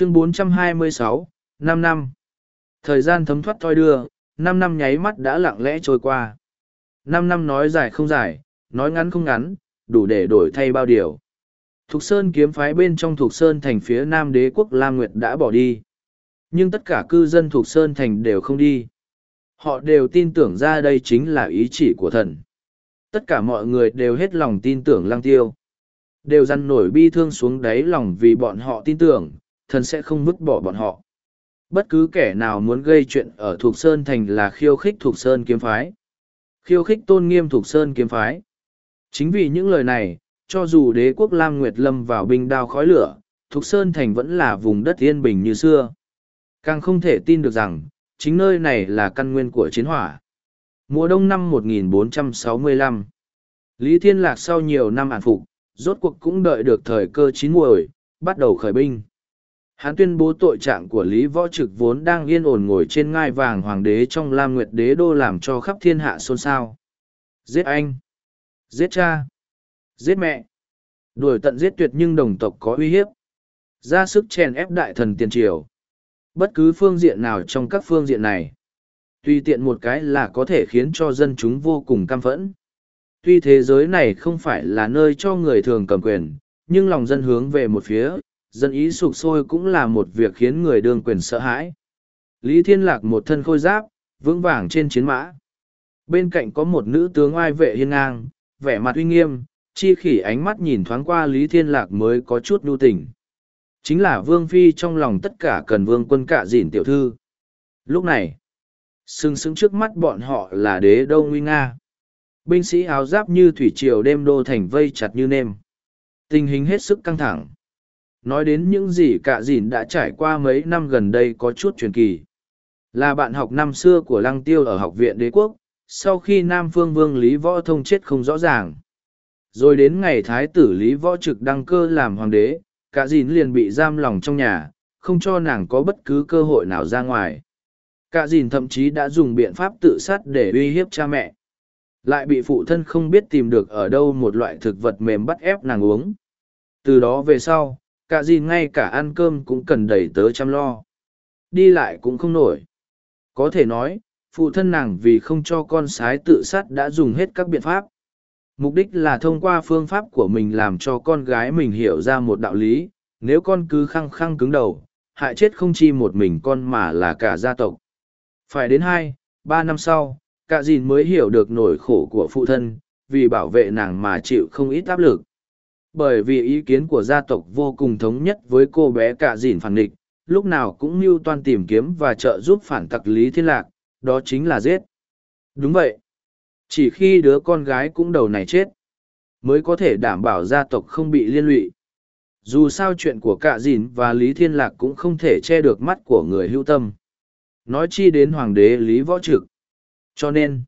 chương 426, năm năm. Thời gian thấm thoát thoi đưa năm năm nháy mắt đã lặng lẽ trôi qua. Năm năm nói dài không dài nói ngắn không ngắn đủ để đổi thay bao điều. Thục sơn kiếm phái bên trong thục sơn thành phía nam đế quốc lam nguyệt đã bỏ đi. Nhưng tất cả cư dân thục sơn thành đều không đi. Họ đều tin tưởng ra đây chính là ý chỉ của thần. Tất cả mọi người đều hết lòng tin tưởng lang tiêu. Đều dằn nổi bi thương xuống đáy lòng vì bọn họ tin tưởng thần sẽ không vứt bỏ bọn họ bất cứ kẻ nào muốn gây chuyện ở Thục Sơn Thành là khiêu khích Thục Sơn kiếm phái. Khiêu khích tôn nghiêm Thục Sơn kiếm phái. Chính vì những lời này, cho dù đế quốc Lam Nguyệt lâm vào binh đao khói lửa, Thục Sơn Thành vẫn là vùng đất yên bình như xưa. Càng không thể tin được rằng, chính nơi này là căn nguyên của chiến hỏa. Mùa đông năm 1465, Lý Thiên Lạc sau nhiều năm ản phục, rốt cuộc cũng đợi được thời cơ chín muồi, bắt đầu khởi binh. Hắn tuyên bố tội trạng của Lý Võ Trực vốn đang yên ổn ngồi trên ngai vàng hoàng đế trong Lam Nguyệt đế đô làm cho khắp thiên hạ xôn xao. Giết anh! Giết cha! Giết mẹ! Đuổi tận giết tuyệt nhưng đồng tộc có uy hiếp. Ra sức chèn ép đại thần tiền triều. Bất cứ phương diện nào trong các phương diện này. Tuy tiện một cái là có thể khiến cho dân chúng vô cùng căm phẫn. Tuy thế giới này không phải là nơi cho người thường cầm quyền, nhưng lòng dân hướng về một phía, dân ý sụp sôi cũng là một việc khiến người đương quyền sợ hãi. Lý Thiên Lạc một thân khôi giáp, vững vàng trên chiến mã. Bên cạnh có một nữ tướng oai vệ hiên ngang, vẻ mặt uy nghiêm, chi khỉ ánh mắt nhìn thoáng qua Lý Thiên Lạc mới có chút nhu tình. Chính là Vương Phi trong lòng tất cả cần Vương quân cạ dịn tiểu thư. Lúc này, sừng sững trước mắt bọn họ là đế đô nguy nga. Binh sĩ áo giáp như thủy triều đêm đô thành vây chặt như nêm. Tình hình hết sức căng thẳng. Nói đến những gì cả dìn đã trải qua mấy năm gần đây có chút truyền kỳ. Là bạn học năm xưa của Lăng Tiêu ở học viện đế quốc, sau khi Nam Phương Vương Lý Võ Thông chết không rõ ràng. Rồi đến ngày Thái tử Lý Võ Trực đăng cơ làm hoàng đế, cả dìn liền bị giam lòng trong nhà, không cho nàng có bất cứ cơ hội nào ra ngoài. Cả dìn thậm chí đã dùng biện pháp tự sát để uy hiếp cha mẹ. Lại bị phụ thân không biết tìm được ở đâu một loại thực vật mềm bắt ép nàng uống. Từ đó về sau, cả gì ngay cả ăn cơm cũng cần đầy tớ chăm lo. Đi lại cũng không nổi. Có thể nói, phụ thân nàng vì không cho con sái tự sát đã dùng hết các biện pháp. Mục đích là thông qua phương pháp của mình làm cho con gái mình hiểu ra một đạo lý, nếu con cứ khăng khăng cứng đầu, hại chết không chi một mình con mà là cả gia tộc. Phải đến hai, ba năm sau, cả dìn mới hiểu được nỗi khổ của phụ thân, vì bảo vệ nàng mà chịu không ít áp lực bởi vì ý kiến của gia tộc vô cùng thống nhất với cô bé cạ dìn phản địch lúc nào cũng mưu toan tìm kiếm và trợ giúp phản tặc lý thiên lạc, đó chính là giết. Đúng vậy. Chỉ khi đứa con gái cũng đầu này chết, mới có thể đảm bảo gia tộc không bị liên lụy. Dù sao chuyện của cạ dìn và lý thiên lạc cũng không thể che được mắt của người hữu tâm. Nói chi đến hoàng đế lý võ trực. Cho nên,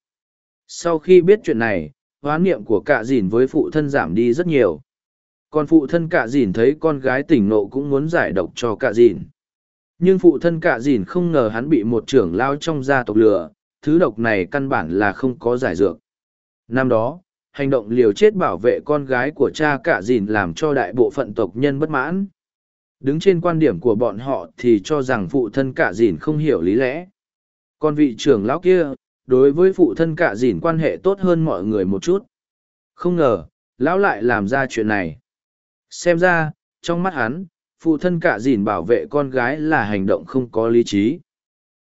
sau khi biết chuyện này, hoán niệm của cạ dìn với phụ thân giảm đi rất nhiều còn phụ thân cạ dìn thấy con gái tỉnh nộ cũng muốn giải độc cho cạ dìn. Nhưng phụ thân cạ dìn không ngờ hắn bị một trưởng lao trong gia tộc lửa thứ độc này căn bản là không có giải dược. Năm đó, hành động liều chết bảo vệ con gái của cha cạ dìn làm cho đại bộ phận tộc nhân bất mãn. Đứng trên quan điểm của bọn họ thì cho rằng phụ thân cạ dìn không hiểu lý lẽ. Còn vị trưởng lão kia, đối với phụ thân cạ dìn quan hệ tốt hơn mọi người một chút. Không ngờ, lão lại làm ra chuyện này xem ra, trong mắt hắn, phụ thân cả dìn bảo vệ con gái là hành động không có lý trí.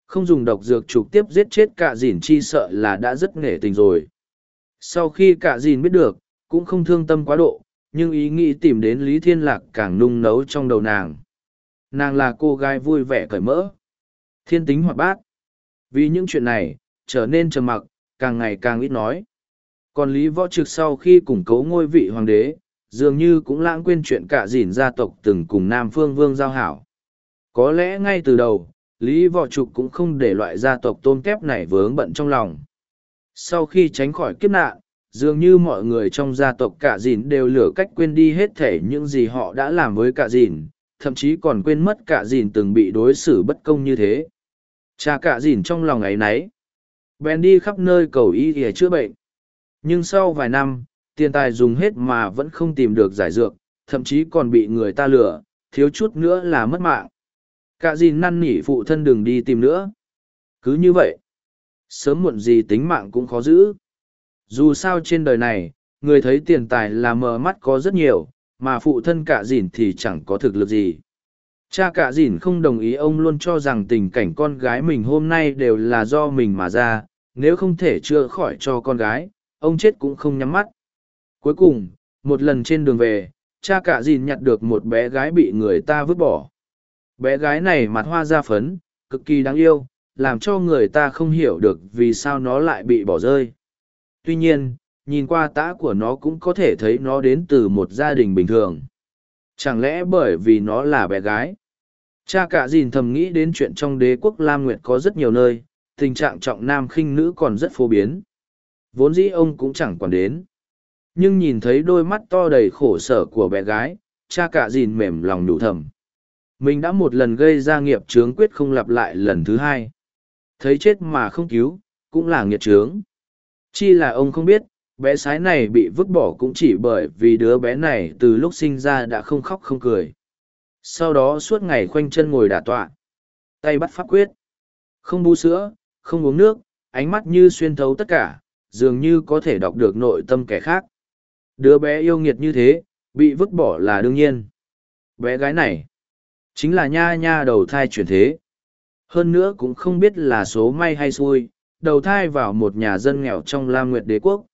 Không dùng độc dược trực tiếp giết chết cả dìn chi sợ là đã rất nghệ tình rồi. Sau khi cả dìn biết được, cũng không thương tâm quá độ, nhưng ý nghĩ tìm đến lý thiên lạc càng nung nấu trong đầu nàng. Nàng là cô gái vui vẻ cởi mỡ. Thiên tính hoạt bát. Vì những chuyện này, trở nên trầm mặc, càng ngày càng ít nói. Còn lý võ trực sau khi củng cố ngôi vị hoàng đế dường như cũng lãng quên chuyện cả dìn gia tộc từng cùng Nam Phương Vương giao hảo. Có lẽ ngay từ đầu, Lý Võ Trục cũng không để loại gia tộc tôn kép này vướng bận trong lòng. Sau khi tránh khỏi kiếp nạn, dường như mọi người trong gia tộc cả dìn đều lửa cách quên đi hết thể những gì họ đã làm với cả dìn, thậm chí còn quên mất cả dìn từng bị đối xử bất công như thế. Cha cả dìn trong lòng ấy nấy. Bèn đi khắp nơi cầu y để chữa bệnh. Nhưng sau vài năm, tiền tài dùng hết mà vẫn không tìm được giải dược, thậm chí còn bị người ta lừa, thiếu chút nữa là mất mạng. Cả dìn năn nỉ phụ thân đừng đi tìm nữa. Cứ như vậy, sớm muộn gì tính mạng cũng khó giữ. Dù sao trên đời này, người thấy tiền tài là mờ mắt có rất nhiều, mà phụ thân cả dìn thì chẳng có thực lực gì. Cha cả dìn không đồng ý ông luôn cho rằng tình cảnh con gái mình hôm nay đều là do mình mà ra, nếu không thể chữa khỏi cho con gái, ông chết cũng không nhắm mắt. Cuối cùng, một lần trên đường về, cha cả dìn nhặt được một bé gái bị người ta vứt bỏ. Bé gái này mặt hoa da phấn, cực kỳ đáng yêu, làm cho người ta không hiểu được vì sao nó lại bị bỏ rơi. Tuy nhiên, nhìn qua tã của nó cũng có thể thấy nó đến từ một gia đình bình thường. Chẳng lẽ bởi vì nó là bé gái? Cha cả dìn thầm nghĩ đến chuyện trong đế quốc Lam Nguyệt có rất nhiều nơi, tình trạng trọng nam khinh nữ còn rất phổ biến. Vốn dĩ ông cũng chẳng quản đến. Nhưng nhìn thấy đôi mắt to đầy khổ sở của bé gái, cha cả dìn mềm lòng đủ thầm. Mình đã một lần gây ra nghiệp chướng quyết không lặp lại lần thứ hai. Thấy chết mà không cứu, cũng là nghiệt chướng. Chi là ông không biết, bé sái này bị vứt bỏ cũng chỉ bởi vì đứa bé này từ lúc sinh ra đã không khóc không cười. Sau đó suốt ngày khoanh chân ngồi đả tọa. Tay bắt pháp quyết. Không bu sữa, không uống nước, ánh mắt như xuyên thấu tất cả, dường như có thể đọc được nội tâm kẻ khác. Đứa bé yêu nghiệt như thế, bị vứt bỏ là đương nhiên. Bé gái này, chính là nha nha đầu thai chuyển thế. Hơn nữa cũng không biết là số may hay xui, đầu thai vào một nhà dân nghèo trong Lam Nguyệt đế quốc.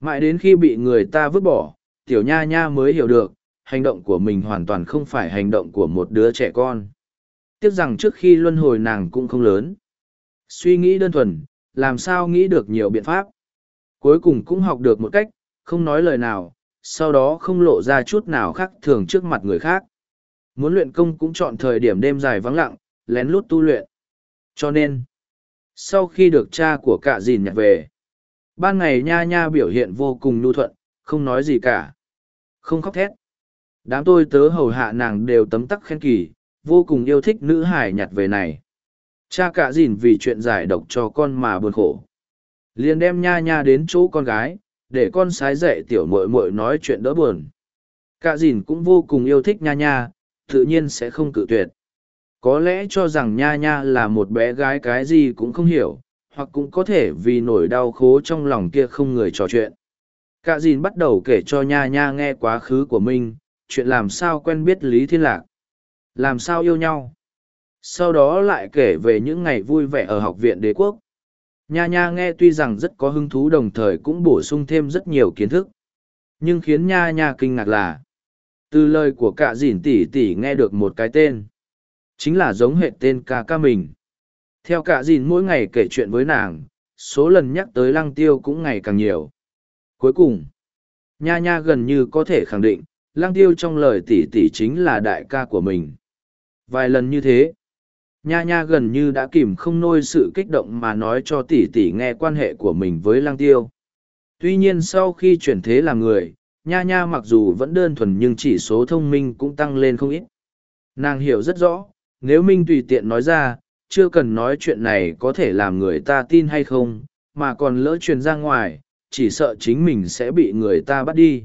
Mãi đến khi bị người ta vứt bỏ, tiểu nha nha mới hiểu được, hành động của mình hoàn toàn không phải hành động của một đứa trẻ con. Tiếc rằng trước khi luân hồi nàng cũng không lớn. Suy nghĩ đơn thuần, làm sao nghĩ được nhiều biện pháp. Cuối cùng cũng học được một cách, không nói lời nào, sau đó không lộ ra chút nào khác thường trước mặt người khác. Muốn luyện công cũng chọn thời điểm đêm dài vắng lặng, lén lút tu luyện. Cho nên, sau khi được cha của cạ dìn nhặt về, ban ngày nha nha biểu hiện vô cùng nhu thuận, không nói gì cả. Không khóc thét. Đám tôi tớ hầu hạ nàng đều tấm tắc khen kỳ, vô cùng yêu thích nữ hải nhặt về này. Cha cạ dìn vì chuyện giải độc cho con mà buồn khổ. liền đem nha nha đến chỗ con gái, để con sái dạy tiểu muội muội nói chuyện đỡ buồn. Cạ dìn cũng vô cùng yêu thích nha nha, tự nhiên sẽ không cự tuyệt. Có lẽ cho rằng nha nha là một bé gái cái gì cũng không hiểu hoặc cũng có thể vì nỗi đau khố trong lòng kia không người trò chuyện. Cả dìn bắt đầu kể cho nha nha nghe quá khứ của mình chuyện làm sao quen biết lý thiên lạc. Làm sao yêu nhau. Sau đó lại kể về những ngày vui vẻ ở học viện đế quốc nha nha nghe tuy rằng rất có hứng thú đồng thời cũng bổ sung thêm rất nhiều kiến thức. Nhưng khiến nha nha kinh ngạc là, từ lời của cả dìn tỷ tỷ nghe được một cái tên. Chính là giống hệ tên ca ca mình. Theo cả dìn mỗi ngày kể chuyện với nàng, số lần nhắc tới lăng tiêu cũng ngày càng nhiều. Cuối cùng, nha nha gần như có thể khẳng định, lăng tiêu trong lời tỷ tỷ chính là đại ca của mình. Vài lần như thế nha nha gần như đã kìm không nôi sự kích động mà nói cho tỷ tỷ nghe quan hệ của mình với Lang tiêu tuy nhiên sau khi chuyển thế làm người nha nha mặc dù vẫn đơn thuần nhưng chỉ số thông minh cũng tăng lên không ít nàng hiểu rất rõ nếu Minh tùy tiện nói ra, chưa cần nói chuyện này có thể làm người ta tin hay không, mà còn lỡ truyền ra ngoài, chỉ sợ chính mình sẽ bị người ta bắt đi.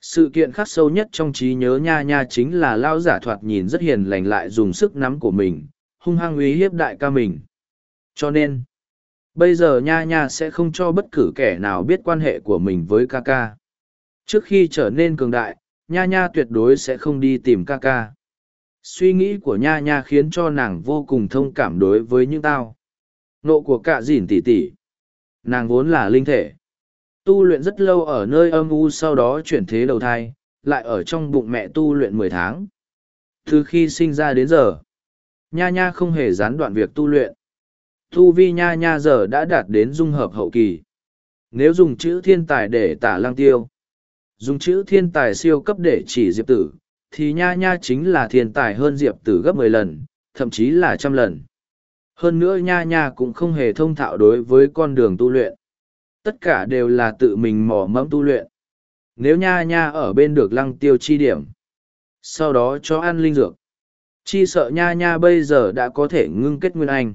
Sự kiện khắc sâu nhất trong trí nhớ nha nha chính là lao giả thoạt nhìn rất hiền lành lại dùng sức nắm của mình, hung hăng uy hiếp đại ca mình. Cho nên, bây giờ nha nha sẽ không cho bất cứ kẻ nào biết quan hệ của mình với ca ca. Trước khi trở nên cường đại, nha nha tuyệt đối sẽ không đi tìm ca ca. Suy nghĩ của nha nha khiến cho nàng vô cùng thông cảm đối với những tao. Nộ của cạ dìn tỉ tỉ nàng vốn là linh thể. Tu luyện rất lâu ở nơi âm u sau đó chuyển thế đầu thai lại ở trong bụng mẹ tu luyện mười tháng. Từ khi sinh ra đến giờ nha nha không hề gián đoạn việc tu luyện. Tu vi nha nha giờ đã đạt đến dung hợp hậu kỳ. Nếu dùng chữ thiên tài để tả lang tiêu, dùng chữ thiên tài siêu cấp để chỉ diệp tử, thì nha nha chính là thiên tài hơn diệp tử gấp mười lần, thậm chí là trăm lần. Hơn nữa nha nha cũng không hề thông thạo đối với con đường tu luyện. Tất cả đều là tự mình mỏ mẫm tu luyện. Nếu nha nha ở bên được lăng tiêu chi điểm, sau đó cho ăn linh dược chi sợ nha nha bây giờ đã có thể ngưng kết nguyên anh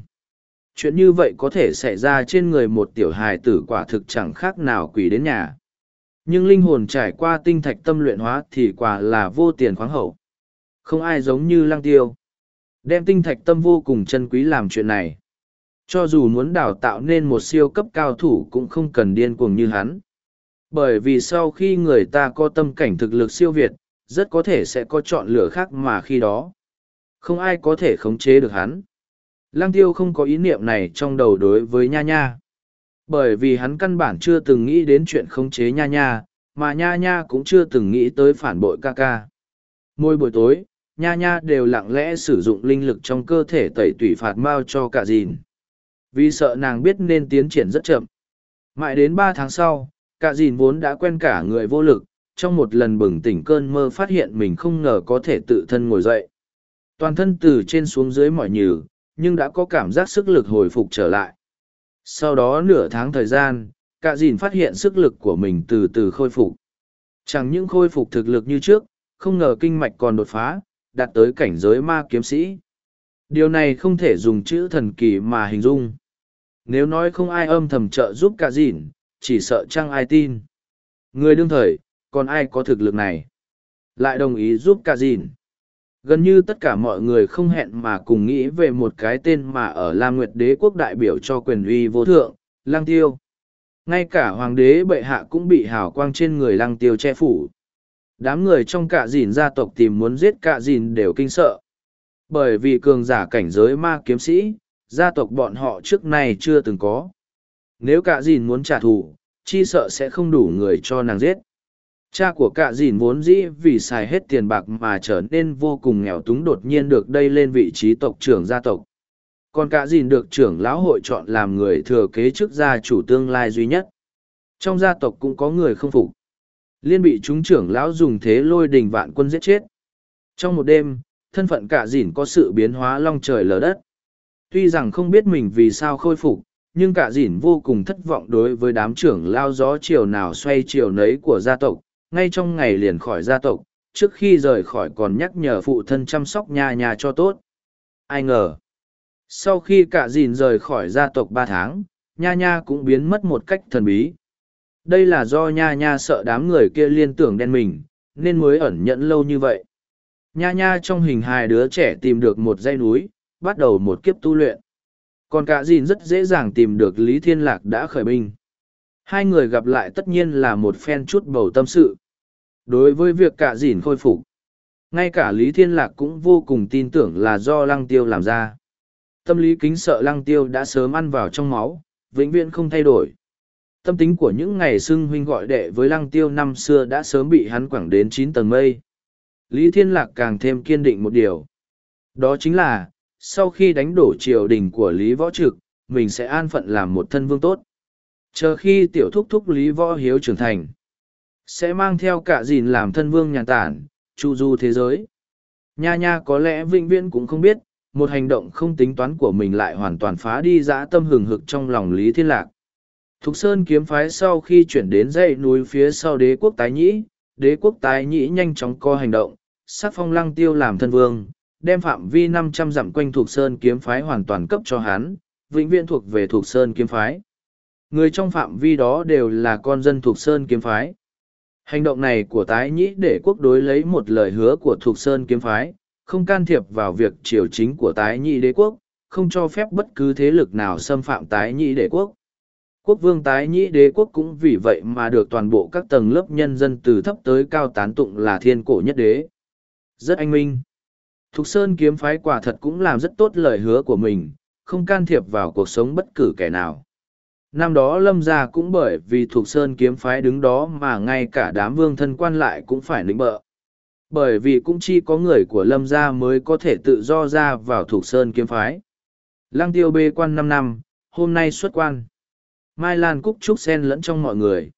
chuyện như vậy có thể xảy ra trên người một tiểu hài tử quả thực chẳng khác nào quỷ đến nhà nhưng linh hồn trải qua tinh thạch tâm luyện hóa thì quả là vô tiền khoáng hậu. Không ai giống như lăng tiêu. Đem tinh thạch tâm vô cùng chân quý làm chuyện này. Cho dù muốn đào tạo nên một siêu cấp cao thủ cũng không cần điên cuồng như hắn. Bởi vì sau khi người ta có tâm cảnh thực lực siêu việt, rất có thể sẽ có chọn lựa khác mà khi đó. Không ai có thể khống chế được hắn. Lăng tiêu không có ý niệm này trong đầu đối với nha nha. Bởi vì hắn căn bản chưa từng nghĩ đến chuyện khống chế nha nha, mà nha nha cũng chưa từng nghĩ tới phản bội ca ca. Mỗi buổi tối, nha nha đều lặng lẽ sử dụng linh lực trong cơ thể tẩy tủy phạt mao cho cả dìn. Vì sợ nàng biết nên tiến triển rất chậm. Mãi đến ba tháng sau, cả dìn vốn đã quen cả người vô lực, trong một lần bừng tỉnh cơn mơ phát hiện mình không ngờ có thể tự thân ngồi dậy. Toàn thân từ trên xuống dưới mỏi nhừ, nhưng đã có cảm giác sức lực hồi phục trở lại. Sau đó nửa tháng thời gian, cả dìn phát hiện sức lực của mình từ từ khôi phục. Chẳng những khôi phục thực lực như trước, không ngờ kinh mạch còn đột phá, đạt tới cảnh giới ma kiếm sĩ. Điều này không thể dùng chữ thần kỳ mà hình dung. Nếu nói không ai âm thầm trợ giúp cả dìn, chỉ sợ chăng ai tin. Người đương thời, còn ai có thực lực này? Lại đồng ý giúp cả dìn. Gần như tất cả mọi người không hẹn mà cùng nghĩ về một cái tên mà ở Lam Nguyệt đế quốc đại biểu cho quyền uy vô thượng, Lang Tiêu. Ngay cả hoàng đế bệ hạ cũng bị hào quang trên người Lang Tiêu che phủ. Đám người trong cả dìn gia tộc tìm muốn giết cả dìn đều kinh sợ. Bởi vì cường giả cảnh giới ma kiếm sĩ, gia tộc bọn họ trước nay chưa từng có. Nếu cả dìn muốn trả thù, chi sợ sẽ không đủ người cho nàng giết. Cha của cả dìn vốn dĩ vì xài hết tiền bạc mà trở nên vô cùng nghèo túng đột nhiên được đây lên vị trí tộc trưởng gia tộc. Còn cả dìn được trưởng lão hội chọn làm người thừa kế chức gia chủ tương lai duy nhất. Trong gia tộc cũng có người không phục. Liên bị chúng trưởng lão dùng thế lôi đình vạn quân giết chết. Trong một đêm, thân phận cả dìn có sự biến hóa long trời lở đất. Tuy rằng không biết mình vì sao khôi phục, nhưng cả dìn vô cùng thất vọng đối với đám trưởng lao gió chiều nào xoay chiều nấy của gia tộc, ngay trong ngày liền khỏi gia tộc, trước khi rời khỏi còn nhắc nhở phụ thân chăm sóc nhà nhà cho tốt. Ai ngờ, sau khi cả dìn rời khỏi gia tộc ba tháng, nha nha cũng biến mất một cách thần bí. Đây là do nha nha sợ đám người kia liên tưởng đen mình, nên mới ẩn nhẫn lâu như vậy. Nha nha trong hình hài đứa trẻ tìm được một dãy núi, bắt đầu một kiếp tu luyện. Còn cả dìn rất dễ dàng tìm được Lý Thiên Lạc đã khởi binh. Hai người gặp lại tất nhiên là một phen chút bầu tâm sự. Đối với việc cả dìn khôi phục, ngay cả Lý Thiên Lạc cũng vô cùng tin tưởng là do lăng tiêu làm ra. Tâm lý kính sợ lăng tiêu đã sớm ăn vào trong máu, vĩnh viễn không thay đổi. Tâm tính của những ngày xưng huynh gọi đệ với lăng tiêu năm xưa đã sớm bị hắn quẳng đến chín tầng mây. Lý Thiên Lạc càng thêm kiên định một điều. Đó chính là, sau khi đánh đổ triều đình của Lý Võ Trực, mình sẽ an phận làm một thân vương tốt. Chờ khi tiểu thúc thúc Lý Võ Hiếu trưởng thành, sẽ mang theo cả dìn làm thân vương nhàn tản, chu du thế giới. Nha nha có lẽ vĩnh viễn cũng không biết, một hành động không tính toán của mình lại hoàn toàn phá đi dã tâm hừng hực trong lòng Lý Thiên Lạc. Thục Sơn kiếm phái sau khi chuyển đến dãy núi phía sau đế quốc tái nhĩ, đế quốc tái nhĩ nhanh chóng co hành động, sát phong lăng tiêu làm thân vương, đem phạm vi năm trăm dặm quanh Thục Sơn kiếm phái hoàn toàn cấp cho hắn, vĩnh viễn thuộc về Thục Sơn kiếm phái. Người trong phạm vi đó đều là con dân Thục Sơn kiếm phái. Hành động này của tái nhĩ để quốc đối lấy một lời hứa của Thục Sơn kiếm phái, không can thiệp vào việc triều chính của tái nhĩ đế quốc, không cho phép bất cứ thế lực nào xâm phạm tái nhĩ đế quốc. Quốc vương tái nhĩ đế quốc cũng vì vậy mà được toàn bộ các tầng lớp nhân dân từ thấp tới cao tán tụng là thiên cổ nhất đế. Rất anh minh. Thục Sơn kiếm phái quả thật cũng làm rất tốt lời hứa của mình, không can thiệp vào cuộc sống bất cứ kẻ nào. Năm đó lâm gia cũng bởi vì thuộc Sơn kiếm phái đứng đó mà ngay cả đám vương thân quan lại cũng phải nịnh bợ. Bởi vì cũng chỉ có người của lâm gia mới có thể tự do ra vào thuộc Sơn kiếm phái. Lăng tiêu bê quan năm năm, hôm nay xuất quan. Mai Lan Cúc Trúc sen lẫn trong mọi người.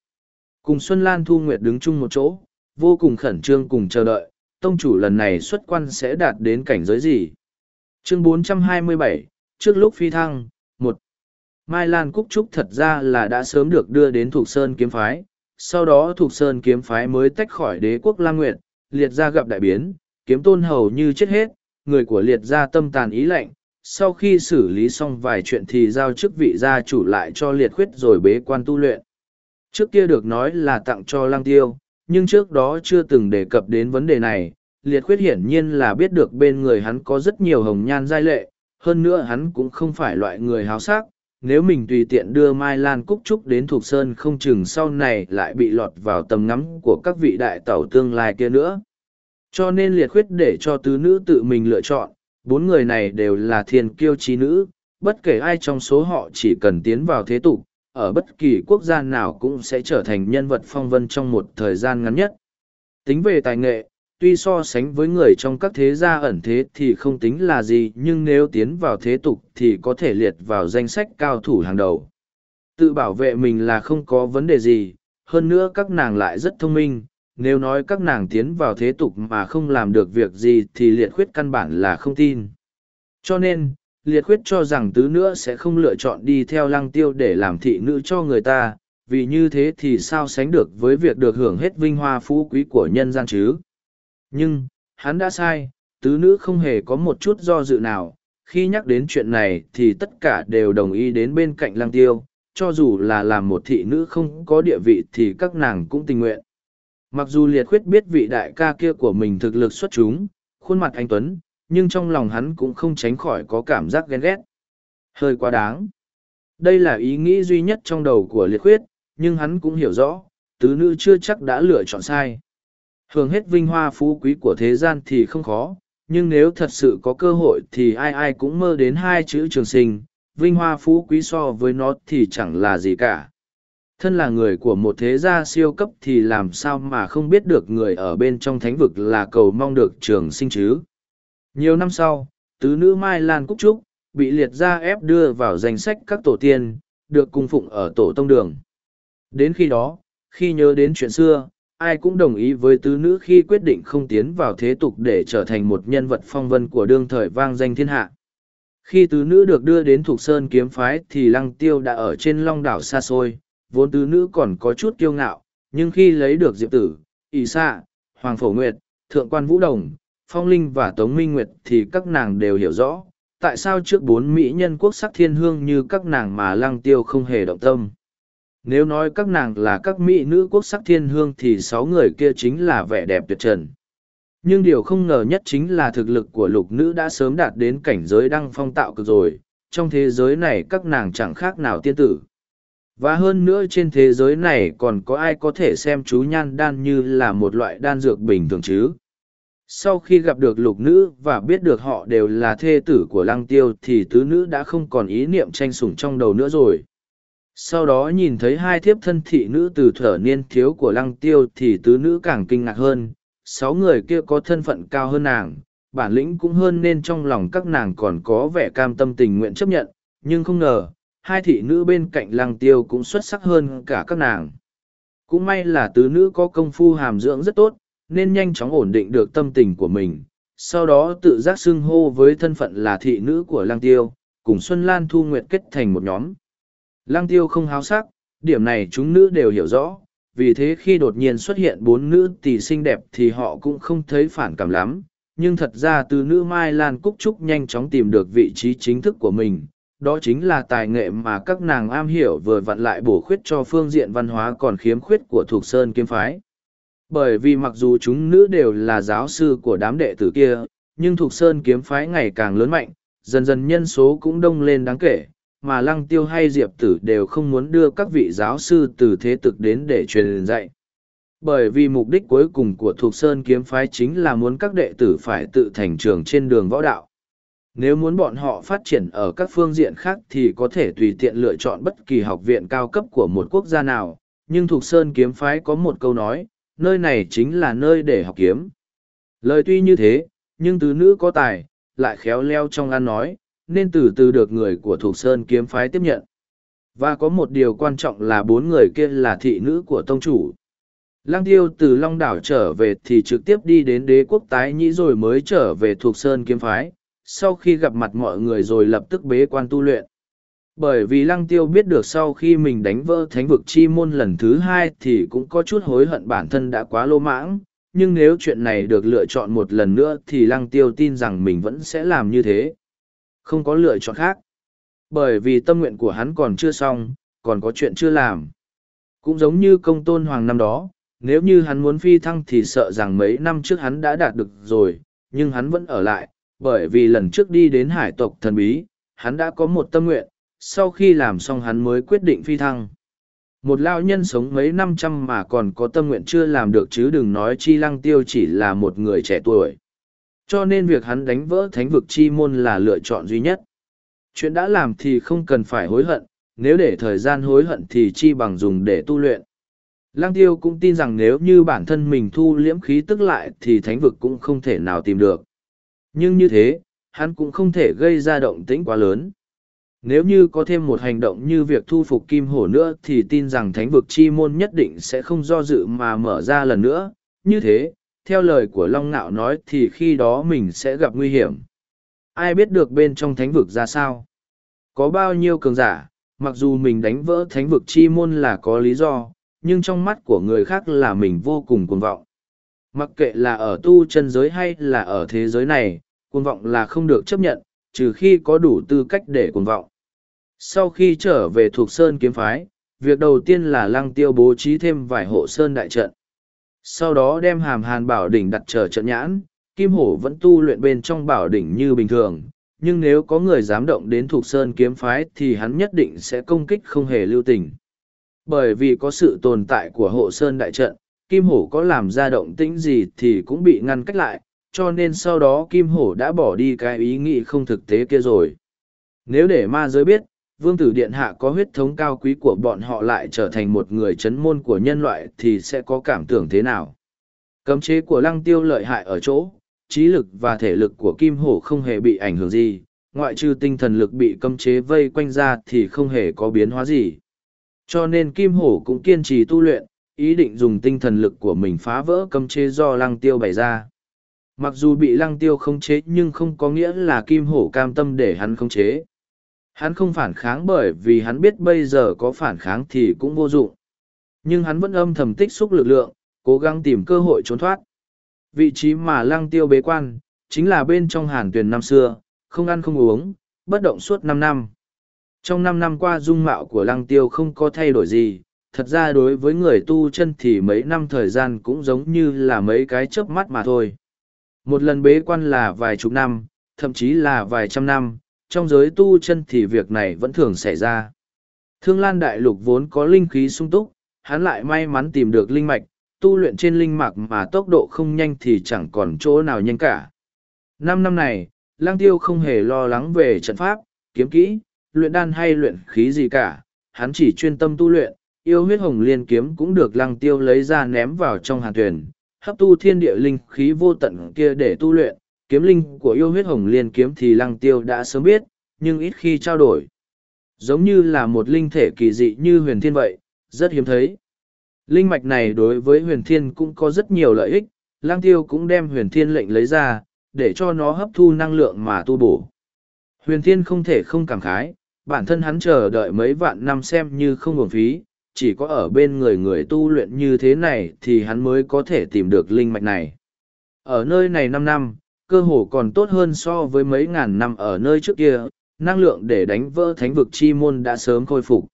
Cùng Xuân Lan Thu Nguyệt đứng chung một chỗ, vô cùng khẩn trương cùng chờ đợi, tông chủ lần này xuất quan sẽ đạt đến cảnh giới gì. Chương 427, trước lúc phi thăng, Mai Lan Cúc Trúc thật ra là đã sớm được đưa đến Thục Sơn Kiếm Phái, sau đó Thục Sơn Kiếm Phái mới tách khỏi đế quốc Lang Nguyệt, liệt ra gặp đại biến, kiếm tôn hầu như chết hết, người của liệt ra tâm tàn ý lạnh. sau khi xử lý xong vài chuyện thì giao chức vị gia chủ lại cho liệt khuyết rồi bế quan tu luyện. Trước kia được nói là tặng cho Lang Tiêu, nhưng trước đó chưa từng đề cập đến vấn đề này, liệt khuyết hiển nhiên là biết được bên người hắn có rất nhiều hồng nhan giai lệ, hơn nữa hắn cũng không phải loại người háo sắc. Nếu mình tùy tiện đưa Mai Lan Cúc Trúc đến Thục Sơn không chừng sau này lại bị lọt vào tầm ngắm của các vị đại tẩu tương lai kia nữa. Cho nên liệt khuyết để cho tứ nữ tự mình lựa chọn, bốn người này đều là thiên kiêu trí nữ, bất kể ai trong số họ chỉ cần tiến vào thế tục, ở bất kỳ quốc gia nào cũng sẽ trở thành nhân vật phong vân trong một thời gian ngắn nhất. Tính về tài nghệ, tuy so sánh với người trong các thế gia ẩn thế thì không tính là gì nhưng nếu tiến vào thế tục thì có thể liệt vào danh sách cao thủ hàng đầu. Tự bảo vệ mình là không có vấn đề gì, hơn nữa các nàng lại rất thông minh, nếu nói các nàng tiến vào thế tục mà không làm được việc gì thì liệt khuyết căn bản là không tin. Cho nên, liệt khuyết cho rằng tứ nữa sẽ không lựa chọn đi theo lăng tiêu để làm thị nữ cho người ta, vì như thế thì sao sánh được với việc được hưởng hết vinh hoa phú quý của nhân gian chứ. Nhưng, hắn đã sai, tứ nữ không hề có một chút do dự nào, khi nhắc đến chuyện này thì tất cả đều đồng ý đến bên cạnh lăng tiêu, cho dù là làm một thị nữ không có địa vị thì các nàng cũng tình nguyện. Mặc dù liệt khuyết biết vị đại ca kia của mình thực lực xuất chúng, khuôn mặt anh Tuấn, nhưng trong lòng hắn cũng không tránh khỏi có cảm giác ghen ghét. Hơi quá đáng. Đây là ý nghĩ duy nhất trong đầu của liệt khuyết, nhưng hắn cũng hiểu rõ, tứ nữ chưa chắc đã lựa chọn sai. Hưởng hết vinh hoa phú quý của thế gian thì không khó, nhưng nếu thật sự có cơ hội thì ai ai cũng mơ đến hai chữ trường sinh, vinh hoa phú quý so với nó thì chẳng là gì cả. Thân là người của một thế gia siêu cấp thì làm sao mà không biết được người ở bên trong thánh vực là cầu mong được trường sinh chứ. Nhiều năm sau, tứ nữ Mai Lan Cúc Trúc, bị liệt ra ép đưa vào danh sách các tổ tiên, được cung phụng ở tổ tông đường. Đến khi đó, khi nhớ đến chuyện xưa, ai cũng đồng ý với tứ nữ khi quyết định không tiến vào thế tục để trở thành một nhân vật phong vân của đương thời vang danh thiên hạ. Khi tứ nữ được đưa đến Thục Sơn kiếm phái thì Lăng Tiêu đã ở trên long đảo xa xôi, vốn tứ nữ còn có chút kiêu ngạo, nhưng khi lấy được Diệp Tử, ỷ Sa, Hoàng Phổ Nguyệt, Thượng quan Vũ Đồng, Phong Linh và Tống Minh Nguyệt thì các nàng đều hiểu rõ, tại sao trước bốn mỹ nhân quốc sắc thiên hương như các nàng mà Lăng Tiêu không hề động tâm nếu nói các nàng là các mỹ nữ quốc sắc thiên hương thì sáu người kia chính là vẻ đẹp tuyệt trần. Nhưng điều không ngờ nhất chính là thực lực của lục nữ đã sớm đạt đến cảnh giới đăng phong tạo cực rồi, trong thế giới này các nàng chẳng khác nào tiên tử. Và hơn nữa trên thế giới này còn có ai có thể xem chú nhan đan như là một loại đan dược bình thường chứ? Sau khi gặp được lục nữ và biết được họ đều là thê tử của lăng tiêu thì tứ nữ đã không còn ý niệm tranh sủng trong đầu nữa rồi sau đó nhìn thấy hai thiếp thân thị nữ từ thở niên thiếu của lăng tiêu thì tứ nữ càng kinh ngạc hơn. Sáu người kia có thân phận cao hơn nàng, bản lĩnh cũng hơn nên trong lòng các nàng còn có vẻ cam tâm tình nguyện chấp nhận. Nhưng không ngờ, hai thị nữ bên cạnh lăng tiêu cũng xuất sắc hơn cả các nàng. Cũng may là tứ nữ có công phu hàm dưỡng rất tốt, nên nhanh chóng ổn định được tâm tình của mình. Sau đó tự giác xưng hô với thân phận là thị nữ của lăng tiêu, cùng xuân lan thu nguyệt kết thành một nhóm. Lăng tiêu không háo sắc, điểm này chúng nữ đều hiểu rõ, vì thế khi đột nhiên xuất hiện bốn nữ tỷ xinh đẹp thì họ cũng không thấy phản cảm lắm. Nhưng thật ra từ nữ Mai Lan Cúc Trúc nhanh chóng tìm được vị trí chính thức của mình, đó chính là tài nghệ mà các nàng am hiểu vừa vặn lại bổ khuyết cho phương diện văn hóa còn khiếm khuyết của Thục Sơn Kiếm Phái. Bởi vì mặc dù chúng nữ đều là giáo sư của đám đệ tử kia, nhưng Thục Sơn Kiếm Phái ngày càng lớn mạnh, dần dần nhân số cũng đông lên đáng kể, mà lăng tiêu hay diệp tử đều không muốn đưa các vị giáo sư từ thế tục đến để truyền dạy. Bởi vì mục đích cuối cùng của Thục Sơn kiếm phái chính là muốn các đệ tử phải tự thành trường trên đường võ đạo. Nếu muốn bọn họ phát triển ở các phương diện khác thì có thể tùy tiện lựa chọn bất kỳ học viện cao cấp của một quốc gia nào, nhưng Thục Sơn kiếm phái có một câu nói, nơi này chính là nơi để học kiếm. Lời tuy như thế, nhưng tứ nữ có tài, lại khéo leo trong ăn nói, nên từ từ được người của Thục Sơn kiếm phái tiếp nhận. Và có một điều quan trọng là bốn người kia là thị nữ của tông chủ. Lăng tiêu từ Long Đảo trở về thì trực tiếp đi đến đế quốc tái nhĩ rồi mới trở về Thục Sơn kiếm phái, sau khi gặp mặt mọi người rồi lập tức bế quan tu luyện. Bởi vì Lăng Tiêu biết được sau khi mình đánh vỡ thánh vực chi môn lần thứ hai thì cũng có chút hối hận bản thân đã quá lô mãng, nhưng nếu chuyện này được lựa chọn một lần nữa thì Lăng Tiêu tin rằng mình vẫn sẽ làm như thế không có lựa chọn khác. Bởi vì tâm nguyện của hắn còn chưa xong, còn có chuyện chưa làm. Cũng giống như công tôn hoàng năm đó, Nếu như hắn muốn phi thăng thì sợ rằng mấy năm trước hắn đã đạt được rồi, nhưng hắn vẫn ở lại, bởi vì lần trước đi đến hải tộc thần bí, hắn đã có một tâm nguyện, sau khi làm xong hắn mới quyết định phi thăng. Một lao nhân sống mấy năm trăm mà còn có tâm nguyện chưa làm được chứ đừng nói chi lăng tiêu chỉ là một người trẻ tuổi. Cho nên việc hắn đánh vỡ thánh vực chi môn là lựa chọn duy nhất. Chuyện đã làm thì không cần phải hối hận, nếu để thời gian hối hận thì chi bằng dùng để tu luyện. Lăng tiêu cũng tin rằng nếu như bản thân mình thu liễm khí tức lại thì thánh vực cũng không thể nào tìm được. Nhưng như thế, hắn cũng không thể gây ra động tĩnh quá lớn. Nếu như có thêm một hành động như việc thu phục kim hổ nữa thì tin rằng thánh vực chi môn nhất định sẽ không do dự mà mở ra lần nữa. Như thế, theo lời của Long Nạo nói thì khi đó mình sẽ gặp nguy hiểm. Ai biết được bên trong thánh vực ra sao? Có bao nhiêu cường giả, mặc dù mình đánh vỡ thánh vực chi môn là có lý do, nhưng trong mắt của người khác là mình vô cùng cuồng vọng. Mặc kệ là ở tu chân giới hay là ở thế giới này, cuồng vọng là không được chấp nhận, trừ khi có đủ tư cách để cuồng vọng. Sau khi trở về thuộc Sơn Kiếm Phái, việc đầu tiên là lăng tiêu bố trí thêm vài hộ Sơn đại trận. Sau đó đem hàm hàn bảo đỉnh đặt chờ trận nhãn, Kim Hổ vẫn tu luyện bên trong bảo đỉnh như bình thường, nhưng nếu có người dám động đến thuộc Sơn Kiếm Phái thì hắn nhất định sẽ công kích không hề lưu tình. Bởi vì có sự tồn tại của hộ Sơn đại trận, Kim Hổ có làm ra động tĩnh gì thì cũng bị ngăn cách lại, cho nên sau đó Kim Hổ đã bỏ đi cái ý nghĩ không thực tế kia rồi. Nếu để ma giới biết, vương tử điện hạ có huyết thống cao quý của bọn họ lại trở thành một người chấn môn của nhân loại thì sẽ có cảm tưởng thế nào? Cấm chế của lăng tiêu lợi hại ở chỗ, trí lực và thể lực của kim hổ không hề bị ảnh hưởng gì, ngoại trừ tinh thần lực bị cấm chế vây quanh ra thì không hề có biến hóa gì. Cho nên kim hổ cũng kiên trì tu luyện, ý định dùng tinh thần lực của mình phá vỡ cấm chế do lăng tiêu bày ra. Mặc dù bị lăng tiêu khống chế nhưng không có nghĩa là kim hổ cam tâm để hắn khống chế. Hắn không phản kháng bởi vì hắn biết bây giờ có phản kháng thì cũng vô dụng. Nhưng hắn vẫn âm thầm tích xúc lực lượng, cố gắng tìm cơ hội trốn thoát. Vị trí mà lăng tiêu bế quan, chính là bên trong hàn tuyển năm xưa, không ăn không uống, bất động suốt năm năm. Trong năm năm qua dung mạo của lăng tiêu không có thay đổi gì, thật ra đối với người tu chân thì mấy năm thời gian cũng giống như là mấy cái chớp mắt mà thôi. Một lần bế quan là vài chục năm, thậm chí là vài trăm năm, trong giới tu chân thì việc này vẫn thường xảy ra. Thương Lan Đại Lục vốn có linh khí sung túc, hắn lại may mắn tìm được linh mạch, tu luyện trên linh mạch mà tốc độ không nhanh thì chẳng còn chỗ nào nhanh cả. Năm năm này, Lang Tiêu không hề lo lắng về trận pháp, kiếm kỹ, luyện đan hay luyện khí gì cả, hắn chỉ chuyên tâm tu luyện, yêu huyết hồng liên kiếm cũng được Lang Tiêu lấy ra ném vào trong hàn tuyển, hấp tu thiên địa linh khí vô tận kia để tu luyện, kiếm linh của yêu huyết hồng liên kiếm thì lăng tiêu đã sớm biết, nhưng ít khi trao đổi. Giống như là một linh thể kỳ dị như huyền thiên vậy, rất hiếm thấy. Linh mạch này đối với huyền thiên cũng có rất nhiều lợi ích, lăng tiêu cũng đem huyền thiên lệnh lấy ra, để cho nó hấp thu năng lượng mà tu bổ. Huyền thiên không thể không cảm khái, bản thân hắn chờ đợi mấy vạn năm xem như không hưởng phí, chỉ có ở bên người người tu luyện như thế này thì hắn mới có thể tìm được linh mạch này. Ở nơi này năm năm, cơ hồ còn tốt hơn so với mấy ngàn năm ở nơi trước kia, năng lượng để đánh vỡ thánh vực chi môn đã sớm khôi phục.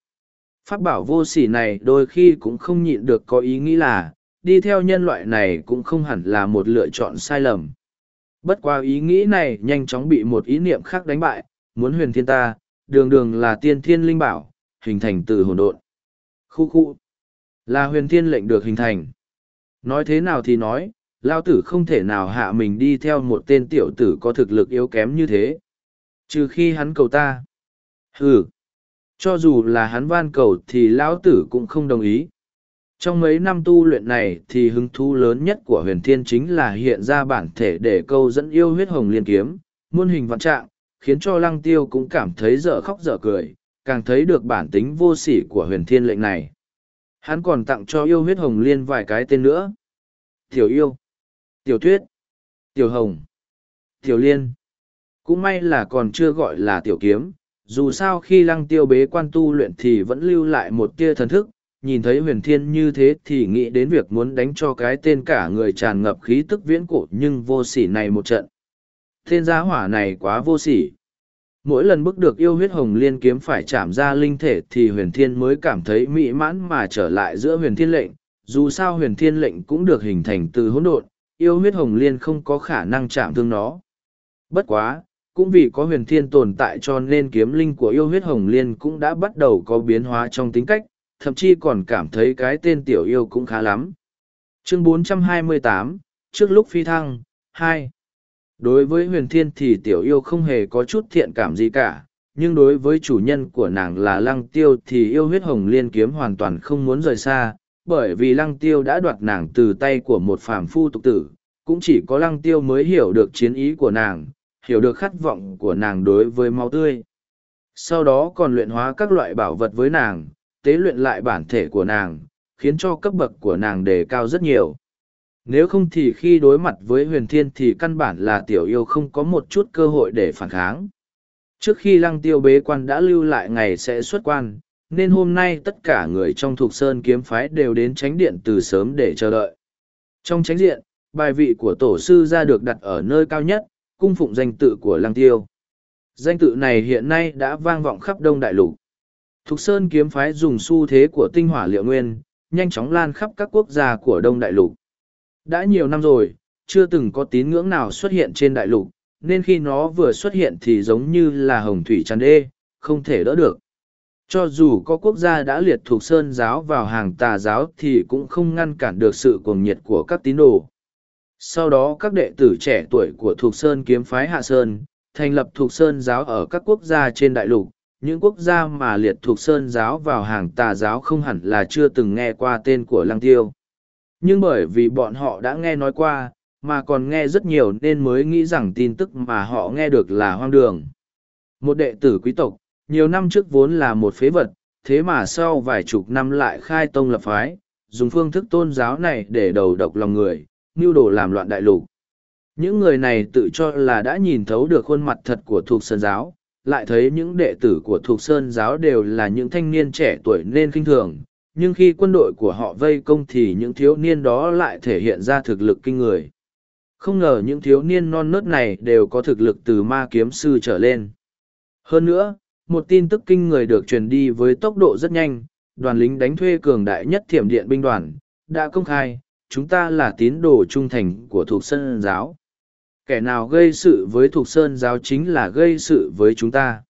Pháp bảo vô sỉ này đôi khi cũng không nhịn được có ý nghĩ là, đi theo nhân loại này cũng không hẳn là một lựa chọn sai lầm. Bất qua ý nghĩ này nhanh chóng bị một ý niệm khác đánh bại, muốn huyền thiên ta, đường đường là tiên thiên linh bảo, hình thành từ hồn độn. Khu khu, là huyền thiên lệnh được hình thành. Nói thế nào thì nói, lao tử không thể nào hạ mình đi theo một tên tiểu tử có thực lực yếu kém như thế. Trừ khi hắn cầu ta. Ừ cho dù là hắn van cầu thì lão tử cũng không đồng ý. Trong mấy năm tu luyện này thì hứng thú lớn nhất của huyền thiên chính là hiện ra bản thể để câu dẫn yêu huyết hồng liên kiếm, muôn hình vạn trạng, khiến cho lăng tiêu cũng cảm thấy dở khóc dở cười, càng thấy được bản tính vô sỉ của huyền thiên lệnh này. Hắn còn tặng cho yêu huyết hồng liên vài cái tên nữa. Tiểu yêu. Tiểu Tuyết, Tiểu Hồng, Tiểu Liên. Cũng may là còn chưa gọi là Tiểu Kiếm, dù sao khi lăng tiêu bế quan tu luyện thì vẫn lưu lại một tia thần thức, nhìn thấy huyền thiên như thế thì nghĩ đến việc muốn đánh cho cái tên cả người tràn ngập khí tức viễn cổ nhưng vô sỉ này một trận. Tên gia hỏa này quá vô sỉ. Mỗi lần bước được yêu huyết hồng liên kiếm phải chạm ra linh thể thì huyền thiên mới cảm thấy mỹ mãn mà trở lại giữa huyền thiên lệnh, dù sao huyền thiên lệnh cũng được hình thành từ hỗn độn, yêu huyết hồng liên không có khả năng chạm thương nó. Bất quá, cũng vì có huyền thiên tồn tại cho nên kiếm linh của yêu huyết hồng liên cũng đã bắt đầu có biến hóa trong tính cách, thậm chí còn cảm thấy cái tên tiểu yêu cũng khá lắm. Chương 428, trước lúc phi thăng, 2. Đối với huyền thiên thì tiểu yêu không hề có chút thiện cảm gì cả, nhưng đối với chủ nhân của nàng là lăng tiêu thì yêu huyết hồng liên kiếm hoàn toàn không muốn rời xa, bởi vì lăng tiêu đã đoạt nàng từ tay của một phàm phu tục tử, cũng chỉ có lăng tiêu mới hiểu được chiến ý của nàng, hiểu được khát vọng của nàng đối với máu tươi. Sau đó còn luyện hóa các loại bảo vật với nàng, tế luyện lại bản thể của nàng, khiến cho cấp bậc của nàng đề cao rất nhiều. Nếu không thì khi đối mặt với huyền thiên thì căn bản là tiểu yêu không có một chút cơ hội để phản kháng. Trước khi lăng tiêu bế quan đã lưu lại ngày sẽ xuất quan, nên hôm nay tất cả người trong thuộc sơn kiếm phái đều đến tránh điện từ sớm để chờ đợi. Trong tránh diện, bài vị của tổ sư ra được đặt ở nơi cao nhất, cung phụng danh tự của lăng tiêu. Danh tự này hiện nay đã vang vọng khắp đông đại lục. Thục Sơn kiếm phái dùng xu thế của tinh hỏa liệu nguyên, nhanh chóng lan khắp các quốc gia của đông đại lục. Đã nhiều năm rồi, chưa từng có tín ngưỡng nào xuất hiện trên đại lục, nên khi nó vừa xuất hiện thì giống như là hồng thủy tràn đê, không thể đỡ được. Cho dù có quốc gia đã liệt thuộc sơn giáo vào hàng tà giáo thì cũng không ngăn cản được sự cuồng nhiệt của các tín đồ. Sau đó các đệ tử trẻ tuổi của thuộc sơn kiếm phái Hạ Sơn, thành lập thuộc sơn giáo ở các quốc gia trên đại lục. Những quốc gia mà liệt thuộc sơn giáo vào hàng tà giáo không hẳn là chưa từng nghe qua tên của Lăng Tiêu. Nhưng bởi vì bọn họ đã nghe nói qua, mà còn nghe rất nhiều nên mới nghĩ rằng tin tức mà họ nghe được là hoang đường. Một đệ tử quý tộc, nhiều năm trước vốn là một phế vật, thế mà sau vài chục năm lại khai tông lập phái, dùng phương thức tôn giáo này để đầu độc lòng người, mưu đồ làm loạn đại lục. Những người này tự cho là đã nhìn thấu được khuôn mặt thật của thuộc sơn giáo, lại thấy những đệ tử của thuộc sơn giáo đều là những thanh niên trẻ tuổi nên kinh thường, nhưng khi quân đội của họ vây công thì những thiếu niên đó lại thể hiện ra thực lực kinh người. Không ngờ những thiếu niên non nớt này đều có thực lực từ ma kiếm sư trở lên. Hơn nữa, một tin tức kinh người được truyền đi với tốc độ rất nhanh, đoàn lính đánh thuê cường đại nhất thiểm điện binh đoàn, đã công khai, chúng ta là tín đồ trung thành của thuộc sơn giáo. Kẻ nào gây sự với thuộc sơn giáo chính là gây sự với chúng ta.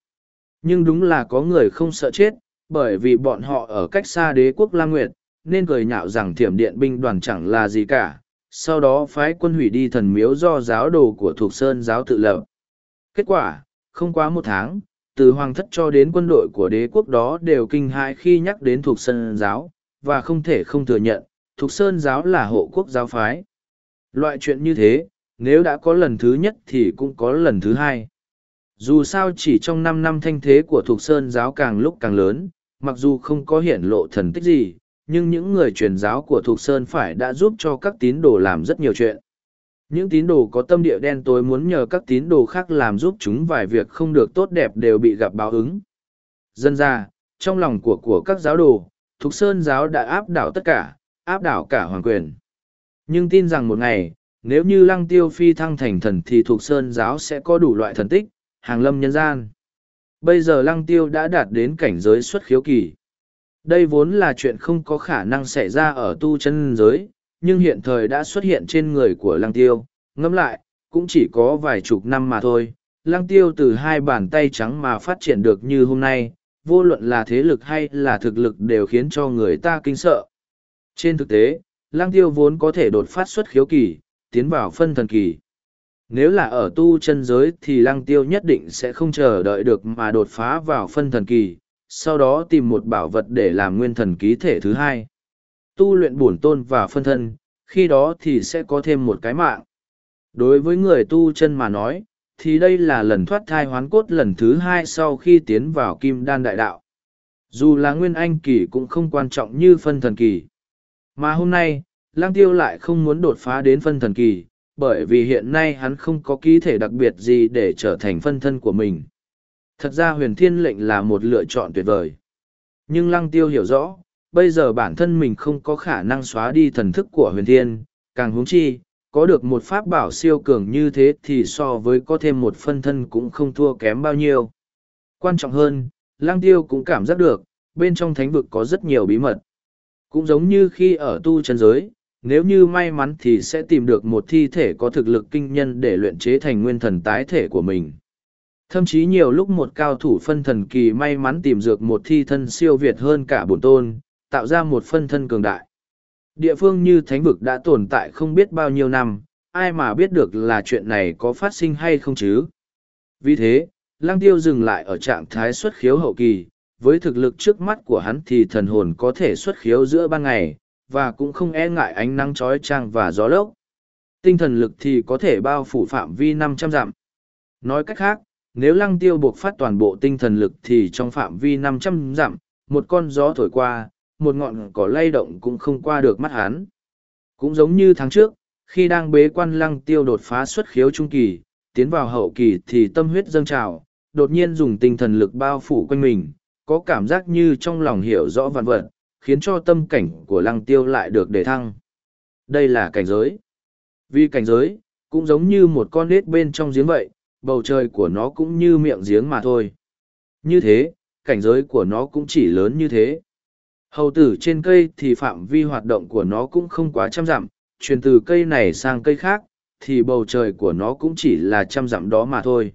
Nhưng đúng là có người không sợ chết, bởi vì bọn họ ở cách xa đế quốc La Nguyệt, nên cười nhạo rằng thiểm điện binh đoàn chẳng là gì cả. Sau đó phái quân hủy đi thần miếu do giáo đồ của thuộc sơn giáo tự lập. Kết quả, không quá một tháng, từ hoàng thất cho đến quân đội của đế quốc đó đều kinh hãi khi nhắc đến thuộc sơn giáo, và không thể không thừa nhận, thuộc sơn giáo là hộ quốc giáo phái. Loại chuyện như thế, nếu đã có lần thứ nhất thì cũng có lần thứ hai. Dù sao chỉ trong năm năm thanh thế của thuộc sơn giáo càng lúc càng lớn, mặc dù không có hiển lộ thần tích gì, nhưng những người truyền giáo của thuộc sơn phải đã giúp cho các tín đồ làm rất nhiều chuyện. Những tín đồ có tâm địa đen tối muốn nhờ các tín đồ khác làm giúp chúng vài việc không được tốt đẹp đều bị gặp báo ứng. Dân ra, trong lòng của của các giáo đồ, Thục Sơn giáo đã áp đảo tất cả, áp đảo cả hoàng quyền. Nhưng tin rằng một ngày, nếu như lăng tiêu phi thăng thành thần thì Thục Sơn giáo sẽ có đủ loại thần tích, hàng lâm nhân gian. Bây giờ lăng tiêu đã đạt đến cảnh giới xuất khiếu kỳ. Đây vốn là chuyện không có khả năng xảy ra ở tu chân giới, nhưng hiện thời đã xuất hiện trên người của lăng tiêu, ngẫm lại, cũng chỉ có vài chục năm mà thôi. Lăng tiêu từ hai bàn tay trắng mà phát triển được như hôm nay, vô luận là thế lực hay là thực lực đều khiến cho người ta kinh sợ. Trên thực tế, lăng tiêu vốn có thể đột phát xuất khiếu kỳ, tiến vào phân thần kỳ. Nếu là ở tu chân giới thì lăng tiêu nhất định sẽ không chờ đợi được mà đột phá vào phân thần kỳ, sau đó tìm một bảo vật để làm nguyên thần ký thể thứ hai tu luyện bổn tôn và phân thân, khi đó thì sẽ có thêm một cái mạng. Đối với người tu chân mà nói, thì đây là lần thoát thai hoán cốt lần thứ hai sau khi tiến vào kim đan đại đạo. Dù là nguyên anh kỳ cũng không quan trọng như phân thần kỳ. Mà hôm nay, lang tiêu lại không muốn đột phá đến phân thần kỳ, bởi vì hiện nay hắn không có ký thể đặc biệt gì để trở thành phân thân của mình. Thật ra huyền thiên lệnh là một lựa chọn tuyệt vời. Nhưng lăng tiêu hiểu rõ, bây giờ bản thân mình không có khả năng xóa đi thần thức của huyền thiên, càng huống chi, có được một pháp bảo siêu cường như thế thì so với có thêm một phân thân cũng không thua kém bao nhiêu. Quan trọng hơn, lang tiêu cũng cảm giác được, bên trong thánh vực có rất nhiều bí mật. Cũng giống như khi ở tu chân giới, nếu như may mắn thì sẽ tìm được một thi thể có thực lực kinh nhân để luyện chế thành nguyên thần tái thể của mình. Thậm chí nhiều lúc một cao thủ phân thần kỳ may mắn tìm được một thi thân siêu việt hơn cả bổn tôn, tạo ra một phân thân cường đại. Địa phương như thánh vực đã tồn tại không biết bao nhiêu năm, ai mà biết được là chuyện này có phát sinh hay không chứ. Vì thế, Lăng Tiêu dừng lại ở trạng thái xuất khiếu hậu kỳ, với thực lực trước mắt của hắn thì thần hồn có thể xuất khiếu giữa ban ngày, và cũng không e ngại ánh nắng chói trang và gió lốc. Tinh thần lực thì có thể bao phủ phạm vi năm trăm dặm. Nói cách khác, nếu lăng tiêu buộc phát toàn bộ tinh thần lực thì trong phạm vi năm trăm dặm, một con gió thổi qua, một ngọn cỏ lay động cũng không qua được mắt hắn. Cũng giống như tháng trước, khi đang bế quan lăng tiêu đột phá xuất khiếu trung kỳ, tiến vào hậu kỳ thì tâm huyết dâng trào, đột nhiên dùng tinh thần lực bao phủ quanh mình, có cảm giác như trong lòng hiểu rõ vạn vật, khiến cho tâm cảnh của lăng tiêu lại được đề thăng. Đây là cảnh giới. Vì cảnh giới, cũng giống như một con nết bên trong giếng vậy, bầu trời của nó cũng như miệng giếng mà thôi. Như thế, cảnh giới của nó cũng chỉ lớn như thế. Hầu tử trên cây thì phạm vi hoạt động của nó cũng không quá trăm dặm, truyền từ cây này sang cây khác, thì bầu trời của nó cũng chỉ là trăm dặm đó mà thôi.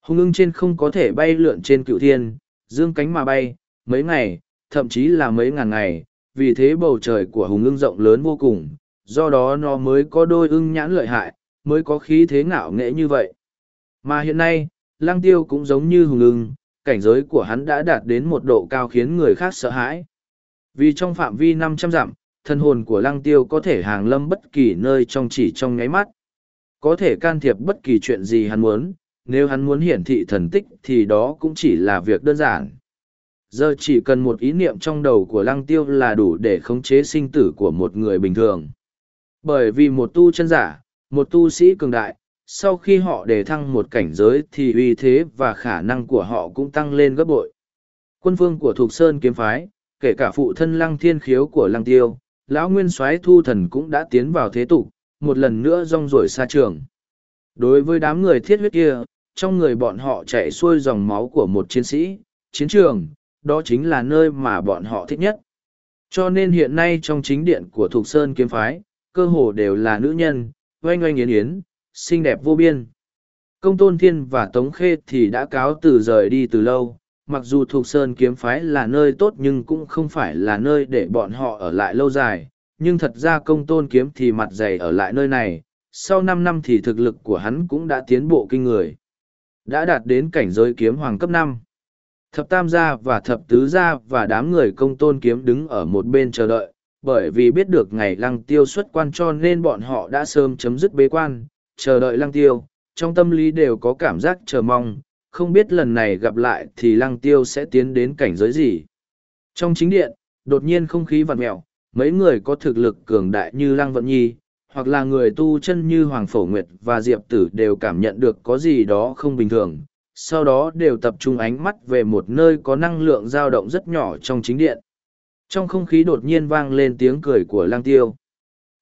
Hùng ưng trên không có thể bay lượn trên cựu thiên, dương cánh mà bay, mấy ngày, thậm chí là mấy ngàn ngày, vì thế bầu trời của hùng ưng rộng lớn vô cùng, do đó nó mới có đôi ưng nhãn lợi hại, mới có khí thế ngạo nghệ như vậy. Mà hiện nay, lăng tiêu cũng giống như hùng ưng, cảnh giới của hắn đã đạt đến một độ cao khiến người khác sợ hãi. Vì trong phạm vi năm trăm dặm, thân hồn của lăng tiêu có thể hàng lâm bất kỳ nơi trong chỉ trong nháy mắt. Có thể can thiệp bất kỳ chuyện gì hắn muốn, nếu hắn muốn hiển thị thần tích thì đó cũng chỉ là việc đơn giản. Giờ chỉ cần một ý niệm trong đầu của lăng tiêu là đủ để khống chế sinh tử của một người bình thường. Bởi vì một tu chân giả, một tu sĩ cường đại, sau khi họ đề thăng một cảnh giới thì uy thế và khả năng của họ cũng tăng lên gấp bội. Quân phương của Thục Sơn kiếm phái, kể cả phụ thân lăng thiên khiếu của lăng tiêu, lão nguyên soái thu thần cũng đã tiến vào thế tục, một lần nữa rong rổi xa trường. Đối với đám người thiết huyết kia, trong người bọn họ chạy xuôi dòng máu của một chiến sĩ, chiến trường, đó chính là nơi mà bọn họ thích nhất. Cho nên hiện nay trong chính điện của Thục Sơn kiếm phái, cơ hồ đều là nữ nhân, oanh oanh yến yến, xinh đẹp vô biên. Công Tôn Thiên và Tống Khê thì đã cáo từ rời đi từ lâu, mặc dù thuộc Sơn kiếm phái là nơi tốt nhưng cũng không phải là nơi để bọn họ ở lại lâu dài, nhưng thật ra công tôn kiếm thì mặt dày ở lại nơi này, sau năm năm thì thực lực của hắn cũng đã tiến bộ kinh người. Đã đạt đến cảnh giới kiếm hoàng cấp năm Thập tam gia và thập tứ gia và đám người công tôn kiếm đứng ở một bên chờ đợi, bởi vì biết được ngày lăng tiêu xuất quan cho nên bọn họ đã sớm chấm dứt bế quan, chờ đợi lăng tiêu, trong tâm lý đều có cảm giác chờ mong, không biết lần này gặp lại thì lăng tiêu sẽ tiến đến cảnh giới gì. Trong chính điện, đột nhiên không khí vặn mẹo, mấy người có thực lực cường đại như lăng vận nhi, hoặc là người tu chân như Hoàng Phổ Nguyệt và Diệp Tử đều cảm nhận được có gì đó không bình thường, sau đó đều tập trung ánh mắt về một nơi có năng lượng dao động rất nhỏ trong chính điện. Trong không khí đột nhiên vang lên tiếng cười của lang tiêu.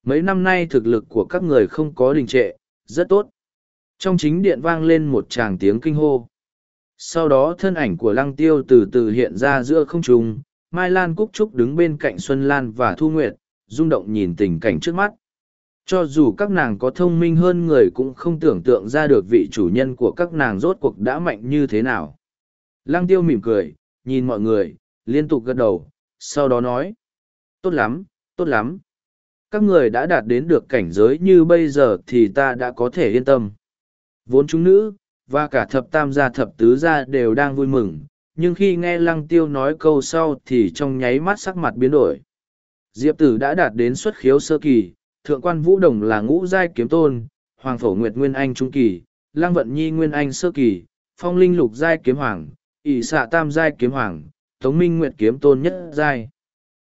Mấy năm nay thực lực của các người không có đình trệ, rất tốt. Trong chính điện vang lên một tràng tiếng kinh hô. Sau đó thân ảnh của lăng tiêu từ từ hiện ra giữa không trung, Mai Lan Cúc Trúc đứng bên cạnh Xuân Lan và Thu Nguyệt, rung động nhìn tình cảnh trước mắt. Cho dù các nàng có thông minh hơn người cũng không tưởng tượng ra được vị chủ nhân của các nàng rốt cuộc đã mạnh như thế nào. Lăng tiêu mỉm cười, nhìn mọi người, liên tục gật đầu, sau đó nói. Tốt lắm, tốt lắm. Các người đã đạt đến được cảnh giới như bây giờ thì ta đã có thể yên tâm. Vốn chúng nữ, và cả thập tam gia thập tứ gia đều đang vui mừng, nhưng khi nghe lăng tiêu nói câu sau thì trong nháy mắt sắc mặt biến đổi. Diệp tử đã đạt đến xuất khiếu sơ kỳ, thượng quan vũ đồng là ngũ giai kiếm tôn, hoàng phổ nguyệt nguyên anh trung kỳ, lăng vận nhi nguyên anh sơ kỳ, phong linh lục giai kiếm hoàng, ỷ xạ tam giai kiếm hoàng, tống minh nguyệt kiếm tôn nhất giai.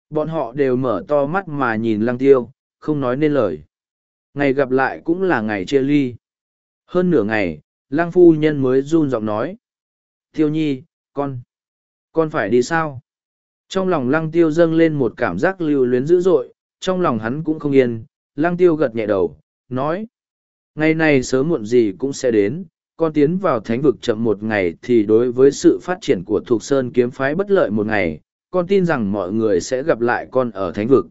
Bọn họ đều mở to mắt mà nhìn lăng tiêu, không nói nên lời. Ngày gặp lại cũng là ngày chia ly. Hơn nửa ngày, lăng phu nhân mới run giọng nói. Tiêu nhi, con, con phải đi sao? Trong lòng lăng tiêu dâng lên một cảm giác lưu luyến dữ dội, trong lòng hắn cũng không yên, lăng tiêu gật nhẹ đầu, nói. Ngày này sớm muộn gì cũng sẽ đến, con tiến vào thánh vực chậm một ngày thì đối với sự phát triển của Thục Sơn kiếm phái bất lợi một ngày, con tin rằng mọi người sẽ gặp lại con ở thánh vực.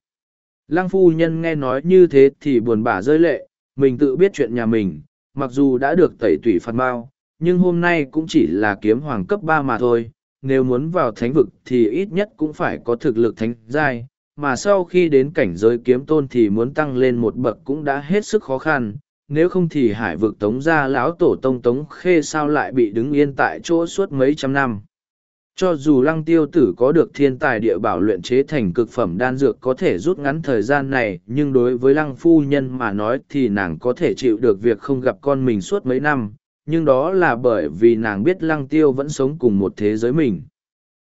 Lăng phu nhân nghe nói như thế thì buồn bã rơi lệ, mình tự biết chuyện nhà mình, mặc dù đã được tẩy tủy phạt bao, nhưng hôm nay cũng chỉ là kiếm hoàng cấp ba mà thôi. Nếu muốn vào thánh vực thì ít nhất cũng phải có thực lực thánh giai, mà sau khi đến cảnh giới kiếm tôn thì muốn tăng lên một bậc cũng đã hết sức khó khăn. Nếu không thì hải vực tống gia lão tổ tông tống khê sao lại bị đứng yên tại chỗ suốt mấy trăm năm. Cho dù lăng tiêu tử có được thiên tài địa bảo luyện chế thành cực phẩm đan dược có thể rút ngắn thời gian này, nhưng đối với lăng phu nhân mà nói thì nàng có thể chịu được việc không gặp con mình suốt mấy năm, nhưng đó là bởi vì nàng biết lăng tiêu vẫn sống cùng một thế giới mình.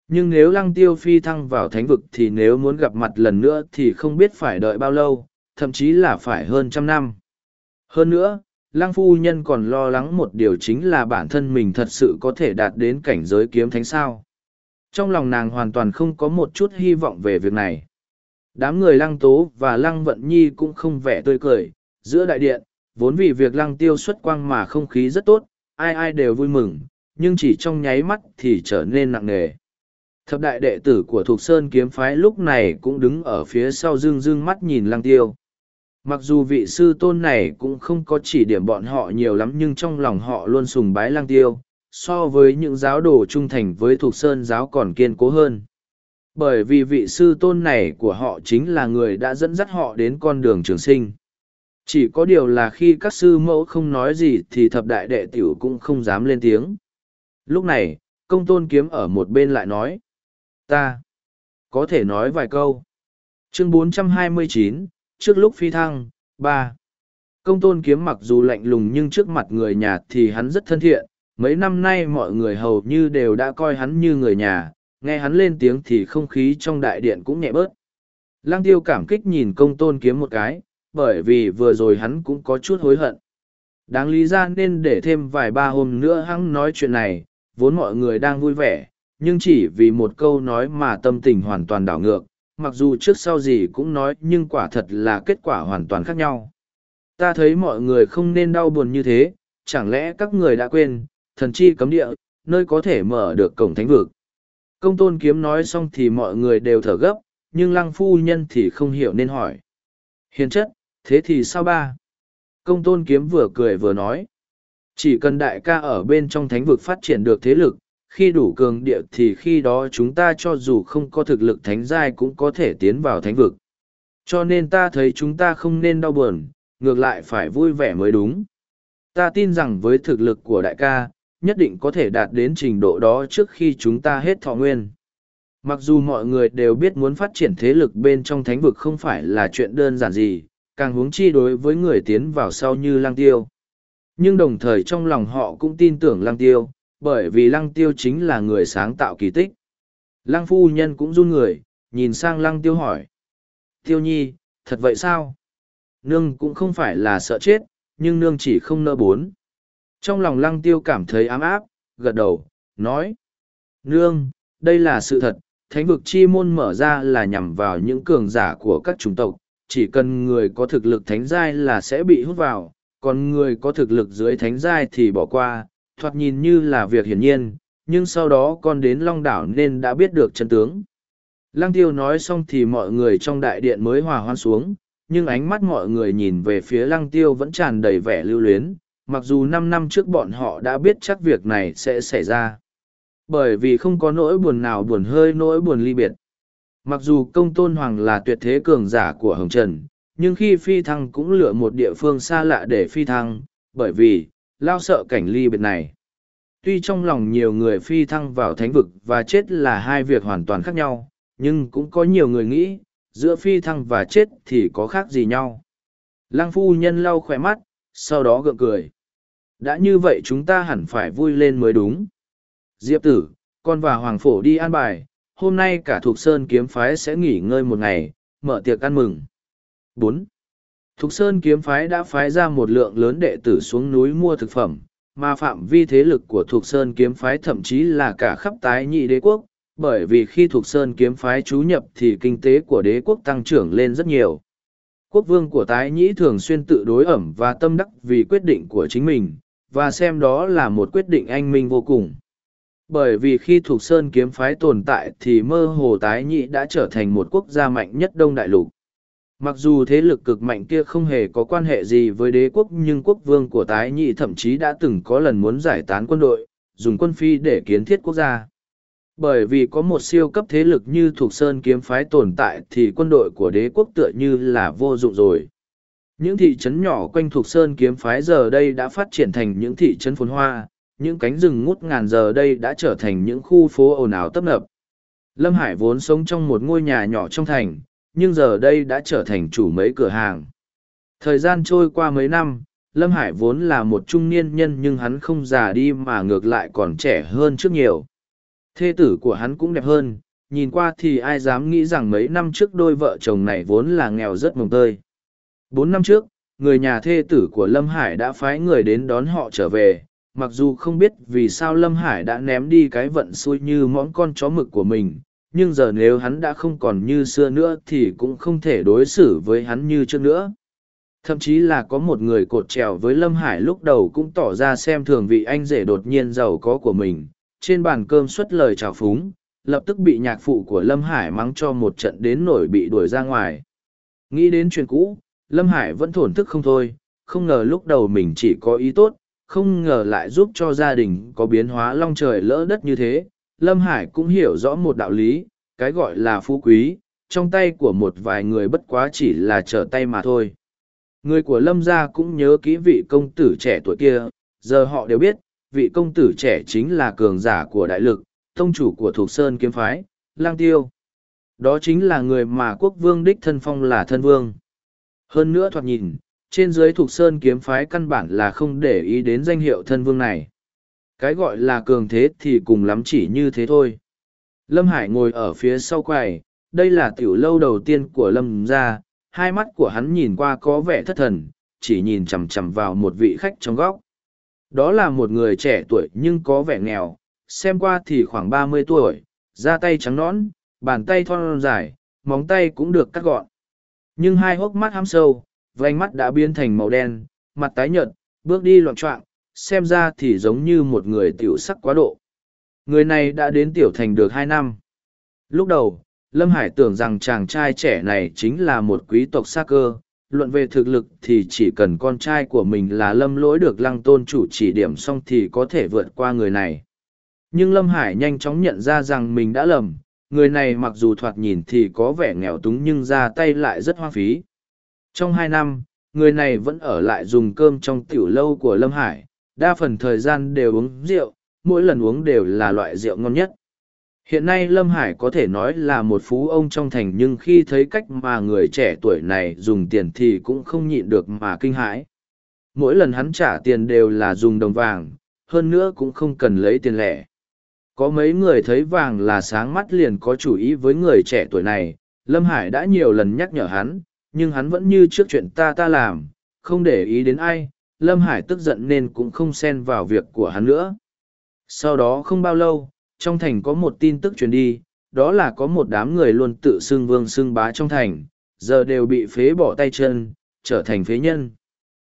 Nhưng nếu lăng tiêu phi thăng vào thánh vực thì nếu muốn gặp mặt lần nữa thì không biết phải đợi bao lâu, thậm chí là phải hơn trăm năm. Hơn nữa, lăng phu nhân còn lo lắng một điều chính là bản thân mình thật sự có thể đạt đến cảnh giới kiếm thánh sao. Trong lòng nàng hoàn toàn không có một chút hy vọng về việc này. Đám người lăng tố và lăng vận nhi cũng không vẻ tươi cười, giữa đại điện, vốn vì việc lăng tiêu xuất quang mà không khí rất tốt, ai ai đều vui mừng, nhưng chỉ trong nháy mắt thì trở nên nặng nề. Thập đại đệ tử của Thục Sơn kiếm phái lúc này cũng đứng ở phía sau dương dương mắt nhìn lăng tiêu. Mặc dù vị sư tôn này cũng không có chỉ điểm bọn họ nhiều lắm nhưng trong lòng họ luôn sùng bái lăng tiêu, so với những giáo đồ trung thành với Thục Sơn giáo còn kiên cố hơn. Bởi vì vị sư tôn này của họ chính là người đã dẫn dắt họ đến con đường trường sinh. Chỉ có điều là khi các sư mẫu không nói gì thì thập đại đệ tiểu cũng không dám lên tiếng. Lúc này, công tôn kiếm ở một bên lại nói. Ta, có thể nói vài câu. Chương 429, trước lúc phi thăng, ba Công tôn kiếm mặc dù lạnh lùng nhưng trước mặt người nhà thì hắn rất thân thiện, mấy năm nay mọi người hầu như đều đã coi hắn như người nhà, nghe hắn lên tiếng thì không khí trong đại điện cũng nhẹ bớt. Lăng tiêu cảm kích nhìn công tôn kiếm một cái, bởi vì vừa rồi hắn cũng có chút hối hận. Đáng lý ra nên để thêm vài ba hôm nữa hắn nói chuyện này, vốn mọi người đang vui vẻ, nhưng chỉ vì một câu nói mà tâm tình hoàn toàn đảo ngược, mặc dù trước sau gì cũng nói nhưng quả thật là kết quả hoàn toàn khác nhau. Ta thấy mọi người không nên đau buồn như thế, chẳng lẽ các người đã quên, thần chi cấm địa, nơi có thể mở được cổng thánh vực. Công tôn kiếm nói xong thì mọi người đều thở gấp, nhưng lăng phu nhân thì không hiểu nên hỏi. Hiền chất, thế thì sao ba? Công tôn kiếm vừa cười vừa nói. Chỉ cần đại ca ở bên trong thánh vực phát triển được thế lực, khi đủ cường địa thì khi đó chúng ta cho dù không có thực lực thánh giai cũng có thể tiến vào thánh vực. Cho nên ta thấy chúng ta không nên đau buồn, ngược lại phải vui vẻ mới đúng. Ta tin rằng với thực lực của đại ca, nhất định có thể đạt đến trình độ đó trước khi chúng ta hết thọ nguyên. Mặc dù mọi người đều biết muốn phát triển thế lực bên trong thánh vực không phải là chuyện đơn giản gì, càng huống chi đối với người tiến vào sau như lang tiêu. Nhưng đồng thời trong lòng họ cũng tin tưởng lang tiêu, bởi vì lăng tiêu chính là người sáng tạo kỳ tích. Lăng phu nhân cũng run người, nhìn sang lăng tiêu hỏi. Tiêu nhi, thật vậy sao? Nương cũng không phải là sợ chết, nhưng nương chỉ không nỡ bốn. Trong lòng lăng tiêu cảm thấy ám áp, gật đầu, nói. Nương, đây là sự thật, thánh vực chi môn mở ra là nhằm vào những cường giả của các chủng tộc, chỉ cần người có thực lực thánh giai là sẽ bị hút vào, còn người có thực lực dưới thánh giai thì bỏ qua, thoạt nhìn như là việc hiển nhiên, nhưng sau đó con đến Long Đảo nên đã biết được chân tướng. Lăng tiêu nói xong thì mọi người trong đại điện mới hòa hoan xuống, nhưng ánh mắt mọi người nhìn về phía lăng tiêu vẫn tràn đầy vẻ lưu luyến, mặc dù năm năm trước bọn họ đã biết chắc việc này sẽ xảy ra. Bởi vì không có nỗi buồn nào buồn hơi nỗi buồn ly biệt. Mặc dù công tôn hoàng là tuyệt thế cường giả của Hồng Trần, nhưng khi phi thăng cũng lựa một địa phương xa lạ để phi thăng, bởi vì, lao sợ cảnh ly biệt này. Tuy trong lòng nhiều người phi thăng vào thánh vực và chết là hai việc hoàn toàn khác nhau, nhưng cũng có nhiều người nghĩ, giữa phi thăng và chết thì có khác gì nhau. Lăng phu nhân lau khỏe mắt, sau đó gượng cười. Đã như vậy chúng ta hẳn phải vui lên mới đúng. Diệp tử, con và Hoàng Phổ đi an bài, hôm nay cả Thục Sơn kiếm phái sẽ nghỉ ngơi một ngày, mở tiệc ăn mừng. bốn Thục Sơn kiếm phái đã phái ra một lượng lớn đệ tử xuống núi mua thực phẩm, mà phạm vi thế lực của Thục Sơn kiếm phái thậm chí là cả khắp tái nhị đế quốc, bởi vì khi Thục Sơn kiếm phái chú nhập thì kinh tế của đế quốc tăng trưởng lên rất nhiều. Quốc vương của tái nhĩ thường xuyên tự đối ẩm và tâm đắc vì quyết định của chính mình, và xem đó là một quyết định anh minh vô cùng. Bởi vì khi thuộc sơn kiếm phái tồn tại thì mơ hồ tái nhị đã trở thành một quốc gia mạnh nhất đông đại lục. Mặc dù thế lực cực mạnh kia không hề có quan hệ gì với đế quốc nhưng quốc vương của tái nhị thậm chí đã từng có lần muốn giải tán quân đội, dùng quân phi để kiến thiết quốc gia. Bởi vì có một siêu cấp thế lực như thuộc sơn kiếm phái tồn tại thì quân đội của đế quốc tựa như là vô dụng rồi. Những thị trấn nhỏ quanh thuộc sơn kiếm phái giờ đây đã phát triển thành những thị trấn phồn hoa, những cánh rừng ngút ngàn giờ đây đã trở thành những khu phố ồn ào tấp nập. Lâm Hải vốn sống trong một ngôi nhà nhỏ trong thành, nhưng giờ đây đã trở thành chủ mấy cửa hàng. Thời gian trôi qua mấy năm, Lâm Hải vốn là một trung niên nhân nhưng hắn không già đi mà ngược lại còn trẻ hơn trước nhiều. Thê tử của hắn cũng đẹp hơn, nhìn qua thì ai dám nghĩ rằng mấy năm trước đôi vợ chồng này vốn là nghèo rất mồng tơi. Bốn năm trước, người nhà thê tử của Lâm Hải đã phái người đến đón họ trở về, mặc dù không biết vì sao Lâm Hải đã ném đi cái vận xui như mõm con chó mực của mình, nhưng giờ nếu hắn đã không còn như xưa nữa thì cũng không thể đối xử với hắn như trước nữa. Thậm chí là có một người cột trèo với Lâm Hải lúc đầu cũng tỏ ra xem thường vị anh rể đột nhiên giàu có của mình, trên bàn cơm xuất lời chào phúng, lập tức bị nhạc phụ của Lâm Hải mắng cho một trận đến nổi bị đuổi ra ngoài. Nghĩ đến chuyện cũ, Lâm Hải vẫn thổn thức không thôi, không ngờ lúc đầu mình chỉ có ý tốt, không ngờ lại giúp cho gia đình có biến hóa long trời lỡ đất như thế. Lâm Hải cũng hiểu rõ một đạo lý, cái gọi là phú quý, trong tay của một vài người bất quá chỉ là trở tay mà thôi. Người của Lâm gia cũng nhớ kỹ vị công tử trẻ tuổi kia, giờ họ đều biết, vị công tử trẻ chính là cường giả của đại lực, tông chủ của Thục Sơn kiếm phái, Lang Tiêu. Đó chính là người mà quốc vương đích thân phong là thân vương. Hơn nữa thoạt nhìn, trên dưới thuộc Sơn kiếm phái căn bản là không để ý đến danh hiệu thân vương này. Cái gọi là cường thế thì cùng lắm chỉ như thế thôi. Lâm Hải ngồi ở phía sau quầy, đây là tiểu lâu đầu tiên của Lâm gia, hai mắt của hắn nhìn qua có vẻ thất thần, chỉ nhìn chằm chằm vào một vị khách trong góc. Đó là một người trẻ tuổi nhưng có vẻ nghèo, xem qua thì khoảng ba mươi tuổi, da tay trắng nõn, bàn tay thon dài, móng tay cũng được cắt gọn. Nhưng hai hốc mắt hăm sâu, vành mắt đã biến thành màu đen, mặt tái nhợt, bước đi loạn trọng, xem ra thì giống như một người tiểu sắc quá độ. Người này đã đến tiểu thành được hai năm. Lúc đầu, Lâm Hải tưởng rằng chàng trai trẻ này chính là một quý tộc xa cơ, luận về thực lực thì chỉ cần con trai của mình là lâm lỗi được lăng tôn chủ chỉ điểm xong thì có thể vượt qua người này. Nhưng Lâm Hải nhanh chóng nhận ra rằng mình đã lầm, người này mặc dù thoạt nhìn thì có vẻ nghèo túng nhưng ra tay lại rất hoang phí. Trong hai năm, người này vẫn ở lại dùng cơm trong tiểu lâu của Lâm Hải, đa phần thời gian đều uống rượu, mỗi lần uống đều là loại rượu ngon nhất. Hiện nay Lâm Hải có thể nói là một phú ông trong thành nhưng khi thấy cách mà người trẻ tuổi này dùng tiền thì cũng không nhịn được mà kinh hãi. Mỗi lần hắn trả tiền đều là dùng đồng vàng, hơn nữa cũng không cần lấy tiền lẻ. Có mấy người thấy vàng là sáng mắt liền có chủ ý với người trẻ tuổi này, Lâm Hải đã nhiều lần nhắc nhở hắn, nhưng hắn vẫn như trước chuyện ta ta làm, không để ý đến ai, Lâm Hải tức giận nên cũng không xen vào việc của hắn nữa. Sau đó không bao lâu, trong thành có một tin tức truyền đi, đó là có một đám người luôn tự xưng vương xưng bá trong thành, giờ đều bị phế bỏ tay chân, trở thành phế nhân.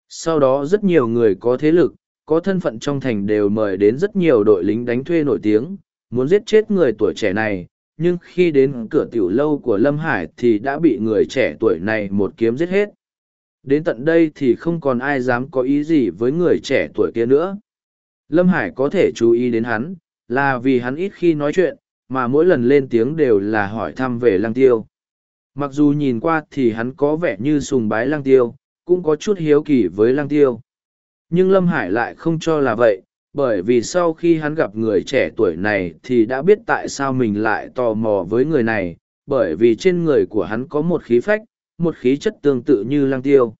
Sau đó rất nhiều người có thế lực, có thân phận trong thành đều mời đến rất nhiều đội lính đánh thuê nổi tiếng, muốn giết chết người tuổi trẻ này, nhưng khi đến cửa tiểu lâu của Lâm Hải thì đã bị người trẻ tuổi này một kiếm giết hết. Đến tận đây thì không còn ai dám có ý gì với người trẻ tuổi kia nữa. Lâm Hải có thể chú ý đến hắn, là vì hắn ít khi nói chuyện, mà mỗi lần lên tiếng đều là hỏi thăm về lăng tiêu. Mặc dù nhìn qua thì hắn có vẻ như sùng bái lăng tiêu, cũng có chút hiếu kỳ với lăng tiêu. Nhưng Lâm Hải lại không cho là vậy, bởi vì sau khi hắn gặp người trẻ tuổi này thì đã biết tại sao mình lại tò mò với người này, bởi vì trên người của hắn có một khí phách, một khí chất tương tự như Lang tiêu.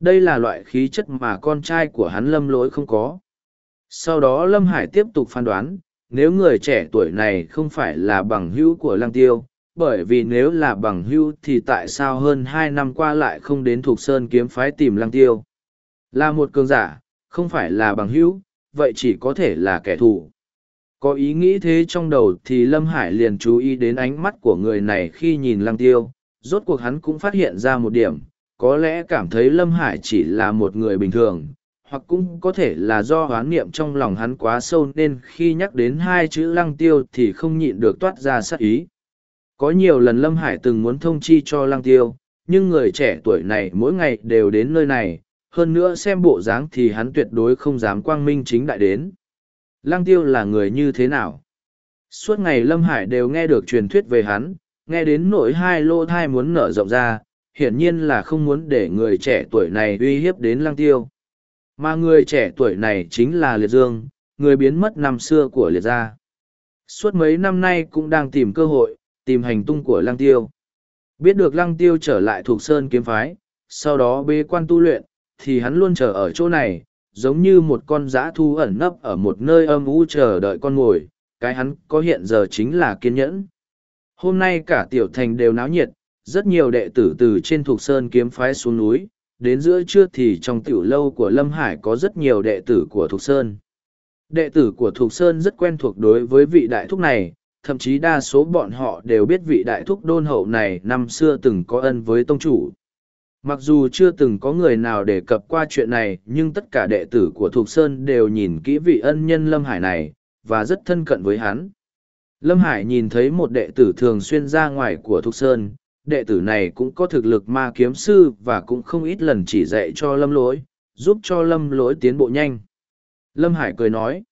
Đây là loại khí chất mà con trai của hắn lâm lỗi không có. Sau đó Lâm Hải tiếp tục phán đoán, nếu người trẻ tuổi này không phải là bằng hữu của Lang tiêu, bởi vì nếu là bằng hữu thì tại sao hơn hai năm qua lại không đến thuộc sơn kiếm phái tìm lăng tiêu. Là một cường giả, không phải là bằng hữu, vậy chỉ có thể là kẻ thù. Có ý nghĩ thế trong đầu thì Lâm Hải liền chú ý đến ánh mắt của người này khi nhìn lăng tiêu, rốt cuộc hắn cũng phát hiện ra một điểm, có lẽ cảm thấy Lâm Hải chỉ là một người bình thường, hoặc cũng có thể là do hoán niệm trong lòng hắn quá sâu nên khi nhắc đến hai chữ lăng tiêu thì không nhịn được toát ra sát ý. Có nhiều lần Lâm Hải từng muốn thông chi cho lăng tiêu, nhưng người trẻ tuổi này mỗi ngày đều đến nơi này, hơn nữa xem bộ dáng thì hắn tuyệt đối không dám quang minh chính đại đến. Lăng tiêu là người như thế nào? Suốt ngày Lâm Hải đều nghe được truyền thuyết về hắn, nghe đến nỗi hai lô thai muốn nở rộng ra, hiển nhiên là không muốn để người trẻ tuổi này uy hiếp đến lăng tiêu. Mà người trẻ tuổi này chính là Liệt Dương, người biến mất năm xưa của Liệt gia. Suốt mấy năm nay cũng đang tìm cơ hội, tìm hành tung của lăng tiêu. Biết được lăng tiêu trở lại thuộc sơn kiếm phái, sau đó bế quan tu luyện, thì hắn luôn chờ ở chỗ này, giống như một con dã thu ẩn nấp ở một nơi âm u chờ đợi con mồi, cái hắn có hiện giờ chính là kiên nhẫn. Hôm nay cả tiểu thành đều náo nhiệt, rất nhiều đệ tử từ trên thuộc sơn kiếm phái xuống núi, đến giữa trưa thì trong tiểu lâu của Lâm Hải có rất nhiều đệ tử của Thục Sơn. Đệ tử của Thục Sơn rất quen thuộc đối với vị đại thúc này, thậm chí đa số bọn họ đều biết vị đại thúc đôn hậu này năm xưa từng có ân với tông chủ. Mặc dù chưa từng có người nào đề cập qua chuyện này, nhưng tất cả đệ tử của Thục Sơn đều nhìn kỹ vị ân nhân Lâm Hải này, và rất thân cận với hắn. Lâm Hải nhìn thấy một đệ tử thường xuyên ra ngoài của Thục Sơn, đệ tử này cũng có thực lực ma kiếm sư và cũng không ít lần chỉ dạy cho lâm lỗi, giúp cho lâm lỗi tiến bộ nhanh. Lâm Hải cười nói,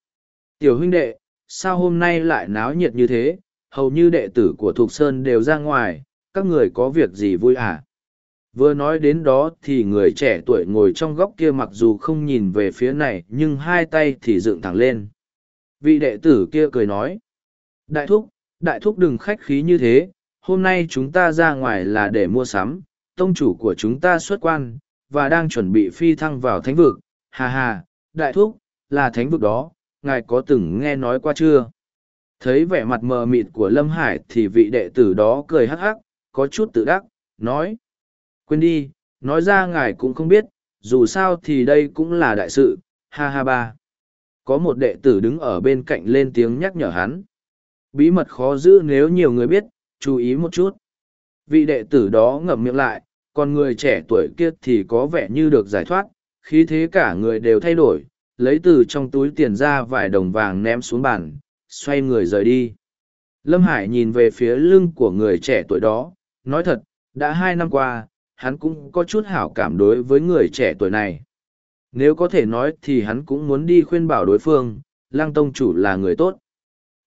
tiểu huynh đệ, sao hôm nay lại náo nhiệt như thế, hầu như đệ tử của Thục Sơn đều ra ngoài, các người có việc gì vui à? Vừa nói đến đó thì người trẻ tuổi ngồi trong góc kia mặc dù không nhìn về phía này nhưng hai tay thì dựng thẳng lên. Vị đệ tử kia cười nói, Đại thúc, đại thúc đừng khách khí như thế, hôm nay chúng ta ra ngoài là để mua sắm, tông chủ của chúng ta xuất quan, và đang chuẩn bị phi thăng vào thánh vực. Hà hà, đại thúc, là thánh vực đó, ngài có từng nghe nói qua chưa? Thấy vẻ mặt mờ mịt của Lâm Hải thì vị đệ tử đó cười hắc hắc, có chút tự đắc, nói. Quên đi, nói ra ngài cũng không biết, dù sao thì đây cũng là đại sự, ha ha ba. Có một đệ tử đứng ở bên cạnh lên tiếng nhắc nhở hắn. Bí mật khó giữ nếu nhiều người biết, chú ý một chút. Vị đệ tử đó ngậm miệng lại, còn người trẻ tuổi kia thì có vẻ như được giải thoát, khí thế cả người đều thay đổi, lấy từ trong túi tiền ra vài đồng vàng ném xuống bàn, xoay người rời đi. Lâm Hải nhìn về phía lưng của người trẻ tuổi đó, nói thật, đã hai năm qua, hắn cũng có chút hảo cảm đối với người trẻ tuổi này. Nếu có thể nói thì hắn cũng muốn đi khuyên bảo đối phương, lang tông chủ là người tốt.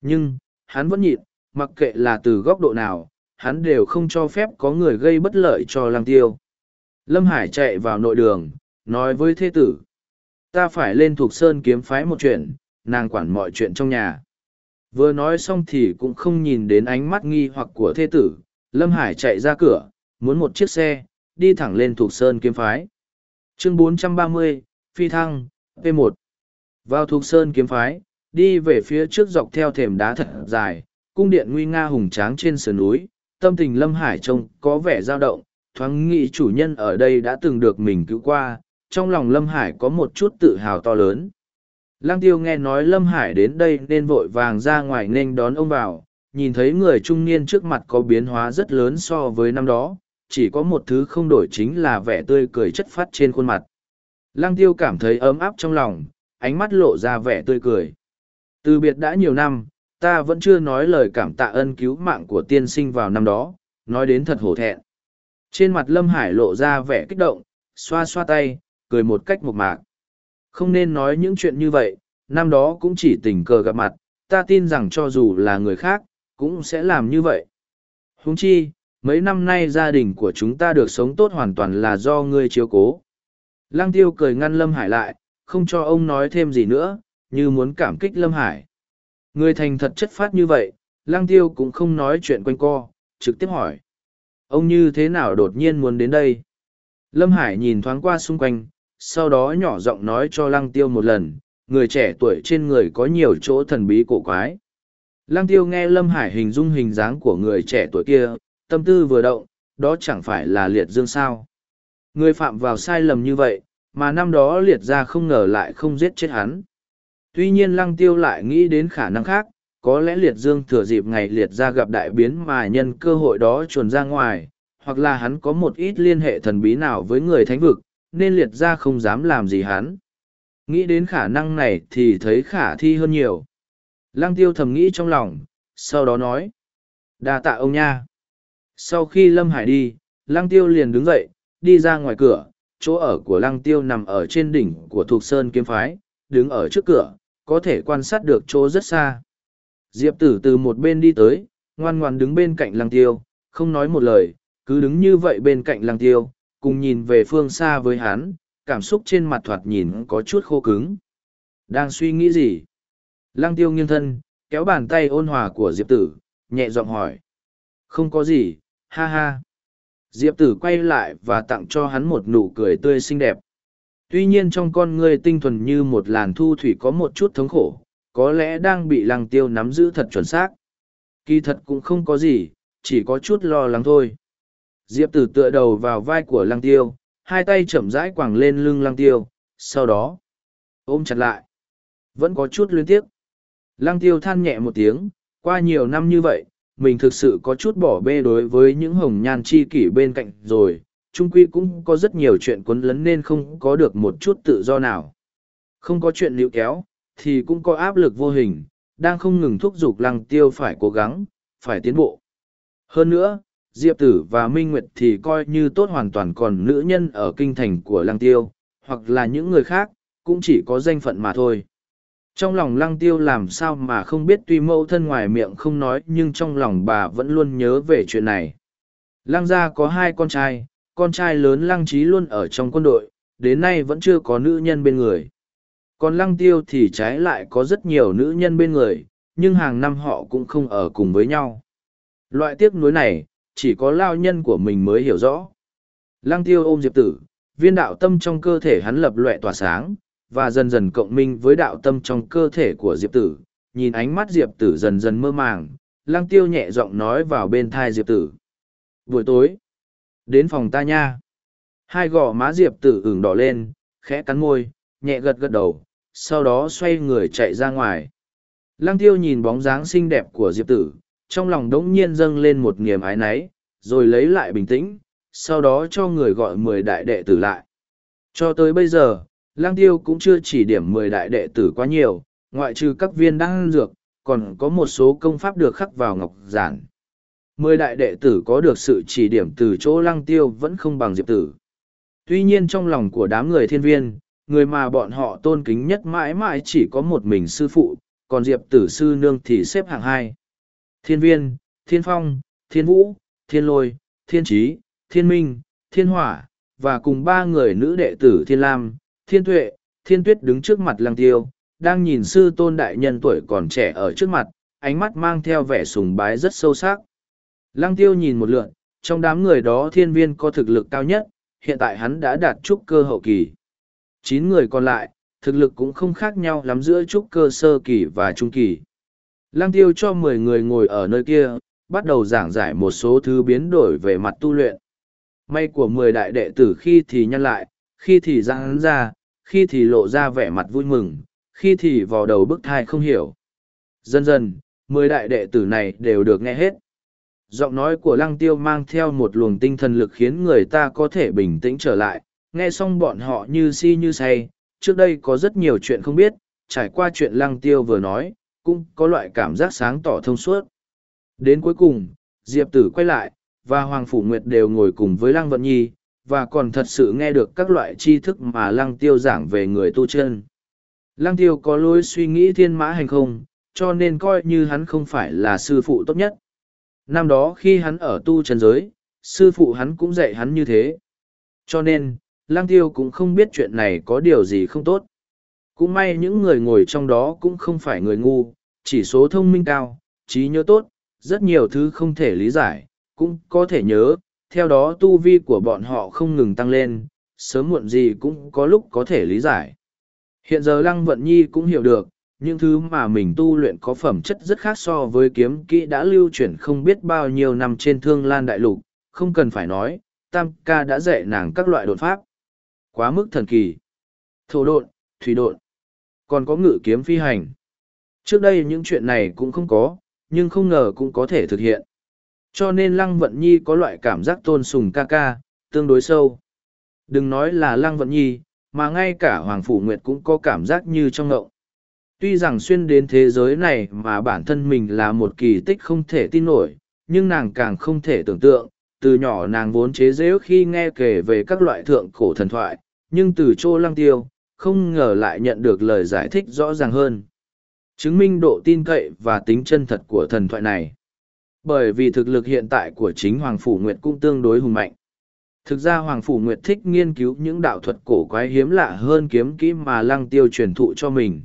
Nhưng, hắn vẫn nhịn, mặc kệ là từ góc độ nào, hắn đều không cho phép có người gây bất lợi cho lăng tiêu. Lâm Hải chạy vào nội đường, nói với thế tử. Ta phải lên thuộc sơn kiếm phái một chuyện, nàng quản mọi chuyện trong nhà. Vừa nói xong thì cũng không nhìn đến ánh mắt nghi hoặc của thế tử, Lâm Hải chạy ra cửa, muốn một chiếc xe, đi thẳng lên thuộc sơn kiếm phái. Chương 430, Phi Thăng, P1. Vào thuộc sơn kiếm phái, đi về phía trước dọc theo thềm đá thật dài, cung điện nguy nga hùng tráng trên sườn núi, tâm tình Lâm Hải trông có vẻ dao động, thoáng nghĩ chủ nhân ở đây đã từng được mình cứu qua, trong lòng Lâm Hải có một chút tự hào to lớn. Lăng tiêu nghe nói Lâm Hải đến đây nên vội vàng ra ngoài nên đón ông vào, nhìn thấy người trung niên trước mặt có biến hóa rất lớn so với năm đó, chỉ có một thứ không đổi chính là vẻ tươi cười chất phát trên khuôn mặt. Lăng tiêu cảm thấy ấm áp trong lòng, ánh mắt lộ ra vẻ tươi cười. Từ biệt đã nhiều năm, ta vẫn chưa nói lời cảm tạ ân cứu mạng của tiên sinh vào năm đó, nói đến thật hổ thẹn. Trên mặt Lâm Hải lộ ra vẻ kích động, xoa xoa tay, cười một cách mộc mạc. Không nên nói những chuyện như vậy, năm đó cũng chỉ tình cờ gặp mặt, ta tin rằng cho dù là người khác, cũng sẽ làm như vậy. Huống chi, mấy năm nay gia đình của chúng ta được sống tốt hoàn toàn là do ngươi chiếu cố. Lăng tiêu cười ngăn Lâm Hải lại, không cho ông nói thêm gì nữa, như muốn cảm kích Lâm Hải. Người thành thật chất phát như vậy, lang tiêu cũng không nói chuyện quanh co, trực tiếp hỏi. Ông như thế nào đột nhiên muốn đến đây? Lâm Hải nhìn thoáng qua xung quanh, sau đó nhỏ giọng nói cho lăng tiêu một lần, người trẻ tuổi trên người có nhiều chỗ thần bí cổ quái. Lăng tiêu nghe Lâm Hải hình dung hình dáng của người trẻ tuổi kia, tâm tư vừa động, đó chẳng phải là liệt dương sao. Người phạm vào sai lầm như vậy, mà năm đó liệt ra không ngờ lại không giết chết hắn. Tuy nhiên lăng tiêu lại nghĩ đến khả năng khác, có lẽ liệt dương thừa dịp ngày liệt ra gặp đại biến mà nhân cơ hội đó chuồn ra ngoài, hoặc là hắn có một ít liên hệ thần bí nào với người thánh vực, nên liệt ra không dám làm gì hắn. Nghĩ đến khả năng này thì thấy khả thi hơn nhiều. Lăng tiêu thầm nghĩ trong lòng, sau đó nói. đa tạ ông nha. Sau khi Lâm Hải đi, Lăng tiêu liền đứng dậy, đi ra ngoài cửa, chỗ ở của Lăng tiêu nằm ở trên đỉnh của Thục Sơn Kiếm Phái, đứng ở trước cửa, có thể quan sát được chỗ rất xa. Diệp tử từ một bên đi tới, ngoan ngoan đứng bên cạnh Lăng tiêu, không nói một lời, cứ đứng như vậy bên cạnh Lăng tiêu, cùng nhìn về phương xa với hắn, cảm xúc trên mặt thoạt nhìn có chút khô cứng. Đang suy nghĩ gì? Lăng tiêu nghiêng thân, kéo bàn tay ôn hòa của Diệp tử, nhẹ giọng hỏi. Không có gì, ha ha. Diệp tử quay lại và tặng cho hắn một nụ cười tươi xinh đẹp. Tuy nhiên trong con người tinh thuần như một làn thu thủy có một chút thống khổ, có lẽ đang bị lăng tiêu nắm giữ thật chuẩn xác. Kỳ thật cũng không có gì, chỉ có chút lo lắng thôi. Diệp tử tựa đầu vào vai của lăng tiêu, hai tay chậm rãi quẳng lên lưng lăng tiêu, sau đó ôm chặt lại. Vẫn có chút liên tiếp. Lăng tiêu than nhẹ một tiếng, qua nhiều năm như vậy, mình thực sự có chút bỏ bê đối với những hồng nhan chi kỷ bên cạnh rồi, trung quy cũng có rất nhiều chuyện quấn lấn nên không có được một chút tự do nào. Không có chuyện níu kéo, thì cũng có áp lực vô hình, đang không ngừng thúc giục lăng tiêu phải cố gắng, phải tiến bộ. Hơn nữa, Diệp Tử và Minh Nguyệt thì coi như tốt hoàn toàn còn nữ nhân ở kinh thành của lăng tiêu, hoặc là những người khác, cũng chỉ có danh phận mà thôi. Trong lòng lăng tiêu làm sao mà không biết tuy mẫu thân ngoài miệng không nói nhưng trong lòng bà vẫn luôn nhớ về chuyện này. Lăng gia có hai con trai, con trai lớn lăng trí luôn ở trong quân đội, đến nay vẫn chưa có nữ nhân bên người. Còn lăng tiêu thì trái lại có rất nhiều nữ nhân bên người, nhưng hàng năm họ cũng không ở cùng với nhau. Loại tiếc nuối này, chỉ có lao nhân của mình mới hiểu rõ. Lăng tiêu ôm diệp tử, viên đạo tâm trong cơ thể hắn lập loẹ tỏa sáng, và dần dần cộng minh với đạo tâm trong cơ thể của diệp tử. Nhìn ánh mắt diệp tử dần dần mơ màng, lăng tiêu nhẹ giọng nói vào bên thai diệp tử. Buổi tối, đến phòng ta nha. Hai gò má diệp tử ửng đỏ lên, khẽ cắn môi, nhẹ gật gật đầu, sau đó xoay người chạy ra ngoài. Lăng tiêu nhìn bóng dáng xinh đẹp của diệp tử, trong lòng đống nhiên dâng lên một niềm ái náy, rồi lấy lại bình tĩnh, sau đó cho người gọi mười đại đệ tử lại. Cho tới bây giờ lang tiêu cũng chưa chỉ điểm mười đại đệ tử quá nhiều, ngoại trừ các viên đăng dược, còn có một số công pháp được khắc vào ngọc giản. Mười đại đệ tử có được sự chỉ điểm từ chỗ lăng tiêu vẫn không bằng diệp tử. Tuy nhiên trong lòng của đám người thiên viên, người mà bọn họ tôn kính nhất mãi mãi chỉ có một mình sư phụ, còn diệp tử sư nương thì xếp hạng hai. Thiên viên, thiên phong, thiên vũ, thiên lôi, thiên trí, thiên minh, thiên hỏa, và cùng ba người nữ đệ tử thiên lam, thiên tuệ, thiên tuyết đứng trước mặt lăng tiêu, đang nhìn sư tôn đại nhân tuổi còn trẻ ở trước mặt, ánh mắt mang theo vẻ sùng bái rất sâu sắc. Lăng tiêu nhìn một lượn, trong đám người đó thiên viên có thực lực cao nhất, hiện tại hắn đã đạt trúc cơ hậu kỳ. Chín người còn lại, thực lực cũng không khác nhau lắm giữa trúc cơ sơ kỳ và trung kỳ. Lăng tiêu cho mười người ngồi ở nơi kia, bắt đầu giảng giải một số thứ biến đổi về mặt tu luyện. May của mười đại đệ tử khi thì nhăn lại, khi thì giãn ra, khi thì lộ ra vẻ mặt vui mừng, khi thì vào đầu bức thai không hiểu. Dần dần, mười đại đệ tử này đều được nghe hết. Giọng nói của lăng tiêu mang theo một luồng tinh thần lực khiến người ta có thể bình tĩnh trở lại, nghe xong bọn họ như si như say, trước đây có rất nhiều chuyện không biết, trải qua chuyện lăng tiêu vừa nói, cũng có loại cảm giác sáng tỏ thông suốt. Đến cuối cùng, Diệp Tử quay lại, và Hoàng Phủ Nguyệt đều ngồi cùng với Lăng Vận Nhi, và còn thật sự nghe được các loại tri thức mà lăng tiêu giảng về người tu chân. Lăng tiêu có lối suy nghĩ thiên mã hành không, cho nên coi như hắn không phải là sư phụ tốt nhất. Năm đó khi hắn ở tu chân giới, sư phụ hắn cũng dạy hắn như thế. Cho nên, lăng tiêu cũng không biết chuyện này có điều gì không tốt. Cũng may những người ngồi trong đó cũng không phải người ngu, chỉ số thông minh cao, trí nhớ tốt, rất nhiều thứ không thể lý giải, cũng có thể nhớ, theo đó tu vi của bọn họ không ngừng tăng lên, sớm muộn gì cũng có lúc có thể lý giải. Hiện giờ Lăng Vận Nhi cũng hiểu được, những thứ mà mình tu luyện có phẩm chất rất khác so với kiếm kỹ đã lưu chuyển không biết bao nhiêu năm trên thương lan đại lục, không cần phải nói, Tam ca đã dạy nàng các loại đột pháp. Quá mức thần kỳ. Thổ độn, thủy độn, còn có ngự kiếm phi hành. Trước đây những chuyện này cũng không có, nhưng không ngờ cũng có thể thực hiện. Cho nên Lăng Vận Nhi có loại cảm giác tôn sùng ca ca, tương đối sâu. Đừng nói là Lăng Vận Nhi, mà ngay cả Hoàng Phủ Nguyệt cũng có cảm giác như trong ngộng. Tuy rằng xuyên đến thế giới này mà bản thân mình là một kỳ tích không thể tin nổi, nhưng nàng càng không thể tưởng tượng, từ nhỏ nàng vốn chế giễu khi nghe kể về các loại thượng cổ thần thoại, nhưng từ chô lăng tiêu, không ngờ lại nhận được lời giải thích rõ ràng hơn. Chứng minh độ tin cậy và tính chân thật của thần thoại này. Bởi vì thực lực hiện tại của chính Hoàng Phủ Nguyệt cũng tương đối hùng mạnh. Thực ra Hoàng Phủ Nguyệt thích nghiên cứu những đạo thuật cổ quái hiếm lạ hơn kiếm kỹ mà lăng tiêu truyền thụ cho mình.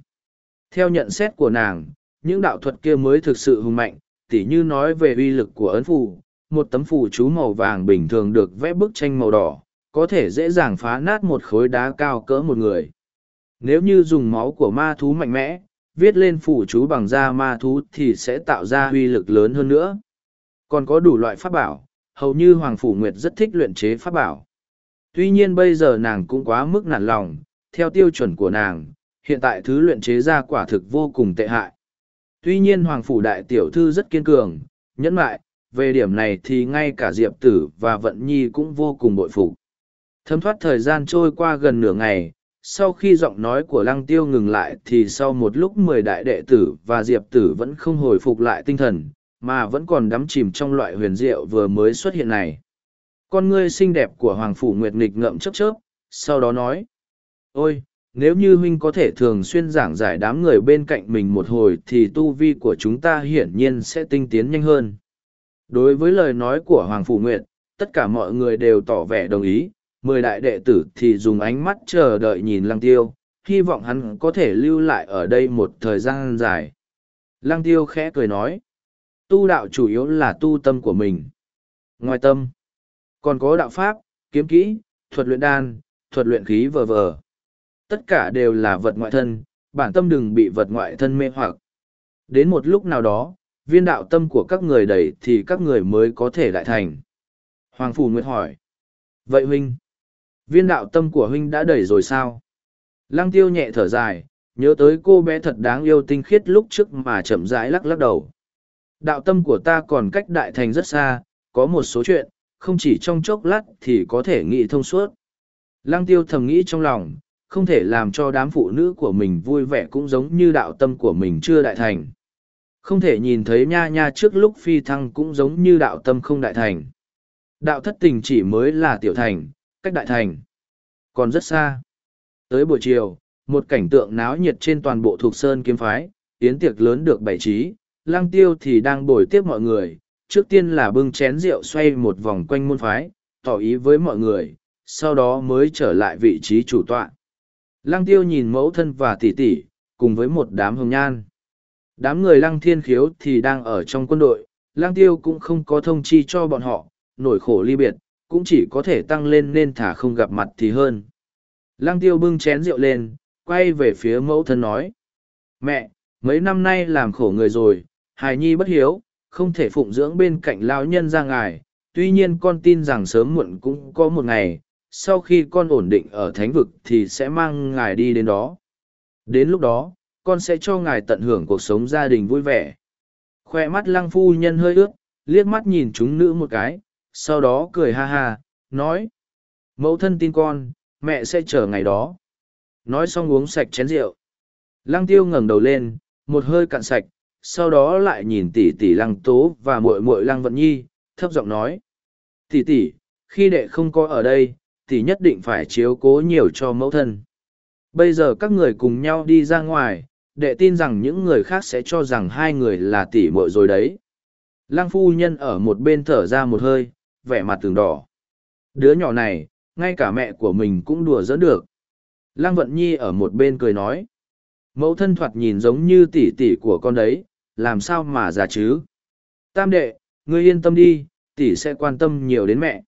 Theo nhận xét của nàng, những đạo thuật kia mới thực sự hùng mạnh, tỉ như nói về uy lực của ấn phù, một tấm phù chú màu vàng bình thường được vẽ bức tranh màu đỏ, có thể dễ dàng phá nát một khối đá cao cỡ một người. Nếu như dùng máu của ma thú mạnh mẽ, viết lên phù chú bằng da ma thú thì sẽ tạo ra uy lực lớn hơn nữa. Còn có đủ loại pháp bảo, hầu như Hoàng Phủ Nguyệt rất thích luyện chế pháp bảo. Tuy nhiên bây giờ nàng cũng quá mức nản lòng, theo tiêu chuẩn của nàng, hiện tại thứ luyện chế ra quả thực vô cùng tệ hại. Tuy nhiên Hoàng Phủ Đại Tiểu Thư rất kiên cường, nhẫn mại, về điểm này thì ngay cả Diệp Tử và Vận Nhi cũng vô cùng bội phục. Thấm thoát thời gian trôi qua gần nửa ngày, sau khi giọng nói của Lăng Tiêu ngừng lại thì sau một lúc mười đại đệ tử và Diệp Tử vẫn không hồi phục lại tinh thần, mà vẫn còn đắm chìm trong loại huyền diệu vừa mới xuất hiện này. Con ngươi xinh đẹp của Hoàng Phủ Nguyệt nghịch ngậm chớp chớp, sau đó nói. Ôi, nếu như huynh có thể thường xuyên giảng giải đám người bên cạnh mình một hồi thì tu vi của chúng ta hiển nhiên sẽ tinh tiến nhanh hơn. Đối với lời nói của Hoàng Phủ Nguyệt, tất cả mọi người đều tỏ vẻ đồng ý, mười đại đệ tử thì dùng ánh mắt chờ đợi nhìn Lăng Tiêu, hy vọng hắn có thể lưu lại ở đây một thời gian dài. Lăng Tiêu khẽ cười nói, tu đạo chủ yếu là tu tâm của mình. Ngoài tâm, còn có đạo pháp, kiếm kỹ, thuật luyện đan, thuật luyện khí vờ vờ. Tất cả đều là vật ngoại thân, bản tâm đừng bị vật ngoại thân mê hoặc. Đến một lúc nào đó, viên đạo tâm của các người đầy thì các người mới có thể đại thành. Hoàng Phủ Nguyệt hỏi. Vậy huynh, viên đạo tâm của huynh đã đầy rồi sao? Lăng tiêu nhẹ thở dài, nhớ tới cô bé thật đáng yêu tinh khiết lúc trước mà chậm rãi lắc lắc đầu. Đạo tâm của ta còn cách đại thành rất xa, có một số chuyện, không chỉ trong chốc lát thì có thể nghĩ thông suốt. Lăng tiêu thầm nghĩ trong lòng, không thể làm cho đám phụ nữ của mình vui vẻ cũng giống như đạo tâm của mình chưa đại thành. Không thể nhìn thấy nha nha trước lúc phi thăng cũng giống như đạo tâm không đại thành. Đạo thất tình chỉ mới là tiểu thành, cách đại thành. Còn rất xa. Tới buổi chiều, một cảnh tượng náo nhiệt trên toàn bộ thuộc sơn kiếm phái, tiến tiệc lớn được bày trí, lang tiêu thì đang bồi tiếp mọi người. Trước tiên là bưng chén rượu xoay một vòng quanh môn phái, tỏ ý với mọi người, sau đó mới trở lại vị trí chủ tọa. Lăng tiêu nhìn mẫu thân và tỷ tỷ, cùng với một đám hồng nhan. Đám người lăng thiên khiếu thì đang ở trong quân đội, lăng tiêu cũng không có thông chi cho bọn họ, nổi khổ ly biệt, cũng chỉ có thể tăng lên nên thả không gặp mặt thì hơn. Lăng tiêu bưng chén rượu lên, quay về phía mẫu thân nói. Mẹ, mấy năm nay làm khổ người rồi, hài nhi bất hiếu, không thể phụng dưỡng bên cạnh lão nhân ra ngài, tuy nhiên con tin rằng sớm muộn cũng có một ngày, sau khi con ổn định ở thánh vực thì sẽ mang ngài đi đến đó. Đến lúc đó, con sẽ cho ngài tận hưởng cuộc sống gia đình vui vẻ. Khoe mắt lăng phu nhân hơi ướt, liếc mắt nhìn chúng nữ một cái, sau đó cười ha ha, nói. Mẫu thân tin con, mẹ sẽ chờ ngày đó. Nói xong uống sạch chén rượu. Lăng tiêu ngẩng đầu lên, một hơi cạn sạch, sau đó lại nhìn tỷ tỷ lăng tố và muội muội lăng vận nhi, thấp giọng nói. Tỷ tỷ, khi đệ không có ở đây, tỷ nhất định phải chiếu cố nhiều cho mẫu thân. Bây giờ các người cùng nhau đi ra ngoài, đệ tin rằng những người khác sẽ cho rằng hai người là tỷ muội rồi đấy. Lăng phu nhân ở một bên thở ra một hơi, vẻ mặt tường đỏ. Đứa nhỏ này, ngay cả mẹ của mình cũng đùa dẫn được. Lăng vận nhi ở một bên cười nói. Mẫu thân thoạt nhìn giống như tỷ tỷ của con đấy, làm sao mà già chứ? Tam đệ, ngươi yên tâm đi, tỷ sẽ quan tâm nhiều đến mẹ.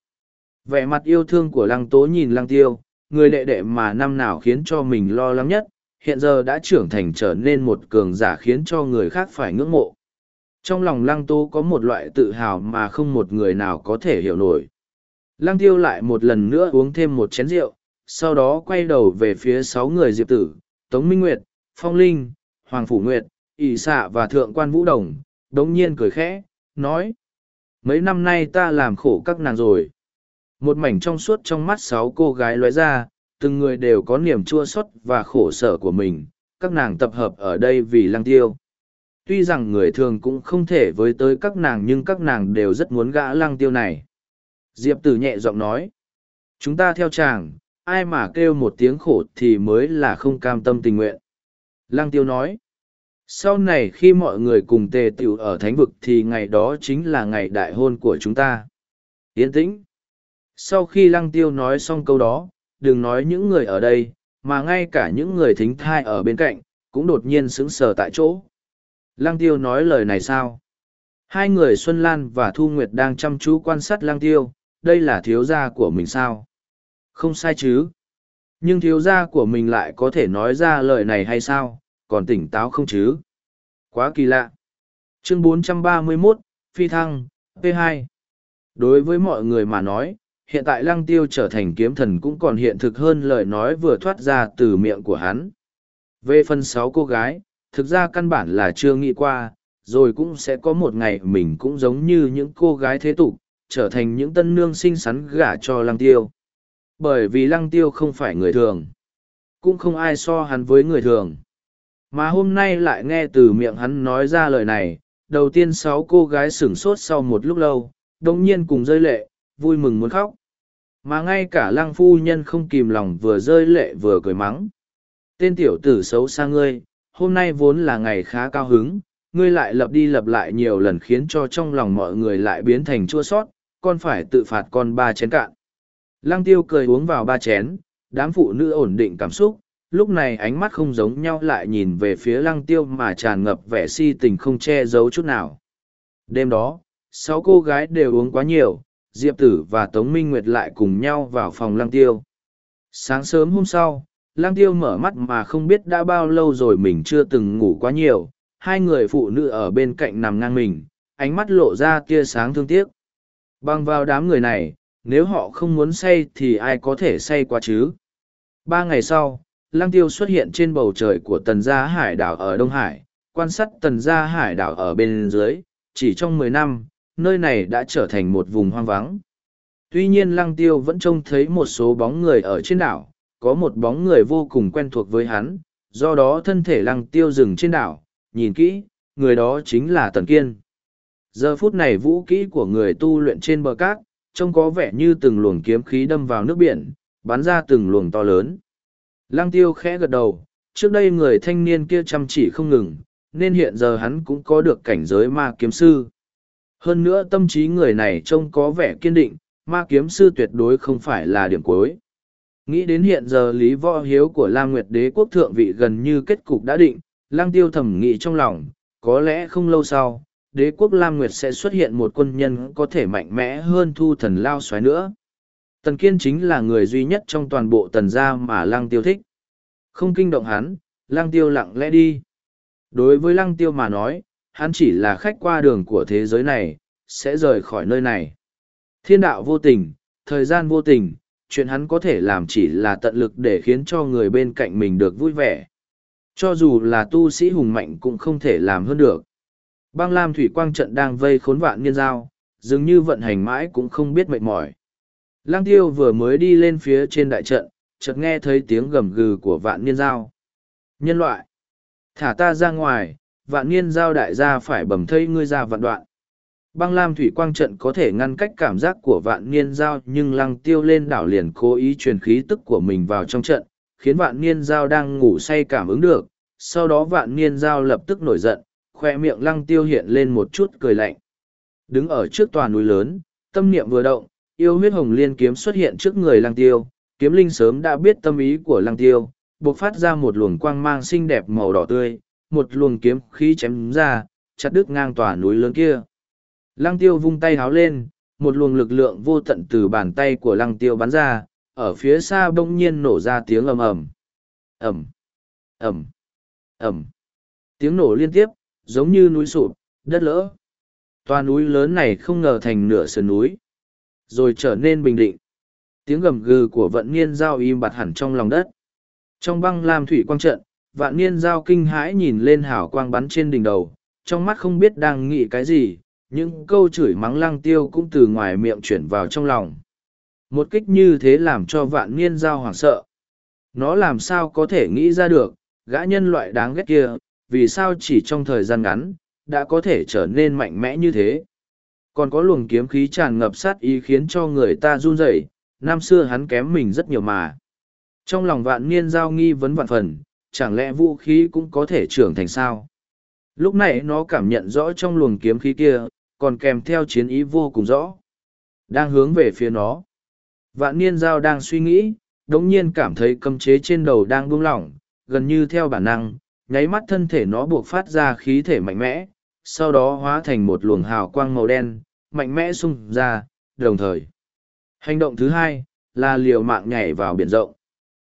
Vẻ mặt yêu thương của lăng tố nhìn lăng tiêu, người đệ đệ mà năm nào khiến cho mình lo lắng nhất, hiện giờ đã trưởng thành trở nên một cường giả khiến cho người khác phải ngưỡng mộ. Trong lòng lăng tố có một loại tự hào mà không một người nào có thể hiểu nổi. Lăng tiêu lại một lần nữa uống thêm một chén rượu, sau đó quay đầu về phía sáu người diệp tử, Tống Minh Nguyệt, Phong Linh, Hoàng Phủ Nguyệt, ỷ xạ và Thượng quan Vũ Đồng, đống nhiên cười khẽ, nói. Mấy năm nay ta làm khổ các nàng rồi. Một mảnh trong suốt trong mắt sáu cô gái lóe ra, từng người đều có niềm chua xót và khổ sở của mình, các nàng tập hợp ở đây vì lăng tiêu. Tuy rằng người thường cũng không thể với tới các nàng nhưng các nàng đều rất muốn gã lăng tiêu này. Diệp tử nhẹ giọng nói, chúng ta theo chàng, ai mà kêu một tiếng khổ thì mới là không cam tâm tình nguyện. Lăng tiêu nói, sau này khi mọi người cùng tề tiểu ở thánh vực thì ngày đó chính là ngày đại hôn của chúng ta. Yên tĩnh. Sau khi lăng tiêu nói xong câu đó, đừng nói những người ở đây, mà ngay cả những người thính thai ở bên cạnh, cũng đột nhiên sững sờ tại chỗ. Lăng tiêu nói lời này sao? Hai người Xuân Lan và Thu Nguyệt đang chăm chú quan sát lăng tiêu, đây là thiếu gia của mình sao? Không sai chứ. Nhưng thiếu gia của mình lại có thể nói ra lời này hay sao, còn tỉnh táo không chứ? Quá kỳ lạ. Chương 431, Phi Thăng, P2. Đối với mọi người mà nói, hiện tại lăng tiêu trở thành kiếm thần cũng còn hiện thực hơn lời nói vừa thoát ra từ miệng của hắn. Về phần sáu cô gái, thực ra căn bản là chưa nghĩ qua, rồi cũng sẽ có một ngày mình cũng giống như những cô gái thế tục, trở thành những tân nương xinh xắn gả cho lăng tiêu. Bởi vì lăng tiêu không phải người thường, cũng không ai so hắn với người thường. Mà hôm nay lại nghe từ miệng hắn nói ra lời này, đầu tiên sáu cô gái sửng sốt sau một lúc lâu, đồng nhiên cùng rơi lệ, vui mừng muốn khóc. Mà ngay cả lăng phu nhân không kìm lòng vừa rơi lệ vừa cười mắng. Tên tiểu tử xấu xa ngươi, hôm nay vốn là ngày khá cao hứng, ngươi lại lập đi lập lại nhiều lần khiến cho trong lòng mọi người lại biến thành chua sót, con phải tự phạt con ba chén cạn. Lăng tiêu cười uống vào ba chén, đám phụ nữ ổn định cảm xúc, lúc này ánh mắt không giống nhau lại nhìn về phía lăng tiêu mà tràn ngập vẻ si tình không che giấu chút nào. Đêm đó, sáu cô gái đều uống quá nhiều, Diệp Tử và Tống Minh Nguyệt lại cùng nhau vào phòng lăng tiêu. Sáng sớm hôm sau, lăng tiêu mở mắt mà không biết đã bao lâu rồi mình chưa từng ngủ quá nhiều, hai người phụ nữ ở bên cạnh nằm ngang mình, ánh mắt lộ ra tia sáng thương tiếc. Bằng vào đám người này, nếu họ không muốn say thì ai có thể say qua chứ? Ba ngày sau, Lăng Tiêu xuất hiện trên bầu trời của tần gia hải đảo ở Đông Hải, quan sát tần gia hải đảo ở bên dưới, chỉ trong mười năm, nơi này đã trở thành một vùng hoang vắng. Tuy nhiên Lăng Tiêu vẫn trông thấy một số bóng người ở trên đảo, có một bóng người vô cùng quen thuộc với hắn, do đó thân thể Lăng Tiêu dừng trên đảo, nhìn kỹ, người đó chính là Tần Kiên. Giờ phút này vũ kỹ của người tu luyện trên bờ cát, trông có vẻ như từng luồng kiếm khí đâm vào nước biển, bắn ra từng luồng to lớn. Lăng tiêu khẽ gật đầu, trước đây người thanh niên kia chăm chỉ không ngừng, nên hiện giờ hắn cũng có được cảnh giới ma kiếm sư. Hơn nữa tâm trí người này trông có vẻ kiên định, ma kiếm sư tuyệt đối không phải là điểm cuối. Nghĩ đến hiện giờ lý võ hiếu của Lam Nguyệt đế quốc thượng vị gần như kết cục đã định, lang tiêu thẩm nghĩ trong lòng, có lẽ không lâu sau, đế quốc Lam Nguyệt sẽ xuất hiện một quân nhân có thể mạnh mẽ hơn thu thần lao xoáy nữa. Tần Kiên chính là người duy nhất trong toàn bộ tần gia mà Lăng Tiêu thích. Không kinh động hắn, Lăng Tiêu lặng lẽ đi. Đối với Lăng Tiêu mà nói, hắn chỉ là khách qua đường của thế giới này, sẽ rời khỏi nơi này. Thiên đạo vô tình, thời gian vô tình, chuyện hắn có thể làm chỉ là tận lực để khiến cho người bên cạnh mình được vui vẻ. Cho dù là tu sĩ hùng mạnh cũng không thể làm hơn được. Băng Lam Thủy Quang trận đang vây khốn vạn niên giao, dường như vận hành mãi cũng không biết mệt mỏi. Lang tiêu vừa mới đi lên phía trên đại trận, chợt nghe thấy tiếng gầm gừ của vạn niên giao. Nhân loại! Thả ta ra ngoài, vạn niên giao đại gia phải bầm thây ngươi ra vạn đoạn. Băng lam thủy quang trận có thể ngăn cách cảm giác của vạn niên giao nhưng lăng tiêu lên đảo liền cố ý truyền khí tức của mình vào trong trận, khiến vạn niên giao đang ngủ say cảm ứng được. Sau đó vạn niên giao lập tức nổi giận, khoe miệng lăng tiêu hiện lên một chút cười lạnh. Đứng ở trước tòa núi lớn, tâm niệm vừa động, yêu huyết hồng liên kiếm xuất hiện trước người lăng tiêu, kiếm linh sớm đã biết tâm ý của lăng tiêu, buộc phát ra một luồng quang mang xinh đẹp màu đỏ tươi, một luồng kiếm khí chém ra, chặt đứt ngang tòa núi lớn kia. Lăng tiêu vung tay háo lên, một luồng lực lượng vô tận từ bàn tay của lăng tiêu bắn ra, ở phía xa bỗng nhiên nổ ra tiếng ầm ầm. Ầm, ầm, ầm. Tiếng nổ liên tiếp, giống như núi sụp, đất lỡ. Toa núi lớn này không ngờ thành nửa sườn núi, rồi trở nên bình định. Tiếng gầm gừ của vận niên giao im bặt hẳn trong lòng đất. Trong băng lam thủy quang trận, vạn niên giao kinh hãi nhìn lên hảo quang bắn trên đỉnh đầu, trong mắt không biết đang nghĩ cái gì, những câu chửi mắng lăng tiêu cũng từ ngoài miệng chuyển vào trong lòng. Một kích như thế làm cho vạn niên giao hoảng sợ. nó làm sao có thể nghĩ ra được, gã nhân loại đáng ghét kia, vì sao chỉ trong thời gian ngắn, đã có thể trở nên mạnh mẽ như thế. Còn có luồng kiếm khí tràn ngập sát ý khiến cho người ta run rẩy. năm xưa hắn kém mình rất nhiều mà. Trong lòng vạn niên giao nghi vấn vạn phần, chẳng lẽ vũ khí cũng có thể trưởng thành sao? Lúc này nó cảm nhận rõ trong luồng kiếm khí kia, còn kèm theo chiến ý vô cùng rõ. Đang hướng về phía nó. Vạn niên giao đang suy nghĩ, đống nhiên cảm thấy cấm chế trên đầu đang buông lỏng, gần như theo bản năng, nháy mắt thân thể nó buộc phát ra khí thể mạnh mẽ, sau đó hóa thành một luồng hào quang màu đen, mạnh mẽ xung ra, đồng thời. Hành động thứ hai, là liều mạng nhảy vào biển rộng.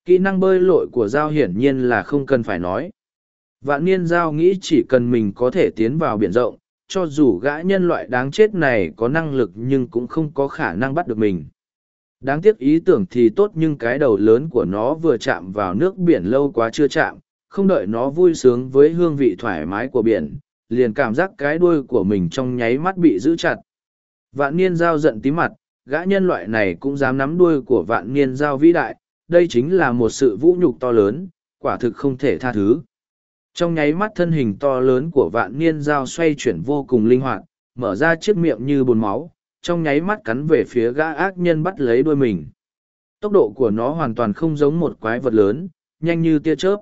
Kỹ năng bơi lội của Giao hiển nhiên là không cần phải nói. Vạn niên Giao nghĩ chỉ cần mình có thể tiến vào biển rộng, cho dù gã nhân loại đáng chết này có năng lực nhưng cũng không có khả năng bắt được mình. Đáng tiếc ý tưởng thì tốt nhưng cái đầu lớn của nó vừa chạm vào nước biển lâu quá chưa chạm, không đợi nó vui sướng với hương vị thoải mái của biển, liền cảm giác cái đuôi của mình trong nháy mắt bị giữ chặt. Vạn niên giao giận tí mặt, gã nhân loại này cũng dám nắm đuôi của vạn niên giao vĩ đại, đây chính là một sự vũ nhục to lớn, quả thực không thể tha thứ. Trong nháy mắt thân hình to lớn của vạn niên giao xoay chuyển vô cùng linh hoạt, mở ra chiếc miệng như bồn máu, trong nháy mắt cắn về phía gã ác nhân bắt lấy đuôi mình. Tốc độ của nó hoàn toàn không giống một quái vật lớn, nhanh như tia chớp.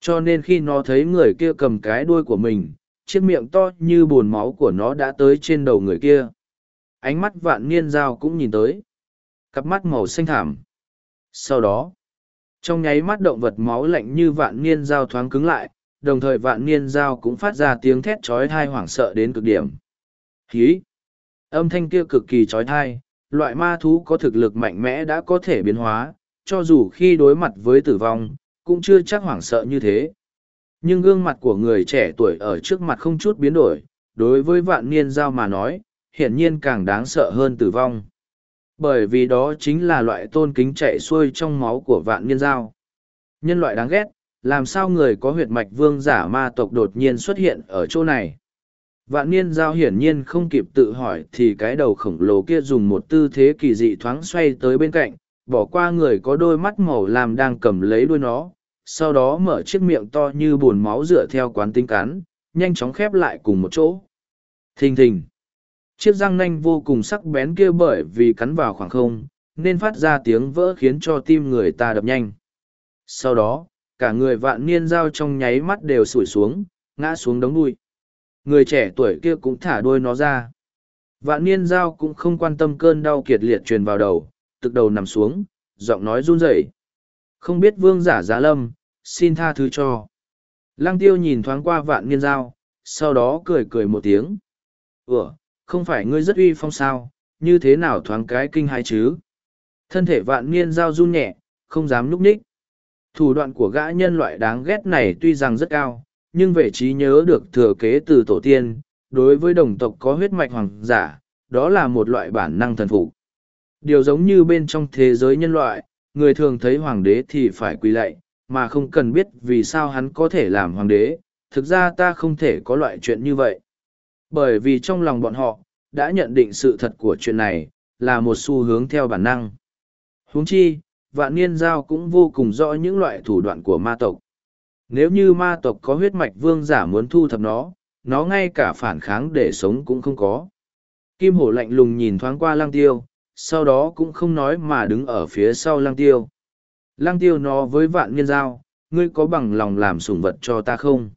Cho nên khi nó thấy người kia cầm cái đuôi của mình, chiếc miệng to như bồn máu của nó đã tới trên đầu người kia. Ánh mắt vạn niên dao cũng nhìn tới. Cặp mắt màu xanh thảm. Sau đó, trong nháy mắt động vật máu lạnh như vạn niên dao thoáng cứng lại, đồng thời vạn niên dao cũng phát ra tiếng thét trói thai hoảng sợ đến cực điểm. Hí! Âm thanh kia cực kỳ trói thai, loại ma thú có thực lực mạnh mẽ đã có thể biến hóa, cho dù khi đối mặt với tử vong, cũng chưa chắc hoảng sợ như thế. Nhưng gương mặt của người trẻ tuổi ở trước mặt không chút biến đổi, đối với vạn niên giao mà nói, hiển nhiên càng đáng sợ hơn tử vong. Bởi vì đó chính là loại tôn kính chạy xuôi trong máu của vạn niên giao. Nhân loại đáng ghét, làm sao người có huyệt mạch vương giả ma tộc đột nhiên xuất hiện ở chỗ này. Vạn niên giao hiển nhiên không kịp tự hỏi thì cái đầu khổng lồ kia dùng một tư thế kỳ dị thoáng xoay tới bên cạnh, bỏ qua người có đôi mắt màu làm đang cầm lấy đuôi nó, sau đó mở chiếc miệng to như bồn máu dựa theo quán tính cắn, nhanh chóng khép lại cùng một chỗ. Thình thình. Chiếc răng nanh vô cùng sắc bén kia bởi vì cắn vào khoảng không, nên phát ra tiếng vỡ khiến cho tim người ta đập nhanh. Sau đó, cả người vạn niên dao trong nháy mắt đều sủi xuống, ngã xuống đống đuôi. Người trẻ tuổi kia cũng thả đôi nó ra. Vạn niên dao cũng không quan tâm cơn đau kiệt liệt truyền vào đầu, tức đầu nằm xuống, giọng nói run rẩy. Không biết vương giả giá lâm, xin tha thứ cho. Lăng tiêu nhìn thoáng qua vạn niên dao, sau đó cười cười một tiếng. Ủa, không phải ngươi rất uy phong sao, như thế nào thoáng cái kinh hai chứ? Thân thể vạn niên dao run nhẹ, không dám núp ních. Thủ đoạn của gã nhân loại đáng ghét này tuy rằng rất cao, nhưng về trí nhớ được thừa kế từ tổ tiên, đối với đồng tộc có huyết mạch hoàng giả, đó là một loại bản năng thần phục. Điều giống như bên trong thế giới nhân loại, người thường thấy hoàng đế thì phải quỳ lạy, mà không cần biết vì sao hắn có thể làm hoàng đế, thực ra ta không thể có loại chuyện như vậy. Bởi vì trong lòng bọn họ, đã nhận định sự thật của chuyện này, là một xu hướng theo bản năng. huống chi, vạn niên giao cũng vô cùng rõ những loại thủ đoạn của ma tộc. Nếu như ma tộc có huyết mạch vương giả muốn thu thập nó, nó ngay cả phản kháng để sống cũng không có. Kim hổ lạnh lùng nhìn thoáng qua lang tiêu, sau đó cũng không nói mà đứng ở phía sau lang tiêu. Lang tiêu nó với vạn niên giao, ngươi có bằng lòng làm sủng vật cho ta không?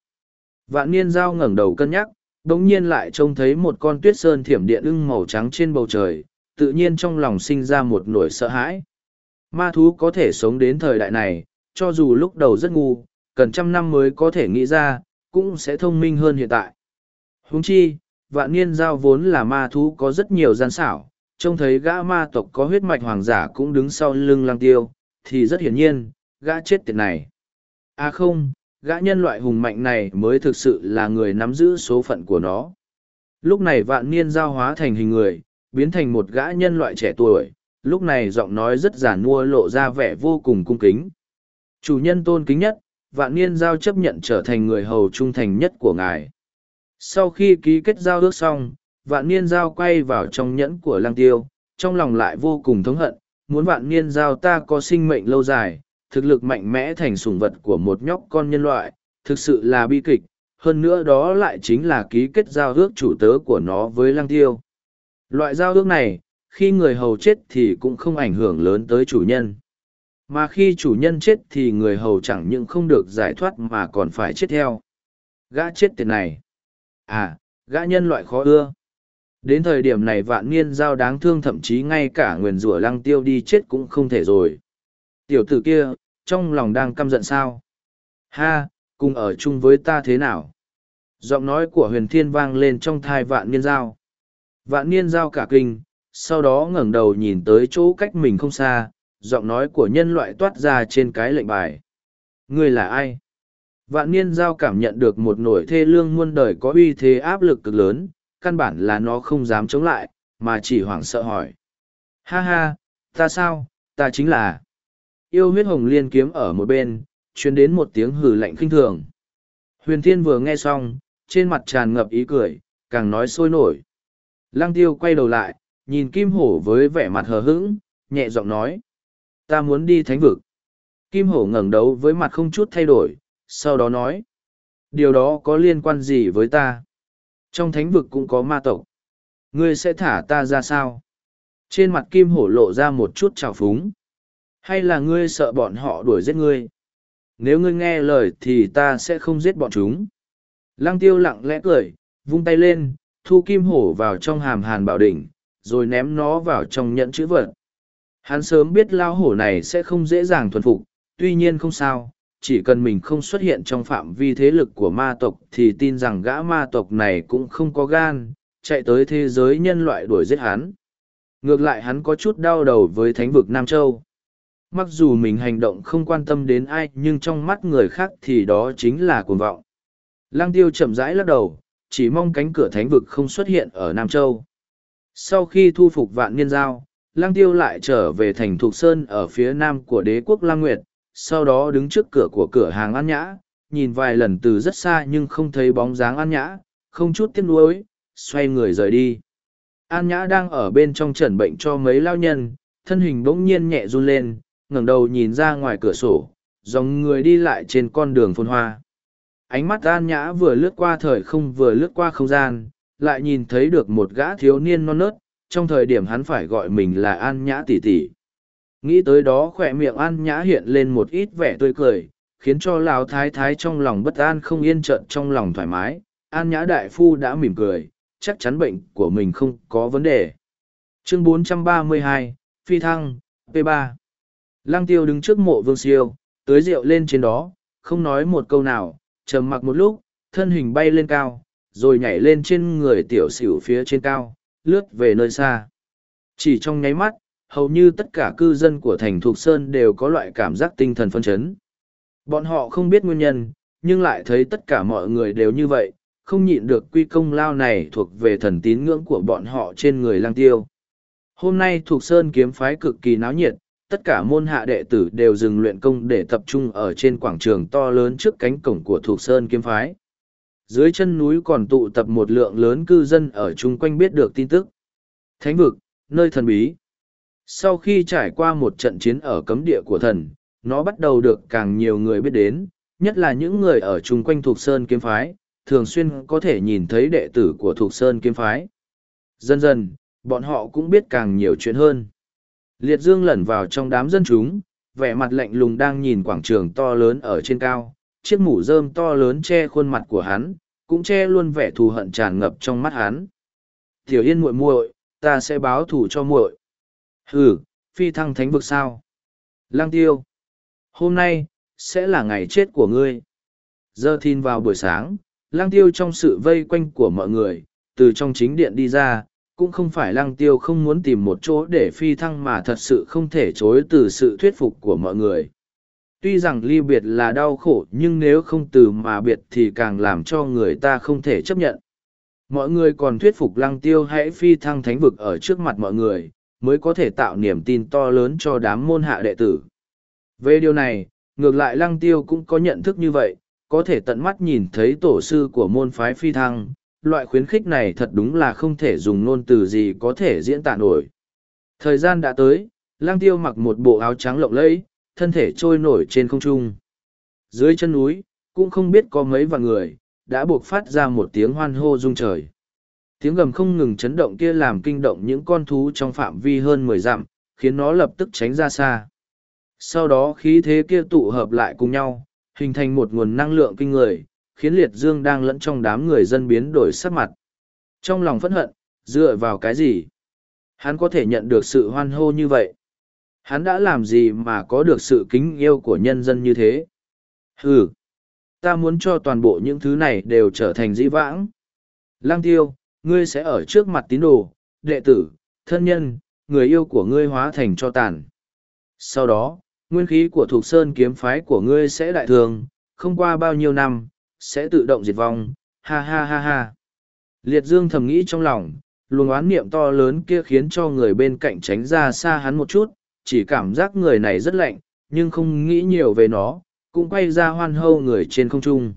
Vạn niên giao ngẩng đầu cân nhắc, đống nhiên lại trông thấy một con tuyết sơn thiểm điện ưng màu trắng trên bầu trời, tự nhiên trong lòng sinh ra một nỗi sợ hãi. Ma thú có thể sống đến thời đại này, cho dù lúc đầu rất ngu, cần trăm năm mới có thể nghĩ ra, cũng sẽ thông minh hơn hiện tại. Huống chi, vạn niên giao vốn là ma thú có rất nhiều gian xảo, trông thấy gã ma tộc có huyết mạch hoàng giả cũng đứng sau lưng lang tiêu, thì rất hiển nhiên, gã chết tiệt này. À không, gã nhân loại hùng mạnh này mới thực sự là người nắm giữ số phận của nó. Lúc này vạn niên giao hóa thành hình người, biến thành một gã nhân loại trẻ tuổi, lúc này giọng nói rất giản mua lộ ra vẻ vô cùng cung kính. Chủ nhân tôn kính nhất, vạn niên giao chấp nhận trở thành người hầu trung thành nhất của ngài. Sau khi ký kết giao ước xong, vạn niên giao quay vào trong nhẫn của lang tiêu, trong lòng lại vô cùng thống hận, muốn vạn niên giao ta có sinh mệnh lâu dài, thực lực mạnh mẽ thành sủng vật của một nhóc con nhân loại, thực sự là bi kịch, hơn nữa đó lại chính là ký kết giao ước chủ tớ của nó với lăng tiêu. Loại giao ước này, khi người hầu chết thì cũng không ảnh hưởng lớn tới chủ nhân. Mà khi chủ nhân chết thì người hầu chẳng những không được giải thoát mà còn phải chết theo. Gã chết tiệt này. À, gã nhân loại khó ưa. Đến thời điểm này vạn niên giao đáng thương thậm chí ngay cả nguyền rủa lăng tiêu đi chết cũng không thể rồi. Tiểu tử kia, trong lòng đang căm giận sao? Ha, cùng ở chung với ta thế nào? Giọng nói của huyền thiên vang lên trong thai vạn niên giao. Vạn niên giao cả kinh, sau đó ngẩng đầu nhìn tới chỗ cách mình không xa, giọng nói của nhân loại toát ra trên cái lệnh bài. Ngươi là ai? Vạn niên giao cảm nhận được một nổi thê lương muôn đời có uy thế áp lực cực lớn, căn bản là nó không dám chống lại, mà chỉ hoảng sợ hỏi. Ha ha, ta sao, ta chính là... Yêu huyết hồng liên kiếm ở một bên, chuyến đến một tiếng hử lạnh khinh thường. Huyền thiên vừa nghe xong, trên mặt tràn ngập ý cười, càng nói sôi nổi. Lăng tiêu quay đầu lại, nhìn kim hổ với vẻ mặt hờ hững, nhẹ giọng nói. Ta muốn đi thánh vực. Kim hổ ngẩng đấu với mặt không chút thay đổi, sau đó nói. Điều đó có liên quan gì với ta? Trong thánh vực cũng có ma tộc. Ngươi sẽ thả ta ra sao? Trên mặt kim hổ lộ ra một chút trào phúng. Hay là ngươi sợ bọn họ đuổi giết ngươi? Nếu ngươi nghe lời thì ta sẽ không giết bọn chúng. Lăng tiêu lặng lẽ cười, vung tay lên, thu kim hổ vào trong hàm hàn bảo đỉnh, rồi ném nó vào trong nhẫn chữ vật. Hắn sớm biết lao hổ này sẽ không dễ dàng thuần phục, tuy nhiên không sao, chỉ cần mình không xuất hiện trong phạm vi thế lực của ma tộc thì tin rằng gã ma tộc này cũng không có gan, chạy tới thế giới nhân loại đuổi giết hắn. Ngược lại hắn có chút đau đầu với thánh vực Nam Châu. Mặc dù mình hành động không quan tâm đến ai nhưng trong mắt người khác thì đó chính là cuồng vọng. lang tiêu chậm rãi lắc đầu, chỉ mong cánh cửa thánh vực không xuất hiện ở Nam Châu. Sau khi thu phục vạn niên giao, lang Tiêu lại trở về thành Thục Sơn ở phía nam của đế quốc lang Nguyệt, sau đó đứng trước cửa của cửa hàng An Nhã, nhìn vài lần từ rất xa nhưng không thấy bóng dáng An Nhã, không chút tiếc nuối, xoay người rời đi. An Nhã đang ở bên trong trần bệnh cho mấy lao nhân, thân hình bỗng nhiên nhẹ run lên, ngẩng đầu nhìn ra ngoài cửa sổ, dòng người đi lại trên con đường phồn hoa. Ánh mắt An Nhã vừa lướt qua thời không vừa lướt qua không gian, lại nhìn thấy được một gã thiếu niên non nớt, trong thời điểm hắn phải gọi mình là An Nhã tỷ tỷ. Nghĩ tới đó khỏe miệng An Nhã hiện lên một ít vẻ tươi cười, khiến cho Lào Thái Thái trong lòng bất an không yên trận trong lòng thoải mái. An Nhã Đại Phu đã mỉm cười, chắc chắn bệnh của mình không có vấn đề. Chương 432, Phi Thăng, P3 Lăng Tiêu đứng trước mộ Vương Siêu, tưới rượu lên trên đó, không nói một câu nào, trầm mặc một lúc, thân hình bay lên cao, rồi nhảy lên trên người tiểu xỉu phía trên cao, lướt về nơi xa. Chỉ trong nháy mắt, hầu như tất cả cư dân của thành Thục Sơn đều có loại cảm giác tinh thần phân chấn. Bọn họ không biết nguyên nhân, nhưng lại thấy tất cả mọi người đều như vậy, không nhịn được quy công lao này thuộc về thần tín ngưỡng của bọn họ trên người lang tiêu. Hôm nay Thục Sơn kiếm phái cực kỳ náo nhiệt, tất cả môn hạ đệ tử đều dừng luyện công để tập trung ở trên quảng trường to lớn trước cánh cổng của Thục Sơn kiếm phái dưới chân núi còn tụ tập một lượng lớn cư dân ở chung quanh biết được tin tức. Thánh vực, nơi thần bí. Sau khi trải qua một trận chiến ở cấm địa của thần, nó bắt đầu được càng nhiều người biết đến, nhất là những người ở chung quanh thuộc Sơn Kiếm Phái, thường xuyên có thể nhìn thấy đệ tử của thuộc Sơn Kiếm Phái. Dần dần, bọn họ cũng biết càng nhiều chuyện hơn. Liệt Dương lẩn vào trong đám dân chúng, vẻ mặt lạnh lùng đang nhìn quảng trường to lớn ở trên cao, chiếc mũ rơm to lớn che khuôn mặt của hắn, cũng che luôn vẻ thù hận tràn ngập trong mắt hắn. Tiểu Yên muội muội, ta sẽ báo thù cho muội. Hừ, phi thăng thánh vực sao? Lăng Tiêu, hôm nay sẽ là ngày chết của ngươi. Giờ thìn vào buổi sáng, Lăng Tiêu trong sự vây quanh của mọi người, từ trong chính điện đi ra, cũng không phải Lăng Tiêu không muốn tìm một chỗ để phi thăng mà thật sự không thể chối từ sự thuyết phục của mọi người tuy rằng ly biệt là đau khổ nhưng nếu không từ mà biệt thì càng làm cho người ta không thể chấp nhận mọi người còn thuyết phục lăng tiêu hãy phi thăng thánh vực ở trước mặt mọi người mới có thể tạo niềm tin to lớn cho đám môn hạ đệ tử về điều này ngược lại lăng tiêu cũng có nhận thức như vậy có thể tận mắt nhìn thấy tổ sư của môn phái phi thăng loại khuyến khích này thật đúng là không thể dùng ngôn từ gì có thể diễn tả nổi thời gian đã tới lăng tiêu mặc một bộ áo trắng lộng lẫy thân thể trôi nổi trên không trung. Dưới chân núi, cũng không biết có mấy vạn người, đã buộc phát ra một tiếng hoan hô rung trời. Tiếng gầm không ngừng chấn động kia làm kinh động những con thú trong phạm vi hơn mười dặm, khiến nó lập tức tránh ra xa. Sau đó khí thế kia tụ hợp lại cùng nhau, hình thành một nguồn năng lượng kinh người, khiến liệt dương đang lẫn trong đám người dân biến đổi sắc mặt. Trong lòng phẫn hận, dựa vào cái gì? Hắn có thể nhận được sự hoan hô như vậy. Hắn đã làm gì mà có được sự kính yêu của nhân dân như thế? Ừ, ta muốn cho toàn bộ những thứ này đều trở thành dĩ vãng. Lang tiêu, ngươi sẽ ở trước mặt tín đồ, đệ tử, thân nhân, người yêu của ngươi hóa thành cho tàn. Sau đó, nguyên khí của thuộc sơn kiếm phái của ngươi sẽ đại thường, không qua bao nhiêu năm, sẽ tự động diệt vong, ha ha ha ha. Liệt dương thầm nghĩ trong lòng, luồng oán niệm to lớn kia khiến cho người bên cạnh tránh ra xa hắn một chút, chỉ cảm giác người này rất lạnh, nhưng không nghĩ nhiều về nó, cũng quay ra hoan hâu người trên không trung.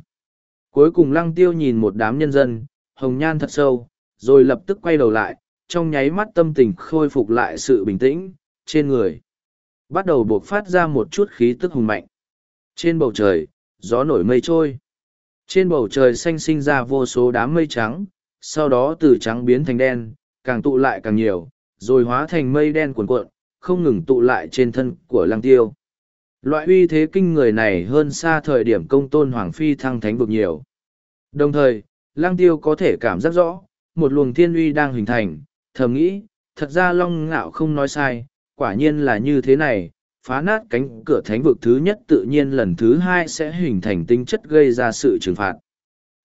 Cuối cùng lăng tiêu nhìn một đám nhân dân, hồng nhan thật sâu, rồi lập tức quay đầu lại, trong nháy mắt tâm tình khôi phục lại sự bình tĩnh, trên người. Bắt đầu buộc phát ra một chút khí tức hùng mạnh. Trên bầu trời, gió nổi mây trôi. Trên bầu trời xanh sinh ra vô số đám mây trắng, sau đó từ trắng biến thành đen, càng tụ lại càng nhiều, rồi hóa thành mây đen cuồn cuộn, không ngừng tụ lại trên thân của lăng tiêu. Loại uy thế kinh người này hơn xa thời điểm công tôn Hoàng Phi thăng thánh vực nhiều. Đồng thời, lăng tiêu có thể cảm giác rõ, một luồng thiên uy đang hình thành, thầm nghĩ, thật ra long ngạo không nói sai, quả nhiên là như thế này, phá nát cánh cửa thánh vực thứ nhất tự nhiên lần thứ hai sẽ hình thành tính chất gây ra sự trừng phạt.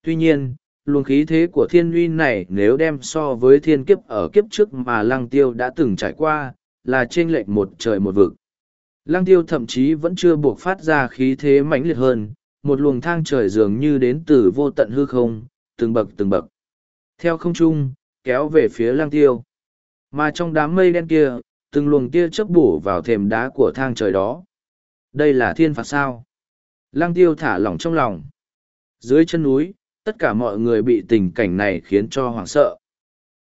Tuy nhiên, luồng khí thế của thiên uy này nếu đem so với thiên kiếp ở kiếp trước mà lăng tiêu đã từng trải qua, là trên lệch một trời một vực. Lăng tiêu thậm chí vẫn chưa buộc phát ra khí thế mãnh liệt hơn, một luồng thang trời dường như đến từ vô tận hư không, từng bậc từng bậc. Theo không trung, kéo về phía Lang tiêu. Mà trong đám mây đen kia, từng luồng tia chớp bổ vào thềm đá của thang trời đó. Đây là thiên phạt sao? Lang tiêu thả lỏng trong lòng. Dưới chân núi, tất cả mọi người bị tình cảnh này khiến cho hoảng sợ.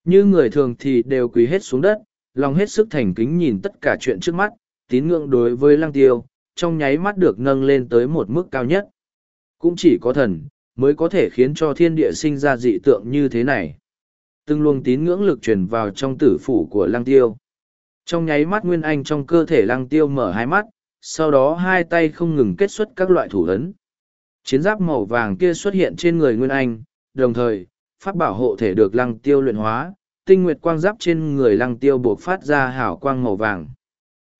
Như người thường thì đều quỳ hết xuống đất, lòng hết sức thành kính nhìn tất cả chuyện trước mắt, tín ngưỡng đối với Lang tiêu, trong nháy mắt được nâng lên tới một mức cao nhất. Cũng chỉ có thần, mới có thể khiến cho thiên địa sinh ra dị tượng như thế này. Từng luồng tín ngưỡng lực truyền vào trong tử phủ của lăng tiêu. Trong nháy mắt Nguyên Anh trong cơ thể lăng tiêu mở hai mắt, sau đó hai tay không ngừng kết xuất các loại thủ ấn. Chiến giáp màu vàng kia xuất hiện trên người Nguyên Anh, đồng thời, pháp bảo hộ thể được lăng tiêu luyện hóa, tinh nguyệt quang giáp trên người lăng tiêu buộc phát ra hào quang màu vàng.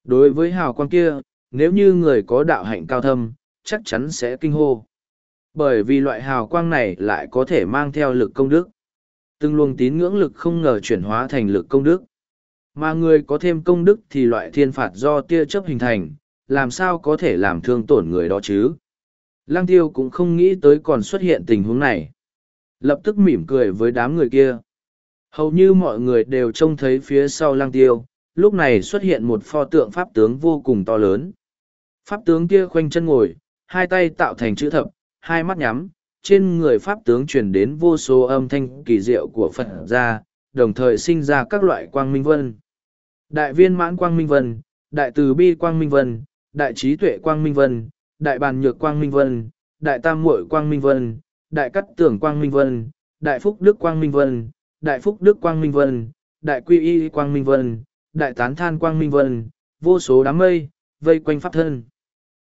Đối với hào quang kia, nếu như người có đạo hạnh cao thâm, chắc chắn sẽ kinh hô. Bởi vì loại hào quang này lại có thể mang theo lực công đức. Từng luồng tín ngưỡng lực không ngờ chuyển hóa thành lực công đức. Mà người có thêm công đức thì loại thiên phạt do tia chớp hình thành, làm sao có thể làm thương tổn người đó chứ? Lăng tiêu cũng không nghĩ tới còn xuất hiện tình huống này. Lập tức mỉm cười với đám người kia. Hầu như mọi người đều trông thấy phía sau lăng tiêu, lúc này xuất hiện một pho tượng pháp tướng vô cùng to lớn. Pháp tướng kia khoanh chân ngồi, hai tay tạo thành chữ thập, hai mắt nhắm, trên người pháp tướng truyền đến vô số âm thanh kỳ diệu của Phật ra, đồng thời sinh ra các loại quang minh vân. Đại viên mãn quang minh vân, đại từ bi quang minh vân, đại trí tuệ quang minh vân, đại bàn nhược quang minh vân, đại tam muội quang minh vân, đại cắt tưởng quang minh vân, đại phúc đức quang minh vân, đại phúc đức quang minh vân, đại quy y quang minh vân, đại tán than quang minh vân, vô số đám mây, vây quanh pháp thân.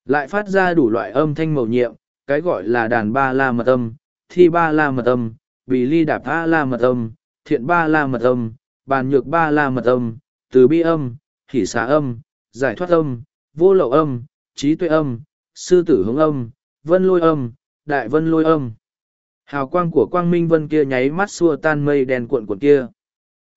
Lại phát ra đủ loại âm thanh màu nhiệm, cái gọi là đàn ba la mật âm, thi ba la mật âm, bì ly đạp a la mật âm, thiện ba la mật âm, bàn nhược ba la mật âm, từ bi âm, hỉ xá âm, giải thoát âm, vô lậu âm, trí tuệ âm, sư tử hướng âm, vân lôi âm, đại vân lôi âm. Hào quang của quang minh vân kia nháy mắt xua tan mây đen cuộn cuộn kia.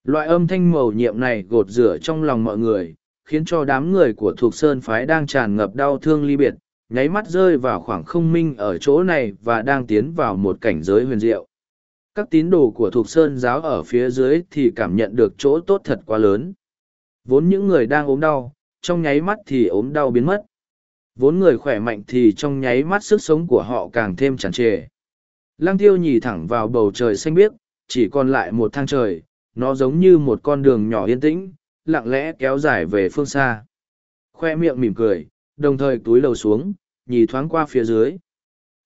Loại âm thanh màu nhiệm này gột rửa trong lòng mọi người, khiến cho đám người của thuộc sơn phái đang tràn ngập đau thương ly biệt, nháy mắt rơi vào khoảng không minh ở chỗ này và đang tiến vào một cảnh giới huyền diệu. Các tín đồ của thuộc sơn giáo ở phía dưới thì cảm nhận được chỗ tốt thật quá lớn. Vốn những người đang ốm đau, trong nháy mắt thì ốm đau biến mất. Vốn người khỏe mạnh thì trong nháy mắt sức sống của họ càng thêm tràn trề. Lăng tiêu nhì thẳng vào bầu trời xanh biếc, chỉ còn lại một thang trời, nó giống như một con đường nhỏ yên tĩnh, lặng lẽ kéo dài về phương xa. Khoe miệng mỉm cười, đồng thời túi lầu xuống, nhì thoáng qua phía dưới.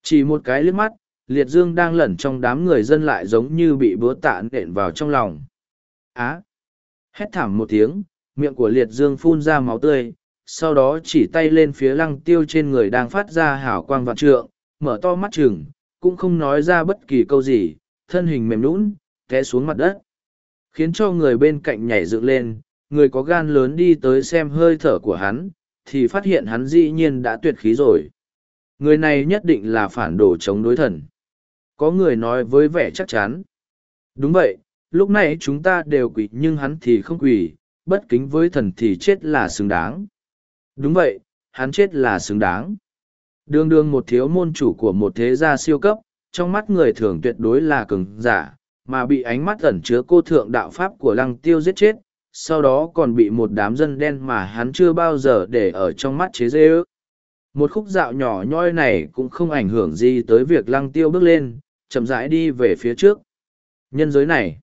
Chỉ một cái liếc mắt, liệt dương đang lẩn trong đám người dân lại giống như bị búa tạ nện vào trong lòng. Á! Hét thảm một tiếng, miệng của liệt dương phun ra máu tươi, sau đó chỉ tay lên phía lăng tiêu trên người đang phát ra hảo quang vạn trượng, mở to mắt chừng, cũng không nói ra bất kỳ câu gì, thân hình mềm nũng, té xuống mặt đất. Khiến cho người bên cạnh nhảy dựng lên, người có gan lớn đi tới xem hơi thở của hắn, thì phát hiện hắn dĩ nhiên đã tuyệt khí rồi. Người này nhất định là phản đồ chống đối thần. Có người nói với vẻ chắc chắn. Đúng vậy, lúc này chúng ta đều quỳ nhưng hắn thì không quỳ, bất kính với thần thì chết là xứng đáng. Đúng vậy, hắn chết là xứng đáng. Đương đương một thiếu môn chủ của một thế gia siêu cấp, trong mắt người thường tuyệt đối là cường giả, mà bị ánh mắt ẩn chứa cô thượng đạo pháp của lăng tiêu giết chết, sau đó còn bị một đám dân đen mà hắn chưa bao giờ để ở trong mắt chế dê ước. Một khúc dạo nhỏ nhoi này cũng không ảnh hưởng gì tới việc lăng tiêu bước lên, chậm rãi đi về phía trước. Nhân giới này,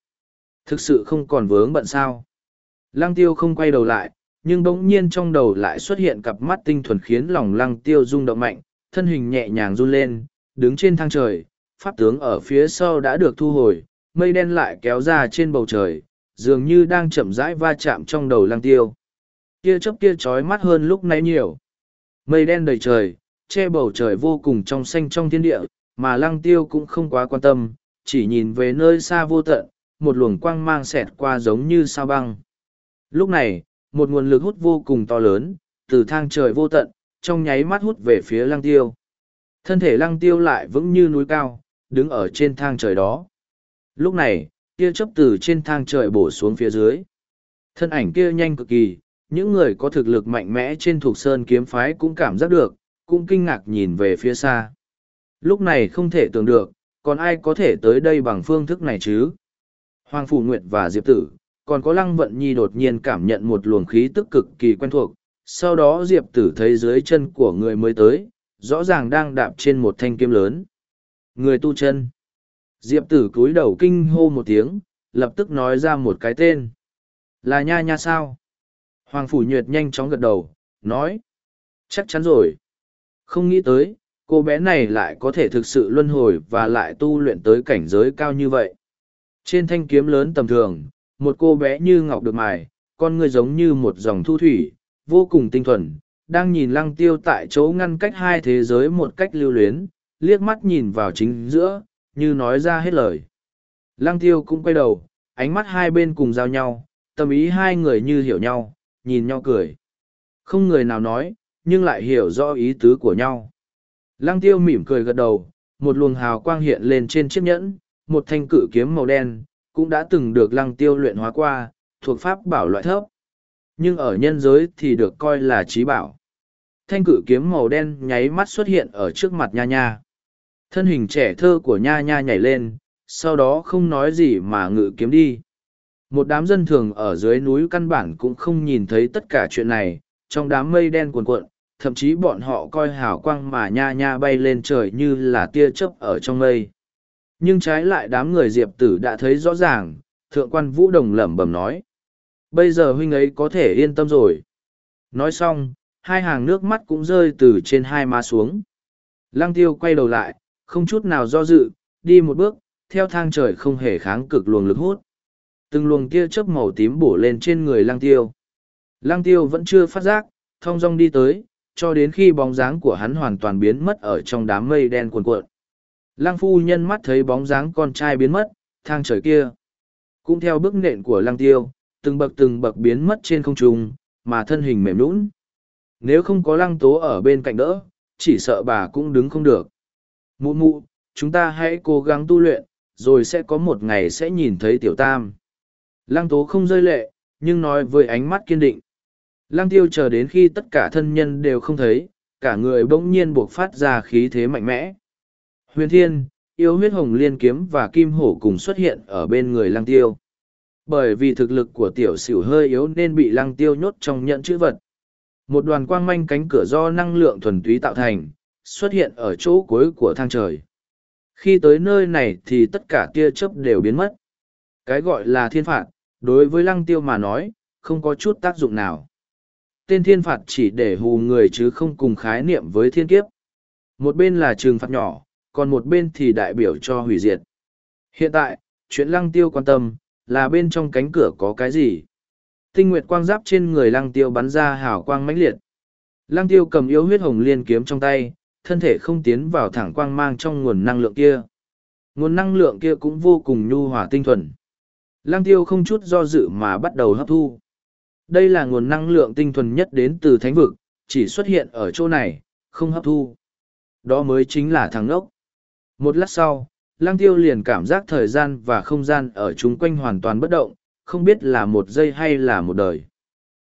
thực sự không còn vướng bận sao. Lăng tiêu không quay đầu lại, nhưng bỗng nhiên trong đầu lại xuất hiện cặp mắt tinh thuần khiến lòng lăng tiêu rung động mạnh, thân hình nhẹ nhàng run lên, đứng trên thang trời, pháp tướng ở phía sau đã được thu hồi, mây đen lại kéo ra trên bầu trời, dường như đang chậm rãi va chạm trong đầu lăng tiêu. Kia chớp kia trói mắt hơn lúc nãy nhiều. Mây đen đầy trời, che bầu trời vô cùng trong xanh trong thiên địa, mà lăng tiêu cũng không quá quan tâm, chỉ nhìn về nơi xa vô tận, một luồng quang mang xẹt qua giống như sao băng. Lúc này, một nguồn lực hút vô cùng to lớn, từ thang trời vô tận, trong nháy mắt hút về phía lăng tiêu. Thân thể lăng tiêu lại vững như núi cao, đứng ở trên thang trời đó. Lúc này, kia chấp từ trên thang trời bổ xuống phía dưới. Thân ảnh kia nhanh cực kỳ, những người có thực lực mạnh mẽ trên thuộc sơn kiếm phái cũng cảm giác được, cũng kinh ngạc nhìn về phía xa. Lúc này không thể tưởng được, còn ai có thể tới đây bằng phương thức này chứ? Hoàng Phủ Nguyệt và Diệp Tử, còn có Lăng Vận Nhi đột nhiên cảm nhận một luồng khí tức cực kỳ quen thuộc, sau đó Diệp Tử thấy dưới chân của người mới tới, rõ ràng đang đạp trên một thanh kiếm lớn. Người tu chân. Diệp Tử cúi đầu kinh hô một tiếng, lập tức nói ra một cái tên. Là nha nha sao? Hoàng Phủ Nguyệt nhanh chóng gật đầu, nói. Chắc chắn rồi. Không nghĩ tới, cô bé này lại có thể thực sự luân hồi và lại tu luyện tới cảnh giới cao như vậy. Trên thanh kiếm lớn tầm thường, một cô bé như ngọc được mài, con người giống như một dòng thu thủy, vô cùng tinh thuần, đang nhìn lăng tiêu tại chỗ ngăn cách hai thế giới một cách lưu luyến, liếc mắt nhìn vào chính giữa, như nói ra hết lời. Lăng tiêu cũng quay đầu, ánh mắt hai bên cùng giao nhau, tâm ý hai người như hiểu nhau, nhìn nhau cười. Không người nào nói, nhưng lại hiểu rõ ý tứ của nhau. Lăng tiêu mỉm cười gật đầu, một luồng hào quang hiện lên trên chiếc nhẫn, một thanh cự kiếm màu đen, cũng đã từng được lăng tiêu luyện hóa qua, thuộc pháp bảo loại thấp. Nhưng ở nhân giới thì được coi là trí bảo. Thanh cự kiếm màu đen nháy mắt xuất hiện ở trước mặt nha nha. Thân hình trẻ thơ của nha nha nhảy lên, sau đó không nói gì mà ngự kiếm đi. Một đám dân thường ở dưới núi căn bản cũng không nhìn thấy tất cả chuyện này, trong đám mây đen cuồn cuộn, thậm chí bọn họ coi hào quang mà nha nha bay lên trời như là tia chớp ở trong mây. Nhưng trái lại đám người diệp tử đã thấy rõ ràng, thượng quan vũ đồng lẩm bẩm nói. Bây giờ huynh ấy có thể yên tâm rồi. Nói xong, hai hàng nước mắt cũng rơi từ trên hai má xuống. Lăng tiêu quay đầu lại, không chút nào do dự, đi một bước, theo thang trời không hề kháng cực luồng lực hút. Từng luồng tia chớp màu tím bổ lên trên người lăng tiêu. Lăng tiêu vẫn chưa phát giác, thong dong đi tới, cho đến khi bóng dáng của hắn hoàn toàn biến mất ở trong đám mây đen cuồn cuộn. Lăng phu nhân mắt thấy bóng dáng con trai biến mất, thang trời kia. Cũng theo bước nện của lăng tiêu, từng bậc từng bậc biến mất trên không trung, mà thân hình mềm nũng. Nếu không có lăng tố ở bên cạnh đỡ, chỉ sợ bà cũng đứng không được. Mụ mụ, chúng ta hãy cố gắng tu luyện, rồi sẽ có một ngày sẽ nhìn thấy tiểu tam. Lăng tố không rơi lệ, nhưng nói với ánh mắt kiên định. Lăng tiêu chờ đến khi tất cả thân nhân đều không thấy, cả người bỗng nhiên buộc phát ra khí thế mạnh mẽ. Huyền thiên, yêu huyết hồng liên kiếm và kim hổ cùng xuất hiện ở bên người lăng tiêu. Bởi vì thực lực của tiểu xỉu hơi yếu nên bị lăng tiêu nhốt trong nhận chữ vật. Một đoàn quang manh cánh cửa do năng lượng thuần túy tạo thành, xuất hiện ở chỗ cuối của thang trời. Khi tới nơi này thì tất cả tia chớp đều biến mất. Cái gọi là thiên phạt, đối với lăng tiêu mà nói, không có chút tác dụng nào. tên thiên phạt chỉ để hù người chứ không cùng khái niệm với thiên kiếp. Một bên là trừng phạt nhỏ, còn một bên thì đại biểu cho hủy diệt. Hiện tại, chuyện lăng tiêu quan tâm, là bên trong cánh cửa có cái gì? Tinh nguyệt quang giáp trên người lăng tiêu bắn ra hào quang mãnh liệt. Lăng tiêu cầm yếu huyết hồng liên kiếm trong tay, thân thể không tiến vào thẳng quang mang trong nguồn năng lượng kia. Nguồn năng lượng kia cũng vô cùng nhu hòa tinh thuần. Lăng tiêu không chút do dự mà bắt đầu hấp thu. Đây là nguồn năng lượng tinh thuần nhất đến từ thánh vực, chỉ xuất hiện ở chỗ này, không hấp thu. Đó mới chính là thằng ốc. Một lát sau, lăng tiêu liền cảm giác thời gian và không gian ở chung quanh hoàn toàn bất động, không biết là một giây hay là một đời.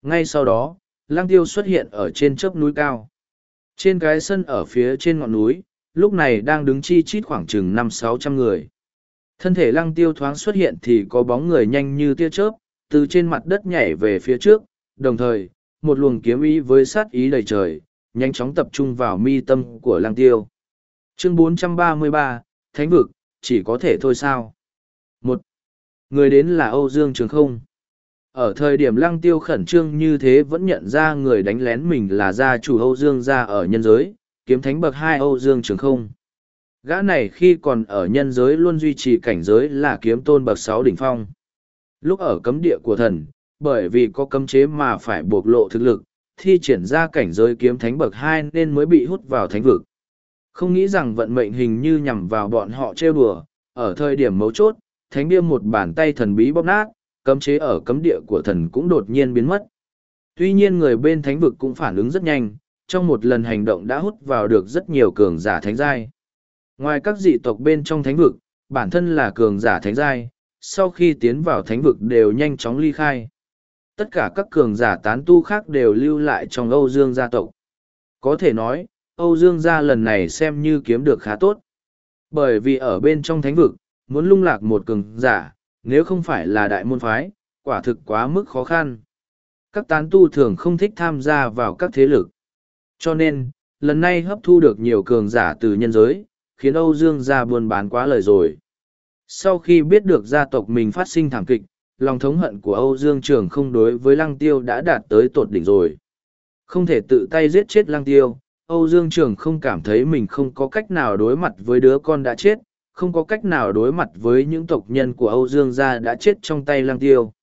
Ngay sau đó, lăng tiêu xuất hiện ở trên chớp núi cao. Trên cái sân ở phía trên ngọn núi, lúc này đang đứng chi chít khoảng chừng năm sáu trăm người. Thân thể lăng tiêu thoáng xuất hiện thì có bóng người nhanh như tia chớp, từ trên mặt đất nhảy về phía trước, đồng thời, một luồng kiếm ý với sát ý đầy trời, nhanh chóng tập trung vào mi tâm của lăng tiêu. Chương 433, Thánh vực, chỉ có thể thôi sao? Một, Người đến là Âu Dương Trường Không. Ở thời điểm lăng tiêu khẩn trương như thế vẫn nhận ra người đánh lén mình là gia chủ Âu Dương gia ở nhân giới, kiếm thánh bậc hai Âu Dương Trường Không. Gã này khi còn ở nhân giới luôn duy trì cảnh giới là kiếm tôn bậc sáu đỉnh phong. Lúc ở cấm địa của thần, bởi vì có cấm chế mà phải bộc lộ thực lực, thi triển ra cảnh giới kiếm thánh bậc hai nên mới bị hút vào thánh vực. Không nghĩ rằng vận mệnh hình như nhằm vào bọn họ trêu đùa, ở thời điểm mấu chốt, thánh bia một bàn tay thần bí bóp nát, cấm chế ở cấm địa của thần cũng đột nhiên biến mất. Tuy nhiên người bên thánh vực cũng phản ứng rất nhanh, trong một lần hành động đã hút vào được rất nhiều cường giả thánh giai. Ngoài các dị tộc bên trong thánh vực, bản thân là cường giả thánh giai, sau khi tiến vào thánh vực đều nhanh chóng ly khai. Tất cả các cường giả tán tu khác đều lưu lại trong Âu Dương gia tộc. Có thể nói, Âu Dương gia lần này xem như kiếm được khá tốt. Bởi vì ở bên trong thánh vực, muốn lung lạc một cường giả, nếu không phải là đại môn phái, quả thực quá mức khó khăn. Các tán tu thường không thích tham gia vào các thế lực. Cho nên, lần này hấp thu được nhiều cường giả từ nhân giới, khiến Âu Dương gia buôn bán quá lời rồi. Sau khi biết được gia tộc mình phát sinh thảm kịch, lòng thống hận của Âu Dương Trường không đối với Lăng Tiêu đã đạt tới tột đỉnh rồi. Không thể tự tay giết chết Lăng Tiêu, Âu Dương Trường không cảm thấy mình không có cách nào đối mặt với đứa con đã chết, không có cách nào đối mặt với những tộc nhân của Âu Dương gia đã chết trong tay Lăng Tiêu.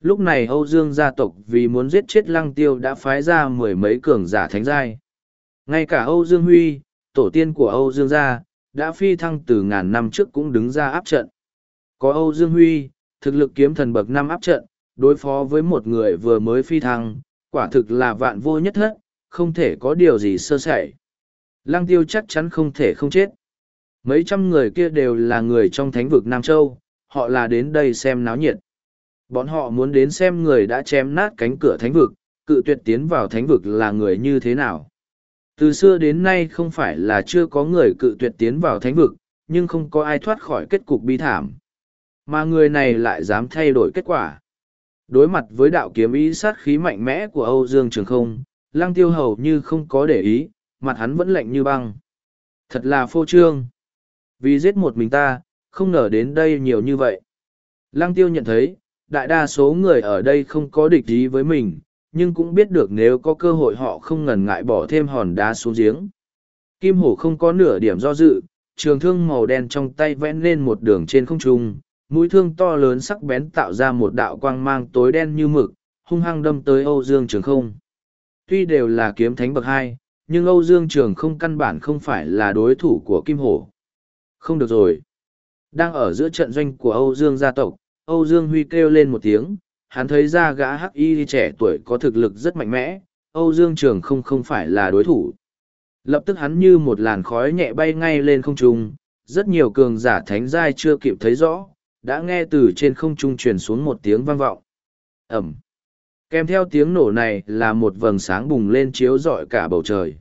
Lúc này Âu Dương gia tộc vì muốn giết chết Lăng Tiêu đã phái ra mười mấy cường giả thánh giai. Ngay cả Âu Dương Huy, tổ tiên của Âu Dương gia, đã phi thăng từ ngàn năm trước cũng đứng ra áp trận. Có Âu Dương Huy, thực lực kiếm thần bậc năm áp trận, đối phó với một người vừa mới phi thăng, quả thực là vạn vô nhất thất, không thể có điều gì sơ sẩy. Lăng tiêu chắc chắn không thể không chết. Mấy trăm người kia đều là người trong thánh vực Nam Châu, họ là đến đây xem náo nhiệt. Bọn họ muốn đến xem người đã chém nát cánh cửa thánh vực, cự tuyệt tiến vào thánh vực là người như thế nào. Từ xưa đến nay không phải là chưa có người cự tuyệt tiến vào thánh vực, nhưng không có ai thoát khỏi kết cục bi thảm. Mà người này lại dám thay đổi kết quả. Đối mặt với đạo kiếm ý sát khí mạnh mẽ của Âu Dương Trường Không, Lăng Tiêu hầu như không có để ý, mặt hắn vẫn lạnh như băng. Thật là phô trương. Vì giết một mình ta, không ngờ đến đây nhiều như vậy. Lăng Tiêu nhận thấy, đại đa số người ở đây không có địch ý với mình, nhưng cũng biết được nếu có cơ hội họ không ngần ngại bỏ thêm hòn đá xuống giếng. Kim hổ không có nửa điểm do dự, trường thương màu đen trong tay vẽ lên một đường trên không trung, mũi thương to lớn sắc bén tạo ra một đạo quang mang tối đen như mực, hung hăng đâm tới Âu Dương Trường không. Tuy đều là kiếm thánh bậc hai, nhưng Âu Dương Trường không căn bản không phải là đối thủ của Kim Hổ. Không được rồi. Đang ở giữa trận doanh của Âu Dương gia tộc, Âu Dương Huy kêu lên một tiếng, hắn thấy ra gã hắc y trẻ tuổi có thực lực rất mạnh mẽ, Âu Dương Trường không không phải là đối thủ. Lập tức hắn như một làn khói nhẹ bay ngay lên không trung, rất nhiều cường giả thánh giai chưa kịp thấy rõ, đã nghe từ trên không trung truyền xuống một tiếng vang vọng. Ẩm. Kèm theo tiếng nổ này là một vầng sáng bùng lên chiếu rọi cả bầu trời.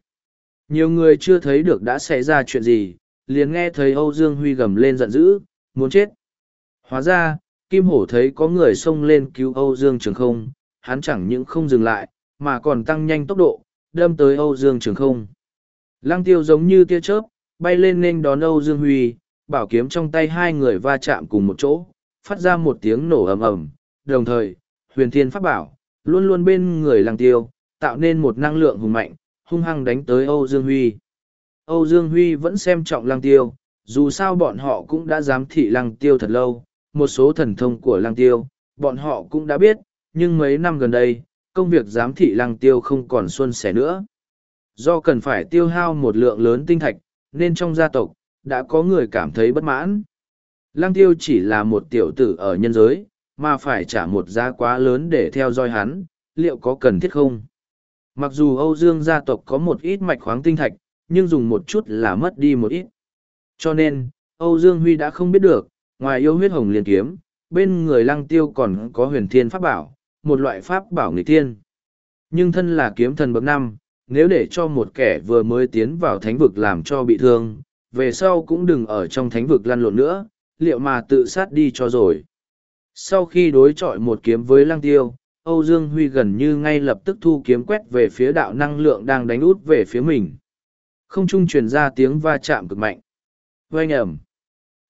Nhiều người chưa thấy được đã xảy ra chuyện gì, liền nghe thấy Âu Dương Huy gầm lên giận dữ, muốn chết. Hóa ra, Kim Hổ thấy có người xông lên cứu Âu Dương Trường không, hắn chẳng những không dừng lại, mà còn tăng nhanh tốc độ, đâm tới Âu Dương Trường không. Lăng tiêu giống như tia chớp, bay lên nên đón Âu Dương Huy, bảo kiếm trong tay hai người va chạm cùng một chỗ, phát ra một tiếng nổ ầm ầm. Đồng thời, huyền thiên pháp bảo, luôn luôn bên người lăng tiêu, tạo nên một năng lượng hùng mạnh, hung hăng đánh tới Âu Dương Huy. Âu Dương Huy vẫn xem trọng lăng tiêu, dù sao bọn họ cũng đã giám thị lăng tiêu thật lâu, một số thần thông của lăng tiêu, bọn họ cũng đã biết, nhưng mấy năm gần đây, công việc giám thị lăng tiêu không còn xuân sẻ nữa. Do cần phải tiêu hao một lượng lớn tinh thạch, nên trong gia tộc, đã có người cảm thấy bất mãn. Lăng tiêu chỉ là một tiểu tử ở nhân giới, mà phải trả một giá quá lớn để theo dõi hắn, liệu có cần thiết không? Mặc dù Âu Dương gia tộc có một ít mạch khoáng tinh thạch, nhưng dùng một chút là mất đi một ít. Cho nên, Âu Dương Huy đã không biết được, ngoài yêu huyết hồng liên kiếm, bên người lăng tiêu còn có huyền thiên pháp bảo, một loại pháp bảo nghịch thiên. Nhưng thân là kiếm thần bậc năm, nếu để cho một kẻ vừa mới tiến vào thánh vực làm cho bị thương, về sau cũng đừng ở trong thánh vực lăn lộn nữa, liệu mà tự sát đi cho rồi. Sau khi đối chọi một kiếm với lăng tiêu, Âu Dương Huy gần như ngay lập tức thu kiếm quét về phía đạo năng lượng đang đánh út về phía mình. Không trung truyền ra tiếng va chạm cực mạnh. Vâng ẩm.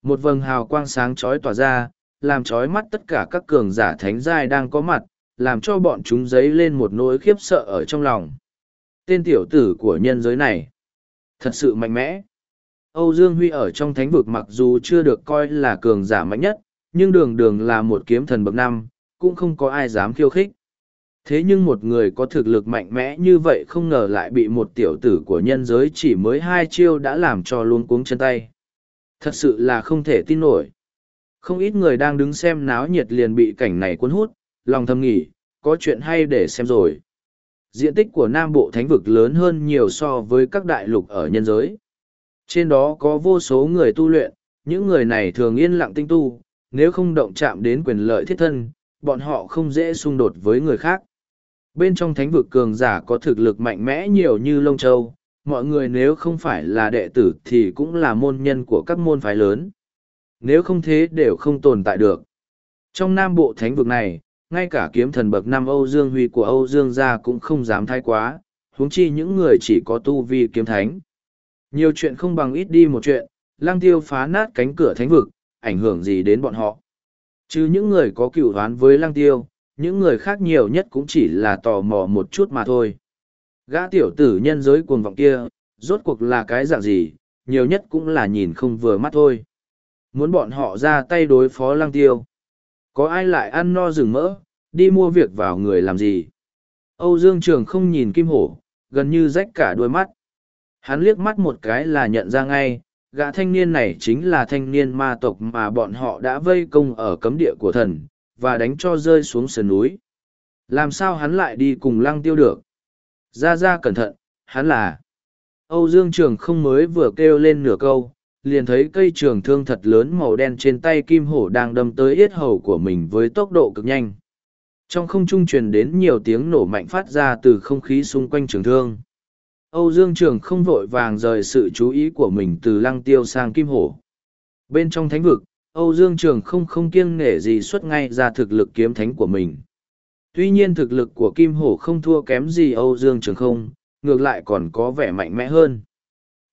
Một vầng hào quang sáng chói tỏa ra, làm chói mắt tất cả các cường giả thánh giai đang có mặt, làm cho bọn chúng dấy lên một nỗi khiếp sợ ở trong lòng. Tên tiểu tử của nhân giới này, thật sự mạnh mẽ. Âu Dương Huy ở trong thánh vực mặc dù chưa được coi là cường giả mạnh nhất, nhưng đường đường là một kiếm thần bậc năm, cũng không có ai dám khiêu khích. Thế nhưng một người có thực lực mạnh mẽ như vậy không ngờ lại bị một tiểu tử của nhân giới chỉ mới hai chiêu đã làm cho luôn cuống chân tay. Thật sự là không thể tin nổi. Không ít người đang đứng xem náo nhiệt liền bị cảnh này cuốn hút, lòng thầm nghĩ, có chuyện hay để xem rồi. Diện tích của Nam Bộ Thánh vực lớn hơn nhiều so với các đại lục ở nhân giới. Trên đó có vô số người tu luyện, những người này thường yên lặng tinh tu, nếu không động chạm đến quyền lợi thiết thân, bọn họ không dễ xung đột với người khác. Bên trong thánh vực cường giả có thực lực mạnh mẽ nhiều như Lông Châu, mọi người nếu không phải là đệ tử thì cũng là môn nhân của các môn phái lớn. Nếu không thế đều không tồn tại được. Trong nam bộ thánh vực này, ngay cả kiếm thần bậc năm Âu Dương Huy của Âu Dương gia cũng không dám thay quá, huống chi những người chỉ có tu vi kiếm thánh. Nhiều chuyện không bằng ít đi một chuyện, lang tiêu phá nát cánh cửa thánh vực, ảnh hưởng gì đến bọn họ. Chứ những người có cựu đoán với lang tiêu, những người khác nhiều nhất cũng chỉ là tò mò một chút mà thôi. Gã tiểu tử nhân giới cuồng vọng kia, rốt cuộc là cái dạng gì, nhiều nhất cũng là nhìn không vừa mắt thôi. Muốn bọn họ ra tay đối phó lang tiêu. Có ai lại ăn no rừng mỡ, đi mua việc vào người làm gì? Âu Dương Trường không nhìn Kim Hổ, gần như rách cả đôi mắt. Hắn liếc mắt một cái là nhận ra ngay, gã thanh niên này chính là thanh niên ma tộc mà bọn họ đã vây công ở cấm địa của thần, và đánh cho rơi xuống sườn núi. Làm sao hắn lại đi cùng lăng tiêu được? Ra ra cẩn thận, hắn là... Âu Dương Trường không mới vừa kêu lên nửa câu, liền thấy cây trường thương thật lớn màu đen trên tay kim hổ đang đâm tới yết hầu của mình với tốc độ cực nhanh. Trong không trung truyền đến nhiều tiếng nổ mạnh phát ra từ không khí xung quanh trường thương. Âu Dương Trường không vội vàng rời sự chú ý của mình từ lăng tiêu sang kim hổ. Bên trong thánh vực, Âu Dương Trường không không kiêng nể gì xuất ngay ra thực lực kiếm thánh của mình. Tuy nhiên thực lực của Kim Hổ không thua kém gì Âu Dương Trường không, ngược lại còn có vẻ mạnh mẽ hơn.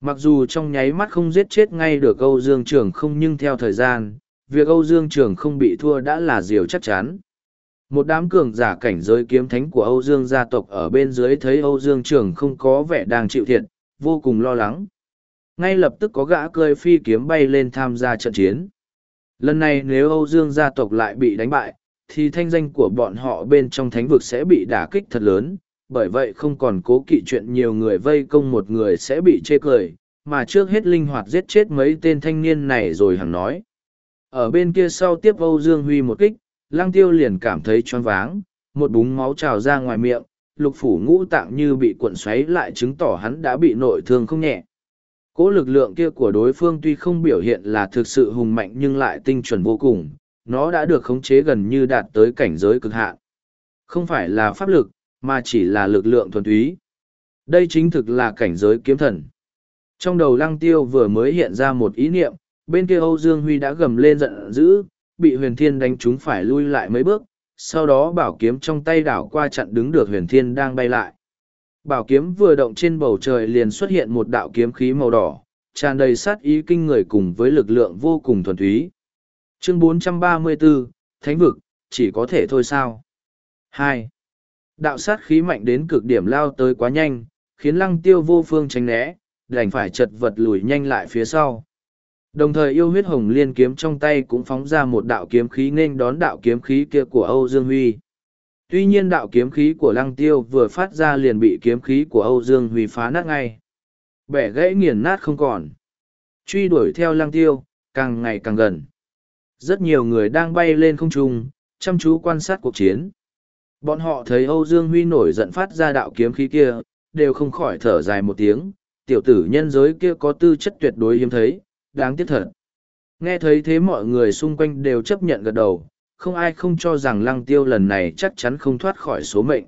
Mặc dù trong nháy mắt không giết chết ngay được Âu Dương Trường không nhưng theo thời gian, việc Âu Dương Trường không bị thua đã là điều chắc chắn. Một đám cường giả cảnh giới kiếm thánh của Âu Dương gia tộc ở bên dưới thấy Âu Dương Trường không có vẻ đang chịu thiệt, vô cùng lo lắng. Ngay lập tức có gã cơi phi kiếm bay lên tham gia trận chiến. Lần này nếu Âu Dương gia tộc lại bị đánh bại, thì thanh danh của bọn họ bên trong thánh vực sẽ bị đả kích thật lớn, bởi vậy không còn cố kỵ chuyện nhiều người vây công một người sẽ bị chê cười, mà trước hết linh hoạt giết chết mấy tên thanh niên này rồi hằng nói. Ở bên kia sau tiếp Âu Dương Huy một kích, Lăng Tiêu liền cảm thấy choáng váng, một búng máu trào ra ngoài miệng, lục phủ ngũ tạng như bị cuộn xoáy lại chứng tỏ hắn đã bị nội thương không nhẹ. Cỗ lực lượng kia của đối phương tuy không biểu hiện là thực sự hùng mạnh nhưng lại tinh chuẩn vô cùng, nó đã được khống chế gần như đạt tới cảnh giới cực hạn. Không phải là pháp lực, mà chỉ là lực lượng thuần túy. Đây chính thực là cảnh giới kiếm thần. Trong đầu lăng tiêu vừa mới hiện ra một ý niệm, bên kia Âu Dương Huy đã gầm lên giận dữ, bị huyền thiên đánh chúng phải lui lại mấy bước, sau đó bảo kiếm trong tay đảo qua chặn đứng được huyền thiên đang bay lại. Bảo kiếm vừa động trên bầu trời liền xuất hiện một đạo kiếm khí màu đỏ, tràn đầy sát ý kinh người cùng với lực lượng vô cùng thuần túy. Chương 434, Thánh vực, chỉ có thể thôi sao? 2. Đạo sát khí mạnh đến cực điểm lao tới quá nhanh, khiến lăng tiêu vô phương tránh né, đành phải chật vật lùi nhanh lại phía sau. Đồng thời yêu huyết hồng liên kiếm trong tay cũng phóng ra một đạo kiếm khí nên đón đạo kiếm khí kia của Âu Dương Huy. Tuy nhiên đạo kiếm khí của lăng tiêu vừa phát ra liền bị kiếm khí của Âu Dương Huy phá nát ngay. Bẻ gãy nghiền nát không còn. Truy đuổi theo lăng tiêu, càng ngày càng gần. Rất nhiều người đang bay lên không trung, chăm chú quan sát cuộc chiến. Bọn họ thấy Âu Dương Huy nổi giận phát ra đạo kiếm khí kia, đều không khỏi thở dài một tiếng, tiểu tử nhân giới kia có tư chất tuyệt đối hiếm thấy, đáng tiếc thật. Nghe thấy thế mọi người xung quanh đều chấp nhận gật đầu, không ai không cho rằng lăng tiêu lần này chắc chắn không thoát khỏi số mệnh.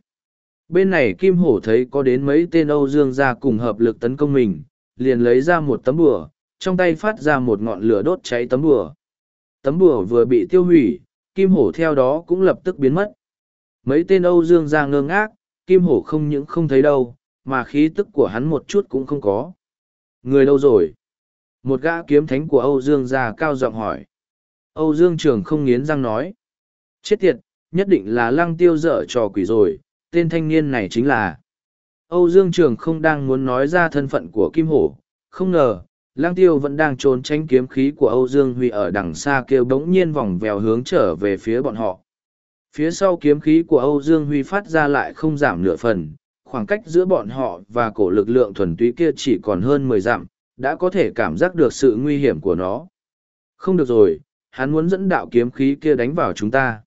Bên này Kim Hổ thấy có đến mấy tên Âu Dương ra cùng hợp lực tấn công mình, liền lấy ra một tấm bùa, trong tay phát ra một ngọn lửa đốt cháy tấm bùa. Tấm bùa vừa bị tiêu hủy, Kim Hổ theo đó cũng lập tức biến mất. Mấy tên Âu Dương ra ngơ ngác, Kim Hổ không những không thấy đâu, mà khí tức của hắn một chút cũng không có. Người đâu rồi? Một gã kiếm thánh của Âu Dương ra cao giọng hỏi. Âu Dương Trường không nghiến răng nói. Chết tiệt, nhất định là lăng tiêu dở trò quỷ rồi, tên thanh niên này chính là. Âu Dương Trường không đang muốn nói ra thân phận của Kim Hổ, không ngờ, Lang Tiêu vẫn đang trốn tránh kiếm khí của Âu Dương Huy ở đằng xa kêu bỗng nhiên vòng vèo hướng trở về phía bọn họ. Phía sau kiếm khí của Âu Dương Huy phát ra lại không giảm nửa phần, khoảng cách giữa bọn họ và cổ lực lượng thuần túy kia chỉ còn hơn mười dặm, đã có thể cảm giác được sự nguy hiểm của nó. Không được rồi, hắn muốn dẫn đạo kiếm khí kia đánh vào chúng ta.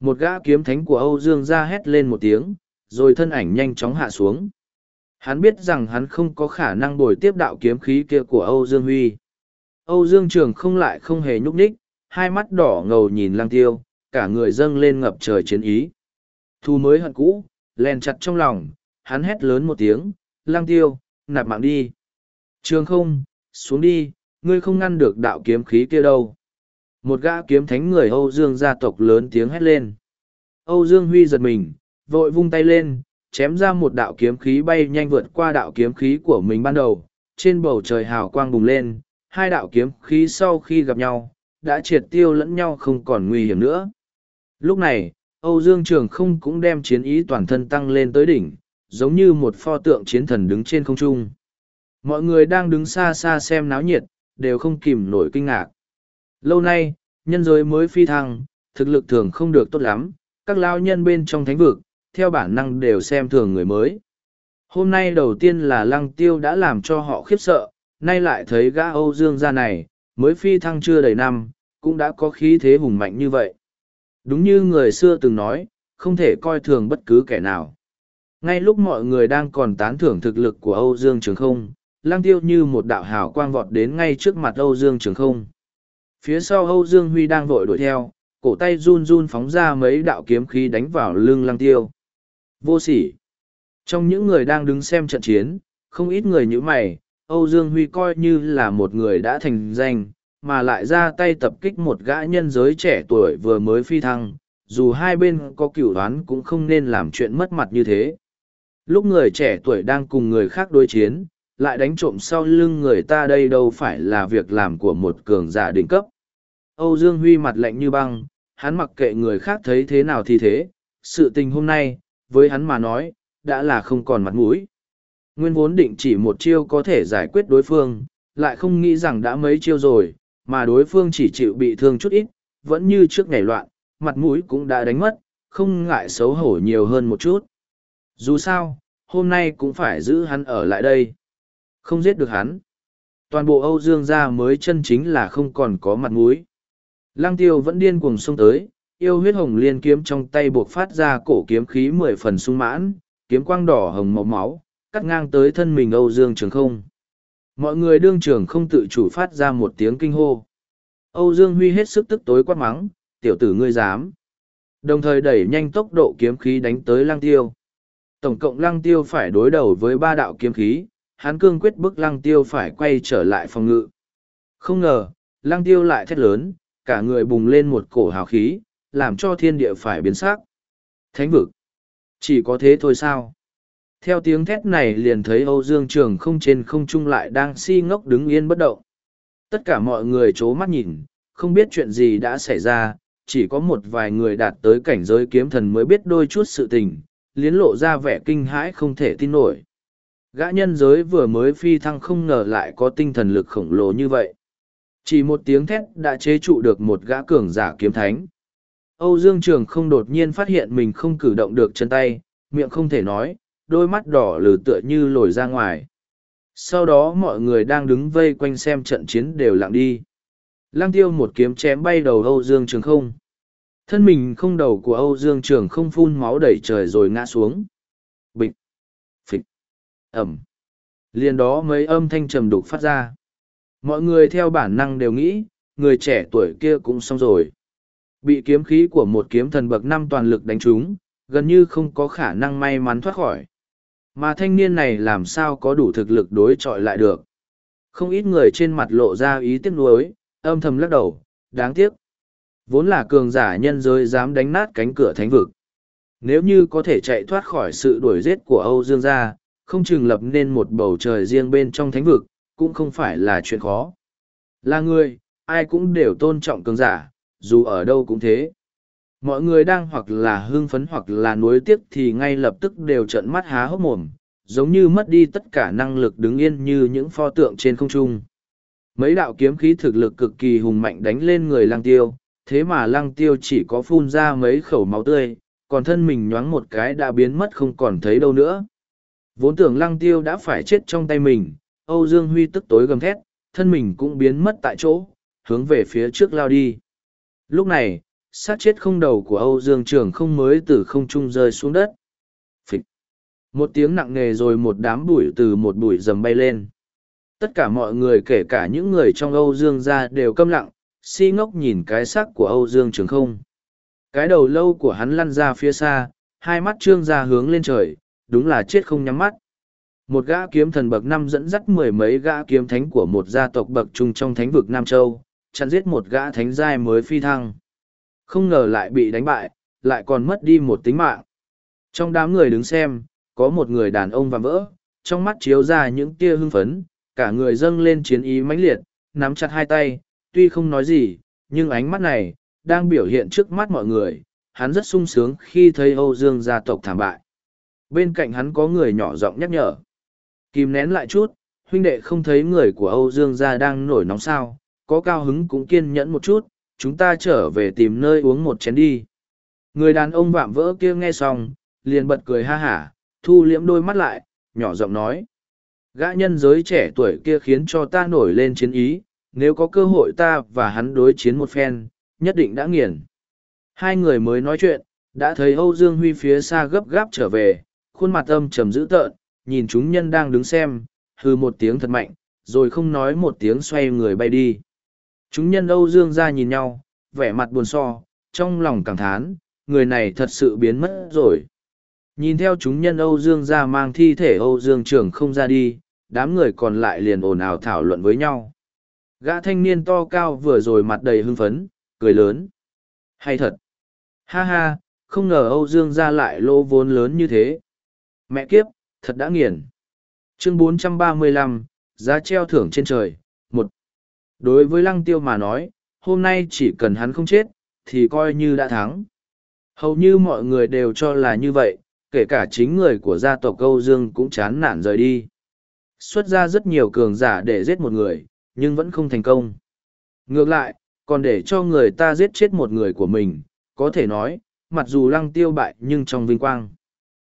Một gã kiếm thánh của Âu Dương ra hét lên một tiếng, rồi thân ảnh nhanh chóng hạ xuống. Hắn biết rằng hắn không có khả năng bồi tiếp đạo kiếm khí kia của Âu Dương Huy. Âu Dương Trường không lại không hề nhúc nhích, hai mắt đỏ ngầu nhìn lang tiêu, cả người dâng lên ngập trời chiến ý. Thu mới hận cũ, len chặt trong lòng, hắn hét lớn một tiếng, lang tiêu, nạp mạng đi. Trường không, xuống đi, ngươi không ngăn được đạo kiếm khí kia đâu. Một gã kiếm thánh người Âu Dương gia tộc lớn tiếng hét lên. Âu Dương Huy giật mình, vội vung tay lên, chém ra một đạo kiếm khí bay nhanh vượt qua đạo kiếm khí của mình ban đầu. Trên bầu trời hào quang bùng lên, hai đạo kiếm khí sau khi gặp nhau, đã triệt tiêu lẫn nhau không còn nguy hiểm nữa. Lúc này, Âu Dương Trường không cũng đem chiến ý toàn thân tăng lên tới đỉnh, giống như một pho tượng chiến thần đứng trên không trung. Mọi người đang đứng xa xa xem náo nhiệt, đều không kìm nổi kinh ngạc. Lâu nay, nhân giới mới phi thăng, thực lực thường không được tốt lắm, các lao nhân bên trong thánh vực, theo bản năng đều xem thường người mới. Hôm nay đầu tiên là lăng tiêu đã làm cho họ khiếp sợ, nay lại thấy gã Âu Dương gia này, mới phi thăng chưa đầy năm, cũng đã có khí thế hùng mạnh như vậy. Đúng như người xưa từng nói, không thể coi thường bất cứ kẻ nào. Ngay lúc mọi người đang còn tán thưởng thực lực của Âu Dương Trường Không, lang tiêu như một đạo hào quang vọt đến ngay trước mặt Âu Dương Trường Không. Phía sau Âu Dương Huy đang vội đuổi theo, cổ tay run run phóng ra mấy đạo kiếm khí đánh vào lưng lang tiêu. Vô sỉ. Trong những người đang đứng xem trận chiến, không ít người như mày, Âu Dương Huy coi như là một người đã thành danh, mà lại ra tay tập kích một gã nhân giới trẻ tuổi vừa mới phi thăng, dù hai bên có cửu đoán cũng không nên làm chuyện mất mặt như thế. Lúc người trẻ tuổi đang cùng người khác đối chiến, lại đánh trộm sau lưng người ta đây đâu phải là việc làm của một cường giả đỉnh cấp. Âu Dương Huy mặt lạnh như băng, hắn mặc kệ người khác thấy thế nào thì thế, sự tình hôm nay, với hắn mà nói, đã là không còn mặt mũi. Nguyên vốn định chỉ một chiêu có thể giải quyết đối phương, lại không nghĩ rằng đã mấy chiêu rồi, mà đối phương chỉ chịu bị thương chút ít, vẫn như trước ngày loạn, mặt mũi cũng đã đánh mất, không ngại xấu hổ nhiều hơn một chút. Dù sao, hôm nay cũng phải giữ hắn ở lại đây. Không giết được hắn. Toàn bộ Âu Dương gia mới chân chính là không còn có mặt mũi. Lăng tiêu vẫn điên cuồng xông tới, yêu huyết hồng liên kiếm trong tay buộc phát ra cổ kiếm khí mười phần sung mãn, kiếm quang đỏ hồng màu máu, cắt ngang tới thân mình Âu Dương Trường không. Mọi người đương trường không tự chủ phát ra một tiếng kinh hô. Âu Dương Huy hết sức tức tối quát mắng, tiểu tử ngươi dám. Đồng thời đẩy nhanh tốc độ kiếm khí đánh tới lăng tiêu. Tổng cộng lăng tiêu phải đối đầu với ba đạo kiếm khí, hắn cương quyết bức lăng tiêu phải quay trở lại phòng ngự. Không ngờ, lăng tiêu lại thét lớn, cả người bùng lên một cổ hào khí, làm cho thiên địa phải biến sắc. Thánh vực. Chỉ có thế thôi sao? Theo tiếng thét này liền thấy Âu Dương Trường không trên không trung lại đang si ngốc đứng yên bất động. Tất cả mọi người chố mắt nhìn, không biết chuyện gì đã xảy ra, chỉ có một vài người đạt tới cảnh giới kiếm thần mới biết đôi chút sự tình, liến lộ ra vẻ kinh hãi không thể tin nổi. Gã nhân giới vừa mới phi thăng không ngờ lại có tinh thần lực khổng lồ như vậy. Chỉ một tiếng thét đã chế trụ được một gã cường giả kiếm thánh. Âu Dương Trường không đột nhiên phát hiện mình không cử động được chân tay, miệng không thể nói, đôi mắt đỏ lử tựa như lồi ra ngoài. Sau đó mọi người đang đứng vây quanh xem trận chiến đều lặng đi. Lăng tiêu một kiếm chém bay đầu Âu Dương Trường không. Thân mình không đầu của Âu Dương Trường không phun máu đẩy trời rồi ngã xuống. Bịch. Ẩm. Liền đó mấy âm thanh trầm đục phát ra. Mọi người theo bản năng đều nghĩ, người trẻ tuổi kia cũng xong rồi. Bị kiếm khí của một kiếm thần bậc năm toàn lực đánh trúng, gần như không có khả năng may mắn thoát khỏi. Mà thanh niên này làm sao có đủ thực lực đối chọi lại được. Không ít người trên mặt lộ ra ý tiếc nuối, âm thầm lắc đầu, đáng tiếc. Vốn là cường giả nhân giới dám đánh nát cánh cửa thánh vực. Nếu như có thể chạy thoát khỏi sự đuổi giết của Âu Dương gia, không chừng lập nên một bầu trời riêng bên trong thánh vực, cũng không phải là chuyện khó. Là người, ai cũng đều tôn trọng cường giả, dù ở đâu cũng thế. Mọi người đang hoặc là hưng phấn hoặc là nuối tiếc thì ngay lập tức đều trợn mắt há hốc mồm, giống như mất đi tất cả năng lực đứng yên như những pho tượng trên không trung. Mấy đạo kiếm khí thực lực cực kỳ hùng mạnh đánh lên người lăng tiêu, thế mà lăng tiêu chỉ có phun ra mấy khẩu máu tươi, còn thân mình nhoáng một cái đã biến mất không còn thấy đâu nữa. Vốn tưởng lăng tiêu đã phải chết trong tay mình, Âu Dương Huy tức tối gầm thét, thân mình cũng biến mất tại chỗ, hướng về phía trước lao đi. Lúc này, sát chết không đầu của Âu Dương Trường không mới từ không trung rơi xuống đất. Phịch. Một tiếng nặng nề rồi một đám bụi từ một bụi rầm bay lên. Tất cả mọi người kể cả những người trong Âu Dương ra đều câm lặng, si ngốc nhìn cái sắc của Âu Dương Trường không. Cái đầu lâu của hắn lăn ra phía xa, hai mắt trương ra hướng lên trời, đúng là chết không nhắm mắt. Một gã kiếm thần bậc năm dẫn dắt mười mấy gã kiếm thánh của một gia tộc bậc trung trong thánh vực Nam Châu, chặn giết một gã thánh giai mới phi thăng. Không ngờ lại bị đánh bại, lại còn mất đi một tính mạng. Trong đám người đứng xem, có một người đàn ông vạm vỡ, trong mắt chiếu ra những tia hưng phấn, cả người dâng lên chiến ý mãnh liệt, nắm chặt hai tay, tuy không nói gì, nhưng ánh mắt này, đang biểu hiện trước mắt mọi người, hắn rất sung sướng khi thấy Âu Dương gia tộc thảm bại. Bên cạnh hắn có người nhỏ giọng nhắc nhở. Kìm nén lại chút, huynh đệ không thấy người của Âu Dương gia đang nổi nóng sao, có cao hứng cũng kiên nhẫn một chút, chúng ta trở về tìm nơi uống một chén đi. Người đàn ông vạm vỡ kia nghe xong, liền bật cười ha hả, thu liễm đôi mắt lại, nhỏ giọng nói. Gã nhân giới trẻ tuổi kia khiến cho ta nổi lên chiến ý, nếu có cơ hội ta và hắn đối chiến một phen, nhất định đã nghiền. Hai người mới nói chuyện, đã thấy Âu Dương Huy phía xa gấp gáp trở về, khuôn mặt âm trầm dữ tợn, nhìn chúng nhân đang đứng xem, hư một tiếng thật mạnh, rồi không nói một tiếng xoay người bay đi. Chúng nhân Âu Dương ra nhìn nhau, vẻ mặt buồn so, trong lòng cảm thán, người này thật sự biến mất rồi. Nhìn theo chúng nhân Âu Dương ra mang thi thể Âu Dương trưởng không ra đi, đám người còn lại liền ồn ào thảo luận với nhau. Gã thanh niên to cao vừa rồi mặt đầy hưng phấn, cười lớn. Hay thật! Ha ha, không ngờ Âu Dương ra lại lỗ vốn lớn như thế. Mẹ kiếp, thật đã nghiền. Chương 435, giá treo thưởng trên trời, một. Đối với lăng tiêu mà nói, hôm nay chỉ cần hắn không chết, thì coi như đã thắng. Hầu như mọi người đều cho là như vậy, kể cả chính người của gia tộc Âu Dương cũng chán nản rời đi. Xuất ra rất nhiều cường giả để giết một người, nhưng vẫn không thành công. Ngược lại, còn để cho người ta giết chết một người của mình, có thể nói, mặc dù lăng tiêu bại nhưng trong vinh quang.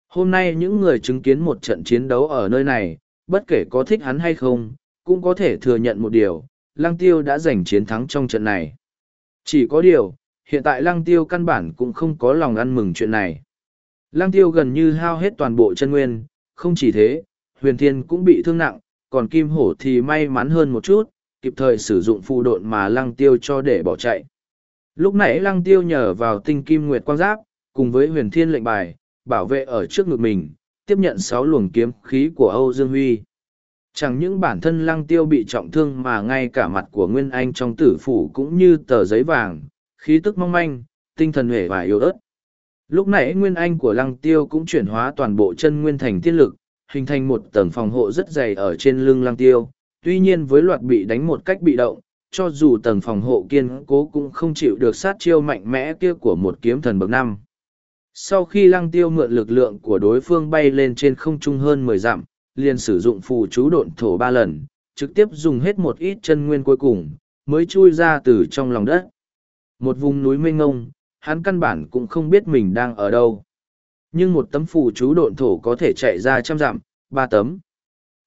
Hôm nay những người chứng kiến một trận chiến đấu ở nơi này, bất kể có thích hắn hay không, cũng có thể thừa nhận một điều, lăng tiêu đã giành chiến thắng trong trận này. Chỉ có điều, hiện tại lăng tiêu căn bản cũng không có lòng ăn mừng chuyện này. Lăng tiêu gần như hao hết toàn bộ chân nguyên, không chỉ thế, huyền thiên cũng bị thương nặng, còn kim hổ thì may mắn hơn một chút, kịp thời sử dụng phù độn mà lăng tiêu cho để bỏ chạy. Lúc nãy lăng tiêu nhờ vào tinh kim nguyệt quang giáp, cùng với huyền thiên lệnh bài, bảo vệ ở trước ngực mình, tiếp nhận sáu luồng kiếm khí của Âu Dương Huy. Chẳng những bản thân lăng tiêu bị trọng thương mà ngay cả mặt của Nguyên Anh trong tử phủ cũng như tờ giấy vàng, khí tức mong manh, tinh thần hề và yếu ớt. Lúc nãy Nguyên Anh của lăng tiêu cũng chuyển hóa toàn bộ chân nguyên thành tiên lực, hình thành một tầng phòng hộ rất dày ở trên lưng lăng tiêu. Tuy nhiên với loạt bị đánh một cách bị động, cho dù tầng phòng hộ kiên cố cũng không chịu được sát chiêu mạnh mẽ kia của một kiếm thần bậc năm. Sau khi lăng tiêu mượn lực lượng của đối phương bay lên trên không trung hơn mười dặm, liền sử dụng phù chú độn thổ ba lần, trực tiếp dùng hết một ít chân nguyên cuối cùng, mới chui ra từ trong lòng đất. Một vùng núi mênh ngông, hắn căn bản cũng không biết mình đang ở đâu. Nhưng một tấm phù chú độn thổ có thể chạy ra trăm dặm, ba tấm.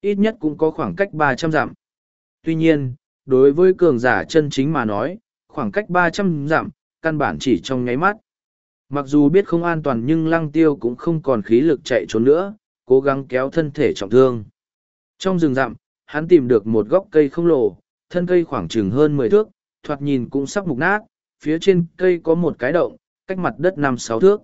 Ít nhất cũng có khoảng cách ba trăm dặm. Tuy nhiên, đối với cường giả chân chính mà nói, khoảng cách ba trăm dặm, căn bản chỉ trong nháy mắt. Mặc dù biết không an toàn nhưng lăng tiêu cũng không còn khí lực chạy trốn nữa, cố gắng kéo thân thể trọng thương. Trong rừng rậm, hắn tìm được một gốc cây không lộ, thân cây khoảng chừng hơn mười thước, thoạt nhìn cũng sắp mục nát, phía trên cây có một cái động, cách mặt đất năm sáu thước.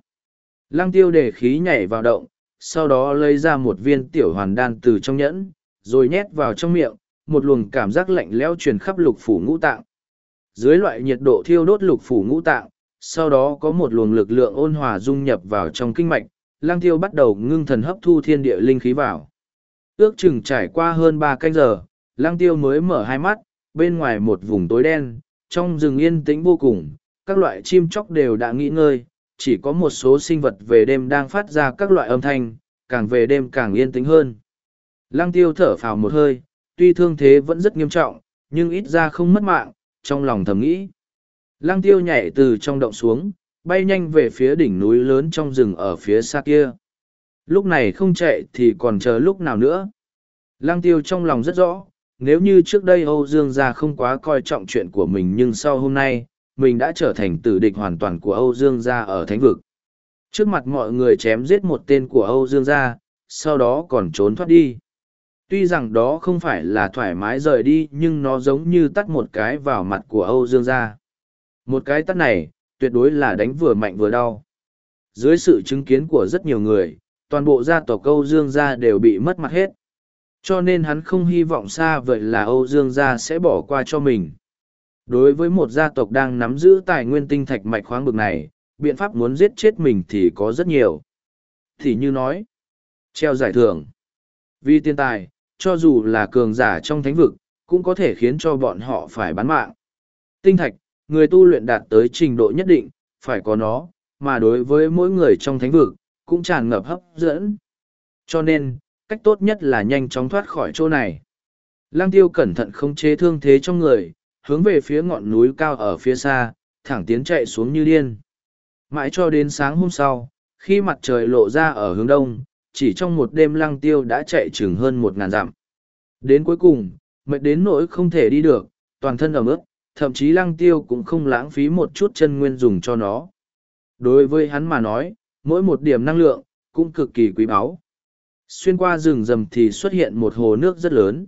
Lăng tiêu để khí nhảy vào động, sau đó lấy ra một viên tiểu hoàn đan từ trong nhẫn, rồi nhét vào trong miệng, một luồng cảm giác lạnh lẽo truyền khắp lục phủ ngũ tạng. Dưới loại nhiệt độ thiêu đốt lục phủ ngũ tạng, sau đó có một luồng lực lượng ôn hòa dung nhập vào trong kinh mạch, lang tiêu bắt đầu ngưng thần hấp thu thiên địa linh khí vào. Ước chừng trải qua hơn ba canh giờ, lang tiêu mới mở hai mắt, bên ngoài một vùng tối đen, trong rừng yên tĩnh vô cùng, các loại chim chóc đều đã nghỉ ngơi, chỉ có một số sinh vật về đêm đang phát ra các loại âm thanh, càng về đêm càng yên tĩnh hơn. Lăng tiêu thở phào một hơi, tuy thương thế vẫn rất nghiêm trọng, nhưng ít ra không mất mạng, trong lòng thầm nghĩ. Lăng tiêu nhảy từ trong động xuống, bay nhanh về phía đỉnh núi lớn trong rừng ở phía xa kia. Lúc này không chạy thì còn chờ lúc nào nữa. Lăng tiêu trong lòng rất rõ, nếu như trước đây Âu Dương gia không quá coi trọng chuyện của mình nhưng sau hôm nay, mình đã trở thành tử địch hoàn toàn của Âu Dương gia ở thánh vực. Trước mặt mọi người chém giết một tên của Âu Dương gia, sau đó còn trốn thoát đi. Tuy rằng đó không phải là thoải mái rời đi nhưng nó giống như tắt một cái vào mặt của Âu Dương gia. Một cái tắt này, tuyệt đối là đánh vừa mạnh vừa đau. Dưới sự chứng kiến của rất nhiều người, toàn bộ gia tộc Âu Dương gia đều bị mất mặt hết. Cho nên hắn không hy vọng xa vậy là Âu Dương gia sẽ bỏ qua cho mình. Đối với một gia tộc đang nắm giữ tài nguyên tinh thạch mạch khoáng bực này, biện pháp muốn giết chết mình thì có rất nhiều. Thì như nói, treo giải thưởng. Vì tiền tài, cho dù là cường giả trong thánh vực, cũng có thể khiến cho bọn họ phải bán mạng. Tinh thạch, người tu luyện đạt tới trình độ nhất định, phải có nó, mà đối với mỗi người trong thánh vực, cũng tràn ngập hấp dẫn. Cho nên, cách tốt nhất là nhanh chóng thoát khỏi chỗ này. Lăng tiêu cẩn thận không chế thương thế trong người, hướng về phía ngọn núi cao ở phía xa, thẳng tiến chạy xuống như điên. Mãi cho đến sáng hôm sau, khi mặt trời lộ ra ở hướng đông, chỉ trong một đêm lăng tiêu đã chạy chừng hơn một ngàn dặm. Đến cuối cùng, mệt đến nỗi không thể đi được, toàn thân ẩm ướt thậm chí lăng tiêu cũng không lãng phí một chút chân nguyên dùng cho nó. Đối với hắn mà nói, mỗi một điểm năng lượng, cũng cực kỳ quý báu. Xuyên qua rừng rầm thì xuất hiện một hồ nước rất lớn.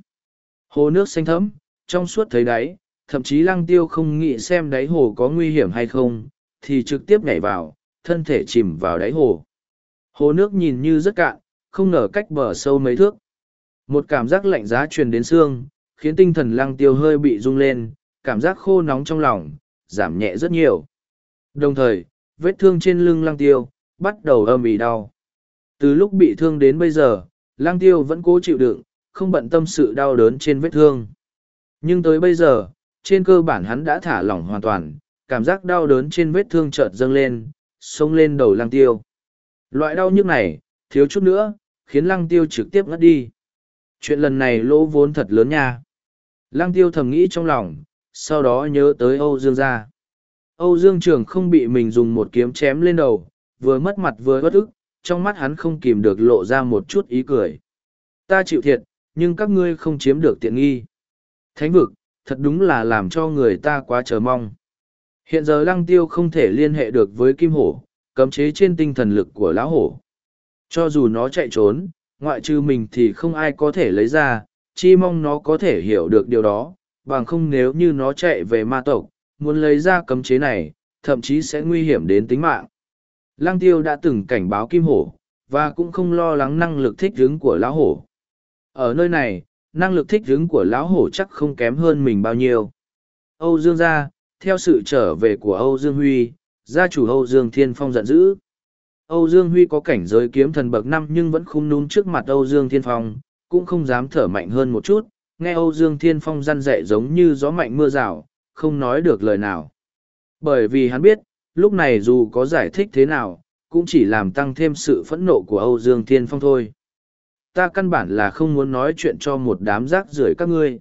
Hồ nước xanh thẫm, trong suốt thấy đáy, thậm chí lăng tiêu không nghĩ xem đáy hồ có nguy hiểm hay không, thì trực tiếp nhảy vào, thân thể chìm vào đáy hồ. Hồ nước nhìn như rất cạn, không nở cách bờ sâu mấy thước. Một cảm giác lạnh giá truyền đến xương, khiến tinh thần lăng tiêu hơi bị rung lên, cảm giác khô nóng trong lòng, giảm nhẹ rất nhiều. Đồng thời, vết thương trên lưng lăng tiêu, bắt đầu âm ỉ đau. Từ lúc bị thương đến bây giờ, lăng tiêu vẫn cố chịu đựng, không bận tâm sự đau đớn trên vết thương. Nhưng tới bây giờ, trên cơ bản hắn đã thả lỏng hoàn toàn, cảm giác đau đớn trên vết thương chợt dâng lên, xông lên đầu lăng tiêu. Loại đau nhức này, thiếu chút nữa, khiến lăng tiêu trực tiếp ngất đi. Chuyện lần này lỗ vốn thật lớn nha. Lăng tiêu thầm nghĩ trong lòng, sau đó nhớ tới Âu Dương gia. Âu Dương Trường không bị mình dùng một kiếm chém lên đầu, vừa mất mặt vừa bất ức, trong mắt hắn không kìm được lộ ra một chút ý cười. Ta chịu thiệt, nhưng các ngươi không chiếm được tiện nghi. Thánh vực, thật đúng là làm cho người ta quá chờ mong. Hiện giờ lăng tiêu không thể liên hệ được với kim hổ, cấm chế trên tinh thần lực của lão hổ. Cho dù nó chạy trốn, ngoại trừ mình thì không ai có thể lấy ra, chi mong nó có thể hiểu được điều đó, bằng không nếu như nó chạy về ma tộc, muốn lấy ra cấm chế này, thậm chí sẽ nguy hiểm đến tính mạng. Lăng tiêu đã từng cảnh báo kim hổ, và cũng không lo lắng năng lực thích ứng của lão hổ. Ở nơi này, năng lực thích ứng của lão hổ chắc không kém hơn mình bao nhiêu. Âu Dương gia, theo sự trở về của Âu Dương Huy, gia chủ Âu Dương Thiên Phong giận dữ. Âu Dương Huy có cảnh giới kiếm thần bậc năm nhưng vẫn không nún trước mặt Âu Dương Thiên Phong, cũng không dám thở mạnh hơn một chút, nghe Âu Dương Thiên Phong răn dạy giống như gió mạnh mưa rào, không nói được lời nào. Bởi vì hắn biết, lúc này dù có giải thích thế nào, cũng chỉ làm tăng thêm sự phẫn nộ của Âu Dương Thiên Phong thôi. Ta căn bản là không muốn nói chuyện cho một đám rác rưởi các ngươi.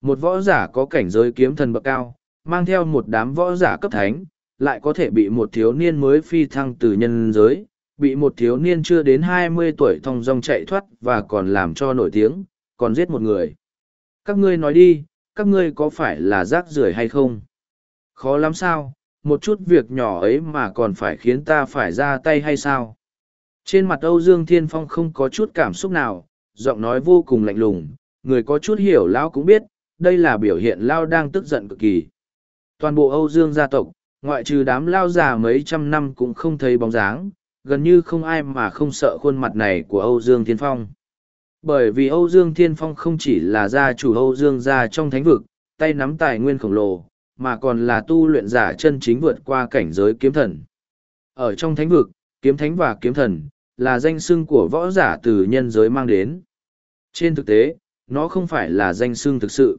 Một võ giả có cảnh giới kiếm thần bậc cao, mang theo một đám võ giả cấp thánh, lại có thể bị một thiếu niên mới phi thăng từ nhân giới, bị một thiếu niên chưa đến hai mươi tuổi thong dong chạy thoát và còn làm cho nổi tiếng, còn giết một người. Các ngươi nói đi, các ngươi có phải là rác rưởi hay không? Khó lắm sao, một chút việc nhỏ ấy mà còn phải khiến ta phải ra tay hay sao? Trên mặt Âu Dương Thiên Phong không có chút cảm xúc nào, giọng nói vô cùng lạnh lùng, người có chút hiểu Lão cũng biết, đây là biểu hiện Lao đang tức giận cực kỳ. Toàn bộ Âu Dương gia tộc, ngoại trừ đám Lao già mấy trăm năm cũng không thấy bóng dáng, gần như không ai mà không sợ khuôn mặt này của Âu Dương Thiên Phong. Bởi vì Âu Dương Thiên Phong không chỉ là gia chủ Âu Dương gia trong thánh vực, tay nắm tài nguyên khổng lồ, mà còn là tu luyện giả chân chính vượt qua cảnh giới kiếm thần. Ở trong thánh vực, kiếm thánh và kiếm thần, là danh xưng của võ giả từ nhân giới mang đến. Trên thực tế, nó không phải là danh xưng thực sự.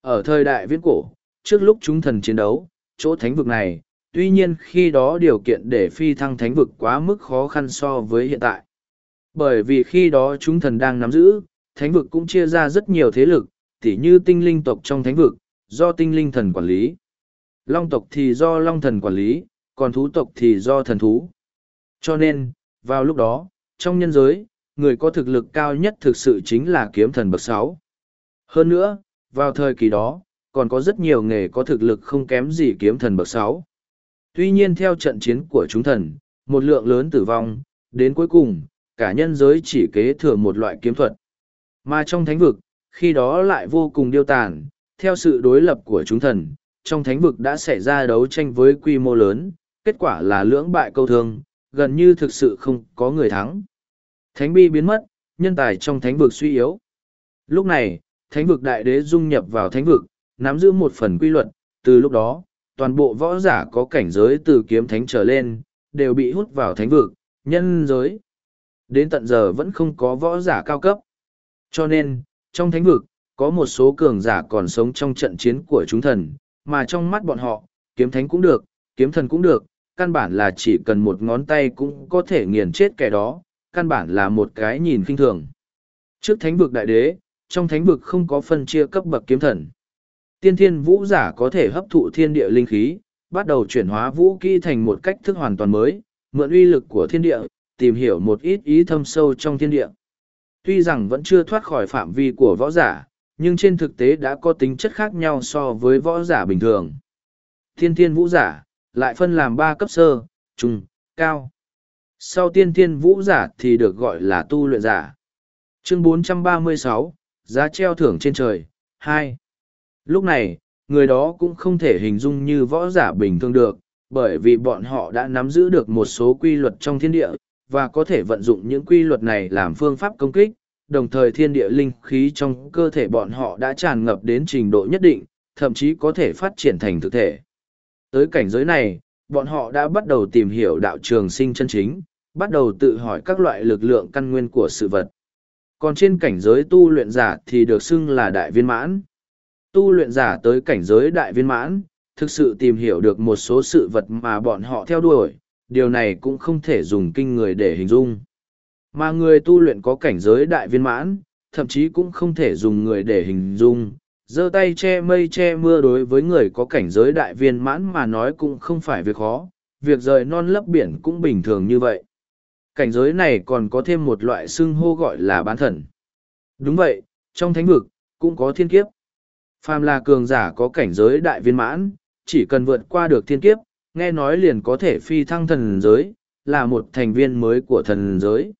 Ở thời đại viễn cổ, trước lúc chúng thần chiến đấu, chỗ thánh vực này, tuy nhiên khi đó điều kiện để phi thăng thánh vực quá mức khó khăn so với hiện tại. Bởi vì khi đó chúng thần đang nắm giữ, thánh vực cũng chia ra rất nhiều thế lực, tỉ như tinh linh tộc trong thánh vực, do tinh linh thần quản lý. Long tộc thì do long thần quản lý, còn thú tộc thì do thần thú. Cho nên, vào lúc đó, trong nhân giới, người có thực lực cao nhất thực sự chính là kiếm thần bậc sáu. Hơn nữa, vào thời kỳ đó, còn có rất nhiều nghề có thực lực không kém gì kiếm thần bậc sáu. Tuy nhiên theo trận chiến của chúng thần, một lượng lớn tử vong, đến cuối cùng, cả nhân giới chỉ kế thừa một loại kiếm thuật. Mà trong thánh vực, khi đó lại vô cùng điêu tàn, theo sự đối lập của chúng thần, trong thánh vực đã xảy ra đấu tranh với quy mô lớn, kết quả là lưỡng bại câu thương, gần như thực sự không có người thắng. Thánh bi biến mất, nhân tài trong thánh vực suy yếu. Lúc này, thánh vực đại đế dung nhập vào thánh vực, nắm giữ một phần quy luật, từ lúc đó, toàn bộ võ giả có cảnh giới từ kiếm thánh trở lên, đều bị hút vào thánh vực, nhân giới. Đến tận giờ vẫn không có võ giả cao cấp. Cho nên, trong thánh vực, có một số cường giả còn sống trong trận chiến của chúng thần, mà trong mắt bọn họ, kiếm thánh cũng được, kiếm thần cũng được, căn bản là chỉ cần một ngón tay cũng có thể nghiền chết kẻ đó, căn bản là một cái nhìn kinh thường. Trước thánh vực đại đế, trong thánh vực không có phân chia cấp bậc kiếm thần. Tiên thiên vũ giả có thể hấp thụ thiên địa linh khí, bắt đầu chuyển hóa vũ kỹ thành một cách thức hoàn toàn mới, mượn uy lực của thiên địa, tìm hiểu một ít ý thâm sâu trong thiên địa. Tuy rằng vẫn chưa thoát khỏi phạm vi của võ giả, nhưng trên thực tế đã có tính chất khác nhau so với võ giả bình thường. Thiên thiên vũ giả, lại phân làm ba cấp sơ, trung, cao. Sau tiên thiên vũ giả thì được gọi là tu luyện giả. Chương 436, giá treo thưởng trên trời, 2. Lúc này, người đó cũng không thể hình dung như võ giả bình thường được, bởi vì bọn họ đã nắm giữ được một số quy luật trong thiên địa, và có thể vận dụng những quy luật này làm phương pháp công kích, đồng thời thiên địa linh khí trong cơ thể bọn họ đã tràn ngập đến trình độ nhất định, thậm chí có thể phát triển thành thực thể. Tới cảnh giới này, bọn họ đã bắt đầu tìm hiểu đạo trường sinh chân chính, bắt đầu tự hỏi các loại lực lượng căn nguyên của sự vật. Còn trên cảnh giới tu luyện giả thì được xưng là đại viên mãn. Tu luyện giả tới cảnh giới đại viên mãn, thực sự tìm hiểu được một số sự vật mà bọn họ theo đuổi, điều này cũng không thể dùng kinh người để hình dung. Mà người tu luyện có cảnh giới đại viên mãn, thậm chí cũng không thể dùng người để hình dung. giơ tay che mây che mưa đối với người có cảnh giới đại viên mãn mà nói cũng không phải việc khó, việc rời non lấp biển cũng bình thường như vậy. Cảnh giới này còn có thêm một loại xưng hô gọi là bán thần. Đúng vậy, trong thánh vực, cũng có thiên kiếp. Phàm là cường giả có cảnh giới đại viên mãn, chỉ cần vượt qua được thiên kiếp, nghe nói liền có thể phi thăng thần giới, là một thành viên mới của thần giới.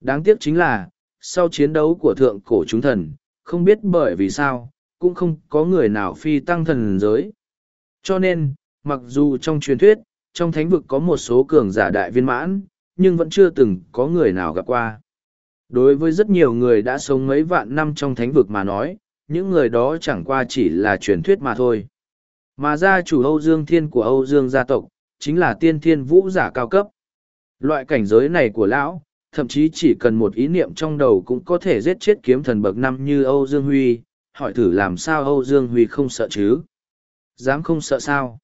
Đáng tiếc chính là, sau chiến đấu của thượng cổ chúng thần, không biết bởi vì sao, cũng không có người nào phi tăng thần giới. Cho nên, mặc dù trong truyền thuyết, trong thánh vực có một số cường giả đại viên mãn, nhưng vẫn chưa từng có người nào gặp qua. Đối với rất nhiều người đã sống mấy vạn năm trong thánh vực mà nói, những người đó chẳng qua chỉ là truyền thuyết mà thôi. Mà gia chủ Âu Dương Thiên của Âu Dương gia tộc, chính là tiên thiên vũ giả cao cấp. Loại cảnh giới này của lão, thậm chí chỉ cần một ý niệm trong đầu cũng có thể giết chết kiếm thần bậc năm như Âu Dương Huy, hỏi thử làm sao Âu Dương Huy không sợ chứ? Dám không sợ sao?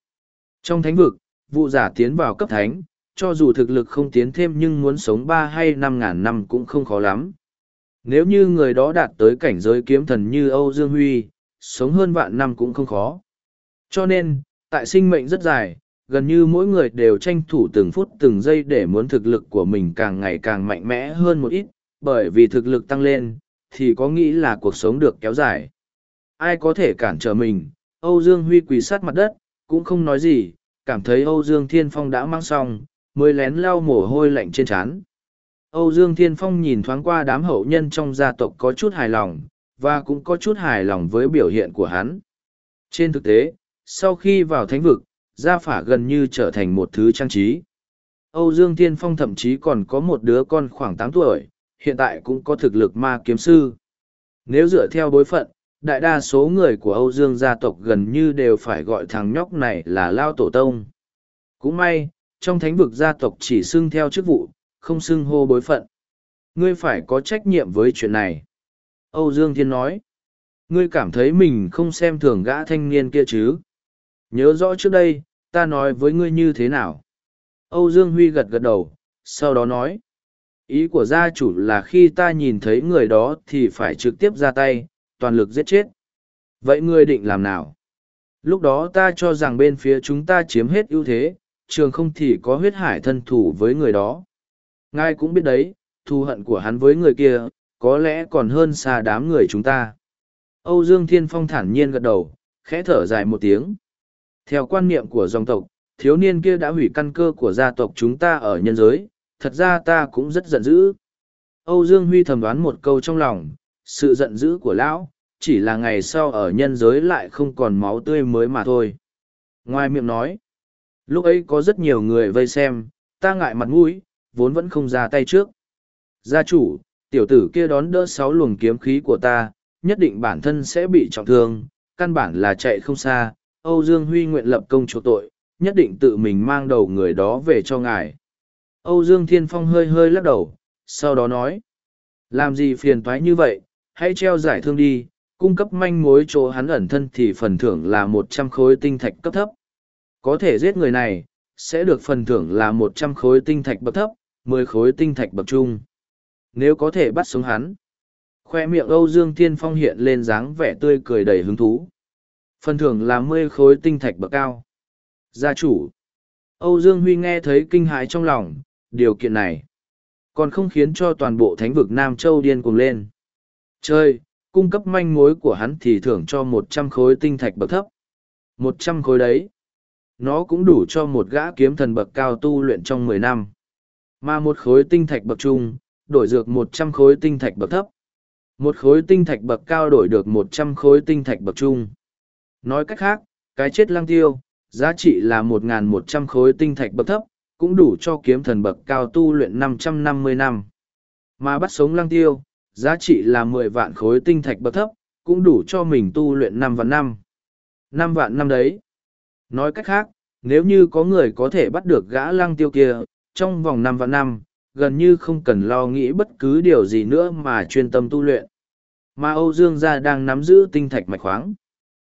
Trong thánh vực, vụ giả tiến vào cấp thánh, cho dù thực lực không tiến thêm nhưng muốn sống ba hay năm ngàn năm cũng không khó lắm. Nếu như người đó đạt tới cảnh giới kiếm thần như Âu Dương Huy, sống hơn vạn năm cũng không khó. Cho nên, tại sinh mệnh rất dài, gần như mỗi người đều tranh thủ từng phút từng giây để muốn thực lực của mình càng ngày càng mạnh mẽ hơn một ít, bởi vì thực lực tăng lên, thì có nghĩ là cuộc sống được kéo dài. Ai có thể cản trở mình, Âu Dương Huy quỳ sát mặt đất, cũng không nói gì, cảm thấy Âu Dương Thiên Phong đã mang xong, mới lén lau mồ hôi lạnh trên trán. Âu Dương Thiên Phong nhìn thoáng qua đám hậu nhân trong gia tộc có chút hài lòng, và cũng có chút hài lòng với biểu hiện của hắn. Trên thực tế, sau khi vào thánh vực, gia phả gần như trở thành một thứ trang trí. Âu Dương Thiên Phong thậm chí còn có một đứa con khoảng tám tuổi, hiện tại cũng có thực lực ma kiếm sư. Nếu dựa theo bối phận, đại đa số người của Âu Dương gia tộc gần như đều phải gọi thằng nhóc này là Lao Tổ Tông. Cũng may, trong thánh vực gia tộc chỉ xưng theo chức vụ, không xưng hô bối phận. Ngươi phải có trách nhiệm với chuyện này. Âu Dương Thiên nói. Ngươi cảm thấy mình không xem thường gã thanh niên kia chứ? Nhớ rõ trước đây, ta nói với ngươi như thế nào? Âu Dương Huy gật gật đầu, sau đó nói. Ý của gia chủ là khi ta nhìn thấy người đó thì phải trực tiếp ra tay, toàn lực giết chết. Vậy ngươi định làm nào? Lúc đó ta cho rằng bên phía chúng ta chiếm hết ưu thế, trường không thì có huyết hải thân thủ với người đó. Ngài cũng biết đấy, thù hận của hắn với người kia, có lẽ còn hơn xa đám người chúng ta. Âu Dương Thiên Phong thản nhiên gật đầu, khẽ thở dài một tiếng. Theo quan niệm của dòng tộc, thiếu niên kia đã hủy căn cơ của gia tộc chúng ta ở nhân giới, thật ra ta cũng rất giận dữ. Âu Dương Huy thầm đoán một câu trong lòng, sự giận dữ của lão, chỉ là ngày sau ở nhân giới lại không còn máu tươi mới mà thôi. Ngoài miệng nói, lúc ấy có rất nhiều người vây xem, ta ngại mặt mũi, vốn vẫn không ra tay trước. Gia chủ, tiểu tử kia đón đỡ sáu luồng kiếm khí của ta, nhất định bản thân sẽ bị trọng thương, căn bản là chạy không xa. Âu Dương Huy nguyện lập công chỗ tội, nhất định tự mình mang đầu người đó về cho ngài. Âu Dương Thiên Phong hơi hơi lắc đầu, sau đó nói. Làm gì phiền toái như vậy, hãy treo giải thương đi, cung cấp manh mối chỗ hắn ẩn thân thì phần thưởng là một trăm khối tinh thạch cấp thấp. Có thể giết người này, sẽ được phần thưởng là một trăm khối tinh thạch bậc thấp, mười khối tinh thạch bậc trung. Nếu có thể bắt sống hắn. Khoe miệng Âu Dương Thiên Phong hiện lên dáng vẻ tươi cười đầy hứng thú. Phần thưởng là mười khối tinh thạch bậc cao. Gia chủ. Âu Dương Huy nghe thấy kinh hãi trong lòng, điều kiện này. Còn không khiến cho toàn bộ thánh vực Nam Châu điên cuồng lên. Chơi, cung cấp manh mối của hắn thì thưởng cho một trăm khối tinh thạch bậc thấp. Một trăm khối đấy. Nó cũng đủ cho một gã kiếm thần bậc cao tu luyện trong mười năm. Mà một khối tinh thạch bậc trung, đổi dược một trăm khối tinh thạch bậc thấp. Một khối tinh thạch bậc cao đổi được một trăm khối tinh thạch bậc trung. Nói cách khác, cái chết lang tiêu, giá trị là một một trăm khối tinh thạch bậc thấp, cũng đủ cho kiếm thần bậc cao tu luyện năm trăm năm. Mà bắt sống lang tiêu, giá trị là mười vạn khối tinh thạch bậc thấp, cũng đủ cho mình tu luyện năm vạn năm. Năm vạn năm đấy. Nói cách khác, nếu như có người có thể bắt được gã lăng tiêu kia, trong vòng năm vạn năm, gần như không cần lo nghĩ bất cứ điều gì nữa mà chuyên tâm tu luyện. Mà Âu Dương gia đang nắm giữ tinh thạch mạch khoáng.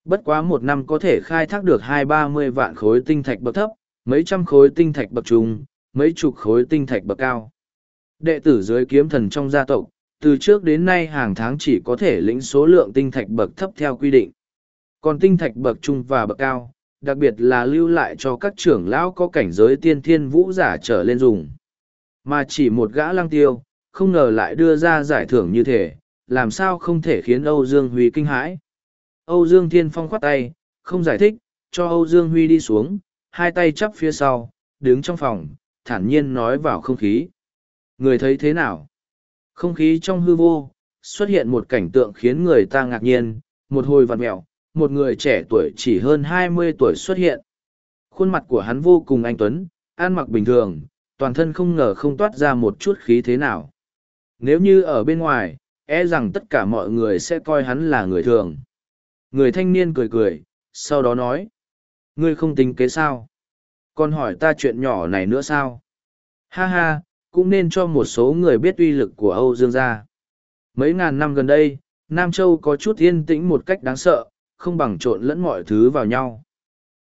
Bất quá một năm có thể khai thác được hai ba mươi vạn khối tinh thạch bậc thấp, mấy trăm khối tinh thạch bậc trung, mấy chục khối tinh thạch bậc cao. Đệ tử dưới kiếm thần trong gia tộc, từ trước đến nay hàng tháng chỉ có thể lĩnh số lượng tinh thạch bậc thấp theo quy định. Còn tinh thạch bậc trung và bậc cao, đặc biệt là lưu lại cho các trưởng lão có cảnh giới tiên thiên vũ giả trở lên dùng. Mà chỉ một gã lang tiêu, không ngờ lại đưa ra giải thưởng như thế, làm sao không thể khiến Âu Dương Huy kinh hãi. Âu Dương Thiên Phong khoát tay, không giải thích, cho Âu Dương Huy đi xuống, hai tay chắp phía sau, đứng trong phòng, thản nhiên nói vào không khí. Người thấy thế nào? Không khí trong hư vô, xuất hiện một cảnh tượng khiến người ta ngạc nhiên, một hồi vặn mẹo, một người trẻ tuổi chỉ hơn hai mươi tuổi xuất hiện. Khuôn mặt của hắn vô cùng anh tuấn, ăn mặc bình thường, toàn thân không ngờ không toát ra một chút khí thế nào. Nếu như ở bên ngoài, e rằng tất cả mọi người sẽ coi hắn là người thường. Người thanh niên cười cười, sau đó nói. Ngươi không tính kế sao? Còn hỏi ta chuyện nhỏ này nữa sao? Ha ha, cũng nên cho một số người biết uy lực của Âu Dương gia. Mấy ngàn năm gần đây, Nam Châu có chút yên tĩnh một cách đáng sợ, không bằng trộn lẫn mọi thứ vào nhau.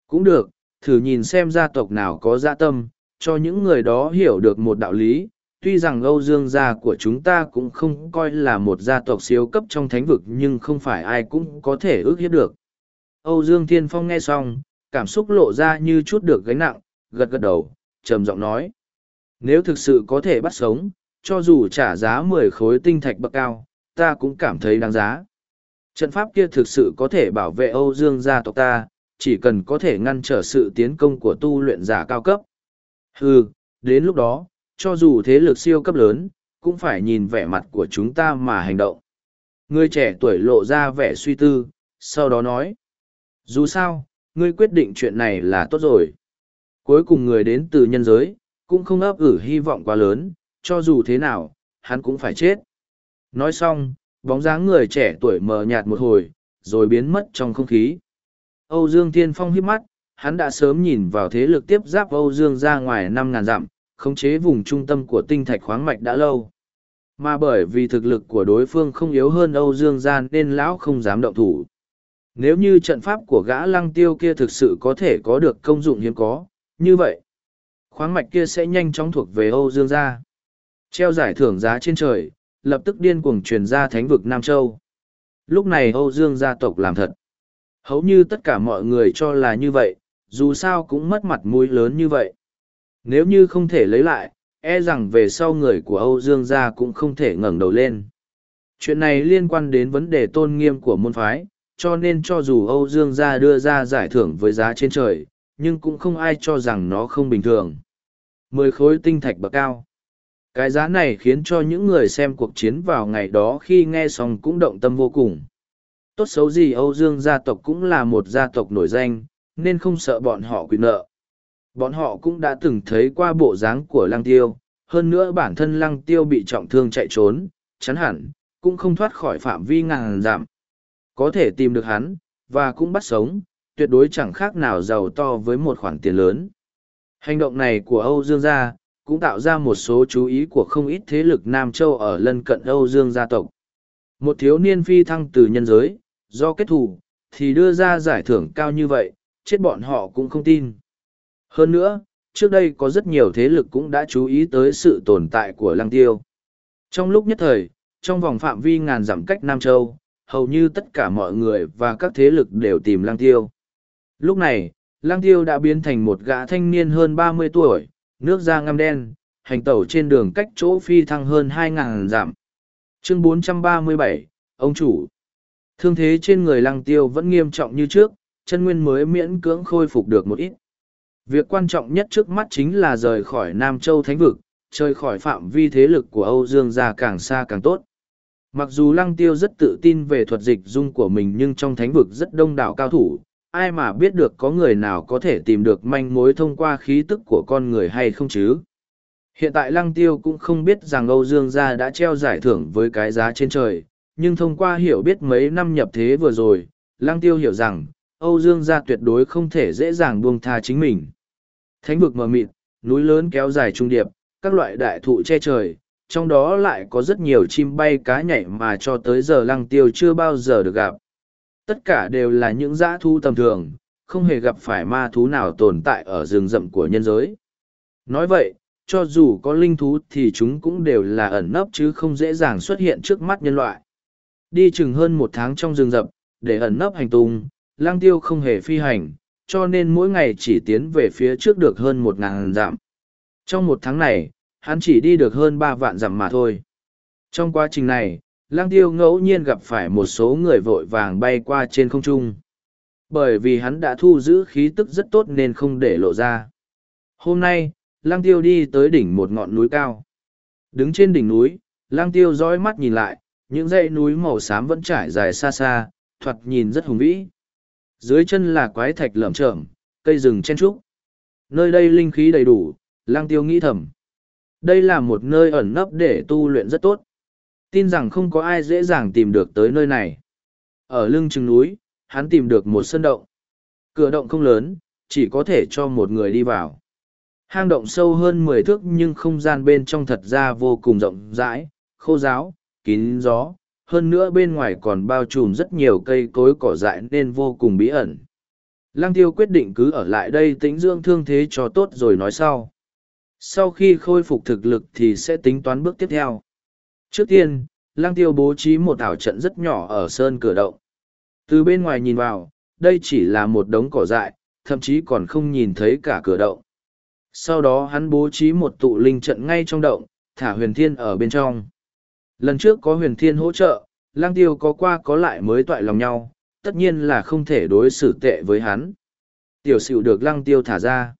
Cũng được, thử nhìn xem gia tộc nào có dạ tâm, cho những người đó hiểu được một đạo lý. Tuy rằng Âu Dương gia của chúng ta cũng không coi là một gia tộc siêu cấp trong thánh vực nhưng không phải ai cũng có thể ước hiếp được. Âu Dương Thiên Phong nghe xong, cảm xúc lộ ra như chút được gánh nặng, gật gật đầu, trầm giọng nói. Nếu thực sự có thể bắt sống, cho dù trả giá mười khối tinh thạch bậc cao, ta cũng cảm thấy đáng giá. Trận pháp kia thực sự có thể bảo vệ Âu Dương gia tộc ta, chỉ cần có thể ngăn trở sự tiến công của tu luyện giả cao cấp. Hừ, đến lúc đó, cho dù thế lực siêu cấp lớn, cũng phải nhìn vẻ mặt của chúng ta mà hành động. Người trẻ tuổi lộ ra vẻ suy tư, sau đó nói. Dù sao, ngươi quyết định chuyện này là tốt rồi. Cuối cùng người đến từ nhân giới, cũng không ấp ử hy vọng quá lớn, cho dù thế nào, hắn cũng phải chết. Nói xong, bóng dáng người trẻ tuổi mờ nhạt một hồi, rồi biến mất trong không khí. Âu Dương Thiên Phong hiếp mắt, hắn đã sớm nhìn vào thế lực tiếp giáp Âu Dương ra ngoài năm ngàn dặm, khống chế vùng trung tâm của tinh thạch khoáng mạch đã lâu. Mà bởi vì thực lực của đối phương không yếu hơn Âu Dương Gian nên lão không dám động thủ. Nếu như trận pháp của gã lăng tiêu kia thực sự có thể có được công dụng hiếm có, như vậy, khoáng mạch kia sẽ nhanh chóng thuộc về Âu Dương gia. Treo giải thưởng giá trên trời, lập tức điên cuồng truyền ra thánh vực Nam Châu. Lúc này Âu Dương gia tộc làm thật. Hầu như tất cả mọi người cho là như vậy, dù sao cũng mất mặt mũi lớn như vậy. Nếu như không thể lấy lại, e rằng về sau người của Âu Dương gia cũng không thể ngẩng đầu lên. Chuyện này liên quan đến vấn đề tôn nghiêm của môn phái, cho nên cho dù Âu Dương gia đưa ra giải thưởng với giá trên trời, nhưng cũng không ai cho rằng nó không bình thường. Mười khối tinh thạch bậc cao. Cái giá này khiến cho những người xem cuộc chiến vào ngày đó khi nghe xong cũng động tâm vô cùng. Tốt xấu gì Âu Dương gia tộc cũng là một gia tộc nổi danh, nên không sợ bọn họ quyền nợ. Bọn họ cũng đã từng thấy qua bộ dáng của Lăng Tiêu, hơn nữa bản thân Lăng Tiêu bị trọng thương chạy trốn, chắn hẳn, cũng không thoát khỏi phạm vi ngàn giảm. Có thể tìm được hắn, và cũng bắt sống, tuyệt đối chẳng khác nào giàu to với một khoản tiền lớn. Hành động này của Âu Dương gia, cũng tạo ra một số chú ý của không ít thế lực Nam Châu ở lân cận Âu Dương gia tộc. Một thiếu niên phi thăng từ nhân giới, do kết thù, thì đưa ra giải thưởng cao như vậy, chết bọn họ cũng không tin. Hơn nữa, trước đây có rất nhiều thế lực cũng đã chú ý tới sự tồn tại của Lăng Tiêu. Trong lúc nhất thời, trong vòng phạm vi ngàn dặm cách Nam Châu, hầu như tất cả mọi người và các thế lực đều tìm Lăng Tiêu. Lúc này, Lăng Tiêu đã biến thành một gã thanh niên hơn ba mươi tuổi, nước da ngăm đen, hành tẩu trên đường cách chỗ phi thăng hơn hai ngàn dặm. Chương 437, ông chủ. Thương thế trên người Lăng Tiêu vẫn nghiêm trọng như trước, chân nguyên mới miễn cưỡng khôi phục được một ít. Việc quan trọng nhất trước mắt chính là rời khỏi Nam Châu Thánh Vực, rời khỏi phạm vi thế lực của Âu Dương ra càng xa càng tốt. Mặc dù Lăng Tiêu rất tự tin về thuật dịch dung của mình nhưng trong thánh vực rất đông đảo cao thủ, ai mà biết được có người nào có thể tìm được manh mối thông qua khí tức của con người hay không chứ. Hiện tại Lăng Tiêu cũng không biết rằng Âu Dương gia đã treo giải thưởng với cái giá trên trời, nhưng thông qua hiểu biết mấy năm nhập thế vừa rồi, Lăng Tiêu hiểu rằng, Âu Dương gia tuyệt đối không thể dễ dàng buông tha chính mình. Thánh vực mờ mịt, núi lớn kéo dài trung điệp, các loại đại thụ che trời, trong đó lại có rất nhiều chim bay cá nhảy mà cho tới giờ lăng tiêu chưa bao giờ được gặp. Tất cả đều là những dã thu tầm thường, không hề gặp phải ma thú nào tồn tại ở rừng rậm của nhân giới. Nói vậy, cho dù có linh thú thì chúng cũng đều là ẩn nấp chứ không dễ dàng xuất hiện trước mắt nhân loại. Đi chừng hơn một tháng trong rừng rậm, để ẩn nấp hành tung, lang tiêu không hề phi hành, cho nên mỗi ngày chỉ tiến về phía trước được hơn một ngàn dặm. Trong một tháng này, hắn chỉ đi được hơn ba vạn dặm mà thôi. Trong quá trình này, lang tiêu ngẫu nhiên gặp phải một số người vội vàng bay qua trên không trung. Bởi vì hắn đã thu giữ khí tức rất tốt nên không để lộ ra. Hôm nay, lang tiêu đi tới đỉnh một ngọn núi cao. Đứng trên đỉnh núi, lang tiêu dõi mắt nhìn lại, những dãy núi màu xám vẫn trải dài xa xa, thoạt nhìn rất hùng vĩ. Dưới chân là quái thạch lởm chởm, cây rừng chen trúc. Nơi đây linh khí đầy đủ, lang tiêu nghĩ thầm. Đây là một nơi ẩn nấp để tu luyện rất tốt. Tin rằng không có ai dễ dàng tìm được tới nơi này. Ở lưng chừng núi, hắn tìm được một sân động. Cửa động không lớn, chỉ có thể cho một người đi vào. Hang động sâu hơn mười thước nhưng không gian bên trong thật ra vô cùng rộng rãi, khô giáo, kín gió, hơn nữa bên ngoài còn bao trùm rất nhiều cây cối cỏ dại nên vô cùng bí ẩn. Lăng tiêu quyết định cứ ở lại đây tĩnh dưỡng thương thế cho tốt rồi nói sau. sau khi khôi phục thực lực thì sẽ tính toán bước tiếp theo. Trước tiên, lang tiêu bố trí một ảo trận rất nhỏ ở sơn cửa động. Từ bên ngoài nhìn vào, đây chỉ là một đống cỏ dại, thậm chí còn không nhìn thấy cả cửa động. Sau đó hắn bố trí một tụ linh trận ngay trong động, thả huyền thiên ở bên trong. Lần trước có huyền thiên hỗ trợ, lang tiêu có qua có lại mới toại lòng nhau, tất nhiên là không thể đối xử tệ với hắn. Tiểu sửu được lăng tiêu thả ra.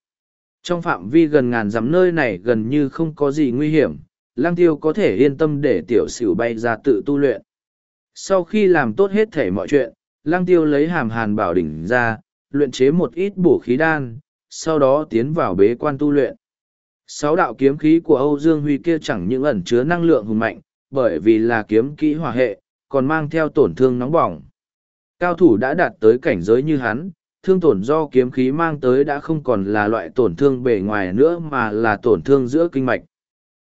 Trong phạm vi gần ngàn dặm nơi này gần như không có gì nguy hiểm, Lang tiêu có thể yên tâm để tiểu sửu bay ra tự tu luyện. Sau khi làm tốt hết thể mọi chuyện, Lang tiêu lấy hàm hàn bảo đỉnh ra, luyện chế một ít bổ khí đan, sau đó tiến vào bế quan tu luyện. Sáu đạo kiếm khí của Âu Dương Huy kia chẳng những ẩn chứa năng lượng hùng mạnh, bởi vì là kiếm kỹ hỏa hệ, còn mang theo tổn thương nóng bỏng. Cao thủ đã đạt tới cảnh giới như hắn, thương tổn do kiếm khí mang tới đã không còn là loại tổn thương bề ngoài nữa mà là tổn thương giữa kinh mạch.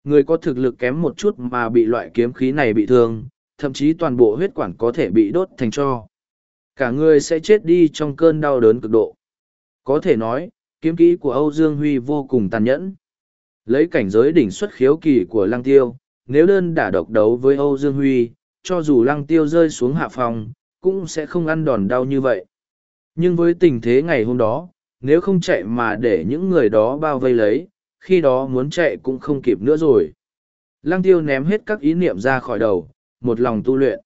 Người có thực lực kém một chút mà bị loại kiếm khí này bị thương, thậm chí toàn bộ huyết quản có thể bị đốt thành cho. Cả người sẽ chết đi trong cơn đau đớn cực độ. Có thể nói, kiếm kỹ của Âu Dương Huy vô cùng tàn nhẫn. Lấy cảnh giới đỉnh xuất khiếu kỳ của Lăng Tiêu, nếu đơn đả độc đấu với Âu Dương Huy, cho dù Lăng Tiêu rơi xuống hạ phòng, cũng sẽ không ăn đòn đau như vậy. Nhưng với tình thế ngày hôm đó, nếu không chạy mà để những người đó bao vây lấy, khi đó muốn chạy cũng không kịp nữa rồi. Lăng tiêu ném hết các ý niệm ra khỏi đầu, một lòng tu luyện.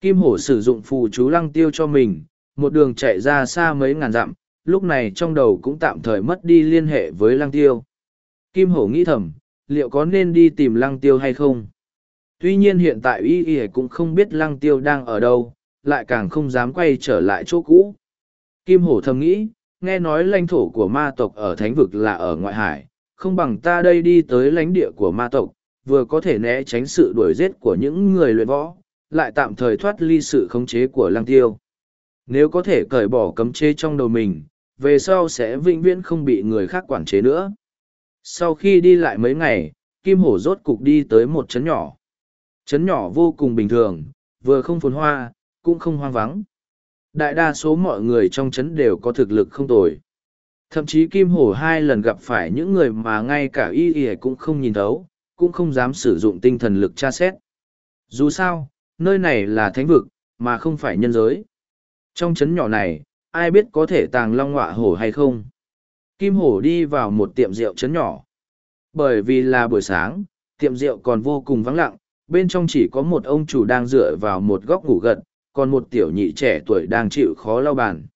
Kim hổ sử dụng phù chú lăng tiêu cho mình, một đường chạy ra xa mấy ngàn dặm, lúc này trong đầu cũng tạm thời mất đi liên hệ với lăng tiêu. Kim hổ nghĩ thầm, liệu có nên đi tìm lăng tiêu hay không? Tuy nhiên hiện tại y y cũng không biết lăng tiêu đang ở đâu, lại càng không dám quay trở lại chỗ cũ. Kim hổ thầm nghĩ, nghe nói lãnh thổ của ma tộc ở thánh vực là ở ngoại hải, không bằng ta đây đi tới lãnh địa của ma tộc, vừa có thể né tránh sự đuổi giết của những người luyện võ, lại tạm thời thoát ly sự khống chế của lăng tiêu. Nếu có thể cởi bỏ cấm chế trong đầu mình, về sau sẽ vĩnh viễn không bị người khác quản chế nữa. Sau khi đi lại mấy ngày, Kim Hổ rốt cục đi tới một trấn nhỏ. Trấn nhỏ vô cùng bình thường, vừa không phồn hoa, cũng không hoang vắng. Đại đa số mọi người trong trấn đều có thực lực không tồi. Thậm chí Kim Hổ hai lần gặp phải những người mà ngay cả y y cũng không nhìn thấu, cũng không dám sử dụng tinh thần lực tra xét. Dù sao, nơi này là thánh vực, mà không phải nhân giới. Trong trấn nhỏ này, ai biết có thể tàng long ngọa hổ hay không? Kim Hổ đi vào một tiệm rượu trấn nhỏ. Bởi vì là buổi sáng, tiệm rượu còn vô cùng vắng lặng, bên trong chỉ có một ông chủ đang dựa vào một góc ngủ gật, còn một tiểu nhị trẻ tuổi đang chịu khó lau bàn.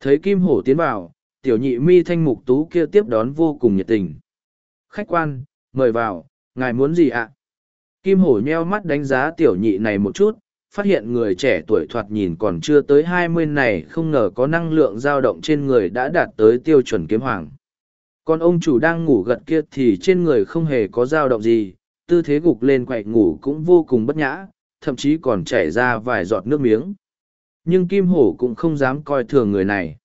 Thấy Kim Hổ tiến vào, tiểu nhị mi thanh mục tú kia tiếp đón vô cùng nhiệt tình. Khách quan, mời vào, ngài muốn gì ạ? Kim Hổ nheo mắt đánh giá tiểu nhị này một chút, phát hiện người trẻ tuổi thoạt nhìn còn chưa tới hai mươi này không ngờ có năng lượng dao động trên người đã đạt tới tiêu chuẩn kiếm hoàng. Còn ông chủ đang ngủ gật kia thì trên người không hề có dao động gì, tư thế gục lên quậy ngủ cũng vô cùng bất nhã, thậm chí còn chảy ra vài giọt nước miếng. Nhưng Kim Hổ cũng không dám coi thường người này.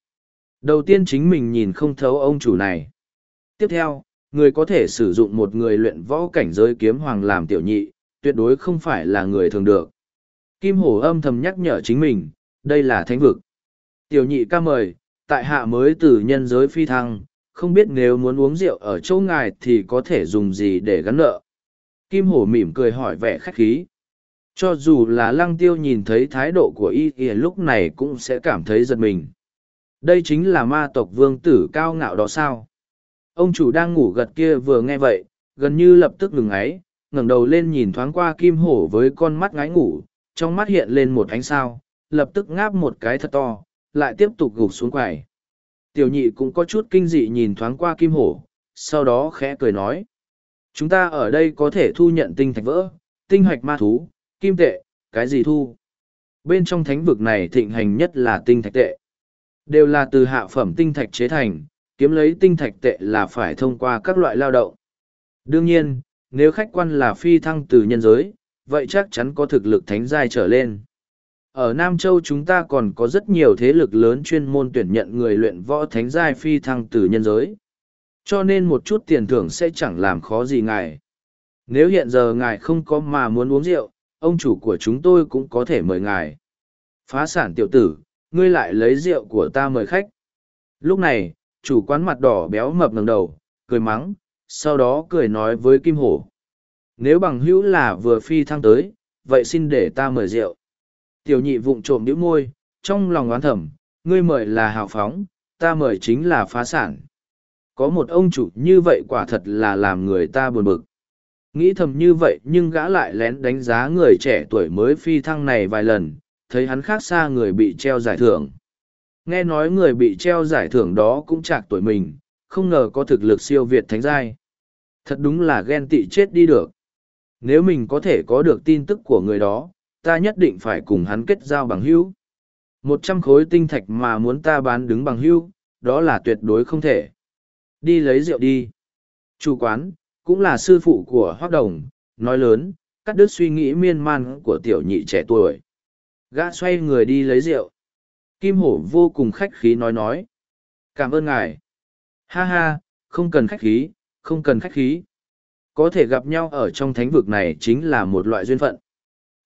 Đầu tiên chính mình nhìn không thấu ông chủ này. Tiếp theo, người có thể sử dụng một người luyện võ cảnh giới kiếm hoàng làm tiểu nhị, tuyệt đối không phải là người thường được. Kim Hổ âm thầm nhắc nhở chính mình, đây là thánh vực. Tiểu nhị ca mời, tại hạ mới từ nhân giới phi thăng, không biết nếu muốn uống rượu ở chỗ ngài thì có thể dùng gì để gắn nợ. Kim Hổ mỉm cười hỏi vẻ khách khí. Cho dù là lăng tiêu nhìn thấy thái độ của y y lúc này cũng sẽ cảm thấy giật mình. Đây chính là ma tộc vương tử cao ngạo đó sao? Ông chủ đang ngủ gật kia vừa nghe vậy, gần như lập tức ngừng ấy, ngẩng đầu lên nhìn thoáng qua kim hổ với con mắt ngái ngủ, trong mắt hiện lên một ánh sao, lập tức ngáp một cái thật to, lại tiếp tục gục xuống quầy. Tiểu nhị cũng có chút kinh dị nhìn thoáng qua kim hổ, sau đó khẽ cười nói. Chúng ta ở đây có thể thu nhận tinh thạch vỡ, tinh hoạch ma thú, kim tệ, cái gì thu. Bên trong thánh vực này thịnh hành nhất là tinh thạch tệ. Đều là từ hạ phẩm tinh thạch chế thành, kiếm lấy tinh thạch tệ là phải thông qua các loại lao động. Đương nhiên, nếu khách quan là phi thăng từ nhân giới, vậy chắc chắn có thực lực thánh giai trở lên. Ở Nam Châu chúng ta còn có rất nhiều thế lực lớn chuyên môn tuyển nhận người luyện võ thánh giai phi thăng từ nhân giới. Cho nên một chút tiền thưởng sẽ chẳng làm khó gì ngài. Nếu hiện giờ ngài không có mà muốn uống rượu, ông chủ của chúng tôi cũng có thể mời ngài. Phá sản tiểu tử, ngươi lại lấy rượu của ta mời khách. Lúc này, chủ quán mặt đỏ béo mập ngẩng đầu, cười mắng, sau đó cười nói với Kim Hổ. Nếu bằng hữu là vừa phi thăng tới, vậy xin để ta mời rượu. Tiểu nhị vụng trộm đĩu môi, trong lòng oán thầm, ngươi mời là hào phóng, ta mời chính là phá sản. Có một ông chủ như vậy quả thật là làm người ta buồn bực. Nghĩ thầm như vậy nhưng gã lại lén đánh giá người trẻ tuổi mới phi thăng này vài lần, thấy hắn khác xa người bị treo giải thưởng. Nghe nói người bị treo giải thưởng đó cũng chạc tuổi mình, không ngờ có thực lực siêu việt thánh giai. Thật đúng là ghen tị chết đi được. Nếu mình có thể có được tin tức của người đó, ta nhất định phải cùng hắn kết giao bằng hữu. Một trăm khối tinh thạch mà muốn ta bán đứng bằng hữu, đó là tuyệt đối không thể. Đi lấy rượu đi. Chủ quán, cũng là sư phụ của Hoác Đồng, nói lớn, cắt đứt suy nghĩ miên man của tiểu nhị trẻ tuổi. Gã xoay người đi lấy rượu. Kim Hổ vô cùng khách khí nói nói. Cảm ơn ngài. Ha ha, không cần khách khí, không cần khách khí. Có thể gặp nhau ở trong thánh vực này chính là một loại duyên phận.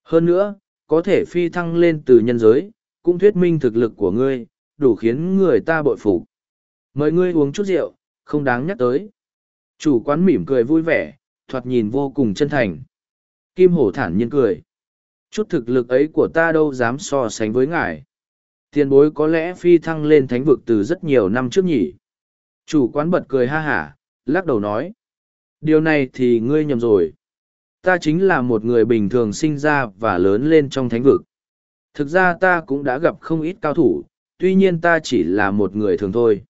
Hơn nữa, có thể phi thăng lên từ nhân giới, cũng thuyết minh thực lực của ngươi, đủ khiến người ta bội phục. Mời ngươi uống chút rượu, không đáng nhắc tới. Chủ quán mỉm cười vui vẻ, thoạt nhìn vô cùng chân thành. Kim hổ thản nhiên cười. Chút thực lực ấy của ta đâu dám so sánh với ngài. Tiền bối có lẽ phi thăng lên thánh vực từ rất nhiều năm trước nhỉ. Chủ quán bật cười ha hả, lắc đầu nói. Điều này thì ngươi nhầm rồi. Ta chính là một người bình thường sinh ra và lớn lên trong thánh vực. Thực ra ta cũng đã gặp không ít cao thủ, tuy nhiên ta chỉ là một người thường thôi.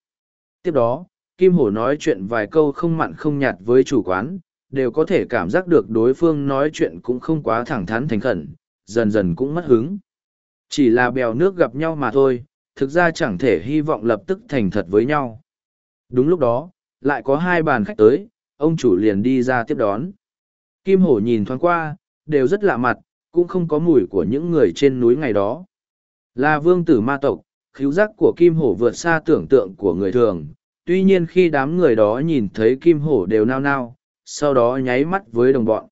Tiếp đó, Kim Hổ nói chuyện vài câu không mặn không nhạt với chủ quán, đều có thể cảm giác được đối phương nói chuyện cũng không quá thẳng thắn thành khẩn, dần dần cũng mất hứng. Chỉ là bèo nước gặp nhau mà thôi, thực ra chẳng thể hy vọng lập tức thành thật với nhau. Đúng lúc đó, lại có hai bàn khách tới, ông chủ liền đi ra tiếp đón. Kim Hổ nhìn thoáng qua, đều rất lạ mặt, cũng không có mùi của những người trên núi ngày đó. Là vương tử ma tộc, khíu giác của Kim Hổ vượt xa tưởng tượng của người thường, tuy nhiên khi đám người đó nhìn thấy Kim Hổ đều nao nao, sau đó nháy mắt với đồng bọn.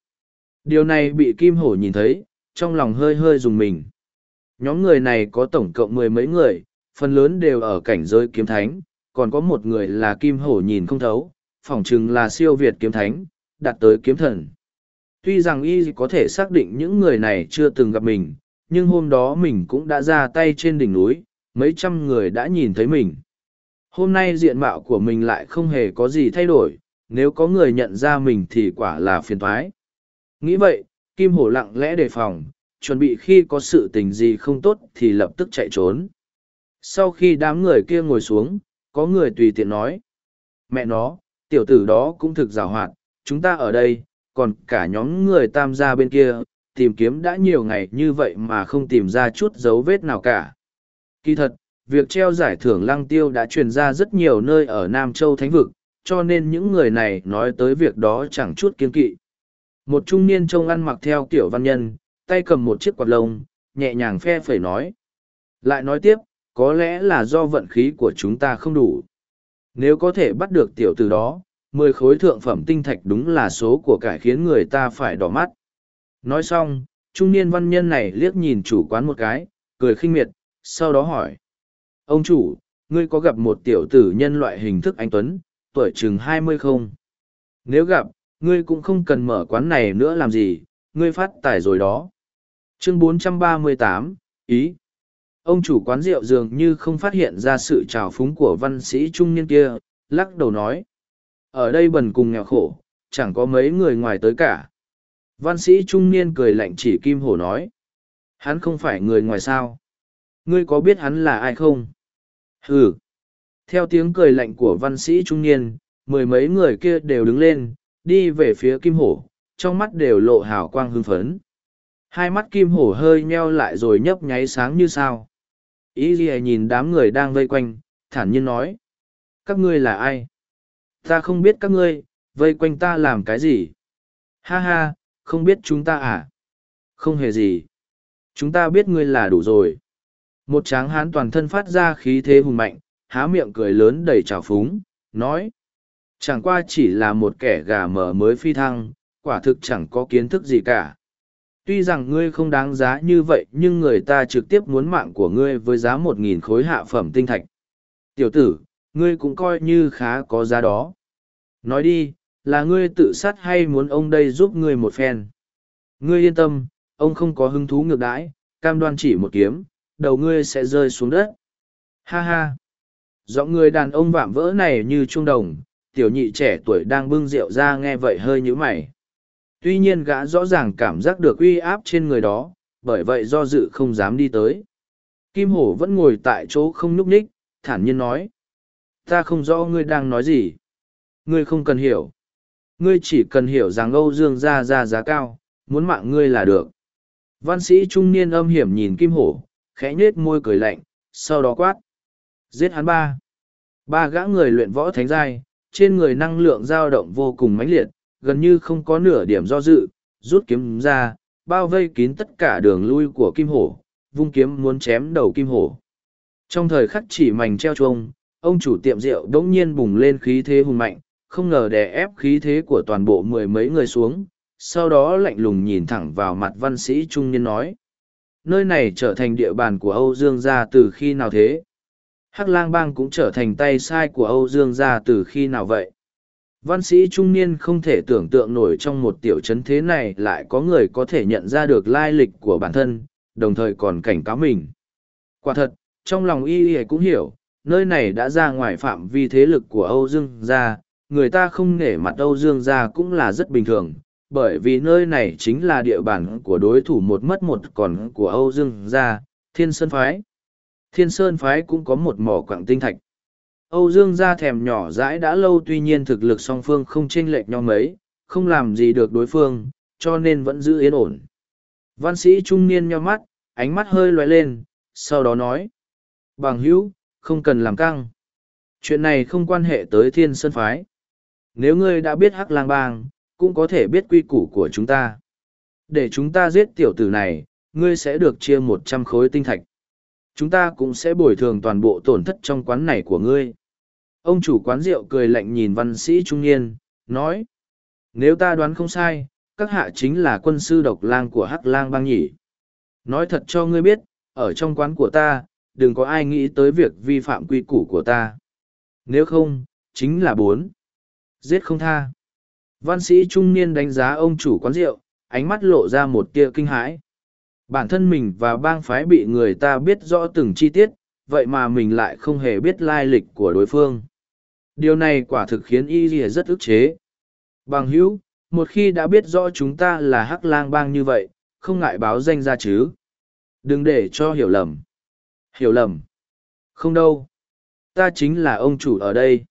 Điều này bị Kim Hổ nhìn thấy, trong lòng hơi hơi dùng mình. Nhóm người này có tổng cộng mười mấy người, phần lớn đều ở cảnh giới kiếm thánh, còn có một người là Kim Hổ nhìn không thấu, phỏng chừng là siêu việt kiếm thánh, đạt tới kiếm thần. Tuy rằng y có thể xác định những người này chưa từng gặp mình, nhưng hôm đó mình cũng đã ra tay trên đỉnh núi, mấy trăm người đã nhìn thấy mình. Hôm nay diện mạo của mình lại không hề có gì thay đổi, nếu có người nhận ra mình thì quả là phiền thoái. Nghĩ vậy, Kim Hổ lặng lẽ đề phòng, chuẩn bị khi có sự tình gì không tốt thì lập tức chạy trốn. Sau khi đám người kia ngồi xuống, có người tùy tiện nói. Mẹ nó, tiểu tử đó cũng thực rào hoạt, chúng ta ở đây, còn cả nhóm người tam gia bên kia, tìm kiếm đã nhiều ngày như vậy mà không tìm ra chút dấu vết nào cả. Kỳ thật, việc treo giải thưởng lăng tiêu đã truyền ra rất nhiều nơi ở Nam Châu Thánh Vực, cho nên những người này nói tới việc đó chẳng chút kiên kỵ. Một trung niên trông ăn mặc theo kiểu văn nhân, tay cầm một chiếc quạt lông, nhẹ nhàng phe phẩy nói. Lại nói tiếp, có lẽ là do vận khí của chúng ta không đủ. Nếu có thể bắt được tiểu từ đó, mười khối thượng phẩm tinh thạch đúng là số của cải khiến người ta phải đỏ mắt. Nói xong, trung niên văn nhân này liếc nhìn chủ quán một cái, cười khinh miệt, sau đó hỏi. Ông chủ, ngươi có gặp một tiểu tử nhân loại hình thức anh Tuấn, tuổi chừng hai mươi không? Nếu gặp, ngươi cũng không cần mở quán này nữa làm gì, ngươi phát tài rồi đó. Chương 438, Ý Ông chủ quán rượu dường như không phát hiện ra sự trào phúng của văn sĩ trung niên kia, lắc đầu nói. Ở đây bần cùng nghèo khổ, chẳng có mấy người ngoài tới cả. Văn sĩ trung niên cười lạnh chỉ Kim Hổ nói. Hắn không phải người ngoài sao. Ngươi có biết hắn là ai không? Hừ. Theo tiếng cười lạnh của văn sĩ trung niên, mười mấy người kia đều đứng lên, đi về phía Kim Hổ, trong mắt đều lộ hào quang hưng phấn. Hai mắt Kim Hổ hơi nheo lại rồi nhấp nháy sáng như sao. Ý gì nhìn đám người đang vây quanh, thản nhiên nói. Các ngươi là ai? Ta không biết các ngươi, vây quanh ta làm cái gì? Ha ha, không biết chúng ta à? Không hề gì. Chúng ta biết ngươi là đủ rồi. Một tráng hán toàn thân phát ra khí thế hùng mạnh, há miệng cười lớn đầy trào phúng, nói. Chẳng qua chỉ là một kẻ gà mờ mới phi thăng, quả thực chẳng có kiến thức gì cả. Tuy rằng ngươi không đáng giá như vậy nhưng người ta trực tiếp muốn mạng của ngươi với giá một nghìn khối hạ phẩm tinh thạch. Tiểu tử, ngươi cũng coi như khá có giá đó. Nói đi, là ngươi tự sát hay muốn ông đây giúp ngươi một phen. Ngươi yên tâm, ông không có hứng thú ngược đãi, cam đoan chỉ một kiếm, đầu ngươi sẽ rơi xuống đất. Ha ha! Giọng người đàn ông vạm vỡ này như trung đồng, tiểu nhị trẻ tuổi đang bưng rượu ra nghe vậy hơi nhíu mày. Tuy nhiên gã rõ ràng cảm giác được uy áp trên người đó, bởi vậy do dự không dám đi tới. Kim Hổ vẫn ngồi tại chỗ không nhúc nhích, thản nhiên nói. Ta không rõ ngươi đang nói gì. Ngươi không cần hiểu. Ngươi chỉ cần hiểu rằng Âu Dương ra ra giá cao, muốn mạng ngươi là được. Văn sĩ trung niên âm hiểm nhìn Kim Hổ, khẽ nhết môi cười lạnh, sau đó quát. Giết hắn ba. Ba gã người luyện võ thánh giai, trên người năng lượng dao động vô cùng mãnh liệt, gần như không có nửa điểm do dự, rút kiếm ra, bao vây kín tất cả đường lui của Kim Hổ, vung kiếm muốn chém đầu Kim Hổ. Trong thời khắc chỉ mảnh treo chuông, ông chủ tiệm rượu đống nhiên bùng lên khí thế hùng mạnh, không ngờ đè ép khí thế của toàn bộ mười mấy người xuống, sau đó lạnh lùng nhìn thẳng vào mặt văn sĩ trung niên nói. Nơi này trở thành địa bàn của Âu Dương gia từ khi nào thế? Hắc lang bang cũng trở thành tay sai của Âu Dương gia từ khi nào vậy? Văn sĩ trung niên không thể tưởng tượng nổi trong một tiểu trấn thế này lại có người có thể nhận ra được lai lịch của bản thân, đồng thời còn cảnh cáo mình. Quả thật, trong lòng y y cũng hiểu, nơi này đã ra ngoài phạm vi thế lực của Âu Dương gia, người ta không nể mặt Âu Dương gia cũng là rất bình thường, bởi vì nơi này chính là địa bàn của đối thủ một mất một còn của Âu Dương gia, Thiên Sơn Phái. Thiên Sơn Phái cũng có một mỏ quảng tinh thạch. Âu Dương gia thèm nhỏ dãi đã lâu tuy nhiên thực lực song phương không chênh lệch nhau mấy, không làm gì được đối phương, cho nên vẫn giữ yên ổn. Văn sĩ trung niên nheo mắt, ánh mắt hơi loay lên, sau đó nói. Bằng hữu, không cần làm căng. Chuyện này không quan hệ tới thiên sơn phái. Nếu ngươi đã biết hắc lang bang, cũng có thể biết quy củ của chúng ta. Để chúng ta giết tiểu tử này, ngươi sẽ được chia một trăm khối tinh thạch. Chúng ta cũng sẽ bồi thường toàn bộ tổn thất trong quán này của ngươi. Ông chủ quán rượu cười lạnh nhìn văn sĩ trung niên, nói. Nếu ta đoán không sai, các hạ chính là quân sư độc lang của hắc lang bang nhỉ. Nói thật cho ngươi biết, ở trong quán của ta, đừng có ai nghĩ tới việc vi phạm quy củ của ta. Nếu không, chính là bốn. Giết không tha. Văn sĩ trung niên đánh giá ông chủ quán rượu, ánh mắt lộ ra một tia kinh hãi. Bản thân mình và bang phái bị người ta biết rõ từng chi tiết, vậy mà mình lại không hề biết lai lịch của đối phương. Điều này quả thực khiến y lìa rất ức chế. Bằng hữu, một khi đã biết rõ chúng ta là hắc lang bang như vậy, không ngại báo danh ra chứ. Đừng để cho hiểu lầm. Hiểu lầm. Không đâu. Ta chính là ông chủ ở đây.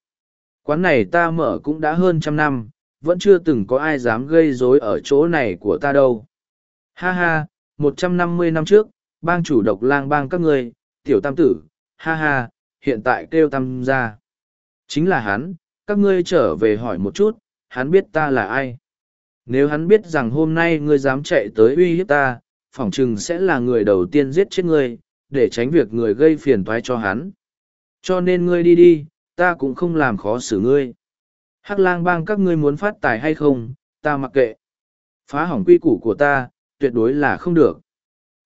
Quán này ta mở cũng đã hơn trăm năm, vẫn chưa từng có ai dám gây rối ở chỗ này của ta đâu. Ha ha, một trăm năm mươi năm trước, bang chủ độc lang bang các ngươi, tiểu tam tử, ha ha, hiện tại kêu tam gia. Chính là hắn, các ngươi trở về hỏi một chút, hắn biết ta là ai. Nếu hắn biết rằng hôm nay ngươi dám chạy tới uy hiếp ta, phỏng chừng sẽ là người đầu tiên giết chết ngươi, để tránh việc người gây phiền toái cho hắn. Cho nên ngươi đi đi, ta cũng không làm khó xử ngươi. Hắc lang bang các ngươi muốn phát tài hay không, ta mặc kệ. Phá hỏng quy củ của ta, tuyệt đối là không được.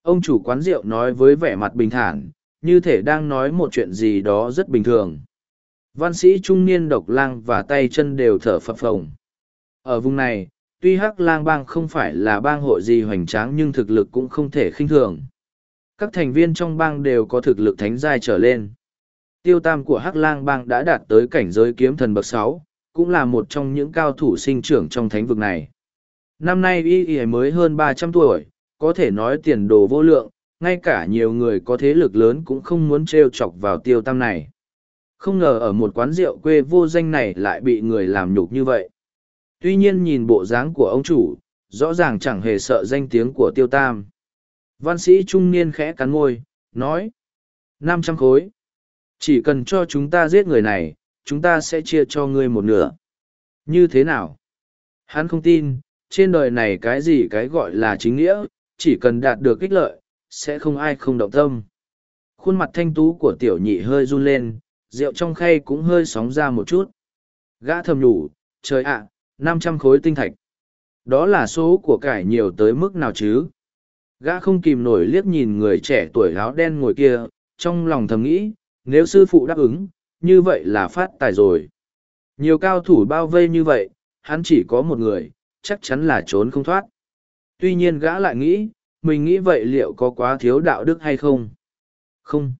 Ông chủ quán rượu nói với vẻ mặt bình thản, như thể đang nói một chuyện gì đó rất bình thường. Văn sĩ trung niên độc lang và tay chân đều thở phập phồng. Ở vùng này, tuy hắc lang bang không phải là bang hội gì hoành tráng nhưng thực lực cũng không thể khinh thường. Các thành viên trong bang đều có thực lực thánh giai trở lên. Tiêu tam của hắc lang bang đã đạt tới cảnh giới kiếm thần bậc sáu, cũng là một trong những cao thủ sinh trưởng trong thánh vực này. Năm nay y y mới hơn ba trăm tuổi, có thể nói tiền đồ vô lượng, ngay cả nhiều người có thế lực lớn cũng không muốn trêu chọc vào tiêu tam này. Không ngờ ở một quán rượu quê vô danh này lại bị người làm nhục như vậy. Tuy nhiên nhìn bộ dáng của ông chủ, rõ ràng chẳng hề sợ danh tiếng của tiêu tam. Văn sĩ trung niên khẽ cắn môi, nói. năm trăm khối. Chỉ cần cho chúng ta giết người này, chúng ta sẽ chia cho ngươi một nửa. Như thế nào? Hắn không tin, trên đời này cái gì cái gọi là chính nghĩa, chỉ cần đạt được ích lợi, sẽ không ai không động tâm. Khuôn mặt thanh tú của tiểu nhị hơi run lên, rượu trong khay cũng hơi sóng ra một chút. Gã thầm nhủ, trời ạ, năm trăm khối tinh thạch. Đó là số của cải nhiều tới mức nào chứ? Gã không kìm nổi liếc nhìn người trẻ tuổi áo đen ngồi kia, trong lòng thầm nghĩ, nếu sư phụ đáp ứng, như vậy là phát tài rồi. Nhiều cao thủ bao vây như vậy, hắn chỉ có một người, chắc chắn là trốn không thoát. Tuy nhiên gã lại nghĩ, mình nghĩ vậy liệu có quá thiếu đạo đức hay không? Không.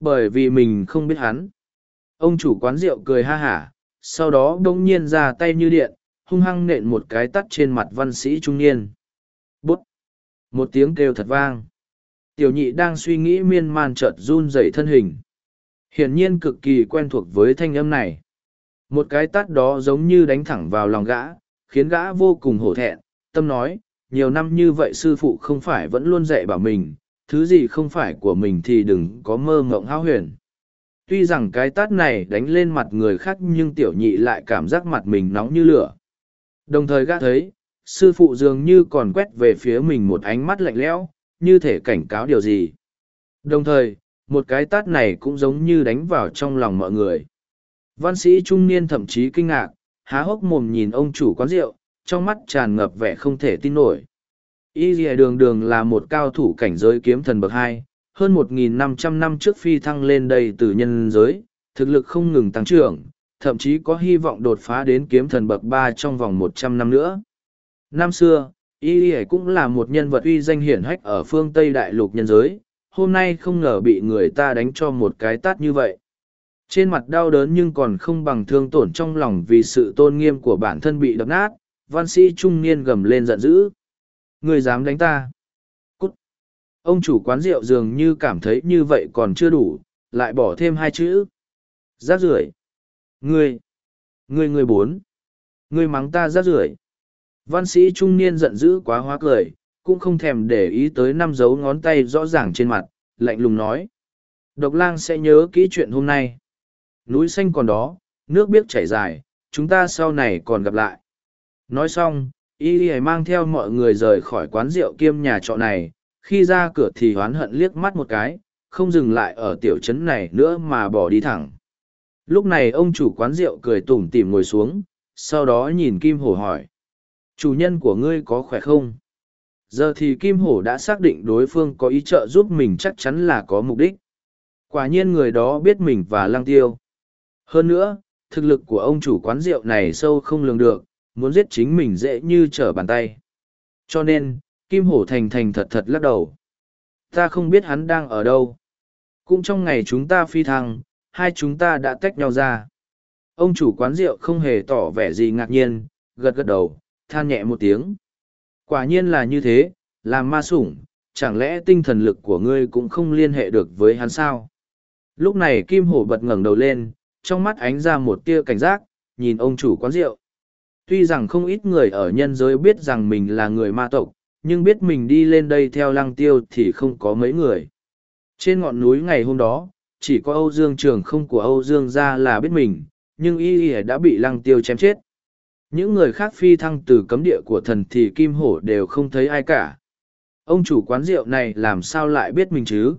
Bởi vì mình không biết hắn. Ông chủ quán rượu cười ha hả, sau đó đông nhiên ra tay như điện, hung hăng nện một cái tắt trên mặt văn sĩ trung niên. Bút! Một tiếng kêu thật vang. Tiểu nhị đang suy nghĩ miên man chợt run rẩy thân hình. Hiển nhiên cực kỳ quen thuộc với thanh âm này. Một cái tắt đó giống như đánh thẳng vào lòng gã, khiến gã vô cùng hổ thẹn, tâm nói, nhiều năm như vậy sư phụ không phải vẫn luôn dạy bảo mình, thứ gì không phải của mình thì đừng có mơ ngộng háo huyền. Tuy rằng cái tát này đánh lên mặt người khác nhưng tiểu nhị lại cảm giác mặt mình nóng như lửa. Đồng thời gã thấy, sư phụ dường như còn quét về phía mình một ánh mắt lạnh lẽo, như thể cảnh cáo điều gì. Đồng thời, một cái tát này cũng giống như đánh vào trong lòng mọi người. Văn sĩ trung niên thậm chí kinh ngạc, há hốc mồm nhìn ông chủ quán rượu, trong mắt tràn ngập vẻ không thể tin nổi. Y dìa đường đường là một cao thủ cảnh giới kiếm thần bậc hai, hơn 1.500 năm trước phi thăng lên đây từ nhân giới, thực lực không ngừng tăng trưởng, thậm chí có hy vọng đột phá đến kiếm thần bậc ba trong vòng 100 năm nữa. Năm xưa, Y dìa cũng là một nhân vật uy danh hiển hách ở phương Tây Đại lục nhân giới, hôm nay không ngờ bị người ta đánh cho một cái tát như vậy. Trên mặt đau đớn nhưng còn không bằng thương tổn trong lòng vì sự tôn nghiêm của bản thân bị đập nát, văn sĩ trung niên gầm lên giận dữ. Người dám đánh ta? Cút! Ông chủ quán rượu dường như cảm thấy như vậy còn chưa đủ, lại bỏ thêm hai chữ. Rác rưởi. Ngươi! Ngươi người bốn! Ngươi mắng ta rác rưởi. Văn sĩ trung niên giận dữ quá hóa cười, cũng không thèm để ý tới năm dấu ngón tay rõ ràng trên mặt, lạnh lùng nói. Độc lang sẽ nhớ kỹ chuyện hôm nay. Núi xanh còn đó, nước biếc chảy dài, chúng ta sau này còn gặp lại. Nói xong, y y mang theo mọi người rời khỏi quán rượu kiêm nhà trọ này, khi ra cửa thì hoán hận liếc mắt một cái, không dừng lại ở tiểu trấn này nữa mà bỏ đi thẳng. Lúc này ông chủ quán rượu cười tủm tỉm ngồi xuống, sau đó nhìn Kim Hổ hỏi. Chủ nhân của ngươi có khỏe không? Giờ thì Kim Hổ đã xác định đối phương có ý trợ giúp mình chắc chắn là có mục đích. Quả nhiên người đó biết mình và lăng tiêu. Hơn nữa, thực lực của ông chủ quán rượu này sâu không lường được, muốn giết chính mình dễ như trở bàn tay. Cho nên, Kim Hổ thành thành thật thật lắc đầu. Ta không biết hắn đang ở đâu. Cũng trong ngày chúng ta phi thăng, hai chúng ta đã tách nhau ra. Ông chủ quán rượu không hề tỏ vẻ gì ngạc nhiên, gật gật đầu, than nhẹ một tiếng. Quả nhiên là như thế, làm ma sủng, chẳng lẽ tinh thần lực của ngươi cũng không liên hệ được với hắn sao? Lúc này Kim Hổ bật ngẩng đầu lên, trong mắt ánh ra một tia cảnh giác, nhìn ông chủ quán rượu. Tuy rằng không ít người ở nhân giới biết rằng mình là người ma tộc, nhưng biết mình đi lên đây theo lăng tiêu thì không có mấy người. Trên ngọn núi ngày hôm đó, chỉ có Âu Dương Trường không của Âu Dương ra là biết mình, nhưng y y đã bị lăng tiêu chém chết. Những người khác phi thăng từ cấm địa của thần thì Kim Hổ đều không thấy ai cả. Ông chủ quán rượu này làm sao lại biết mình chứ?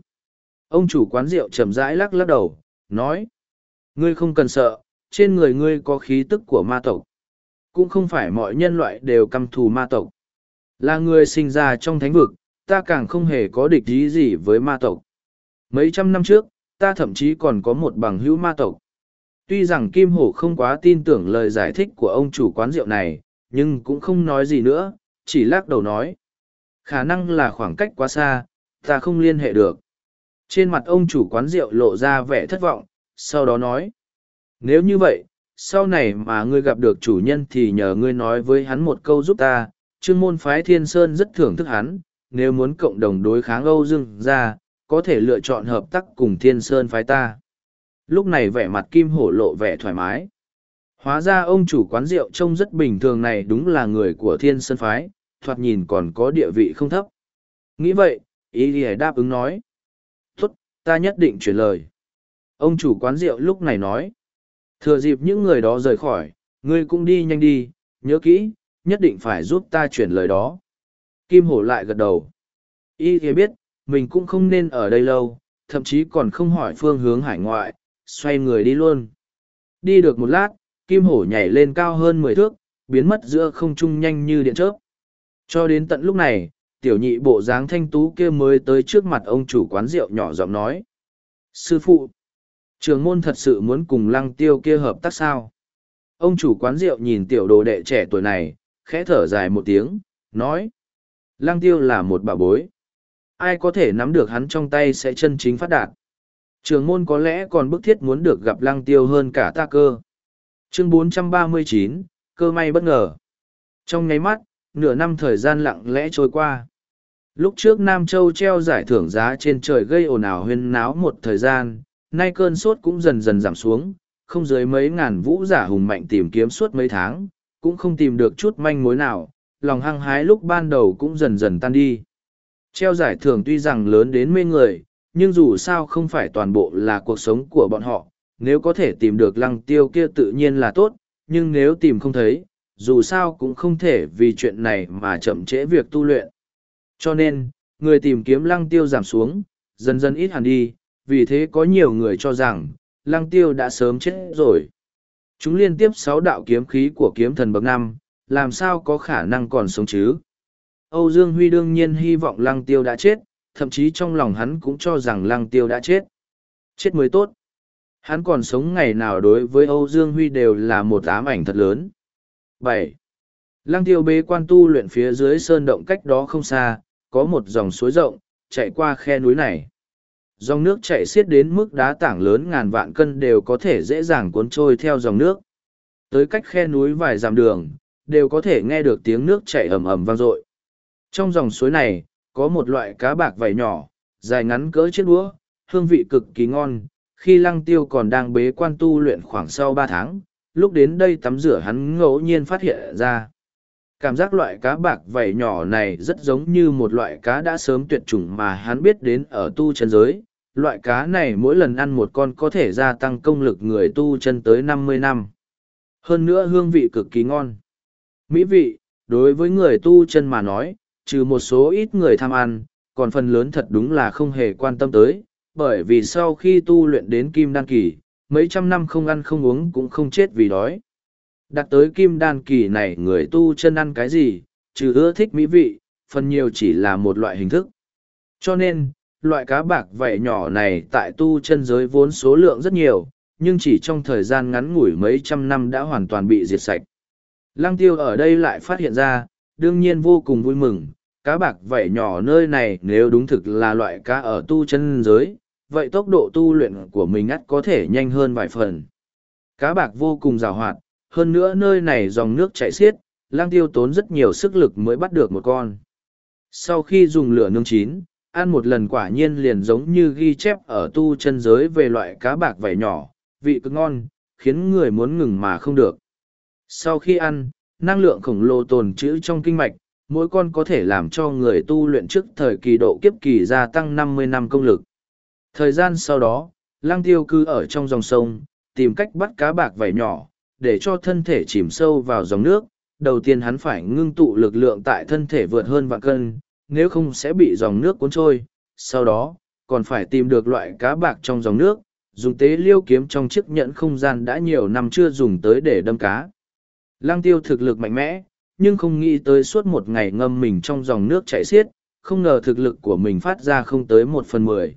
Ông chủ quán rượu chậm rãi lắc lắc đầu, nói. Ngươi không cần sợ, trên người ngươi có khí tức của ma tộc. Cũng không phải mọi nhân loại đều căm thù ma tộc. Là người sinh ra trong thánh vực, ta càng không hề có địch ý gì với ma tộc. Mấy trăm năm trước, ta thậm chí còn có một bằng hữu ma tộc. Tuy rằng Kim Hổ không quá tin tưởng lời giải thích của ông chủ quán rượu này, nhưng cũng không nói gì nữa, chỉ lắc đầu nói. Khả năng là khoảng cách quá xa, ta không liên hệ được. Trên mặt ông chủ quán rượu lộ ra vẻ thất vọng, sau đó nói. Nếu như vậy, sau này mà ngươi gặp được chủ nhân thì nhờ ngươi nói với hắn một câu giúp ta, Trương môn phái Thiên Sơn rất thưởng thức hắn, nếu muốn cộng đồng đối kháng Âu Dương ra, có thể lựa chọn hợp tác cùng Thiên Sơn phái ta. Lúc này vẻ mặt Kim Hổ lộ vẻ thoải mái. Hóa ra ông chủ quán rượu trông rất bình thường này đúng là người của Thiên Sơn phái, thoạt nhìn còn có địa vị không thấp. Nghĩ vậy, ý lìa đáp ứng nói. Tốt, ta nhất định chuyển lời. Ông chủ quán rượu lúc này nói. Thừa dịp những người đó rời khỏi, ngươi cũng đi nhanh đi, nhớ kỹ, nhất định phải giúp ta chuyển lời đó. Kim hổ lại gật đầu. Y thì biết, mình cũng không nên ở đây lâu, thậm chí còn không hỏi phương hướng hải ngoại, xoay người đi luôn. Đi được một lát, kim hổ nhảy lên cao hơn mười thước, biến mất giữa không trung nhanh như điện chớp. Cho đến tận lúc này, tiểu nhị bộ dáng thanh tú kia mới tới trước mặt ông chủ quán rượu nhỏ giọng nói. Sư phụ, trường môn thật sự muốn cùng lăng tiêu kia hợp tác sao? Ông chủ quán rượu nhìn tiểu đồ đệ trẻ tuổi này, khẽ thở dài một tiếng, nói. Lăng tiêu là một bà bối. Ai có thể nắm được hắn trong tay sẽ chân chính phát đạt. Trường môn có lẽ còn bức thiết muốn được gặp lăng tiêu hơn cả ta cơ. Chương 439, cơ may bất ngờ. Trong nháy mắt, nửa năm thời gian lặng lẽ trôi qua. Lúc trước Nam Châu treo giải thưởng giá trên trời gây ồn ào huyên náo một thời gian, nay cơn sốt cũng dần dần giảm xuống, không dưới mấy ngàn vũ giả hùng mạnh tìm kiếm suốt mấy tháng, cũng không tìm được chút manh mối nào, lòng hăng hái lúc ban đầu cũng dần dần tan đi. Treo giải thưởng tuy rằng lớn đến mê người, nhưng dù sao không phải toàn bộ là cuộc sống của bọn họ, nếu có thể tìm được lăng tiêu kia tự nhiên là tốt, nhưng nếu tìm không thấy, dù sao cũng không thể vì chuyện này mà chậm trễ việc tu luyện. Cho nên, người tìm kiếm lăng tiêu giảm xuống, dần dần ít hẳn đi, vì thế có nhiều người cho rằng, lăng tiêu đã sớm chết rồi. Chúng liên tiếp sáu đạo kiếm khí của kiếm thần bậc năm, làm sao có khả năng còn sống chứ? Âu Dương Huy đương nhiên hy vọng lăng tiêu đã chết, thậm chí trong lòng hắn cũng cho rằng lăng tiêu đã chết. Chết mới tốt. Hắn còn sống ngày nào đối với Âu Dương Huy đều là một ám ảnh thật lớn. bảy Lăng tiêu bế quan tu luyện phía dưới sơn động cách đó không xa, có một dòng suối rộng, chạy qua khe núi này. Dòng nước chạy xiết đến mức đá tảng lớn ngàn vạn cân đều có thể dễ dàng cuốn trôi theo dòng nước. Tới cách khe núi vài dặm đường, đều có thể nghe được tiếng nước chảy ầm ầm vang dội. Trong dòng suối này, có một loại cá bạc vảy nhỏ, dài ngắn cỡ chiếc đũa, hương vị cực kỳ ngon. Khi lăng tiêu còn đang bế quan tu luyện khoảng sau ba tháng, lúc đến đây tắm rửa hắn ngẫu nhiên phát hiện ra. Cảm giác loại cá bạc vảy nhỏ này rất giống như một loại cá đã sớm tuyệt chủng mà hắn biết đến ở tu chân giới. Loại cá này mỗi lần ăn một con có thể gia tăng công lực người tu chân tới năm mươi năm. Hơn nữa hương vị cực kỳ ngon. Mỹ vị, đối với người tu chân mà nói, trừ một số ít người tham ăn, còn phần lớn thật đúng là không hề quan tâm tới, bởi vì sau khi tu luyện đến kim đan kỳ, mấy trăm năm không ăn không uống cũng không chết vì đói. Đặt tới kim đan kỳ này người tu chân ăn cái gì, trừ ưa thích mỹ vị, phần nhiều chỉ là một loại hình thức. Cho nên, loại cá bạc vảy nhỏ này tại tu chân giới vốn số lượng rất nhiều, nhưng chỉ trong thời gian ngắn ngủi mấy trăm năm đã hoàn toàn bị diệt sạch. Lăng tiêu ở đây lại phát hiện ra, đương nhiên vô cùng vui mừng, cá bạc vảy nhỏ nơi này nếu đúng thực là loại cá ở tu chân giới, vậy tốc độ tu luyện của mình ắt có thể nhanh hơn vài phần. Cá bạc vô cùng rào hoạt, hơn nữa nơi này dòng nước chảy xiết, lang tiêu tốn rất nhiều sức lực mới bắt được một con. Sau khi dùng lửa nướng chín, ăn một lần quả nhiên liền giống như ghi chép ở tu chân giới về loại cá bạc vảy nhỏ, vị cực ngon, khiến người muốn ngừng mà không được. Sau khi ăn, năng lượng khổng lồ tồn trữ trong kinh mạch, mỗi con có thể làm cho người tu luyện trước thời kỳ độ kiếp kỳ gia tăng 50 năm công lực. Thời gian sau đó, Lang tiêu cư ở trong dòng sông, tìm cách bắt cá bạc vảy nhỏ, để cho thân thể chìm sâu vào dòng nước. Đầu tiên hắn phải ngưng tụ lực lượng tại thân thể vượt hơn vạn cân, nếu không sẽ bị dòng nước cuốn trôi. Sau đó, còn phải tìm được loại cá bạc trong dòng nước, dùng tế liêu kiếm trong chiếc nhẫn không gian đã nhiều năm chưa dùng tới để đâm cá. Lăng tiêu thực lực mạnh mẽ, nhưng không nghĩ tới suốt một ngày ngâm mình trong dòng nước chảy xiết, không ngờ thực lực của mình phát ra không tới một phần mười.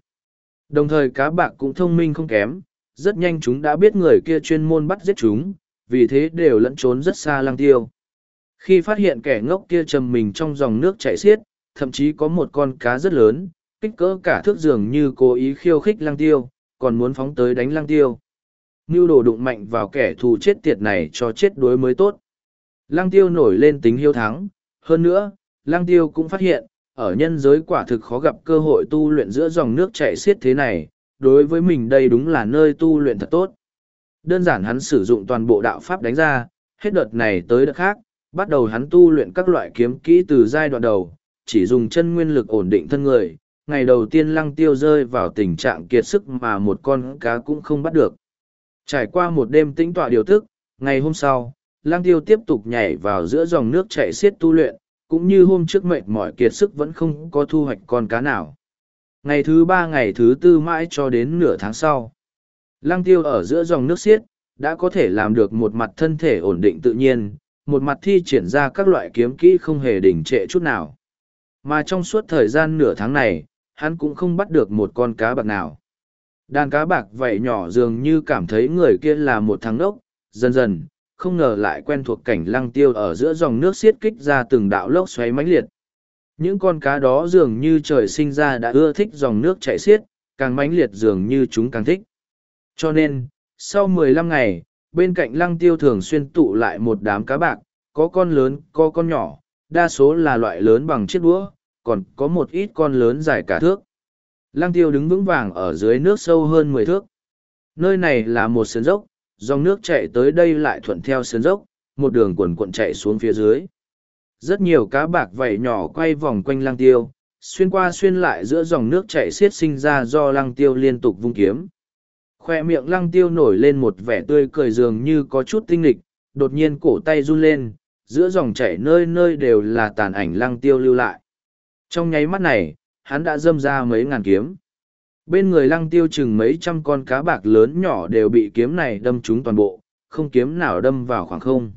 Đồng thời cá bạc cũng thông minh không kém, rất nhanh chúng đã biết người kia chuyên môn bắt giết chúng, vì thế đều lẫn trốn rất xa lăng tiêu. Khi phát hiện kẻ ngốc kia trầm mình trong dòng nước chảy xiết, thậm chí có một con cá rất lớn, kích cỡ cả thước giường như cố ý khiêu khích lăng tiêu, còn muốn phóng tới đánh lăng tiêu. Ngưu đồ đụng mạnh vào kẻ thù chết tiệt này cho chết đuối mới tốt. Lăng tiêu nổi lên tính hiếu thắng, hơn nữa, lăng tiêu cũng phát hiện, ở nhân giới quả thực khó gặp cơ hội tu luyện giữa dòng nước chảy xiết thế này, đối với mình đây đúng là nơi tu luyện thật tốt. Đơn giản hắn sử dụng toàn bộ đạo pháp đánh ra, hết đợt này tới đợt khác, bắt đầu hắn tu luyện các loại kiếm kỹ từ giai đoạn đầu, chỉ dùng chân nguyên lực ổn định thân người. Ngày đầu tiên lăng tiêu rơi vào tình trạng kiệt sức mà một con cá cũng không bắt được. Trải qua một đêm tĩnh tọa điều tức, ngày hôm sau, lang tiêu tiếp tục nhảy vào giữa dòng nước chạy xiết tu luyện, cũng như hôm trước mệt mỏi kiệt sức vẫn không có thu hoạch con cá nào. Ngày thứ ba ngày thứ tư mãi cho đến nửa tháng sau. Lăng tiêu ở giữa dòng nước xiết, đã có thể làm được một mặt thân thể ổn định tự nhiên, một mặt thi triển ra các loại kiếm kỹ không hề đỉnh trệ chút nào. Mà trong suốt thời gian nửa tháng này, hắn cũng không bắt được một con cá bạc nào. Đàn cá bạc vậy nhỏ dường như cảm thấy người kia là một thằng ốc, dần dần, không ngờ lại quen thuộc cảnh lăng tiêu ở giữa dòng nước xiết kích ra từng đạo lốc xoáy mãnh liệt. Những con cá đó dường như trời sinh ra đã ưa thích dòng nước chảy xiết, càng mãnh liệt dường như chúng càng thích. Cho nên, sau 15 ngày, bên cạnh lăng tiêu thường xuyên tụ lại một đám cá bạc, có con lớn, có con nhỏ, đa số là loại lớn bằng chiếc đũa, còn có một ít con lớn dài cả thước. Lăng tiêu đứng vững vàng ở dưới nước sâu hơn mười thước. Nơi này là một sườn dốc, dòng nước chạy tới đây lại thuận theo sườn dốc, một đường cuộn cuộn chạy xuống phía dưới. Rất nhiều cá bạc vảy nhỏ quay vòng quanh lăng tiêu, xuyên qua xuyên lại giữa dòng nước chạy xiết sinh ra do lăng tiêu liên tục vung kiếm. Khoe miệng lăng tiêu nổi lên một vẻ tươi cười dường như có chút tinh lịch, đột nhiên cổ tay run lên, giữa dòng chảy nơi nơi đều là tàn ảnh lăng tiêu lưu lại. Trong nháy mắt này, hắn đã dâm ra mấy ngàn kiếm. Bên người lăng tiêu chừng mấy trăm con cá bạc lớn nhỏ đều bị kiếm này đâm trúng toàn bộ, không kiếm nào đâm vào khoảng không.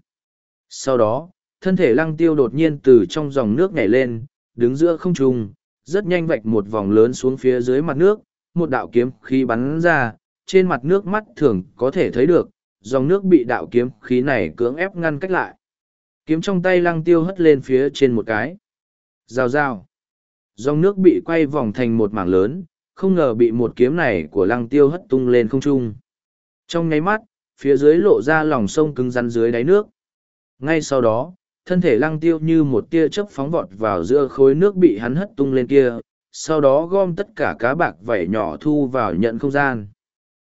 Sau đó, thân thể lăng tiêu đột nhiên từ trong dòng nước nhảy lên, đứng giữa không trung, rất nhanh vạch một vòng lớn xuống phía dưới mặt nước, một đạo kiếm khí bắn ra, trên mặt nước mắt thường có thể thấy được, dòng nước bị đạo kiếm khí này cưỡng ép ngăn cách lại. Kiếm trong tay lăng tiêu hất lên phía trên một cái. Rào rào. Dòng nước bị quay vòng thành một mảng lớn, không ngờ bị một kiếm này của lăng tiêu hất tung lên không trung. Trong nháy mắt, phía dưới lộ ra lòng sông cứng rắn dưới đáy nước. Ngay sau đó, thân thể lăng tiêu như một tia chớp phóng vọt vào giữa khối nước bị hắn hất tung lên kia, sau đó gom tất cả cá bạc vảy nhỏ thu vào nhận không gian.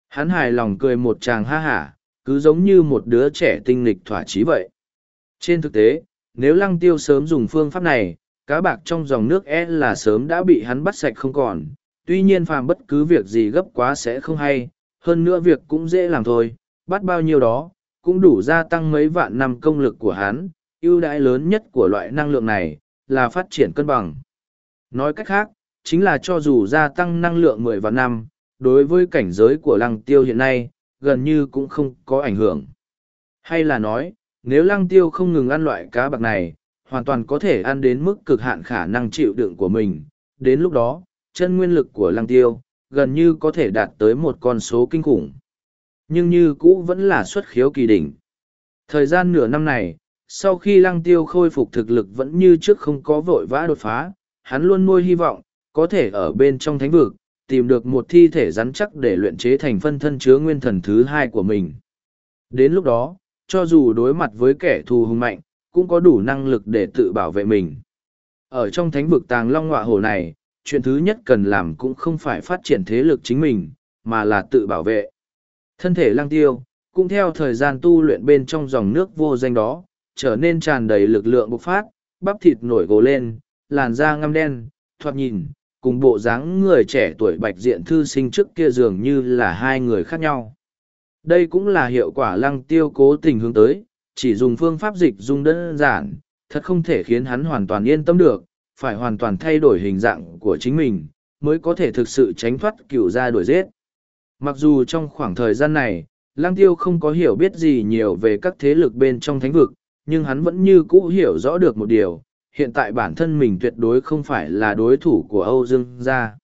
Hắn hài lòng cười một chàng ha hả, cứ giống như một đứa trẻ tinh nghịch thỏa chí vậy. Trên thực tế, nếu lăng tiêu sớm dùng phương pháp này, cá bạc trong dòng nước e là sớm đã bị hắn bắt sạch không còn, tuy nhiên phàm bất cứ việc gì gấp quá sẽ không hay, hơn nữa việc cũng dễ làm thôi, bắt bao nhiêu đó, cũng đủ gia tăng mấy vạn năm công lực của hắn, ưu đãi lớn nhất của loại năng lượng này, là phát triển cân bằng. Nói cách khác, chính là cho dù gia tăng năng lượng mười vạn năm, đối với cảnh giới của lăng tiêu hiện nay, gần như cũng không có ảnh hưởng. Hay là nói, nếu lăng tiêu không ngừng ăn loại cá bạc này, hoàn toàn có thể ăn đến mức cực hạn khả năng chịu đựng của mình. Đến lúc đó, chân nguyên lực của lăng tiêu, gần như có thể đạt tới một con số kinh khủng. Nhưng như cũ vẫn là xuất khiếu kỳ đỉnh. Thời gian nửa năm này, sau khi lăng tiêu khôi phục thực lực vẫn như trước không có vội vã đột phá, hắn luôn nuôi hy vọng, có thể ở bên trong thánh vực, tìm được một thi thể rắn chắc để luyện chế thành phân thân chứa nguyên thần thứ hai của mình. Đến lúc đó, cho dù đối mặt với kẻ thù hùng mạnh, cũng có đủ năng lực để tự bảo vệ mình. Ở trong thánh vực tàng long ngọa hồ này, chuyện thứ nhất cần làm cũng không phải phát triển thế lực chính mình, mà là tự bảo vệ. Thân thể lăng tiêu, cũng theo thời gian tu luyện bên trong dòng nước vô danh đó, trở nên tràn đầy lực lượng bộc phát, bắp thịt nổi gồ lên, làn da ngăm đen, thoạt nhìn, cùng bộ dáng người trẻ tuổi bạch diện thư sinh trước kia dường như là hai người khác nhau. Đây cũng là hiệu quả lăng tiêu cố tình hướng tới, chỉ dùng phương pháp dịch dung đơn giản, thật không thể khiến hắn hoàn toàn yên tâm được, phải hoàn toàn thay đổi hình dạng của chính mình, mới có thể thực sự tránh thoát cựu gia đuổi giết. Mặc dù trong khoảng thời gian này, Lăng Tiêu không có hiểu biết gì nhiều về các thế lực bên trong thánh vực, nhưng hắn vẫn như cũ hiểu rõ được một điều, hiện tại bản thân mình tuyệt đối không phải là đối thủ của Âu Dương gia.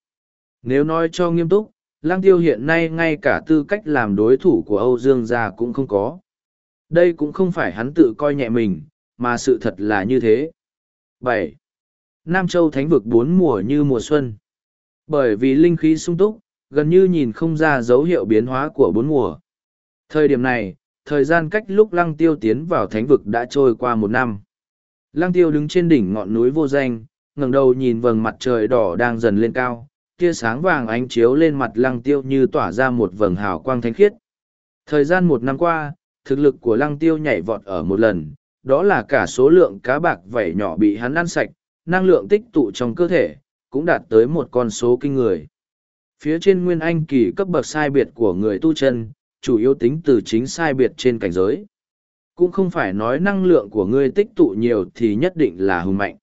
Nếu nói cho nghiêm túc, Lăng Tiêu hiện nay ngay cả tư cách làm đối thủ của Âu Dương gia cũng không có. Đây cũng không phải hắn tự coi nhẹ mình, mà sự thật là như thế. Bảy, Nam Châu Thánh vực bốn mùa như mùa xuân. Bởi vì linh khí sung túc, gần như nhìn không ra dấu hiệu biến hóa của bốn mùa. Thời điểm này, thời gian cách lúc Lăng Tiêu tiến vào Thánh vực đã trôi qua một năm. Lăng Tiêu đứng trên đỉnh ngọn núi vô danh, ngẩng đầu nhìn vầng mặt trời đỏ đang dần lên cao, tia sáng vàng ánh chiếu lên mặt Lăng Tiêu như tỏa ra một vầng hào quang thánh khiết. Thời gian một năm qua, thực lực của Lăng Tiêu nhảy vọt ở một lần, đó là cả số lượng cá bạc vảy nhỏ bị hắn ăn sạch, năng lượng tích tụ trong cơ thể, cũng đạt tới một con số kinh người. Phía trên nguyên anh kỳ cấp bậc sai biệt của người tu chân, chủ yếu tính từ chính sai biệt trên cảnh giới. Cũng không phải nói năng lượng của ngươi tích tụ nhiều thì nhất định là hùng mạnh.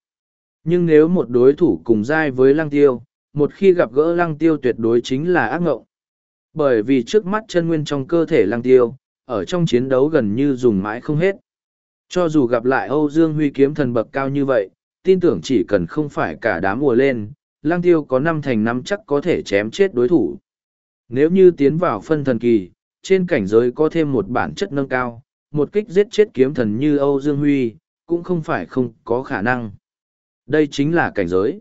Nhưng nếu một đối thủ cùng giai với lăng tiêu, một khi gặp gỡ lăng tiêu tuyệt đối chính là ác ngộng. Bởi vì trước mắt chân nguyên trong cơ thể lăng tiêu, ở trong chiến đấu gần như dùng mãi không hết. Cho dù gặp lại Âu Dương Huy kiếm thần bậc cao như vậy, tin tưởng chỉ cần không phải cả đám mùa lên, lang tiêu có năm thành năm chắc có thể chém chết đối thủ. Nếu như tiến vào phân thần kỳ, trên cảnh giới có thêm một bản chất nâng cao, một kích giết chết kiếm thần như Âu Dương Huy, cũng không phải không có khả năng. Đây chính là cảnh giới.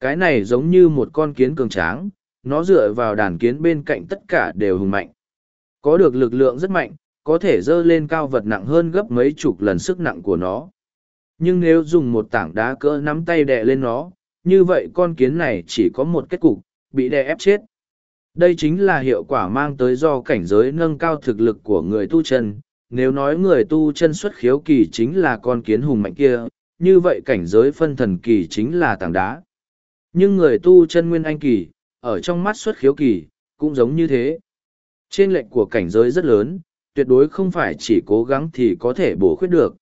Cái này giống như một con kiến cường tráng, nó dựa vào đàn kiến bên cạnh tất cả đều hùng mạnh. Có được lực lượng rất mạnh, có thể dơ lên cao vật nặng hơn gấp mấy chục lần sức nặng của nó. Nhưng nếu dùng một tảng đá cỡ nắm tay đè lên nó, như vậy con kiến này chỉ có một kết cục, bị đè ép chết. Đây chính là hiệu quả mang tới do cảnh giới nâng cao thực lực của người tu chân. Nếu nói người tu chân xuất khiếu kỳ chính là con kiến hùng mạnh kia, như vậy cảnh giới phân thần kỳ chính là tảng đá. Nhưng người tu chân nguyên anh kỳ, ở trong mắt xuất khiếu kỳ, cũng giống như thế. Trên lệnh của cảnh giới rất lớn, tuyệt đối không phải chỉ cố gắng thì có thể bổ khuyết được.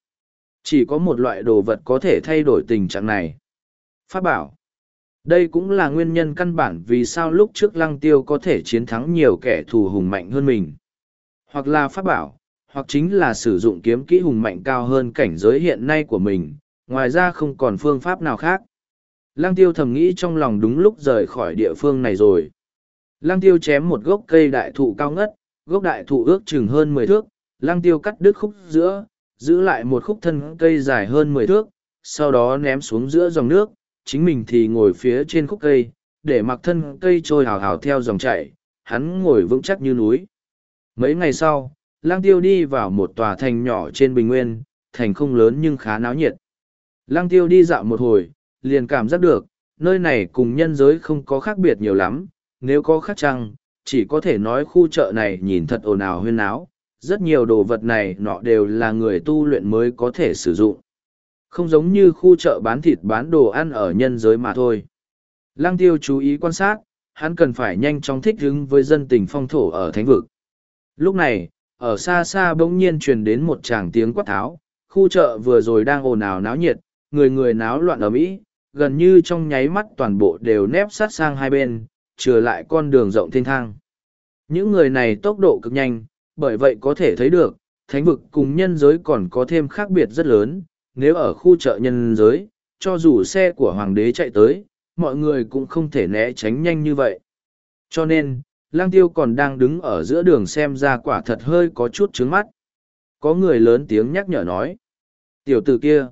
Chỉ có một loại đồ vật có thể thay đổi tình trạng này. Pháp bảo. Đây cũng là nguyên nhân căn bản vì sao lúc trước lăng tiêu có thể chiến thắng nhiều kẻ thù hùng mạnh hơn mình. Hoặc là pháp bảo, hoặc chính là sử dụng kiếm kỹ hùng mạnh cao hơn cảnh giới hiện nay của mình, ngoài ra không còn phương pháp nào khác. Lăng tiêu thầm nghĩ trong lòng đúng lúc rời khỏi địa phương này rồi. Lăng tiêu chém một gốc cây đại thụ cao ngất, gốc đại thụ ước chừng hơn mười thước, lăng tiêu cắt đứt khúc giữa, giữ lại một khúc thân cây dài hơn mười thước, sau đó ném xuống giữa dòng nước, chính mình thì ngồi phía trên khúc cây, để mặc thân cây trôi hào hào theo dòng chảy, hắn ngồi vững chắc như núi. Mấy ngày sau, lang tiêu đi vào một tòa thành nhỏ trên bình nguyên, thành không lớn nhưng khá náo nhiệt. Lang tiêu đi dạo một hồi, liền cảm giác được, nơi này cùng nhân giới không có khác biệt nhiều lắm, nếu có khác chăng, chỉ có thể nói khu chợ này nhìn thật ồn ào huyên náo, rất nhiều đồ vật này nọ đều là người tu luyện mới có thể sử dụng. Không giống như khu chợ bán thịt bán đồ ăn ở nhân giới mà thôi. Lăng tiêu chú ý quan sát, hắn cần phải nhanh chóng thích ứng với dân tình phong thổ ở thánh vực. Lúc này, ở xa xa bỗng nhiên truyền đến một tràng tiếng quát tháo, khu chợ vừa rồi đang ồn ào náo nhiệt, người người náo loạn ở Mỹ, gần như trong nháy mắt toàn bộ đều nép sát sang hai bên, trừ lại con đường rộng thiên thang. Những người này tốc độ cực nhanh, bởi vậy có thể thấy được, thánh vực cùng nhân giới còn có thêm khác biệt rất lớn, nếu ở khu chợ nhân giới, cho dù xe của hoàng đế chạy tới, mọi người cũng không thể né tránh nhanh như vậy. Cho nên, lang tiêu còn đang đứng ở giữa đường xem ra quả thật hơi có chút trứng mắt. Có người lớn tiếng nhắc nhở nói. Tiểu tử kia,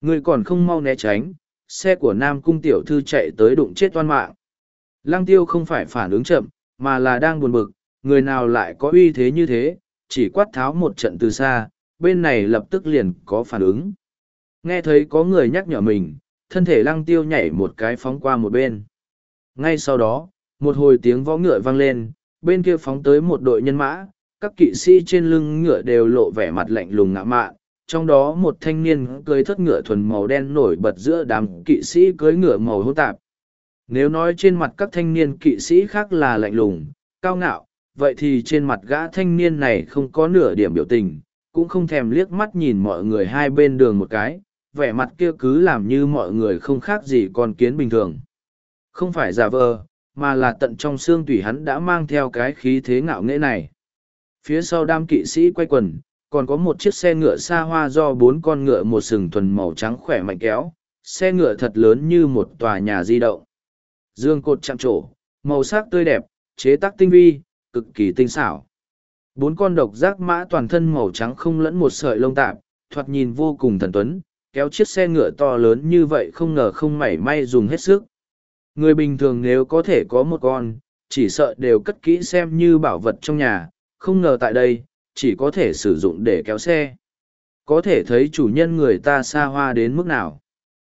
người còn không mau né tránh, xe của Nam Cung Tiểu Thư chạy tới đụng chết toan mạng. Lăng tiêu không phải phản ứng chậm, mà là đang buồn bực, người nào lại có uy thế như thế, chỉ quát tháo một trận từ xa, bên này lập tức liền có phản ứng. Nghe thấy có người nhắc nhở mình, thân thể lăng tiêu nhảy một cái phóng qua một bên. Ngay sau đó, một hồi tiếng võ ngựa vang lên, bên kia phóng tới một đội nhân mã, các kỵ sĩ trên lưng ngựa đều lộ vẻ mặt lạnh lùng ngạ mạn, trong đó một thanh niên cưới thất ngựa thuần màu đen nổi bật giữa đám kỵ sĩ cưới ngựa màu hỗn tạp. Nếu nói trên mặt các thanh niên kỵ sĩ khác là lạnh lùng, cao ngạo, vậy thì trên mặt gã thanh niên này không có nửa điểm biểu tình, cũng không thèm liếc mắt nhìn mọi người hai bên đường một cái, vẻ mặt kia cứ làm như mọi người không khác gì con kiến bình thường. Không phải giả vờ, mà là tận trong xương tủy hắn đã mang theo cái khí thế ngạo nghễ này. Phía sau đám kỵ sĩ quay quần, còn có một chiếc xe ngựa xa hoa do bốn con ngựa một sừng thuần màu trắng khỏe mạnh kéo, xe ngựa thật lớn như một tòa nhà di động. Dương cột chạm trổ, màu sắc tươi đẹp, chế tác tinh vi, cực kỳ tinh xảo. Bốn con độc giác mã toàn thân màu trắng không lẫn một sợi lông tạp, thoạt nhìn vô cùng thần tuấn, kéo chiếc xe ngựa to lớn như vậy không ngờ không mảy may dùng hết sức. Người bình thường nếu có thể có một con, chỉ sợ đều cất kỹ xem như bảo vật trong nhà, không ngờ tại đây, chỉ có thể sử dụng để kéo xe. Có thể thấy chủ nhân người ta xa hoa đến mức nào.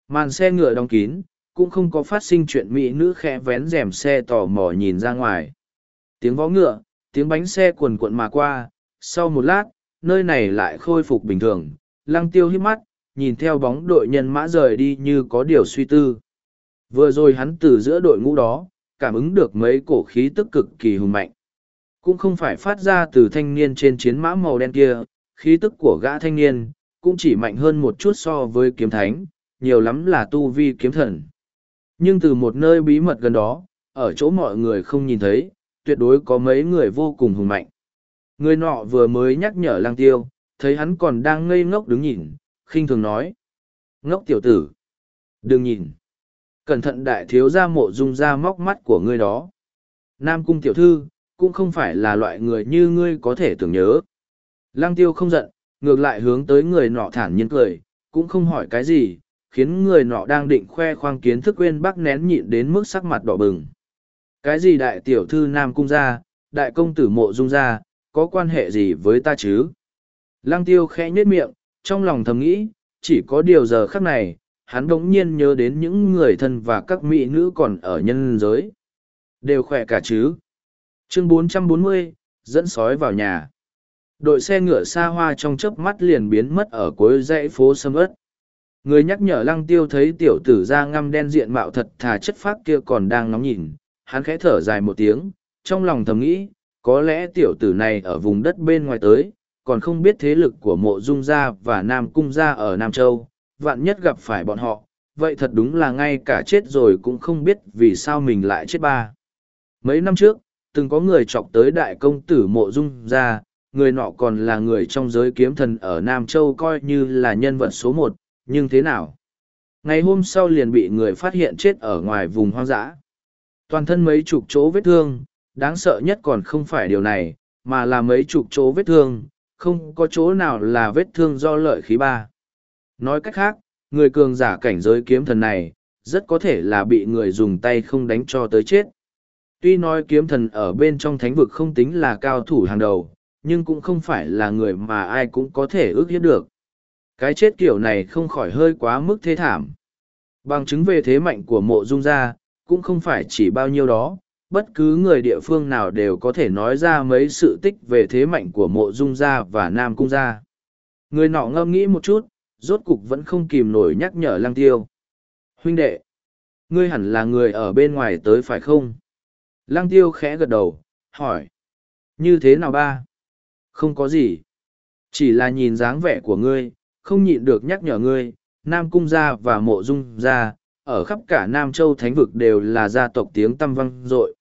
Màn xe ngựa đóng kín, cũng không có phát sinh chuyện mỹ nữ khẽ vén rèm xe tò mò nhìn ra ngoài. Tiếng vó ngựa, tiếng bánh xe cuồn cuộn mà qua, sau một lát, nơi này lại khôi phục bình thường, lăng tiêu hít mắt, nhìn theo bóng đội nhân mã rời đi như có điều suy tư. Vừa rồi hắn từ giữa đội ngũ đó, cảm ứng được mấy cổ khí tức cực kỳ hùng mạnh. Cũng không phải phát ra từ thanh niên trên chiến mã màu đen kia, khí tức của gã thanh niên, cũng chỉ mạnh hơn một chút so với kiếm thánh, nhiều lắm là tu vi kiếm thần. Nhưng từ một nơi bí mật gần đó, ở chỗ mọi người không nhìn thấy, tuyệt đối có mấy người vô cùng hùng mạnh. Người nọ vừa mới nhắc nhở lang tiêu, thấy hắn còn đang ngây ngốc đứng nhìn, khinh thường nói. Ngốc tiểu tử! Đừng nhìn! Cẩn thận đại thiếu ra mộ dung ra móc mắt của ngươi đó. Nam cung tiểu thư, cũng không phải là loại người như ngươi có thể tưởng nhớ. Lăng tiêu không giận, ngược lại hướng tới người nọ thản nhiên cười, cũng không hỏi cái gì, khiến người nọ đang định khoe khoang kiến thức quên bác nén nhịn đến mức sắc mặt đỏ bừng. Cái gì đại tiểu thư Nam Cung gia, đại công tử mộ dung gia, có quan hệ gì với ta chứ? Lăng tiêu khẽ nhếch miệng, trong lòng thầm nghĩ, chỉ có điều giờ khắc này, hắn đống nhiên nhớ đến những người thân và các mỹ nữ còn ở nhân giới. Đều khỏe cả chứ. Chương 440, dẫn sói vào nhà. Đội xe ngựa xa hoa trong chớp mắt liền biến mất ở cuối dãy phố sâm ớt. Người nhắc nhở lăng tiêu thấy tiểu tử ra ngăm đen diện mạo thật thà chất phác kia còn đang nóng nhìn, hắn khẽ thở dài một tiếng, trong lòng thầm nghĩ, có lẽ tiểu tử này ở vùng đất bên ngoài tới, còn không biết thế lực của mộ dung gia và nam cung gia ở Nam Châu, vạn nhất gặp phải bọn họ, vậy thật đúng là ngay cả chết rồi cũng không biết vì sao mình lại chết ba. Mấy năm trước, từng có người chọc tới đại công tử mộ dung gia, người nọ còn là người trong giới kiếm thần ở Nam Châu coi như là nhân vật số một, nhưng thế nào? Ngày hôm sau liền bị người phát hiện chết ở ngoài vùng hoang dã. Toàn thân mấy chục chỗ vết thương, đáng sợ nhất còn không phải điều này, mà là mấy chục chỗ vết thương, không có chỗ nào là vết thương do lợi khí ba. Nói cách khác, người cường giả cảnh giới kiếm thần này, rất có thể là bị người dùng tay không đánh cho tới chết. Tuy nói kiếm thần ở bên trong thánh vực không tính là cao thủ hàng đầu, nhưng cũng không phải là người mà ai cũng có thể ước hiếp được. Cái chết kiểu này không khỏi hơi quá mức thế thảm. Bằng chứng về thế mạnh của mộ dung gia, cũng không phải chỉ bao nhiêu đó, bất cứ người địa phương nào đều có thể nói ra mấy sự tích về thế mạnh của mộ dung gia và nam cung gia. Người nọ ngâm nghĩ một chút, rốt cục vẫn không kìm nổi nhắc nhở lăng tiêu. Huynh đệ, ngươi hẳn là người ở bên ngoài tới phải không? Lăng tiêu khẽ gật đầu, hỏi. Như thế nào ba? Không có gì. Chỉ là nhìn dáng vẻ của ngươi, không nhịn được nhắc nhở ngươi, Nam Cung gia và Mộ Dung gia, ở khắp cả Nam Châu Thánh vực đều là gia tộc tiếng tăm vang dội.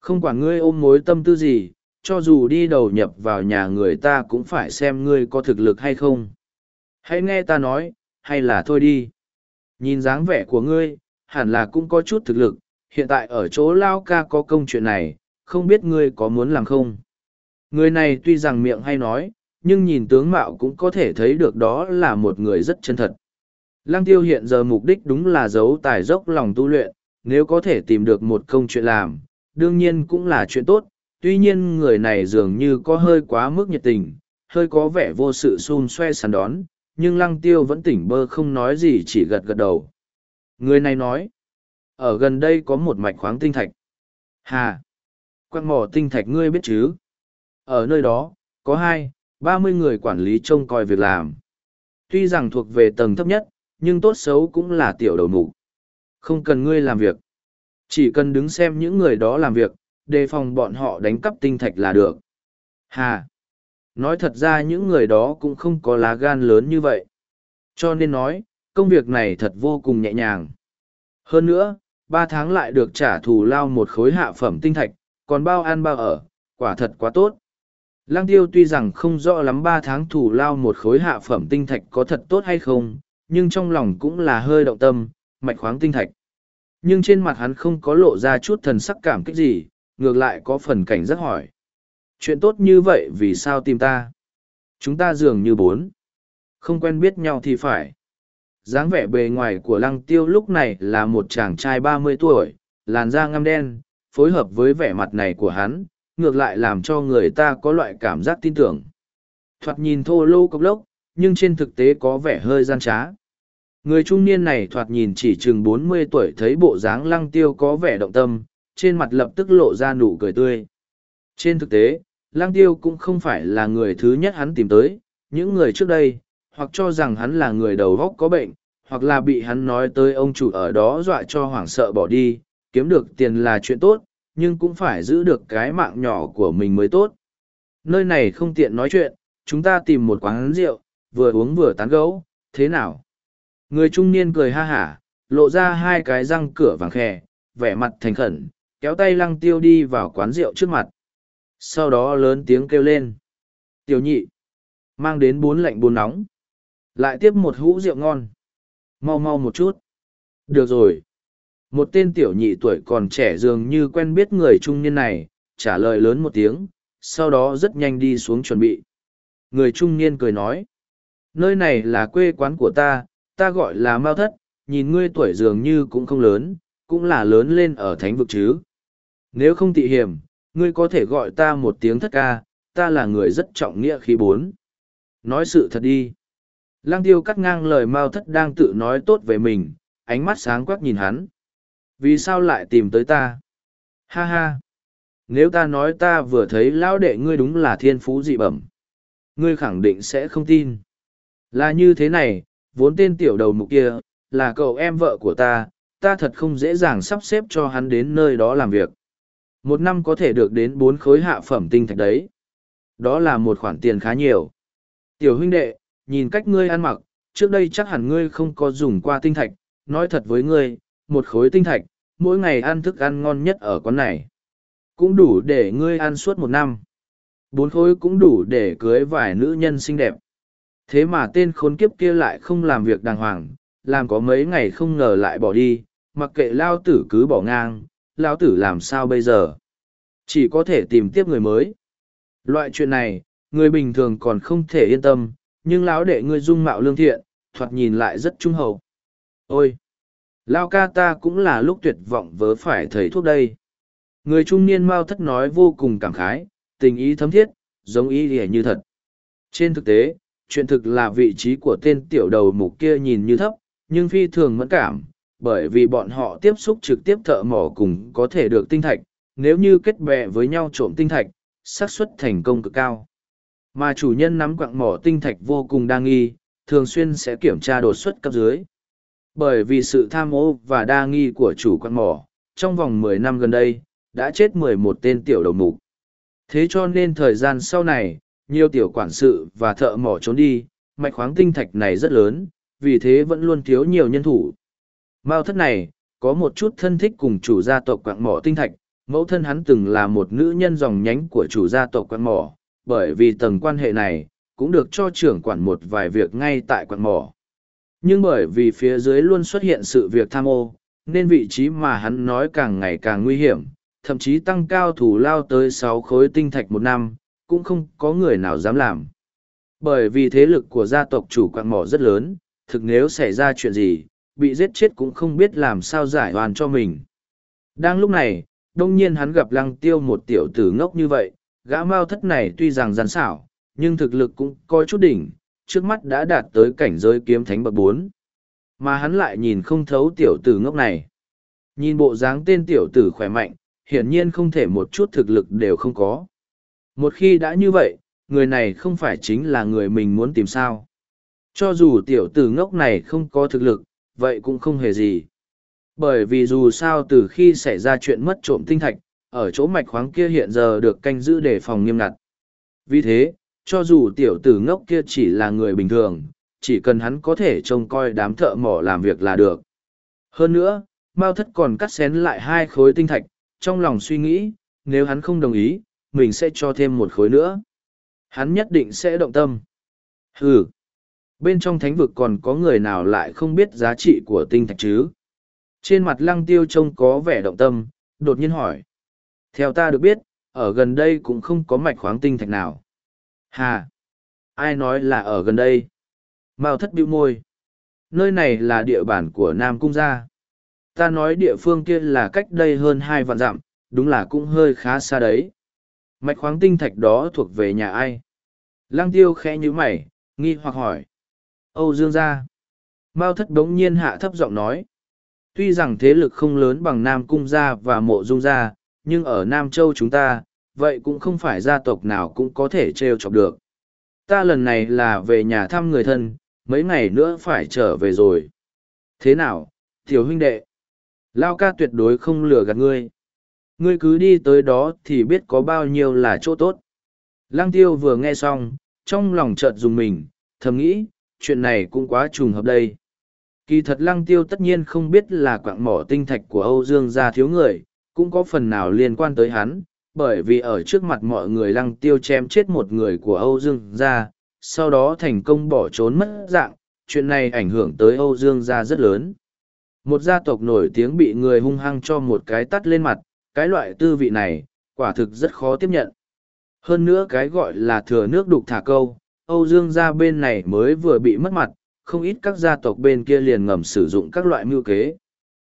Không quản ngươi ôm mối tâm tư gì, cho dù đi đầu nhập vào nhà người ta cũng phải xem ngươi có thực lực hay không. Hãy nghe ta nói, hay là thôi đi. Nhìn dáng vẻ của ngươi, hẳn là cũng có chút thực lực, hiện tại ở chỗ Lao ca có công chuyện này, không biết ngươi có muốn làm không. Người này tuy rằng miệng hay nói, nhưng nhìn tướng mạo cũng có thể thấy được đó là một người rất chân thật. Lăng tiêu hiện giờ mục đích đúng là giấu tài dốc lòng tu luyện, nếu có thể tìm được một công chuyện làm, đương nhiên cũng là chuyện tốt, tuy nhiên người này dường như có hơi quá mức nhiệt tình, hơi có vẻ vô sự xun xoe sàn đón, nhưng lăng tiêu vẫn tỉnh bơ không nói gì chỉ gật gật đầu. Người này nói, ở gần đây có một mạch khoáng tinh thạch. Hà! Quang mỏ tinh thạch ngươi biết chứ? Ở nơi đó, có hai, ba mươi người quản lý trông coi việc làm. Tuy rằng thuộc về tầng thấp nhất, nhưng tốt xấu cũng là tiểu đầu mục. Không cần ngươi làm việc. Chỉ cần đứng xem những người đó làm việc, đề phòng bọn họ đánh cắp tinh thạch là được. Hà! Nói thật ra những người đó cũng không có lá gan lớn như vậy. Cho nên nói, công việc này thật vô cùng nhẹ nhàng. Hơn nữa, ba tháng lại được trả thù lao một khối hạ phẩm tinh thạch, còn bao ăn bao ở, quả thật quá tốt. Lăng tiêu tuy rằng không rõ lắm ba tháng thủ lao một khối hạ phẩm tinh thạch có thật tốt hay không, nhưng trong lòng cũng là hơi động tâm, mạch khoáng tinh thạch. Nhưng trên mặt hắn không có lộ ra chút thần sắc cảm kích gì, ngược lại có phần cảnh rất hỏi. Chuyện tốt như vậy vì sao tìm ta? Chúng ta dường như bốn. Không quen biết nhau thì phải. dáng vẻ bề ngoài của lăng tiêu lúc này là một chàng trai ba mươi tuổi, làn da ngăm đen, phối hợp với vẻ mặt này của hắn, ngược lại làm cho người ta có loại cảm giác tin tưởng. Thoạt nhìn thô lô cốc lốc, nhưng trên thực tế có vẻ hơi gian trá. Người trung niên này thoạt nhìn chỉ chừng bốn mươi tuổi thấy bộ dáng lăng tiêu có vẻ động tâm, trên mặt lập tức lộ ra nụ cười tươi. Trên thực tế, lăng tiêu cũng không phải là người thứ nhất hắn tìm tới, những người trước đây, hoặc cho rằng hắn là người đầu góc có bệnh, hoặc là bị hắn nói tới ông chủ ở đó dọa cho hoảng sợ bỏ đi, kiếm được tiền là chuyện tốt, nhưng cũng phải giữ được cái mạng nhỏ của mình mới tốt. Nơi này không tiện nói chuyện, chúng ta tìm một quán rượu, vừa uống vừa tán gấu, thế nào? Người trung niên cười ha hả, lộ ra hai cái răng cửa vàng khè, vẻ mặt thành khẩn, kéo tay lăng tiêu đi vào quán rượu trước mặt. Sau đó lớn tiếng kêu lên. Tiểu nhị, mang đến bốn lạnh bốn nóng. Lại tiếp một hũ rượu ngon. Mau mau một chút. Được rồi. Một tên tiểu nhị tuổi còn trẻ dường như quen biết người trung niên này, trả lời lớn một tiếng, sau đó rất nhanh đi xuống chuẩn bị. Người trung niên cười nói. Nơi này là quê quán của ta, ta gọi là Mao Thất, nhìn ngươi tuổi dường như cũng không lớn, cũng là lớn lên ở thánh vực chứ. Nếu không tị hiểm, ngươi có thể gọi ta một tiếng thất ca, ta là người rất trọng nghĩa khí bốn. Nói sự thật đi. lang tiêu cắt ngang lời Mao Thất đang tự nói tốt về mình, ánh mắt sáng quắc nhìn hắn. Vì sao lại tìm tới ta? Ha ha! Nếu ta nói ta vừa thấy lão đệ ngươi đúng là thiên phú dị bẩm, ngươi khẳng định sẽ không tin. Là như thế này, vốn tên tiểu đầu mục kia, là cậu em vợ của ta, ta thật không dễ dàng sắp xếp cho hắn đến nơi đó làm việc. Một năm có thể được đến bốn khối hạ phẩm tinh thạch đấy. Đó là một khoản tiền khá nhiều. Tiểu huynh đệ, nhìn cách ngươi ăn mặc, trước đây chắc hẳn ngươi không có dùng qua tinh thạch, nói thật với ngươi, một khối tinh thạch, mỗi ngày ăn thức ăn ngon nhất ở quán này. Cũng đủ để ngươi ăn suốt một năm. Bốn khối cũng đủ để cưới vài nữ nhân xinh đẹp. Thế mà tên khốn kiếp kia lại không làm việc đàng hoàng, làm có mấy ngày không ngờ lại bỏ đi, mặc kệ lao tử cứ bỏ ngang, lao tử làm sao bây giờ? Chỉ có thể tìm tiếp người mới. Loại chuyện này, người bình thường còn không thể yên tâm, nhưng lão đệ ngươi dung mạo lương thiện, thoạt nhìn lại rất trung hậu. Ôi! Lao ca ta cũng là lúc tuyệt vọng vớ phải thầy thuốc đây. Người trung niên Mao thất nói vô cùng cảm khái, tình ý thấm thiết, giống ý ỉa như thật. Trên thực tế, chuyện thực là vị trí của tên tiểu đầu mục kia nhìn như thấp, nhưng phi thường mẫn cảm, bởi vì bọn họ tiếp xúc trực tiếp thợ mỏ cùng có thể được tinh thạch, nếu như kết bè với nhau trộm tinh thạch, xác suất thành công cực cao. Mà chủ nhân nắm quặng mỏ tinh thạch vô cùng đa nghi, thường xuyên sẽ kiểm tra đột xuất cấp dưới. Bởi vì sự tham ô và đa nghi của chủ quan mỏ, trong vòng mười năm gần đây, đã chết mười một tên tiểu đầu mục. Thế cho nên thời gian sau này, nhiều tiểu quản sự và thợ mỏ trốn đi, mạch khoáng tinh thạch này rất lớn, vì thế vẫn luôn thiếu nhiều nhân thủ. Mao thất này, có một chút thân thích cùng chủ gia tộc quạng mỏ tinh thạch, mẫu thân hắn từng là một nữ nhân dòng nhánh của chủ gia tộc quạng mỏ, bởi vì tầng quan hệ này, cũng được cho trưởng quản một vài việc ngay tại quạng mỏ. Nhưng bởi vì phía dưới luôn xuất hiện sự việc tham ô, nên vị trí mà hắn nói càng ngày càng nguy hiểm, thậm chí tăng cao thủ lao tới sáu khối tinh thạch một năm, cũng không có người nào dám làm. Bởi vì thế lực của gia tộc chủ quạng mỏ rất lớn, thực nếu xảy ra chuyện gì, bị giết chết cũng không biết làm sao giải hoàn cho mình. Đang lúc này, đông nhiên hắn gặp lăng tiêu một tiểu tử ngốc như vậy, gã mao thất này tuy rằng gian xảo, nhưng thực lực cũng coi chút đỉnh, trước mắt đã đạt tới cảnh giới kiếm thánh bậc bốn Mà hắn lại nhìn không thấu tiểu tử ngốc này. Nhìn bộ dáng tên tiểu tử khỏe mạnh, hiển nhiên không thể một chút thực lực đều không có. Một khi đã như vậy, người này không phải chính là người mình muốn tìm sao. Cho dù tiểu tử ngốc này không có thực lực, vậy cũng không hề gì. Bởi vì dù sao từ khi xảy ra chuyện mất trộm tinh thạch, ở chỗ mạch khoáng kia hiện giờ được canh giữ để phòng nghiêm ngặt. Vì thế, cho dù tiểu tử ngốc kia chỉ là người bình thường, chỉ cần hắn có thể trông coi đám thợ mỏ làm việc là được. Hơn nữa, Mao Thất còn cắt xén lại hai khối tinh thạch, trong lòng suy nghĩ, nếu hắn không đồng ý, mình sẽ cho thêm một khối nữa. Hắn nhất định sẽ động tâm. Hừ bên trong thánh vực còn có người nào lại không biết giá trị của tinh thạch chứ? Trên mặt lăng tiêu trông có vẻ động tâm, đột nhiên hỏi. Theo ta được biết, ở gần đây cũng không có mạch khoáng tinh thạch nào. Hà! Ai nói là ở gần đây? Mao thất bĩu môi. Nơi này là địa bàn của Nam Cung gia. Ta nói địa phương kia là cách đây hơn hai vạn dặm, đúng là cũng hơi khá xa đấy. Mạch khoáng tinh thạch đó thuộc về nhà ai? Lăng tiêu khẽ như mày, nghi hoặc hỏi. Âu Dương gia. Mao thất đống nhiên hạ thấp giọng nói. Tuy rằng thế lực không lớn bằng Nam Cung gia và Mộ Dung gia, nhưng ở Nam Châu chúng ta, vậy cũng không phải gia tộc nào cũng có thể trêu chọc được. Ta lần này là về nhà thăm người thân, mấy ngày nữa phải trở về rồi. Thế nào, tiểu huynh đệ? Lao ca tuyệt đối không lừa gạt ngươi. Ngươi cứ đi tới đó thì biết có bao nhiêu là chỗ tốt. lang tiêu vừa nghe xong, trong lòng chợt dùng mình, thầm nghĩ, chuyện này cũng quá trùng hợp đây. Kỳ thật lăng tiêu tất nhiên không biết là quạng mỏ tinh thạch của Âu Dương gia thiếu người, cũng có phần nào liên quan tới hắn, bởi vì ở trước mặt mọi người lăng tiêu chém chết một người của Âu Dương gia, sau đó thành công bỏ trốn mất dạng, chuyện này ảnh hưởng tới Âu Dương gia rất lớn. Một gia tộc nổi tiếng bị người hung hăng cho một cái tắt lên mặt, cái loại tư vị này, quả thực rất khó tiếp nhận. Hơn nữa cái gọi là thừa nước đục thả câu, Âu Dương gia bên này mới vừa bị mất mặt, không ít các gia tộc bên kia liền ngầm sử dụng các loại mưu kế.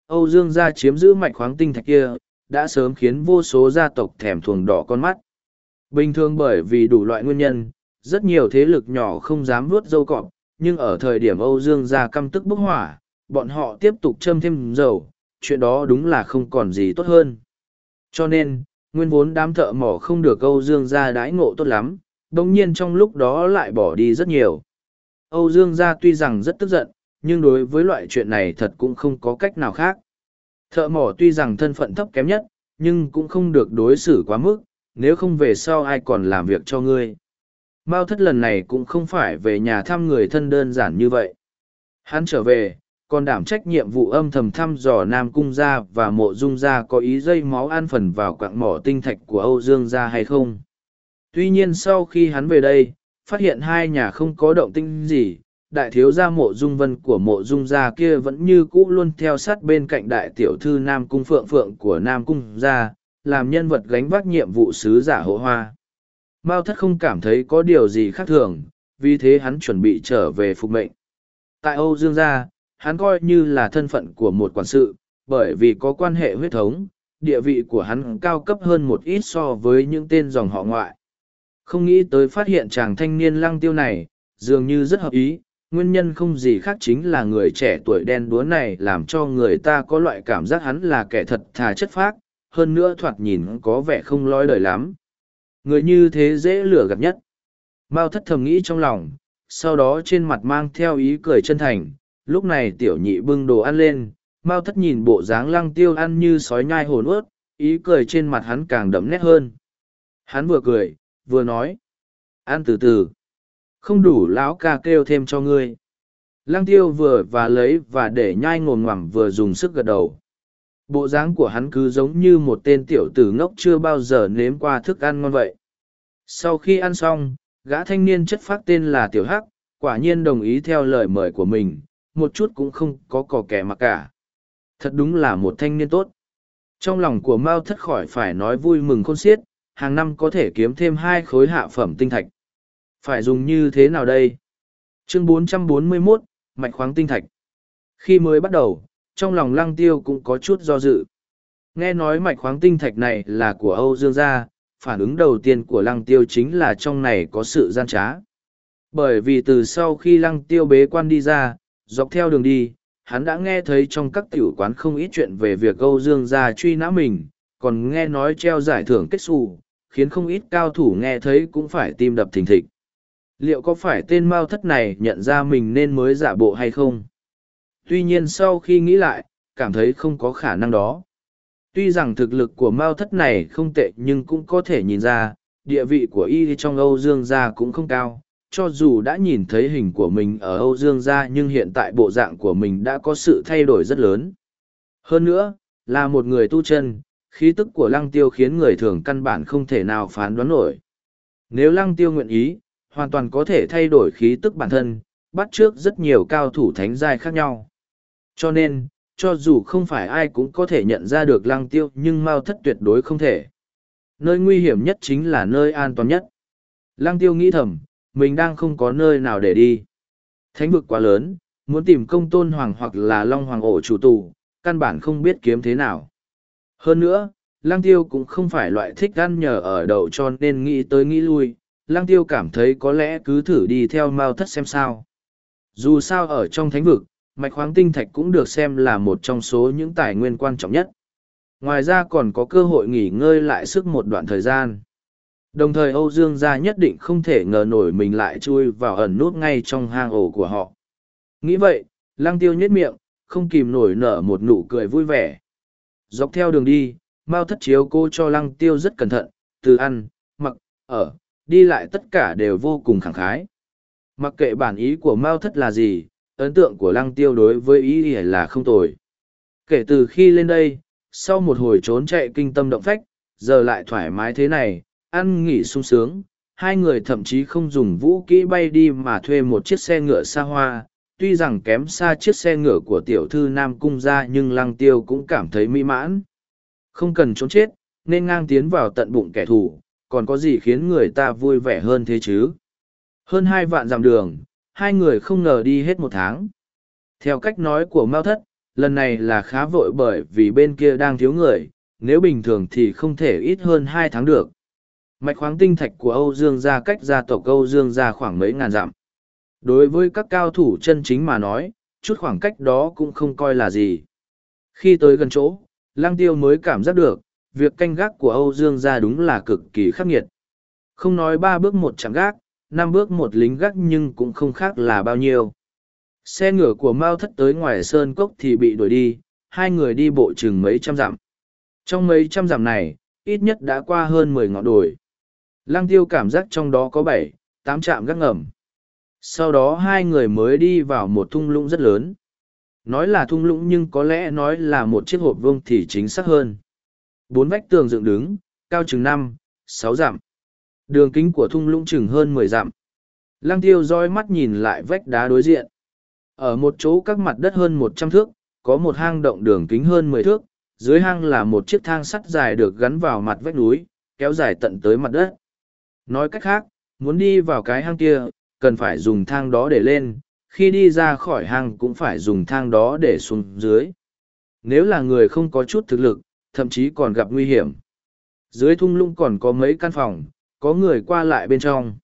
Âu Dương gia chiếm giữ mạch khoáng tinh thạch kia, đã sớm khiến vô số gia tộc thèm thuồng đỏ con mắt. Bình thường bởi vì đủ loại nguyên nhân, rất nhiều thế lực nhỏ không dám vuốt dâu cọp, nhưng ở thời điểm Âu Dương gia căm tức bốc hỏa, bọn họ tiếp tục châm thêm dầu, chuyện đó đúng là không còn gì tốt hơn. Cho nên, nguyên vốn đám thợ mỏ không được Âu Dương gia đãi ngộ tốt lắm, đồng nhiên trong lúc đó lại bỏ đi rất nhiều. Âu Dương gia tuy rằng rất tức giận, nhưng đối với loại chuyện này thật cũng không có cách nào khác. Thợ mỏ tuy rằng thân phận thấp kém nhất, nhưng cũng không được đối xử quá mức, nếu không về sau ai còn làm việc cho ngươi. Mao thất lần này cũng không phải về nhà thăm người thân đơn giản như vậy. Hắn trở về, còn đảm trách nhiệm vụ âm thầm thăm dò Nam Cung gia và mộ dung gia có ý dây máu ăn phần vào quạng mỏ tinh thạch của Âu Dương gia hay không. Tuy nhiên sau khi hắn về đây, phát hiện hai nhà không có động tinh gì, đại thiếu gia mộ dung vân của mộ dung gia kia vẫn như cũ luôn theo sát bên cạnh đại tiểu thư Nam Cung Phượng Phượng của Nam Cung gia, làm nhân vật gánh vác nhiệm vụ sứ giả hộ hoa. Mao thất không cảm thấy có điều gì khác thường, vì thế hắn chuẩn bị trở về phục mệnh. Tại Âu Dương gia, hắn coi như là thân phận của một quản sự, bởi vì có quan hệ huyết thống, địa vị của hắn cao cấp hơn một ít so với những tên dòng họ ngoại. Không nghĩ tới phát hiện chàng thanh niên lăng tiêu này, dường như rất hợp ý, nguyên nhân không gì khác chính là người trẻ tuổi đen đúa này làm cho người ta có loại cảm giác hắn là kẻ thật thà chất phác, hơn nữa thoạt nhìn có vẻ không lói đời lắm. Người như thế dễ lừa gạt nhất. Mao thất thầm nghĩ trong lòng, sau đó trên mặt mang theo ý cười chân thành, lúc này tiểu nhị bưng đồ ăn lên, Mao thất nhìn bộ dáng lăng tiêu ăn như sói nhai hồn ướt, ý cười trên mặt hắn càng đậm nét hơn. Hắn vừa cười, vừa nói. Ăn từ từ. Không đủ lão ca kêu thêm cho ngươi. Lăng tiêu vừa và lấy và để nhai ngồm ngoằm vừa dùng sức gật đầu. Bộ dáng của hắn cứ giống như một tên tiểu tử ngốc chưa bao giờ nếm qua thức ăn ngon vậy. Sau khi ăn xong, gã thanh niên chất phát tên là Tiểu Hắc, quả nhiên đồng ý theo lời mời của mình, một chút cũng không có cò kẻ mặc cả. Thật đúng là một thanh niên tốt. Trong lòng của Mao thất khỏi phải nói vui mừng khôn xiết, hàng năm có thể kiếm thêm hai khối hạ phẩm tinh thạch. Phải dùng như thế nào đây? Chương 441, Mạch khoáng tinh thạch. Khi mới bắt đầu, trong lòng lăng tiêu cũng có chút do dự. Nghe nói mạch khoáng tinh thạch này là của Âu Dương gia, phản ứng đầu tiên của lăng tiêu chính là trong này có sự gian trá. Bởi vì từ sau khi lăng tiêu bế quan đi ra, dọc theo đường đi, hắn đã nghe thấy trong các tiểu quán không ít chuyện về việc Âu Dương gia truy nã mình, còn nghe nói treo giải thưởng kết xù, khiến không ít cao thủ nghe thấy cũng phải tim đập thình thịch. Liệu có phải tên Mao thất này nhận ra mình nên mới giả bộ hay không? Tuy nhiên sau khi nghĩ lại, cảm thấy không có khả năng đó. Tuy rằng thực lực của Mao thất này không tệ nhưng cũng có thể nhìn ra, địa vị của y trong Âu Dương gia cũng không cao. Cho dù đã nhìn thấy hình của mình ở Âu Dương gia nhưng hiện tại bộ dạng của mình đã có sự thay đổi rất lớn. Hơn nữa, là một người tu chân, khí tức của lăng tiêu khiến người thường căn bản không thể nào phán đoán nổi. Nếu lăng tiêu nguyện ý, hoàn toàn có thể thay đổi khí tức bản thân, bắt trước rất nhiều cao thủ thánh giai khác nhau. Cho nên, cho dù không phải ai cũng có thể nhận ra được lăng tiêu nhưng Mao thất tuyệt đối không thể. Nơi nguy hiểm nhất chính là nơi an toàn nhất. Lăng tiêu nghĩ thầm, mình đang không có nơi nào để đi. Thánh vực quá lớn, muốn tìm công tôn hoàng hoặc là long hoàng ổ chủ tù, căn bản không biết kiếm thế nào. Hơn nữa, Lăng Tiêu cũng không phải loại thích ăn nhờ ở đậu cho nên nghĩ tới nghĩ lui, Lăng Tiêu cảm thấy có lẽ cứ thử đi theo Mao Thất xem sao. Dù sao ở trong thánh vực, mạch khoáng tinh thạch cũng được xem là một trong số những tài nguyên quan trọng nhất. Ngoài ra còn có cơ hội nghỉ ngơi lại sức một đoạn thời gian. Đồng thời Âu Dương gia nhất định không thể ngờ nổi mình lại chui vào ẩn nút ngay trong hang ổ của họ. Nghĩ vậy, Lăng Tiêu nhếch miệng, không kìm nổi nở một nụ cười vui vẻ. Dọc theo đường đi, Mao thất chiếu cô cho lăng tiêu rất cẩn thận, từ ăn, mặc, ở, đi lại tất cả đều vô cùng khẳng khái. Mặc kệ bản ý của Mao thất là gì, ấn tượng của lăng tiêu đối với ý là không tồi. Kể từ khi lên đây, sau một hồi trốn chạy kinh tâm động phách, giờ lại thoải mái thế này, ăn nghỉ sung sướng, hai người thậm chí không dùng vũ kỹ bay đi mà thuê một chiếc xe ngựa xa hoa, tuy rằng kém xa chiếc xe ngựa của tiểu thư Nam Cung ra nhưng lăng tiêu cũng cảm thấy mỹ mãn. Không cần trốn chết, nên ngang tiến vào tận bụng kẻ thù, còn có gì khiến người ta vui vẻ hơn thế chứ? Hơn hai vạn dặm đường, hai người không ngờ đi hết một tháng. Theo cách nói của Mao Thất, lần này là khá vội bởi vì bên kia đang thiếu người, nếu bình thường thì không thể ít hơn hai tháng được. Mạch khoáng tinh thạch của Âu Dương gia cách gia tộc Âu Dương gia khoảng mấy ngàn dặm. Đối với các cao thủ chân chính mà nói, chút khoảng cách đó cũng không coi là gì. Khi tới gần chỗ, Lăng Tiêu mới cảm giác được, việc canh gác của Âu Dương gia đúng là cực kỳ khắc nghiệt. Không nói ba bước một chẳng gác, năm bước một lính gác nhưng cũng không khác là bao nhiêu. Xe ngựa của Mao thất tới ngoài sơn cốc thì bị đuổi đi, hai người đi bộ chừng mấy trăm dặm. Trong mấy trăm dặm này, ít nhất đã qua hơn mười ngọn đồi. Lăng tiêu cảm giác trong đó có bảy, tám trạm gác ngầm. Sau đó hai người mới đi vào một thung lũng rất lớn. Nói là thung lũng nhưng có lẽ nói là một chiếc hộp vuông thì chính xác hơn. Bốn vách tường dựng đứng, cao chừng năm, sáu dặm. Đường kính của thung lũng chừng hơn mười dặm. Lăng tiêu roi mắt nhìn lại vách đá đối diện. Ở một chỗ các mặt đất hơn một trăm thước, có một hang động đường kính hơn mười thước, dưới hang là một chiếc thang sắt dài được gắn vào mặt vách núi, kéo dài tận tới mặt đất. Nói cách khác, muốn đi vào cái hang kia, cần phải dùng thang đó để lên, khi đi ra khỏi hang cũng phải dùng thang đó để xuống dưới. Nếu là người không có chút thực lực, thậm chí còn gặp nguy hiểm. Dưới thung lũng còn có mấy căn phòng, có người qua lại bên trong.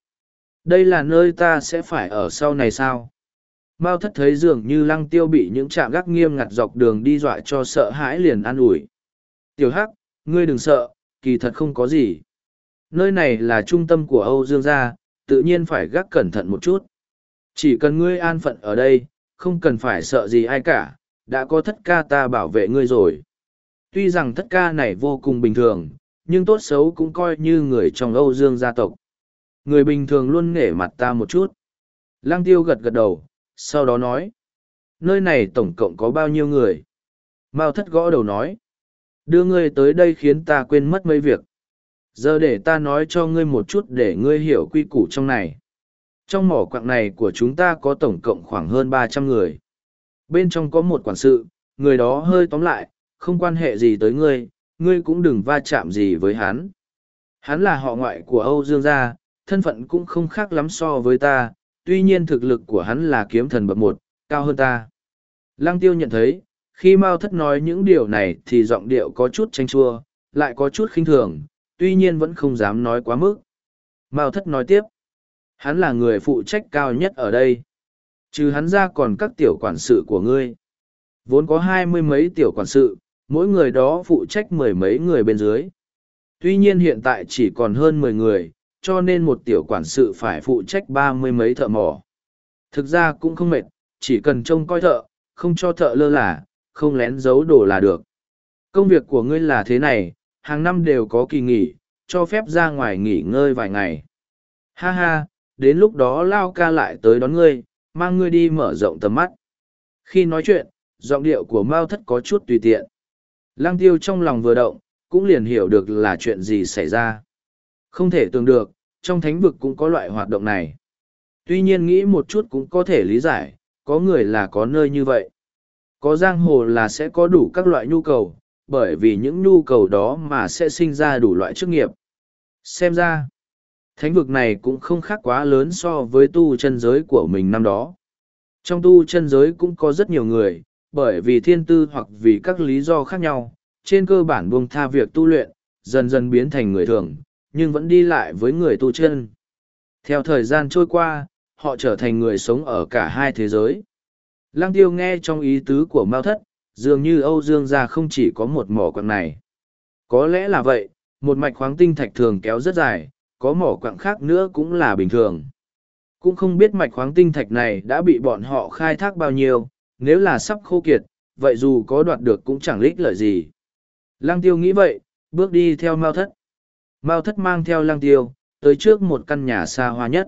Đây là nơi ta sẽ phải ở sau này sao? Mao thất thấy dường như lăng tiêu bị những trạm gác nghiêm ngặt dọc đường đi dọa cho sợ hãi liền an ủi. Tiểu Hắc, ngươi đừng sợ, kỳ thật không có gì. Nơi này là trung tâm của Âu Dương gia, tự nhiên phải gác cẩn thận một chút. Chỉ cần ngươi an phận ở đây, không cần phải sợ gì ai cả, đã có thất ca ta bảo vệ ngươi rồi. Tuy rằng thất ca này vô cùng bình thường, nhưng tốt xấu cũng coi như người trong Âu Dương gia tộc. Người bình thường luôn nể mặt ta một chút. Lăng tiêu gật gật đầu, sau đó nói. Nơi này tổng cộng có bao nhiêu người? Mao thất gõ đầu nói. Đưa ngươi tới đây khiến ta quên mất mấy việc. Giờ để ta nói cho ngươi một chút để ngươi hiểu quy củ trong này. Trong mỏ quạng này của chúng ta có tổng cộng khoảng hơn ba trăm người. Bên trong có một quản sự, người đó hơi tóm lại, không quan hệ gì tới ngươi, ngươi cũng đừng va chạm gì với hắn. Hắn là họ ngoại của Âu Dương gia, thân phận cũng không khác lắm so với ta, tuy nhiên thực lực của hắn là kiếm thần bậc một, cao hơn ta. Lăng tiêu nhận thấy, khi Mao Thất nói những điều này thì giọng điệu có chút tranh chua, lại có chút khinh thường, tuy nhiên vẫn không dám nói quá mức. Mao Thất nói tiếp, hắn là người phụ trách cao nhất ở đây. Trừ hắn ra còn các tiểu quản sự của ngươi. Vốn có hai mươi mấy tiểu quản sự, mỗi người đó phụ trách mười mấy người bên dưới. Tuy nhiên hiện tại chỉ còn hơn mười người, cho nên một tiểu quản sự phải phụ trách ba mươi mấy thợ mỏ. Thực ra cũng không mệt, chỉ cần trông coi thợ, không cho thợ lơ là, không lén giấu đồ là được. Công việc của ngươi là thế này, hàng năm đều có kỳ nghỉ, cho phép ra ngoài nghỉ ngơi vài ngày. Ha ha, đến lúc đó Lao ca lại tới đón ngươi, mang ngươi đi mở rộng tầm mắt. Khi nói chuyện, giọng điệu của Mao thất có chút tùy tiện. Lăng tiêu trong lòng vừa động, cũng liền hiểu được là chuyện gì xảy ra. Không thể tưởng được, trong thánh vực cũng có loại hoạt động này. Tuy nhiên nghĩ một chút cũng có thể lý giải, có người là có nơi như vậy. Có giang hồ là sẽ có đủ các loại nhu cầu, bởi vì những nhu cầu đó mà sẽ sinh ra đủ loại chức nghiệp. Xem ra, thánh vực này cũng không khác quá lớn so với tu chân giới của mình năm đó. Trong tu chân giới cũng có rất nhiều người, bởi vì thiên tư hoặc vì các lý do khác nhau, trên cơ bản buông tha việc tu luyện, dần dần biến thành người thường, nhưng vẫn đi lại với người tu chân. Theo thời gian trôi qua, họ trở thành người sống ở cả hai thế giới. Lăng tiêu nghe trong ý tứ của Mao Thất, dường như Âu Dương gia không chỉ có một mỏ quặng này. Có lẽ là vậy, một mạch khoáng tinh thạch thường kéo rất dài, có mỏ quặng khác nữa cũng là bình thường. Cũng không biết mạch khoáng tinh thạch này đã bị bọn họ khai thác bao nhiêu, nếu là sắp khô kiệt, vậy dù có đoạt được cũng chẳng lích lợi gì. Lăng tiêu nghĩ vậy, bước đi theo Mao Thất. Mao thất mang theo lang tiêu, tới trước một căn nhà xa hoa nhất.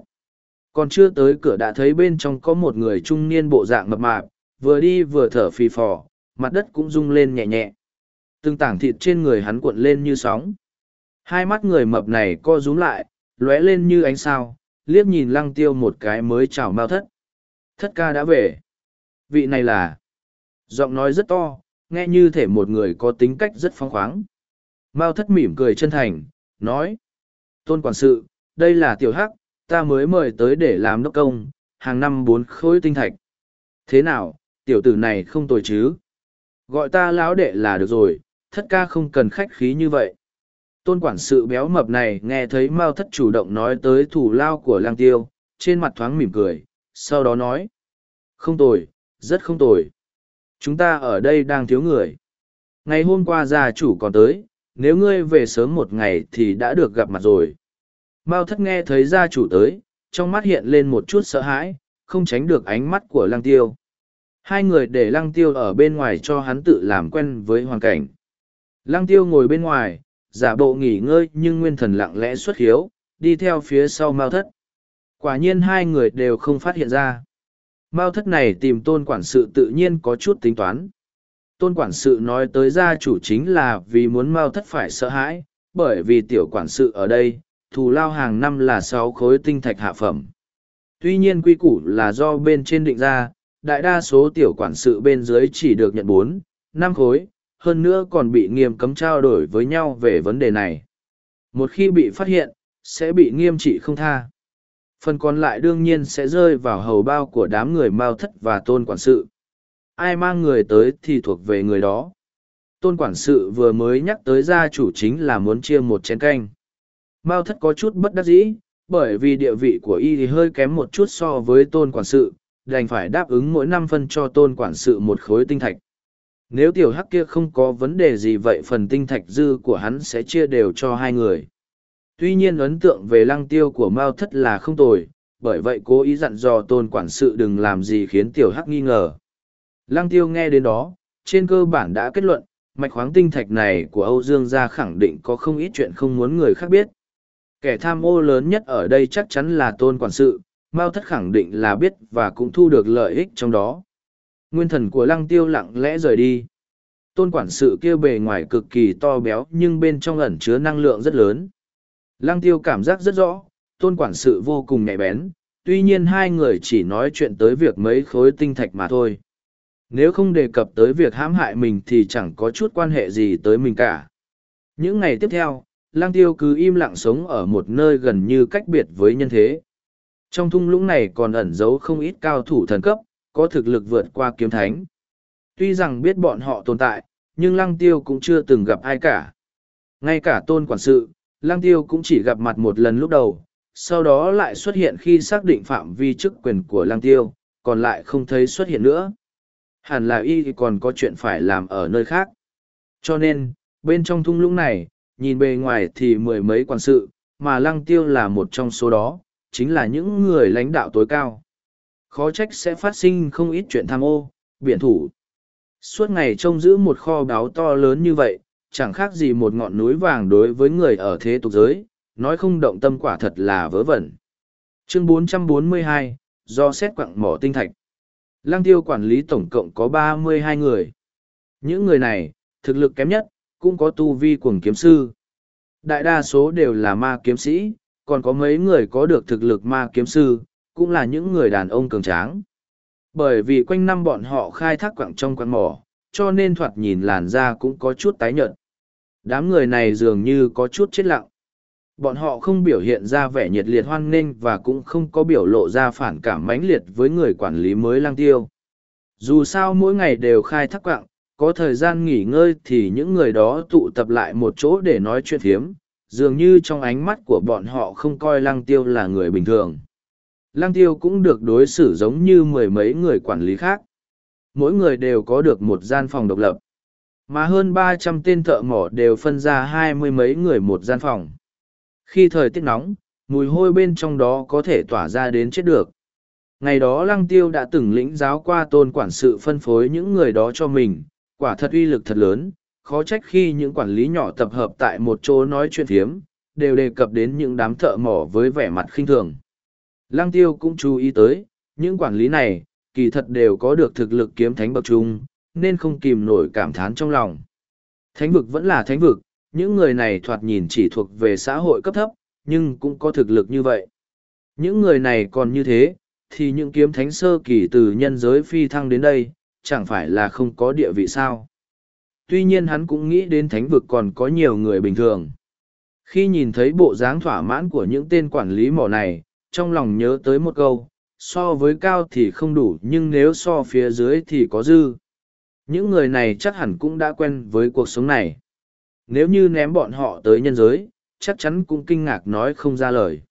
Còn chưa tới cửa đã thấy bên trong có một người trung niên bộ dạng mập mạp, vừa đi vừa thở phì phò, mặt đất cũng rung lên nhẹ nhẹ. Từng tảng thịt trên người hắn cuộn lên như sóng. Hai mắt người mập này co rúm lại, lóe lên như ánh sao, liếc nhìn lăng tiêu một cái mới chào Mao thất. Thất ca đã về. Vị này là... Giọng nói rất to, nghe như thể một người có tính cách rất phong khoáng. Mao thất mỉm cười chân thành, nói tôn quản sự đây là tiểu hắc ta mới mời tới để làm đốc công, hàng năm bốn khối tinh thạch. Thế nào, tiểu tử này không tồi chứ? Gọi ta lão đệ là được rồi, thất ca không cần khách khí như vậy. Tôn quản sự béo mập này nghe thấy Mao thất chủ động nói tới thủ lao của lang tiêu, trên mặt thoáng mỉm cười, sau đó nói. Không tồi, rất không tồi. Chúng ta ở đây đang thiếu người. Ngày hôm qua gia chủ còn tới, nếu ngươi về sớm một ngày thì đã được gặp mặt rồi. Mao thất nghe thấy gia chủ tới, trong mắt hiện lên một chút sợ hãi, không tránh được ánh mắt của lăng tiêu. Hai người để lăng tiêu ở bên ngoài cho hắn tự làm quen với hoàn cảnh. Lăng tiêu ngồi bên ngoài, giả bộ nghỉ ngơi nhưng nguyên thần lặng lẽ xuất hiếu, đi theo phía sau Mao thất. Quả nhiên hai người đều không phát hiện ra. Mao thất này tìm tôn quản sự tự nhiên có chút tính toán. Tôn quản sự nói tới gia chủ chính là vì muốn Mao thất phải sợ hãi, bởi vì tiểu quản sự ở đây, thù lao hàng năm là sáu khối tinh thạch hạ phẩm. Tuy nhiên quy củ là do bên trên định ra, đại đa số tiểu quản sự bên dưới chỉ được nhận bốn, năm khối, hơn nữa còn bị nghiêm cấm trao đổi với nhau về vấn đề này. Một khi bị phát hiện, sẽ bị nghiêm trị không tha. Phần còn lại đương nhiên sẽ rơi vào hầu bao của đám người mao thất và tôn quản sự. Ai mang người tới thì thuộc về người đó. Tôn quản sự vừa mới nhắc tới gia chủ chính là muốn chia một chén canh. Mao thất có chút bất đắc dĩ, bởi vì địa vị của y thì hơi kém một chút so với tôn quản sự, đành phải đáp ứng mỗi năm phân cho tôn quản sự một khối tinh thạch. Nếu tiểu hắc kia không có vấn đề gì vậy phần tinh thạch dư của hắn sẽ chia đều cho hai người. Tuy nhiên ấn tượng về lăng tiêu của Mao thất là không tồi, bởi vậy cố ý dặn dò tôn quản sự đừng làm gì khiến tiểu hắc nghi ngờ. Lăng tiêu nghe đến đó, trên cơ bản đã kết luận, mạch khoáng tinh thạch này của Âu Dương gia khẳng định có không ít chuyện không muốn người khác biết. Kẻ tham ô lớn nhất ở đây chắc chắn là tôn quản sự, Mao thất khẳng định là biết và cũng thu được lợi ích trong đó. Nguyên thần của lăng tiêu lặng lẽ rời đi. Tôn quản sự kia bề ngoài cực kỳ to béo nhưng bên trong ẩn chứa năng lượng rất lớn. Lăng tiêu cảm giác rất rõ, tôn quản sự vô cùng nhạy bén, tuy nhiên hai người chỉ nói chuyện tới việc mấy khối tinh thạch mà thôi. Nếu không đề cập tới việc hãm hại mình thì chẳng có chút quan hệ gì tới mình cả. Những ngày tiếp theo, lang tiêu cứ im lặng sống ở một nơi gần như cách biệt với nhân thế. Trong thung lũng này còn ẩn giấu không ít cao thủ thần cấp, có thực lực vượt qua kiếm thánh. Tuy rằng biết bọn họ tồn tại, nhưng lăng tiêu cũng chưa từng gặp ai cả. Ngay cả tôn quản sự, lăng tiêu cũng chỉ gặp mặt một lần lúc đầu, sau đó lại xuất hiện khi xác định phạm vi chức quyền của lăng tiêu, còn lại không thấy xuất hiện nữa. Hẳn là y còn có chuyện phải làm ở nơi khác. Cho nên, bên trong thung lũng này, nhìn bề ngoài thì mười mấy quản sự, mà lăng tiêu là một trong số đó, chính là những người lãnh đạo tối cao. Khó trách sẽ phát sinh không ít chuyện tham ô, biển thủ. Suốt ngày trông giữ một kho báo to lớn như vậy, chẳng khác gì một ngọn núi vàng đối với người ở thế tục giới, nói không động tâm quả thật là vớ vẩn. Chương 442, do xét quặng mỏ tinh thạch. Lăng tiêu quản lý tổng cộng có 32 người. Những người này, thực lực kém nhất, cũng có tu vi cuồng kiếm sư. Đại đa số đều là ma kiếm sĩ, còn có mấy người có được thực lực ma kiếm sư, cũng là những người đàn ông cường tráng. Bởi vì quanh năm bọn họ khai thác quặng trong quặng mỏ, cho nên thoạt nhìn làn da cũng có chút tái nhợt. Đám người này dường như có chút chết lặng. Bọn họ không biểu hiện ra vẻ nhiệt liệt hoan nghênh và cũng không có biểu lộ ra phản cảm mãnh liệt với người quản lý mới lang tiêu. Dù sao mỗi ngày đều khai thác quạng có thời gian nghỉ ngơi thì những người đó tụ tập lại một chỗ để nói chuyện thiếm, dường như trong ánh mắt của bọn họ không coi Lang tiêu là người bình thường. Lang tiêu cũng được đối xử giống như mười mấy người quản lý khác. Mỗi người đều có được một gian phòng độc lập. Mà hơn ba trăm tên thợ mỏ đều phân ra hai mươi mấy người một gian phòng. Khi thời tiết nóng, mùi hôi bên trong đó có thể tỏa ra đến chết được. Ngày đó lăng tiêu đã từng lĩnh giáo qua tôn quản sự phân phối những người đó cho mình, quả thật uy lực thật lớn, khó trách khi những quản lý nhỏ tập hợp tại một chỗ nói chuyện phiếm, đều đề cập đến những đám thợ mỏ với vẻ mặt khinh thường. Lăng tiêu cũng chú ý tới, những quản lý này, kỳ thật đều có được thực lực kiếm thánh bậc trung, nên không kìm nổi cảm thán trong lòng. Thánh vực vẫn là thánh vực, những người này thoạt nhìn chỉ thuộc về xã hội cấp thấp, nhưng cũng có thực lực như vậy. Những người này còn như thế, thì những kiếm thánh sơ kỳ từ nhân giới phi thăng đến đây, chẳng phải là không có địa vị sao. Tuy nhiên hắn cũng nghĩ đến thánh vực còn có nhiều người bình thường. Khi nhìn thấy bộ dáng thỏa mãn của những tên quản lý mỏ này, trong lòng nhớ tới một câu, so với cao thì không đủ nhưng nếu so phía dưới thì có dư. Những người này chắc hẳn cũng đã quen với cuộc sống này. Nếu như ném bọn họ tới nhân giới, chắc chắn cũng kinh ngạc nói không ra lời.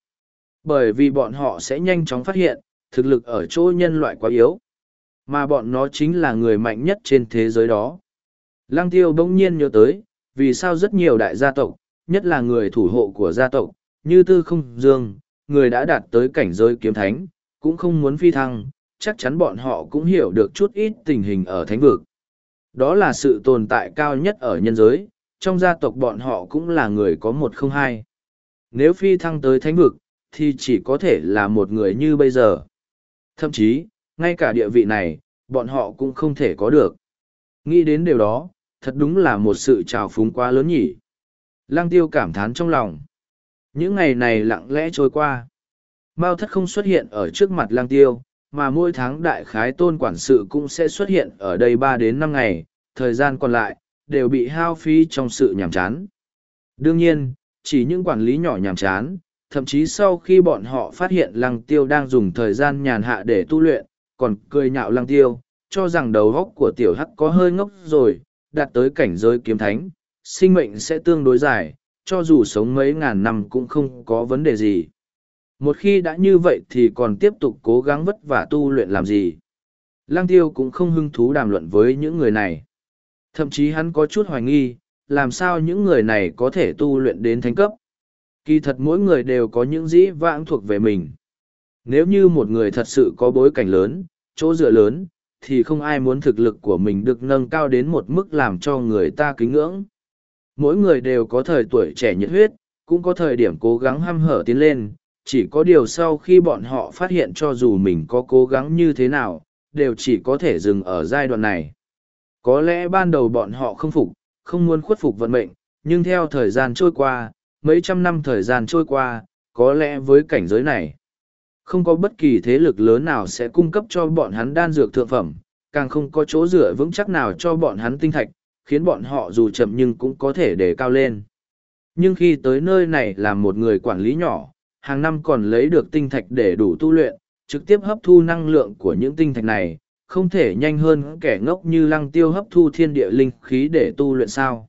Bởi vì bọn họ sẽ nhanh chóng phát hiện, thực lực ở chỗ nhân loại quá yếu. Mà bọn nó chính là người mạnh nhất trên thế giới đó. Lăng tiêu bỗng nhiên nhớ tới, vì sao rất nhiều đại gia tộc, nhất là người thủ hộ của gia tộc, như Tư Không Dương, người đã đạt tới cảnh giới kiếm thánh, cũng không muốn phi thăng, chắc chắn bọn họ cũng hiểu được chút ít tình hình ở thánh vực. Đó là sự tồn tại cao nhất ở nhân giới, trong gia tộc bọn họ cũng là người có một không hai. Nếu phi thăng tới thánh vực, thì chỉ có thể là một người như bây giờ. Thậm chí, ngay cả địa vị này, bọn họ cũng không thể có được. Nghĩ đến điều đó, thật đúng là một sự trào phúng quá lớn nhỉ. Lăng tiêu cảm thán trong lòng. Những ngày này lặng lẽ trôi qua. Mao thất không xuất hiện ở trước mặt lang tiêu, mà mỗi tháng đại khái tôn quản sự cũng sẽ xuất hiện ở đây ba đến năm ngày, thời gian còn lại, đều bị hao phí trong sự nhàm chán. Đương nhiên, chỉ những quản lý nhỏ nhàm chán, thậm chí sau khi bọn họ phát hiện lăng tiêu đang dùng thời gian nhàn hạ để tu luyện, còn cười nhạo lăng tiêu, cho rằng đầu góc của tiểu hắc có hơi ngốc rồi, đạt tới cảnh giới kiếm thánh, sinh mệnh sẽ tương đối dài, cho dù sống mấy ngàn năm cũng không có vấn đề gì. Một khi đã như vậy thì còn tiếp tục cố gắng vất vả tu luyện làm gì. Lăng tiêu cũng không hứng thú đàm luận với những người này. Thậm chí hắn có chút hoài nghi, làm sao những người này có thể tu luyện đến thánh cấp. Kỳ thật mỗi người đều có những dĩ vãng thuộc về mình. Nếu như một người thật sự có bối cảnh lớn, chỗ dựa lớn, thì không ai muốn thực lực của mình được nâng cao đến một mức làm cho người ta kính ngưỡng. Mỗi người đều có thời tuổi trẻ nhiệt huyết, cũng có thời điểm cố gắng hăm hở tiến lên, chỉ có điều sau khi bọn họ phát hiện cho dù mình có cố gắng như thế nào, đều chỉ có thể dừng ở giai đoạn này. Có lẽ ban đầu bọn họ không phục, không muốn khuất phục vận mệnh, nhưng theo thời gian trôi qua, mấy trăm năm thời gian trôi qua, có lẽ với cảnh giới này, không có bất kỳ thế lực lớn nào sẽ cung cấp cho bọn hắn đan dược thượng phẩm, càng không có chỗ dựa vững chắc nào cho bọn hắn tinh thạch, khiến bọn họ dù chậm nhưng cũng có thể để cao lên. Nhưng khi tới nơi này làm một người quản lý nhỏ, hàng năm còn lấy được tinh thạch để đủ tu luyện, trực tiếp hấp thu năng lượng của những tinh thạch này, không thể nhanh hơn kẻ ngốc như lăng tiêu hấp thu thiên địa linh khí để tu luyện sao.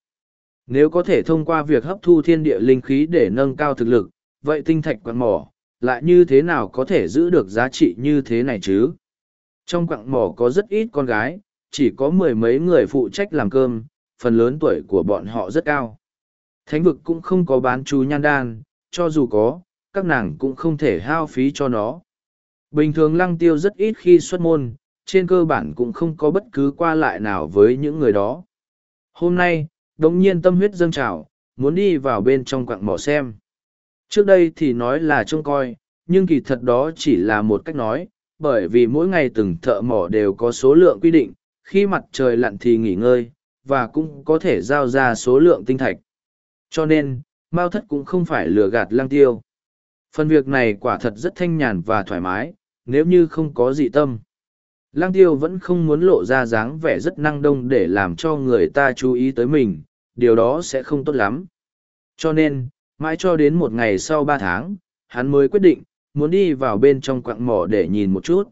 Nếu có thể thông qua việc hấp thu thiên địa linh khí để nâng cao thực lực, vậy tinh thạch quặng mỏ, lại như thế nào có thể giữ được giá trị như thế này chứ? Trong quặng mỏ có rất ít con gái, chỉ có mười mấy người phụ trách làm cơm, phần lớn tuổi của bọn họ rất cao. Thánh vực cũng không có bán chú nhan đan, cho dù có, các nàng cũng không thể hao phí cho nó. Bình thường lăng tiêu rất ít khi xuất môn, trên cơ bản cũng không có bất cứ qua lại nào với những người đó. Hôm nay, đống nhiên tâm huyết dâng trào, muốn đi vào bên trong quặng mỏ xem. Trước đây thì nói là trông coi, nhưng kỳ thật đó chỉ là một cách nói, bởi vì mỗi ngày từng thợ mỏ đều có số lượng quy định, khi mặt trời lặn thì nghỉ ngơi, và cũng có thể giao ra số lượng tinh thạch. Cho nên, Mao Thất cũng không phải lừa gạt lăng tiêu. Phần việc này quả thật rất thanh nhàn và thoải mái, nếu như không có dị tâm. Lăng tiêu vẫn không muốn lộ ra dáng vẻ rất năng đông để làm cho người ta chú ý tới mình, điều đó sẽ không tốt lắm. Cho nên, mãi cho đến một ngày sau ba tháng, hắn mới quyết định, muốn đi vào bên trong quạng mỏ để nhìn một chút.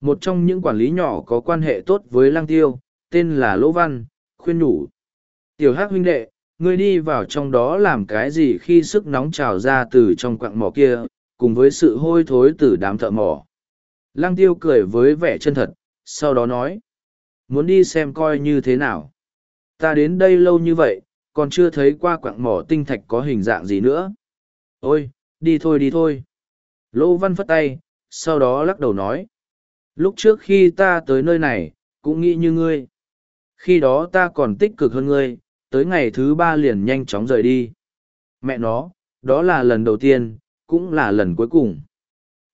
Một trong những quản lý nhỏ có quan hệ tốt với lăng tiêu, tên là Lỗ Văn, khuyên nhủ. Tiểu Hắc huynh đệ, ngươi đi vào trong đó làm cái gì khi sức nóng trào ra từ trong quặng mỏ kia, cùng với sự hôi thối từ đám thợ mỏ. Lăng tiêu cười với vẻ chân thật, sau đó nói. Muốn đi xem coi như thế nào. Ta đến đây lâu như vậy, còn chưa thấy qua quặng mỏ tinh thạch có hình dạng gì nữa. Ôi, đi thôi đi thôi. Lô Văn phất tay, sau đó lắc đầu nói. Lúc trước khi ta tới nơi này, cũng nghĩ như ngươi. Khi đó ta còn tích cực hơn ngươi, tới ngày thứ ba liền nhanh chóng rời đi. Mẹ nó, đó là lần đầu tiên, cũng là lần cuối cùng.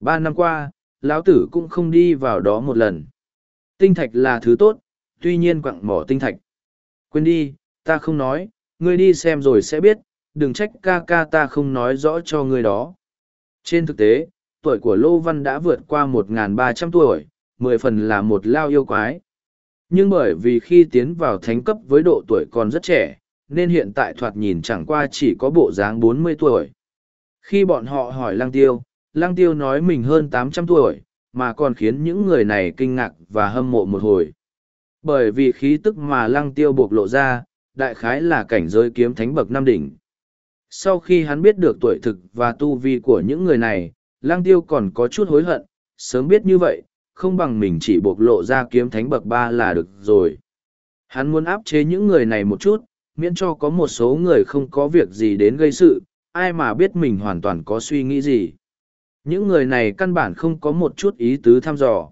Ba năm qua, lão tử cũng không đi vào đó một lần. Tinh thạch là thứ tốt, tuy nhiên quặng mỏ tinh thạch. Quên đi, ta không nói, ngươi đi xem rồi sẽ biết, đừng trách ca ca ta không nói rõ cho ngươi đó. Trên thực tế, tuổi của Lô Văn đã vượt qua 1.300 tuổi, mười phần là một lao yêu quái. Nhưng bởi vì khi tiến vào thánh cấp với độ tuổi còn rất trẻ, nên hiện tại thoạt nhìn chẳng qua chỉ có bộ dáng bốn mươi tuổi. Khi bọn họ hỏi Lăng Tiêu, Lăng Tiêu nói mình hơn tám trăm tuổi, mà còn khiến những người này kinh ngạc và hâm mộ một hồi. Bởi vì khí tức mà Lăng Tiêu bộc lộ ra, đại khái là cảnh giới kiếm thánh bậc năm đỉnh. Sau khi hắn biết được tuổi thực và tu vi của những người này, Lăng Tiêu còn có chút hối hận, sớm biết như vậy, không bằng mình chỉ bộc lộ ra kiếm thánh bậc ba là được rồi. Hắn muốn áp chế những người này một chút, miễn cho có một số người không có việc gì đến gây sự, ai mà biết mình hoàn toàn có suy nghĩ gì. Những người này căn bản không có một chút ý tứ thăm dò.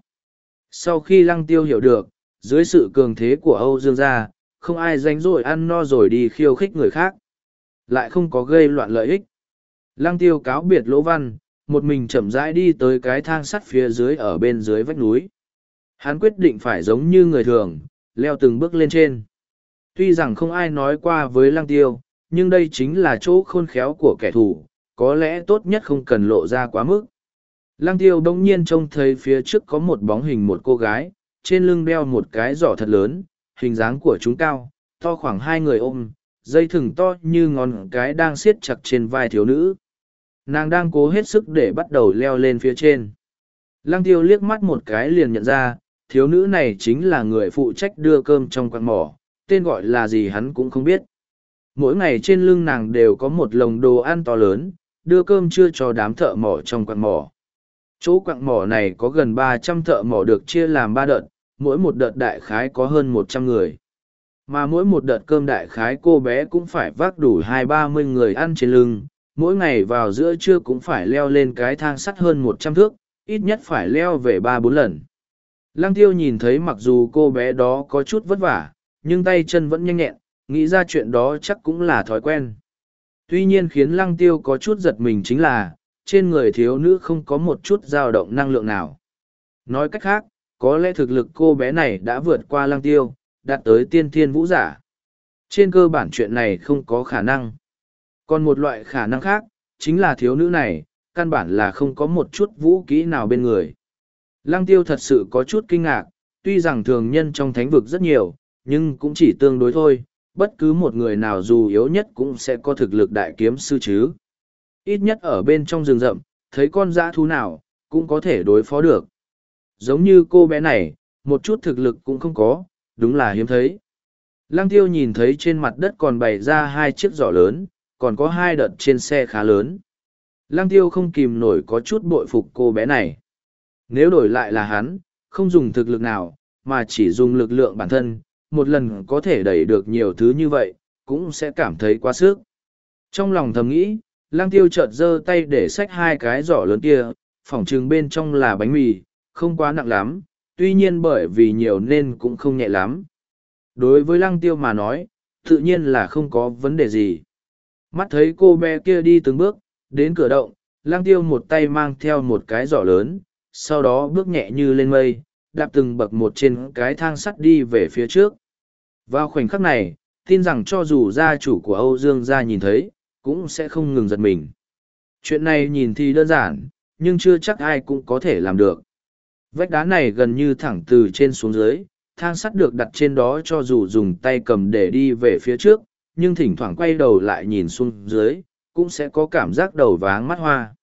Sau khi Lăng Tiêu hiểu được, dưới sự cường thế của Âu Dương gia, không ai dánh rồi ăn no rồi đi khiêu khích người khác. Lại không có gây loạn lợi ích. Lăng Tiêu cáo biệt Lỗ Văn, một mình chậm rãi đi tới cái thang sắt phía dưới ở bên dưới vách núi. Hắn quyết định phải giống như người thường, leo từng bước lên trên. Tuy rằng không ai nói qua với Lăng Tiêu, nhưng đây chính là chỗ khôn khéo của kẻ thù, có lẽ tốt nhất không cần lộ ra quá mức. Lăng Tiêu đông nhiên trông thấy phía trước có một bóng hình một cô gái, trên lưng đeo một cái giỏ thật lớn, hình dáng của chúng cao, to khoảng hai người ôm, dây thừng to như ngón cái đang siết chặt trên vai thiếu nữ nàng đang cố hết sức để bắt đầu leo lên phía trên. Lăng tiêu liếc mắt một cái liền nhận ra, thiếu nữ này chính là người phụ trách đưa cơm trong quạt mỏ, tên gọi là gì hắn cũng không biết. Mỗi ngày trên lưng nàng đều có một lồng đồ ăn to lớn, đưa cơm chưa cho đám thợ mỏ trong quạt mỏ. Chỗ quặng mỏ này có gần ba trăm thợ mỏ được chia làm ba đợt, mỗi một đợt đại khái có hơn một trăm người. Mà mỗi một đợt cơm đại khái cô bé cũng phải vác đủ hai ba mươi người ăn trên lưng mỗi ngày vào giữa trưa cũng phải leo lên cái thang sắt hơn một trăm thước, ít nhất phải leo về ba bốn lần. Lăng tiêu nhìn thấy mặc dù cô bé đó có chút vất vả, nhưng tay chân vẫn nhanh nhẹn, nghĩ ra chuyện đó chắc cũng là thói quen. Tuy nhiên khiến lăng tiêu có chút giật mình chính là, trên người thiếu nữ không có một chút dao động năng lượng nào. Nói cách khác, có lẽ thực lực cô bé này đã vượt qua lăng tiêu, đạt tới tiên thiên vũ giả. Trên cơ bản chuyện này không có khả năng còn một loại khả năng khác, chính là thiếu nữ này, căn bản là không có một chút vũ kỹ nào bên người. Lăng tiêu thật sự có chút kinh ngạc, tuy rằng thường nhân trong thánh vực rất nhiều, nhưng cũng chỉ tương đối thôi, bất cứ một người nào dù yếu nhất cũng sẽ có thực lực đại kiếm sư chứ. Ít nhất ở bên trong rừng rậm, thấy con dã thú nào, cũng có thể đối phó được. Giống như cô bé này, một chút thực lực cũng không có, đúng là hiếm thấy. Lăng tiêu nhìn thấy trên mặt đất còn bày ra hai chiếc giỏ lớn, còn có hai đợt trên xe khá lớn. Lăng tiêu không kìm nổi có chút bội phục cô bé này. Nếu đổi lại là hắn, không dùng thực lực nào, mà chỉ dùng lực lượng bản thân, một lần có thể đẩy được nhiều thứ như vậy, cũng sẽ cảm thấy quá sức. Trong lòng thầm nghĩ, lang tiêu chợt giơ tay để xách hai cái giỏ lớn kia, phỏng trừng bên trong là bánh mì, không quá nặng lắm, tuy nhiên bởi vì nhiều nên cũng không nhẹ lắm. Đối với lăng tiêu mà nói, tự nhiên là không có vấn đề gì. Mắt thấy cô bé kia đi từng bước, đến cửa động, lang tiêu một tay mang theo một cái giỏ lớn, sau đó bước nhẹ như lên mây, đạp từng bậc một trên cái thang sắt đi về phía trước. Vào khoảnh khắc này, tin rằng cho dù gia chủ của Âu Dương gia nhìn thấy, cũng sẽ không ngừng giật mình. Chuyện này nhìn thì đơn giản, nhưng chưa chắc ai cũng có thể làm được. Vách đá này gần như thẳng từ trên xuống dưới, thang sắt được đặt trên đó cho dù dùng tay cầm để đi về phía trước, nhưng thỉnh thoảng quay đầu lại nhìn xuống dưới, cũng sẽ có cảm giác đầu váng mắt hoa.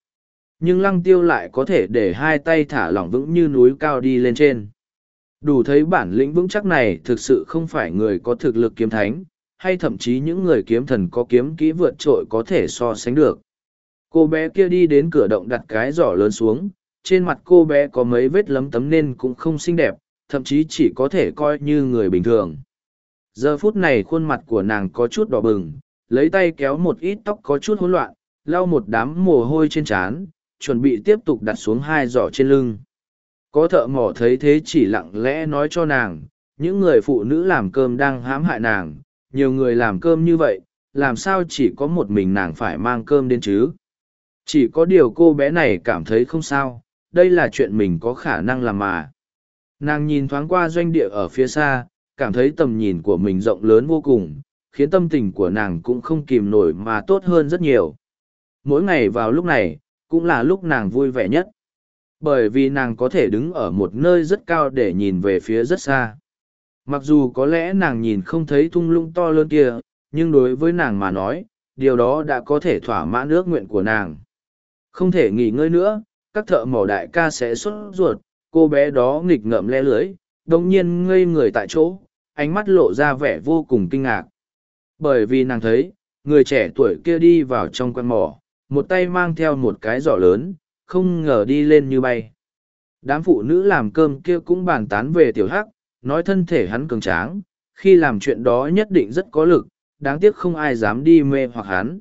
Nhưng lăng tiêu lại có thể để hai tay thả lỏng vững như núi cao đi lên trên. Đủ thấy bản lĩnh vững chắc này thực sự không phải người có thực lực kiếm thánh, hay thậm chí những người kiếm thần có kiếm kỹ vượt trội có thể so sánh được. Cô bé kia đi đến cửa động đặt cái giỏ lớn xuống, trên mặt cô bé có mấy vết lấm tấm nên cũng không xinh đẹp, thậm chí chỉ có thể coi như người bình thường giờ phút này khuôn mặt của nàng có chút đỏ bừng, lấy tay kéo một ít tóc có chút hỗn loạn, lau một đám mồ hôi trên trán, chuẩn bị tiếp tục đặt xuống hai giỏ trên lưng. Có thợ mỏ thấy thế chỉ lặng lẽ nói cho nàng, những người phụ nữ làm cơm đang hãm hại nàng, nhiều người làm cơm như vậy, làm sao chỉ có một mình nàng phải mang cơm đến chứ? Chỉ có điều cô bé này cảm thấy không sao, đây là chuyện mình có khả năng làm mà. Nàng nhìn thoáng qua doanh địa ở phía xa cảm thấy tầm nhìn của mình rộng lớn vô cùng, khiến tâm tình của nàng cũng không kìm nổi mà tốt hơn rất nhiều. Mỗi ngày vào lúc này, cũng là lúc nàng vui vẻ nhất. Bởi vì nàng có thể đứng ở một nơi rất cao để nhìn về phía rất xa. Mặc dù có lẽ nàng nhìn không thấy thung lũng to lớn kia, nhưng đối với nàng mà nói, điều đó đã có thể thỏa mãn ước nguyện của nàng. Không thể nghỉ ngơi nữa, các thợ mỏ đại ca sẽ xuất ruột, cô bé đó nghịch ngợm le lưới, đồng nhiên ngây người tại chỗ, ánh mắt lộ ra vẻ vô cùng kinh ngạc. Bởi vì nàng thấy, người trẻ tuổi kia đi vào trong quan mỏ, một tay mang theo một cái giỏ lớn, không ngờ đi lên như bay. Đám phụ nữ làm cơm kia cũng bàn tán về tiểu hắc, nói thân thể hắn cường tráng, khi làm chuyện đó nhất định rất có lực, đáng tiếc không ai dám đi mê hoặc hắn.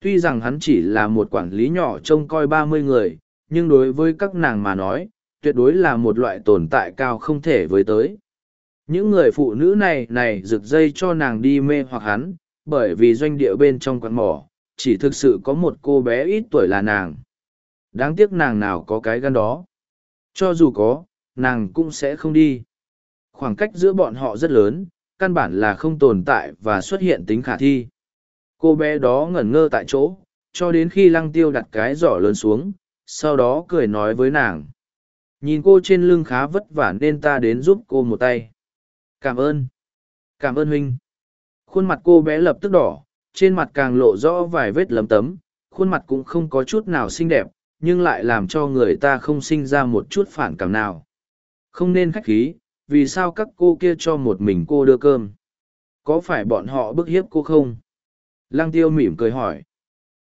Tuy rằng hắn chỉ là một quản lý nhỏ trông coi ba mươi người, nhưng đối với các nàng mà nói, tuyệt đối là một loại tồn tại cao không thể với tới. Những người phụ nữ này này rực dây cho nàng đi mê hoặc hắn, bởi vì doanh địa bên trong quán mỏ, chỉ thực sự có một cô bé ít tuổi là nàng. Đáng tiếc nàng nào có cái gan đó. Cho dù có, nàng cũng sẽ không đi. Khoảng cách giữa bọn họ rất lớn, căn bản là không tồn tại và xuất hiện tính khả thi. Cô bé đó ngẩn ngơ tại chỗ, cho đến khi lăng tiêu đặt cái giỏ lớn xuống, sau đó cười nói với nàng. Nhìn cô trên lưng khá vất vả nên ta đến giúp cô một tay. Cảm ơn. Cảm ơn huynh. Khuôn mặt cô bé lập tức đỏ, trên mặt càng lộ rõ vài vết lấm tấm, khuôn mặt cũng không có chút nào xinh đẹp, nhưng lại làm cho người ta không sinh ra một chút phản cảm nào. Không nên khách khí, vì sao các cô kia cho một mình cô đưa cơm? Có phải bọn họ bức hiếp cô không? Lăng tiêu mỉm cười hỏi.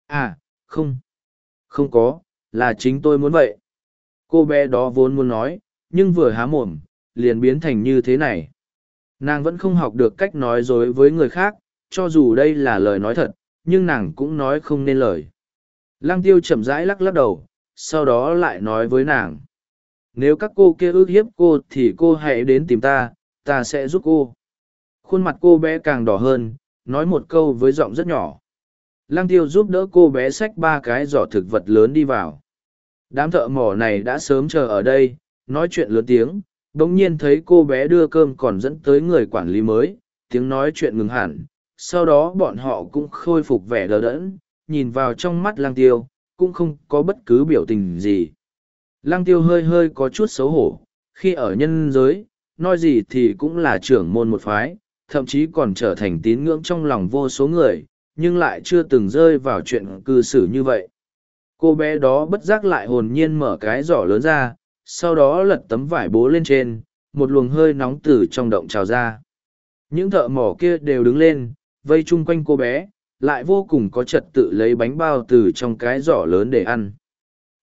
À, không. Không có, là chính tôi muốn vậy. Cô bé đó vốn muốn nói, nhưng vừa há mồm, liền biến thành như thế này. Nàng vẫn không học được cách nói dối với người khác, cho dù đây là lời nói thật, nhưng nàng cũng nói không nên lời. Lăng tiêu chậm rãi lắc lắc đầu, sau đó lại nói với nàng. Nếu các cô kia ước hiếp cô thì cô hãy đến tìm ta, ta sẽ giúp cô. Khuôn mặt cô bé càng đỏ hơn, nói một câu với giọng rất nhỏ. Lăng tiêu giúp đỡ cô bé xách ba cái giỏ thực vật lớn đi vào. Đám thợ mỏ này đã sớm chờ ở đây, nói chuyện lớn tiếng, bỗng nhiên thấy cô bé đưa cơm còn dẫn tới người quản lý mới, tiếng nói chuyện ngừng hẳn. Sau đó bọn họ cũng khôi phục vẻ đờ đẫn, nhìn vào trong mắt lang tiêu, cũng không có bất cứ biểu tình gì. Lang tiêu hơi hơi có chút xấu hổ, khi ở nhân giới, nói gì thì cũng là trưởng môn một phái, thậm chí còn trở thành tín ngưỡng trong lòng vô số người, nhưng lại chưa từng rơi vào chuyện cư xử như vậy. Cô bé đó bất giác lại hồn nhiên mở cái giỏ lớn ra, sau đó lật tấm vải bố lên trên, một luồng hơi nóng từ trong động trào ra. Những thợ mỏ kia đều đứng lên, vây chung quanh cô bé, lại vô cùng có trật tự lấy bánh bao từ trong cái giỏ lớn để ăn.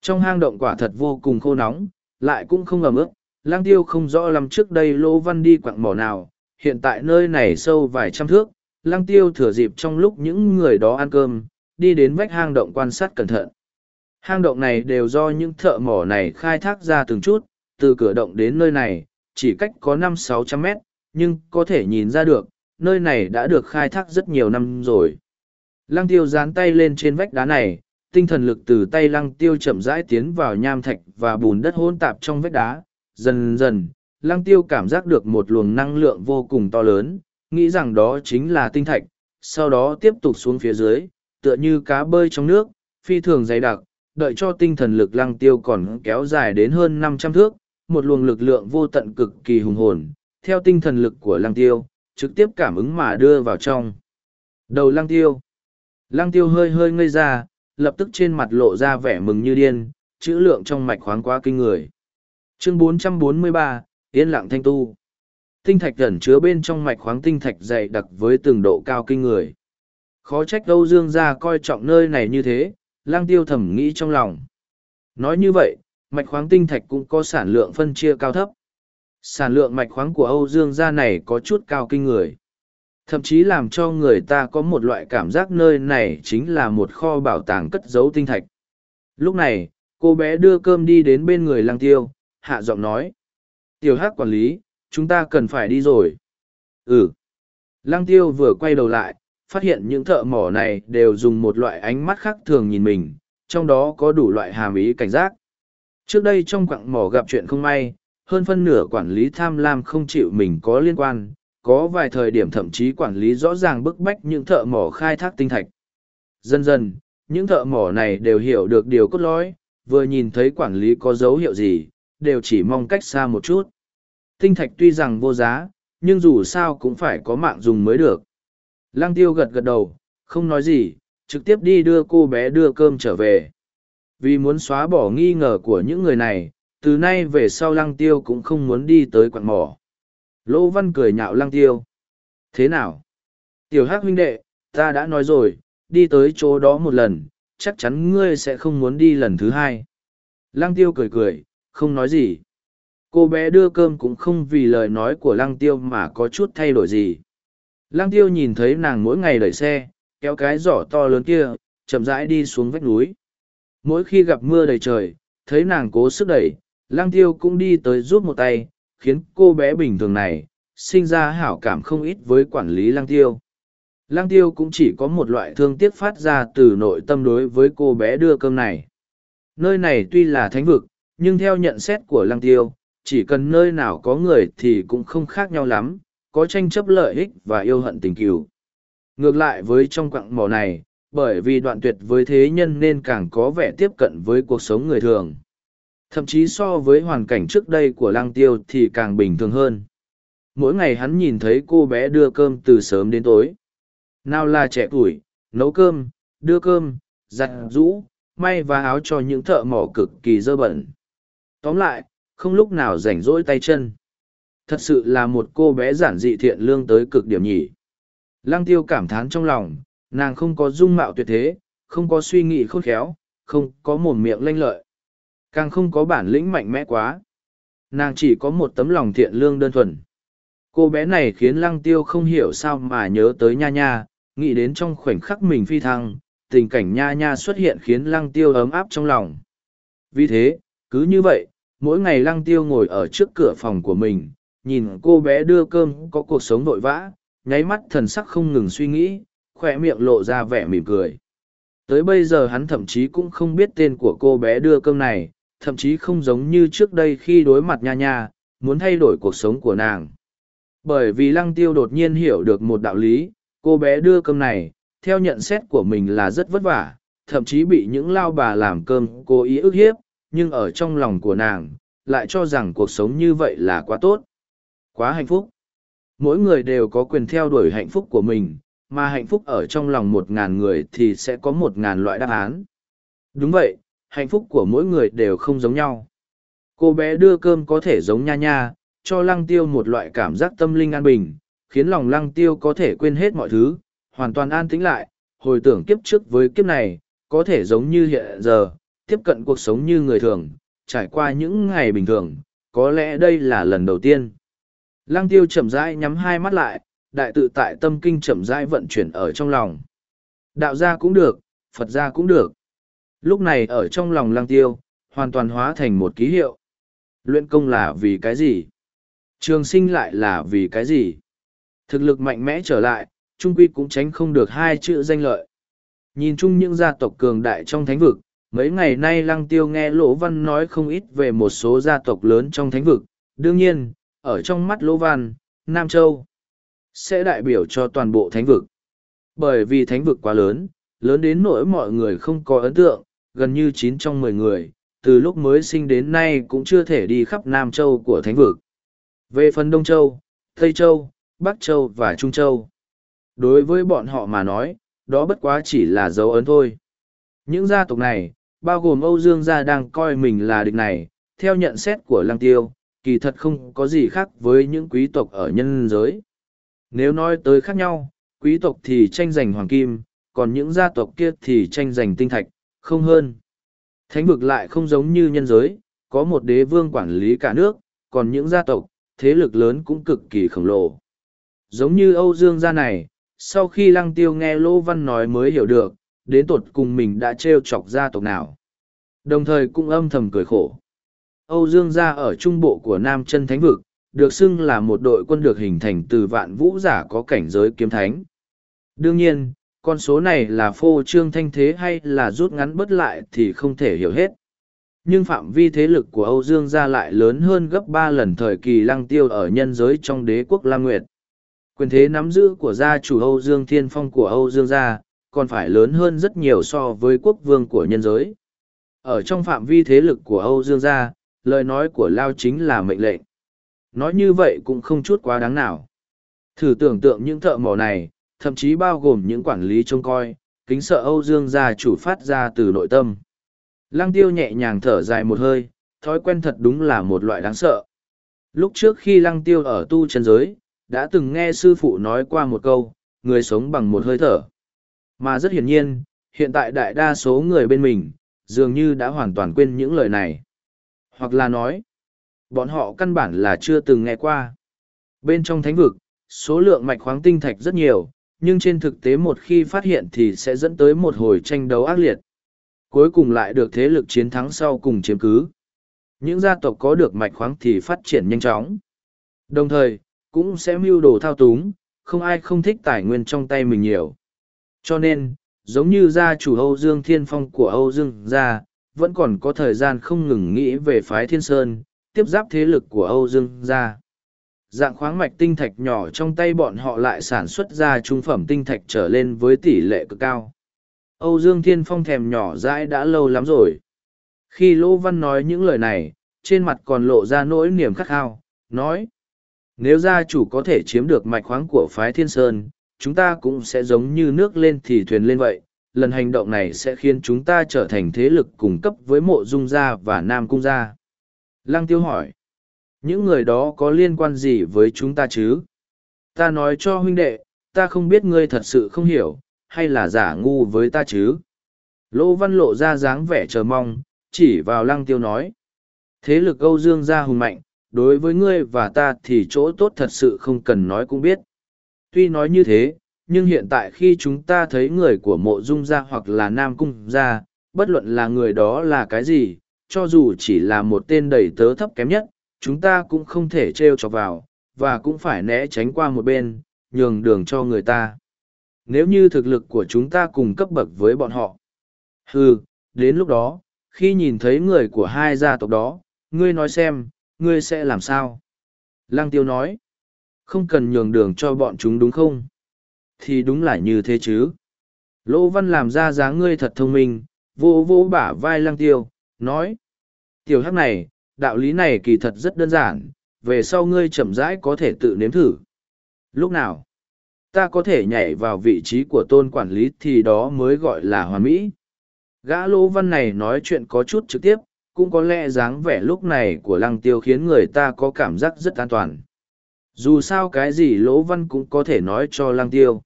Trong hang động quả thật vô cùng khô nóng, lại cũng không ẩm ướt, lang tiêu không rõ lắm trước đây lỗ văn đi quặng mỏ nào, hiện tại nơi này sâu vài trăm thước, lang tiêu thừa dịp trong lúc những người đó ăn cơm, đi đến vách hang động quan sát cẩn thận. Hang động này đều do những thợ mỏ này khai thác ra từng chút, từ cửa động đến nơi này, chỉ cách có năm sáu trăm mét, nhưng có thể nhìn ra được, nơi này đã được khai thác rất nhiều năm rồi. Lăng tiêu dán tay lên trên vách đá này, tinh thần lực từ tay lăng tiêu chậm rãi tiến vào nham thạch và bùn đất hôn tạp trong vách đá. Dần dần, lăng tiêu cảm giác được một luồng năng lượng vô cùng to lớn, nghĩ rằng đó chính là tinh thạch, sau đó tiếp tục xuống phía dưới, tựa như cá bơi trong nước, phi thường dày đặc, đợi cho tinh thần lực lăng tiêu còn kéo dài đến hơn năm trăm thước, một luồng lực lượng vô tận cực kỳ hùng hồn, theo tinh thần lực của lăng tiêu, trực tiếp cảm ứng mà đưa vào trong. Đầu lăng tiêu. Lăng tiêu hơi hơi ngây ra, lập tức trên mặt lộ ra vẻ mừng như điên, chữ lượng trong mạch khoáng quá kinh người. Chương 443, Yên lặng thanh tu. Tinh thạch gần chứa bên trong mạch khoáng tinh thạch dày đặc với từng độ cao kinh người. Khó trách Âu Dương gia coi trọng nơi này như thế, lang tiêu thầm nghĩ trong lòng. Nói như vậy, mạch khoáng tinh thạch cũng có sản lượng phân chia cao thấp. Sản lượng mạch khoáng của Âu Dương gia này có chút cao kinh người. Thậm chí làm cho người ta có một loại cảm giác nơi này chính là một kho bảo tàng cất giấu tinh thạch. Lúc này, cô bé đưa cơm đi đến bên người lang tiêu, hạ giọng nói. Tiểu hắc quản lý, chúng ta cần phải đi rồi. Ừ. Lăng tiêu vừa quay đầu lại, phát hiện những thợ mỏ này đều dùng một loại ánh mắt khác thường nhìn mình, trong đó có đủ loại hàm ý cảnh giác. Trước đây trong quặng mỏ gặp chuyện không may, hơn phân nửa quản lý tham lam không chịu mình có liên quan, có vài thời điểm thậm chí quản lý rõ ràng bức bách những thợ mỏ khai thác tinh thạch. Dần dần, những thợ mỏ này đều hiểu được điều cốt lõi, vừa nhìn thấy quản lý có dấu hiệu gì, đều chỉ mong cách xa một chút. Tinh thạch tuy rằng vô giá, nhưng dù sao cũng phải có mạng dùng mới được. Lăng tiêu gật gật đầu, không nói gì, trực tiếp đi đưa cô bé đưa cơm trở về. Vì muốn xóa bỏ nghi ngờ của những người này, từ nay về sau lăng tiêu cũng không muốn đi tới quặng mỏ. Lỗ Văn cười nhạo lăng tiêu. Thế nào? Tiểu Hắc huynh đệ, ta đã nói rồi, đi tới chỗ đó một lần, chắc chắn ngươi sẽ không muốn đi lần thứ hai. Lăng tiêu cười cười, không nói gì. Cô bé đưa cơm cũng không vì lời nói của lăng tiêu mà có chút thay đổi gì. Lăng tiêu nhìn thấy nàng mỗi ngày đẩy xe, kéo cái giỏ to lớn kia, chậm rãi đi xuống vách núi. Mỗi khi gặp mưa đầy trời, thấy nàng cố sức đẩy, lăng tiêu cũng đi tới giúp một tay, khiến cô bé bình thường này, sinh ra hảo cảm không ít với quản lý lăng tiêu. Lăng tiêu cũng chỉ có một loại thương tiếc phát ra từ nội tâm đối với cô bé đưa cơm này. Nơi này tuy là thánh vực, nhưng theo nhận xét của lăng tiêu, chỉ cần nơi nào có người thì cũng không khác nhau lắm, có tranh chấp lợi ích và yêu hận tình cừu. Ngược lại với trong quặng mỏ này, bởi vì đoạn tuyệt với thế nhân nên càng có vẻ tiếp cận với cuộc sống người thường. Thậm chí so với hoàn cảnh trước đây của lăng tiêu thì càng bình thường hơn. Mỗi ngày hắn nhìn thấy cô bé đưa cơm từ sớm đến tối. Nào là trẻ tuổi, nấu cơm, đưa cơm, giặt rũ, may và áo cho những thợ mỏ cực kỳ dơ bẩn. Tóm lại, không lúc nào rảnh rỗi tay chân. Thật sự là một cô bé giản dị thiện lương tới cực điểm nhỉ. Lăng tiêu cảm thán trong lòng, nàng không có dung mạo tuyệt thế, không có suy nghĩ khôn khéo, không có mồm miệng lanh lợi. Càng không có bản lĩnh mạnh mẽ quá. Nàng chỉ có một tấm lòng thiện lương đơn thuần. Cô bé này khiến lăng tiêu không hiểu sao mà nhớ tới nha nha, nghĩ đến trong khoảnh khắc mình phi thăng, tình cảnh nha nha xuất hiện khiến lăng tiêu ấm áp trong lòng. Vì thế, cứ như vậy, mỗi ngày lăng tiêu ngồi ở trước cửa phòng của mình, nhìn cô bé đưa cơm có cuộc sống vội vã, nháy mắt thần sắc không ngừng suy nghĩ, khoe miệng lộ ra vẻ mỉm cười. Tới bây giờ hắn thậm chí cũng không biết tên của cô bé đưa cơm này, thậm chí không giống như trước đây khi đối mặt nha nha, muốn thay đổi cuộc sống của nàng. Bởi vì lăng tiêu đột nhiên hiểu được một đạo lý, cô bé đưa cơm này, theo nhận xét của mình là rất vất vả, thậm chí bị những lao bà làm cơm cố ý ức hiếp, nhưng ở trong lòng của nàng, lại cho rằng cuộc sống như vậy là quá tốt, quá hạnh phúc. Mỗi người đều có quyền theo đuổi hạnh phúc của mình, mà hạnh phúc ở trong lòng một ngàn người thì sẽ có một ngàn loại đáp án. Đúng vậy, hạnh phúc của mỗi người đều không giống nhau. Cô bé đưa cơm có thể giống nha nha, cho lăng tiêu một loại cảm giác tâm linh an bình, khiến lòng lăng tiêu có thể quên hết mọi thứ, hoàn toàn an tĩnh lại, hồi tưởng kiếp trước với kiếp này, có thể giống như hiện giờ, tiếp cận cuộc sống như người thường, trải qua những ngày bình thường, có lẽ đây là lần đầu tiên. Lăng tiêu chậm rãi nhắm hai mắt lại, đại tự tại tâm kinh chậm rãi vận chuyển ở trong lòng. Đạo gia cũng được, Phật gia cũng được. Lúc này ở trong lòng lăng tiêu, hoàn toàn hóa thành một ký hiệu. Luyện công là vì cái gì? Trường sinh lại là vì cái gì? Thực lực mạnh mẽ trở lại, trung quy cũng tránh không được hai chữ danh lợi. Nhìn chung những gia tộc cường đại trong thánh vực, mấy ngày nay lăng tiêu nghe lỗ văn nói không ít về một số gia tộc lớn trong thánh vực. Đương nhiên, ở trong mắt lỗ văn, Nam Châu sẽ đại biểu cho toàn bộ thánh vực. Bởi vì thánh vực quá lớn, lớn đến nỗi mọi người không có ấn tượng, gần như chín trong mười người, từ lúc mới sinh đến nay cũng chưa thể đi khắp Nam Châu của thánh vực. Về phần Đông Châu, Tây Châu, Bắc Châu và Trung Châu, đối với bọn họ mà nói, đó bất quá chỉ là dấu ấn thôi. Những gia tộc này, bao gồm Âu Dương gia đang coi mình là địch này, theo nhận xét của Lăng Tiêu, kỳ thật không có gì khác với những quý tộc ở nhân giới. Nếu nói tới khác nhau, quý tộc thì tranh giành hoàng kim, còn những gia tộc kia thì tranh giành tinh thạch, không hơn. Thánh vực lại không giống như nhân giới, có một đế vương quản lý cả nước, còn những gia tộc, thế lực lớn cũng cực kỳ khổng lồ. Giống như Âu Dương gia này, sau khi Lăng Tiêu nghe Lô Văn nói mới hiểu được, đến tột cùng mình đã trêu chọc gia tộc nào. Đồng thời cũng âm thầm cười khổ. Âu Dương gia ở trung bộ của Nam chân Thánh vực, được xưng là một đội quân được hình thành từ vạn vũ giả có cảnh giới kiếm thánh. Đương nhiên, con số này là phô trương thanh thế hay là rút ngắn bớt lại thì không thể hiểu hết. Nhưng phạm vi thế lực của Âu Dương gia lại lớn hơn gấp ba lần thời kỳ lăng tiêu ở nhân giới trong đế quốc Lam Nguyệt. Quyền thế nắm giữ của gia chủ Âu Dương Thiên Phong của Âu Dương gia, còn phải lớn hơn rất nhiều so với quốc vương của nhân giới. Ở trong phạm vi thế lực của Âu Dương gia, lời nói của Lao chính là mệnh lệnh. Nói như vậy cũng không chút quá đáng nào. Thử tưởng tượng những thợ mỏ này, thậm chí bao gồm những quản lý trông coi, kính sợ Âu Dương gia chủ phát ra từ nội tâm. Lăng tiêu nhẹ nhàng thở dài một hơi, thói quen thật đúng là một loại đáng sợ. Lúc trước khi lăng tiêu ở tu chân giới, đã từng nghe sư phụ nói qua một câu, người sống bằng một hơi thở. Mà rất hiển nhiên, hiện tại đại đa số người bên mình, dường như đã hoàn toàn quên những lời này. Hoặc là nói, bọn họ căn bản là chưa từng nghe qua. Bên trong thánh vực, số lượng mạch khoáng tinh thạch rất nhiều, nhưng trên thực tế một khi phát hiện thì sẽ dẫn tới một hồi tranh đấu ác liệt. Cuối cùng lại được thế lực chiến thắng sau cùng chiếm cứ. Những gia tộc có được mạch khoáng thì phát triển nhanh chóng. Đồng thời, cũng sẽ mưu đồ thao túng, không ai không thích tài nguyên trong tay mình nhiều. Cho nên, giống như gia chủ Âu Dương Thiên Phong của Âu Dương gia, vẫn còn có thời gian không ngừng nghĩ về phái Thiên Sơn, tiếp giáp thế lực của Âu Dương gia. Dạng khoáng mạch tinh thạch nhỏ trong tay bọn họ lại sản xuất ra trung phẩm tinh thạch trở lên với tỷ lệ cực cao. Âu Dương Thiên Phong thèm nhỏ dãi đã lâu lắm rồi. Khi Lô Văn nói những lời này, trên mặt còn lộ ra nỗi niềm khắc khao, nói. Nếu gia chủ có thể chiếm được mạch khoáng của phái Thiên Sơn, chúng ta cũng sẽ giống như nước lên thì thuyền lên vậy. Lần hành động này sẽ khiến chúng ta trở thành thế lực cung cấp với mộ dung gia và nam cung gia. Lăng tiêu hỏi. Những người đó có liên quan gì với chúng ta chứ? Ta nói cho huynh đệ, ta không biết ngươi thật sự không hiểu, hay là giả ngu với ta chứ? Lỗ văn lộ ra dáng vẻ chờ mong, chỉ vào lăng tiêu nói. Thế lực Âu Dương gia hùng mạnh, đối với ngươi và ta thì chỗ tốt thật sự không cần nói cũng biết. Tuy nói như thế, nhưng hiện tại khi chúng ta thấy người của mộ dung gia hoặc là nam cung gia, bất luận là người đó là cái gì, cho dù chỉ là một tên đầy tớ thấp kém nhất, chúng ta cũng không thể trêu chọc vào, và cũng phải né tránh qua một bên, nhường đường cho người ta. Nếu như thực lực của chúng ta cùng cấp bậc với bọn họ. Hừ, đến lúc đó, khi nhìn thấy người của hai gia tộc đó, ngươi nói xem, ngươi sẽ làm sao? Lăng tiêu nói, không cần nhường đường cho bọn chúng đúng không? Thì đúng là như thế chứ. Lỗ văn làm ra dáng ngươi thật thông minh, vô vô bả vai lăng tiêu, nói. Tiểu hắc này, đạo lý này kỳ thật rất đơn giản, về sau ngươi chậm rãi có thể tự nếm thử. Lúc nào, ta có thể nhảy vào vị trí của tôn quản lý thì đó mới gọi là hoàn mỹ. Gã lỗ văn này nói chuyện có chút trực tiếp, cũng có lẽ dáng vẻ lúc này của lăng tiêu khiến người ta có cảm giác rất an toàn. Dù sao cái gì lỗ văn cũng có thể nói cho lăng tiêu.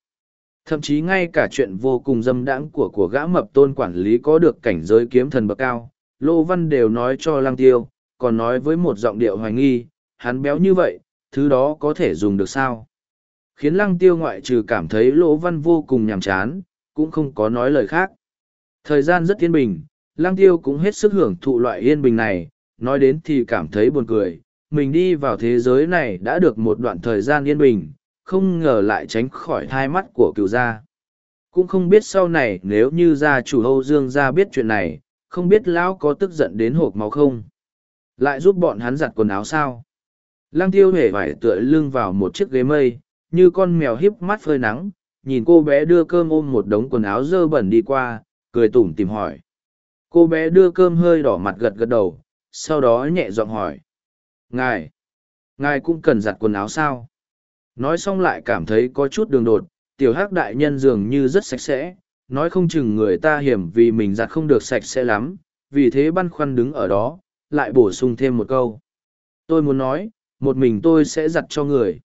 Thậm chí ngay cả chuyện vô cùng dâm đãng của của gã mập tôn quản lý có được cảnh giới kiếm thần bậc cao, Lô văn đều nói cho Lang tiêu, còn nói với một giọng điệu hoài nghi, hắn béo như vậy, thứ đó có thể dùng được sao? Khiến lăng tiêu ngoại trừ cảm thấy lỗ văn vô cùng nhàm chán, cũng không có nói lời khác. Thời gian rất yên bình, lăng tiêu cũng hết sức hưởng thụ loại yên bình này, nói đến thì cảm thấy buồn cười. Mình đi vào thế giới này đã được một đoạn thời gian yên bình, không ngờ lại tránh khỏi thai mắt của cựu gia. Cũng không biết sau này nếu như gia chủ Âu Dương gia biết chuyện này, không biết lão có tức giận đến hộp máu không. Lại giúp bọn hắn giặt quần áo sao? Lăng tiêu hề vải tựa lưng vào một chiếc ghế mây, như con mèo hiếp mắt phơi nắng, nhìn cô bé đưa cơm ôm một đống quần áo dơ bẩn đi qua, cười tủm tìm hỏi. Cô bé đưa cơm hơi đỏ mặt gật gật đầu, sau đó nhẹ giọng hỏi. Ngài, ngài cũng cần giặt quần áo sao? Nói xong lại cảm thấy có chút đường đột, tiểu hắc đại nhân dường như rất sạch sẽ, nói không chừng người ta hiểm vì mình giặt không được sạch sẽ lắm, vì thế băn khoăn đứng ở đó, lại bổ sung thêm một câu. Tôi muốn nói, một mình tôi sẽ giặt cho người.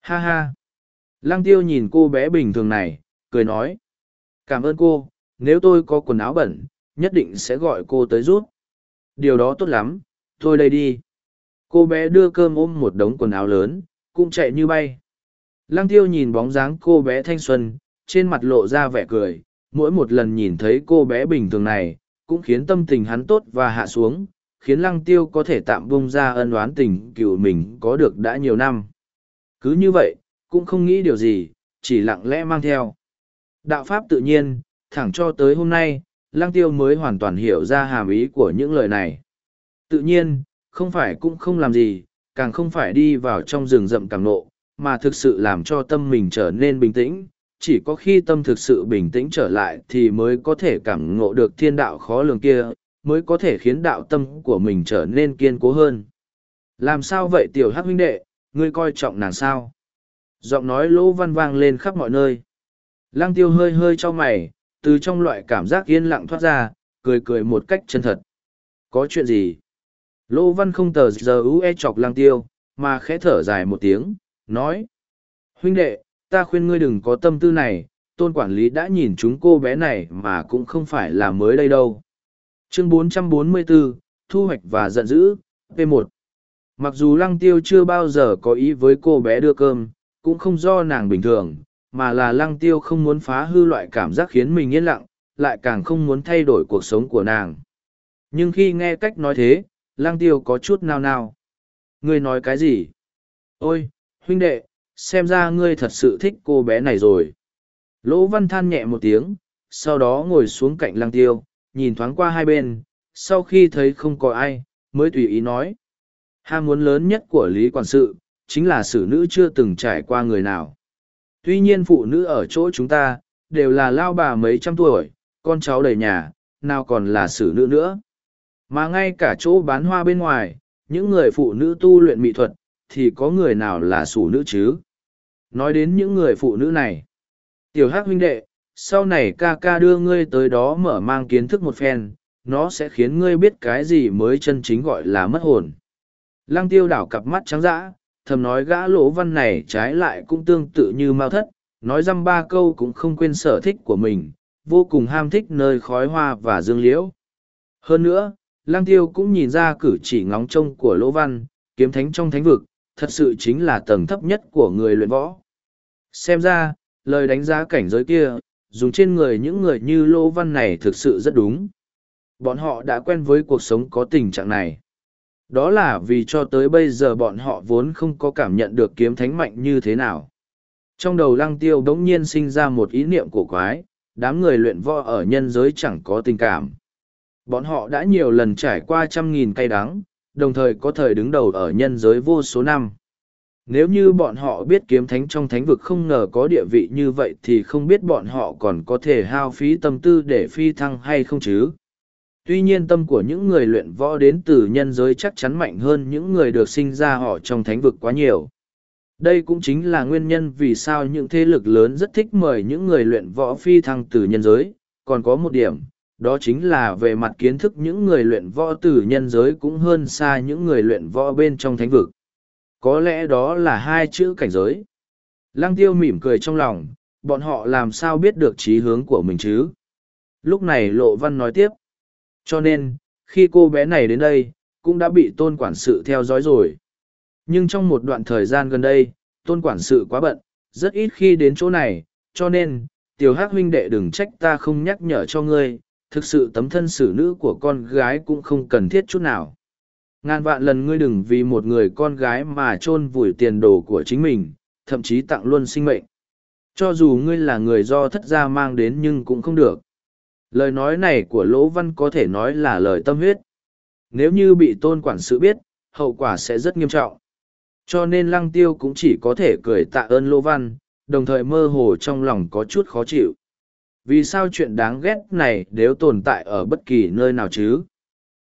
Ha ha. Lăng tiêu nhìn cô bé bình thường này, cười nói. Cảm ơn cô, nếu tôi có quần áo bẩn, nhất định sẽ gọi cô tới rút. Điều đó tốt lắm, tôi đây đi. Cô bé đưa cơm ôm một đống quần áo lớn, cũng chạy như bay. Lăng tiêu nhìn bóng dáng cô bé thanh xuân, trên mặt lộ ra vẻ cười, mỗi một lần nhìn thấy cô bé bình thường này, cũng khiến tâm tình hắn tốt và hạ xuống, khiến lăng tiêu có thể tạm bông ra ân oán tình cựu mình có được đã nhiều năm. Cứ như vậy, cũng không nghĩ điều gì, chỉ lặng lẽ mang theo. Đạo Pháp tự nhiên, thẳng cho tới hôm nay, lăng tiêu mới hoàn toàn hiểu ra hàm ý của những lời này. Tự nhiên, không phải cũng không làm gì, càng không phải đi vào trong rừng rậm càng nộ, mà thực sự làm cho tâm mình trở nên bình tĩnh. Chỉ có khi tâm thực sự bình tĩnh trở lại thì mới có thể cảm ngộ được thiên đạo khó lường kia, mới có thể khiến đạo tâm của mình trở nên kiên cố hơn. Làm sao vậy tiểu hắc huynh đệ, ngươi coi trọng nàng sao? Giọng nói lỗ văn vang lên khắp mọi nơi. Lăng tiêu hơi hơi cho mày, từ trong loại cảm giác yên lặng thoát ra, cười cười một cách chân thật. Có chuyện gì? Lô Văn không tờ giờ ú e chọc lang tiêu, mà khẽ thở dài một tiếng, nói. Huynh đệ, ta khuyên ngươi đừng có tâm tư này, tôn quản lý đã nhìn chúng cô bé này mà cũng không phải là mới đây đâu. Chương 444, Thu hoạch và giận dữ, P1 Mặc dù lăng tiêu chưa bao giờ có ý với cô bé đưa cơm, cũng không do nàng bình thường, mà là lăng tiêu không muốn phá hư loại cảm giác khiến mình yên lặng, lại càng không muốn thay đổi cuộc sống của nàng. Nhưng khi nghe cách nói thế, Lang tiêu có chút nao nao. Ngươi nói cái gì? Ôi, huynh đệ, xem ra ngươi thật sự thích cô bé này rồi. Lỗ văn than nhẹ một tiếng, sau đó ngồi xuống cạnh Lang tiêu, nhìn thoáng qua hai bên, sau khi thấy không có ai, mới tùy ý nói. Ham muốn lớn nhất của Lý Quản sự, chính là xử nữ chưa từng trải qua người nào. Tuy nhiên phụ nữ ở chỗ chúng ta, đều là lao bà mấy trăm tuổi, con cháu đầy nhà, nào còn là xử nữ nữa. Mà ngay cả chỗ bán hoa bên ngoài, những người phụ nữ tu luyện mỹ thuật, thì có người nào là sủ nữ chứ? Nói đến những người phụ nữ này. Tiểu hắc huynh đệ, sau này ca ca đưa ngươi tới đó mở mang kiến thức một phen, nó sẽ khiến ngươi biết cái gì mới chân chính gọi là mất hồn. Lăng tiêu đảo cặp mắt trắng dã, thầm nói gã lỗ văn này trái lại cũng tương tự như mao thất, nói dăm ba câu cũng không quên sở thích của mình, vô cùng ham thích nơi khói hoa và dương liễu. Hơn nữa, lang tiêu cũng nhìn ra cử chỉ ngóng trông của lỗ văn, kiếm thánh trong thánh vực, thật sự chính là tầng thấp nhất của người luyện võ. Xem ra, lời đánh giá cảnh giới kia, dùng trên người những người như lỗ văn này thực sự rất đúng. Bọn họ đã quen với cuộc sống có tình trạng này. Đó là vì cho tới bây giờ bọn họ vốn không có cảm nhận được kiếm thánh mạnh như thế nào. Trong đầu lăng tiêu đống nhiên sinh ra một ý niệm cổ quái, đám người luyện võ ở nhân giới chẳng có tình cảm. Bọn họ đã nhiều lần trải qua trăm nghìn cay đắng, đồng thời có thời đứng đầu ở nhân giới vô số năm. Nếu như bọn họ biết kiếm thánh trong thánh vực không ngờ có địa vị như vậy thì không biết bọn họ còn có thể hao phí tâm tư để phi thăng hay không chứ. Tuy nhiên tâm của những người luyện võ đến từ nhân giới chắc chắn mạnh hơn những người được sinh ra họ trong thánh vực quá nhiều. Đây cũng chính là nguyên nhân vì sao những thế lực lớn rất thích mời những người luyện võ phi thăng từ nhân giới. Còn có một điểm, đó chính là về mặt kiến thức những người luyện võ từ nhân giới cũng hơn xa những người luyện võ bên trong thánh vực. Có lẽ đó là hai chữ cảnh giới. Lăng tiêu mỉm cười trong lòng, bọn họ làm sao biết được trí hướng của mình chứ? Lúc này Lộ Văn nói tiếp. Cho nên, khi cô bé này đến đây, cũng đã bị tôn quản sự theo dõi rồi. Nhưng trong một đoạn thời gian gần đây, tôn quản sự quá bận, rất ít khi đến chỗ này, cho nên, tiểu hắc huynh đệ đừng trách ta không nhắc nhở cho ngươi, thực sự tấm thân xử nữ của con gái cũng không cần thiết chút nào. Ngàn vạn lần ngươi đừng vì một người con gái mà chôn vùi tiền đồ của chính mình, thậm chí tặng luôn sinh mệnh. Cho dù ngươi là người do thất gia mang đến nhưng cũng không được. Lời nói này của Lỗ Văn có thể nói là lời tâm huyết. Nếu như bị tôn quản sự biết, hậu quả sẽ rất nghiêm trọng. Cho nên Lăng Tiêu cũng chỉ có thể cười tạ ơn Lỗ Văn, đồng thời mơ hồ trong lòng có chút khó chịu. Vì sao chuyện đáng ghét này nếu tồn tại ở bất kỳ nơi nào chứ?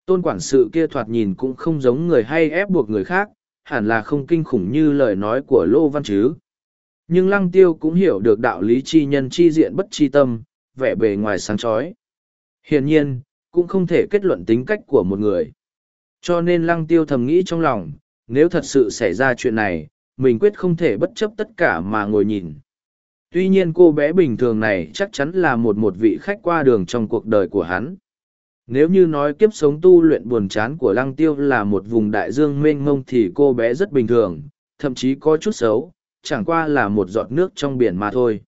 Tôn quản sự kia thoạt nhìn cũng không giống người hay ép buộc người khác, hẳn là không kinh khủng như lời nói của Lô Văn chứ. Nhưng Lăng Tiêu cũng hiểu được đạo lý chi nhân chi diện bất chi tâm, vẻ bề ngoài sáng chói. Hiển nhiên, cũng không thể kết luận tính cách của một người. Cho nên lăng tiêu thầm nghĩ trong lòng, nếu thật sự xảy ra chuyện này, mình quyết không thể bất chấp tất cả mà ngồi nhìn. Tuy nhiên cô bé bình thường này chắc chắn là một một vị khách qua đường trong cuộc đời của hắn. Nếu như nói kiếp sống tu luyện buồn chán của lăng tiêu là một vùng đại dương mênh mông thì cô bé rất bình thường, thậm chí có chút xấu, chẳng qua là một giọt nước trong biển mà thôi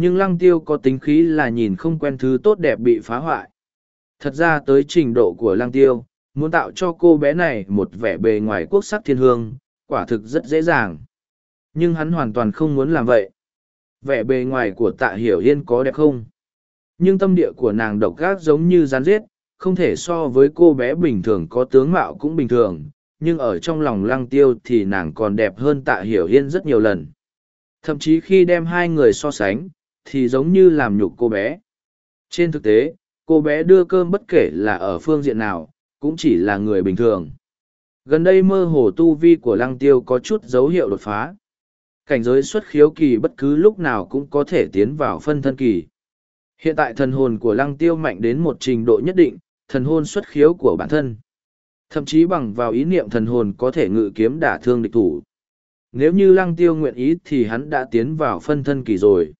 nhưng lăng tiêu có tính khí là nhìn không quen thứ tốt đẹp bị phá hoại. Thật ra tới trình độ của lăng tiêu, muốn tạo cho cô bé này một vẻ bề ngoài quốc sắc thiên hương, quả thực rất dễ dàng. Nhưng hắn hoàn toàn không muốn làm vậy. Vẻ bề ngoài của tạ hiểu yên có đẹp không? Nhưng tâm địa của nàng độc gác giống như rán giết, không thể so với cô bé bình thường có tướng mạo cũng bình thường, nhưng ở trong lòng lăng tiêu thì nàng còn đẹp hơn tạ hiểu yên rất nhiều lần. Thậm chí khi đem hai người so sánh, thì giống như làm nhục cô bé. Trên thực tế, cô bé đưa cơm bất kể là ở phương diện nào, cũng chỉ là người bình thường. Gần đây mơ hồ tu vi của lăng tiêu có chút dấu hiệu đột phá. Cảnh giới xuất khiếu kỳ bất cứ lúc nào cũng có thể tiến vào phân thân kỳ. Hiện tại thần hồn của lăng tiêu mạnh đến một trình độ nhất định, thần hồn xuất khiếu của bản thân. Thậm chí bằng vào ý niệm thần hồn có thể ngự kiếm đả thương địch thủ. Nếu như lăng tiêu nguyện ý thì hắn đã tiến vào phân thân kỳ rồi.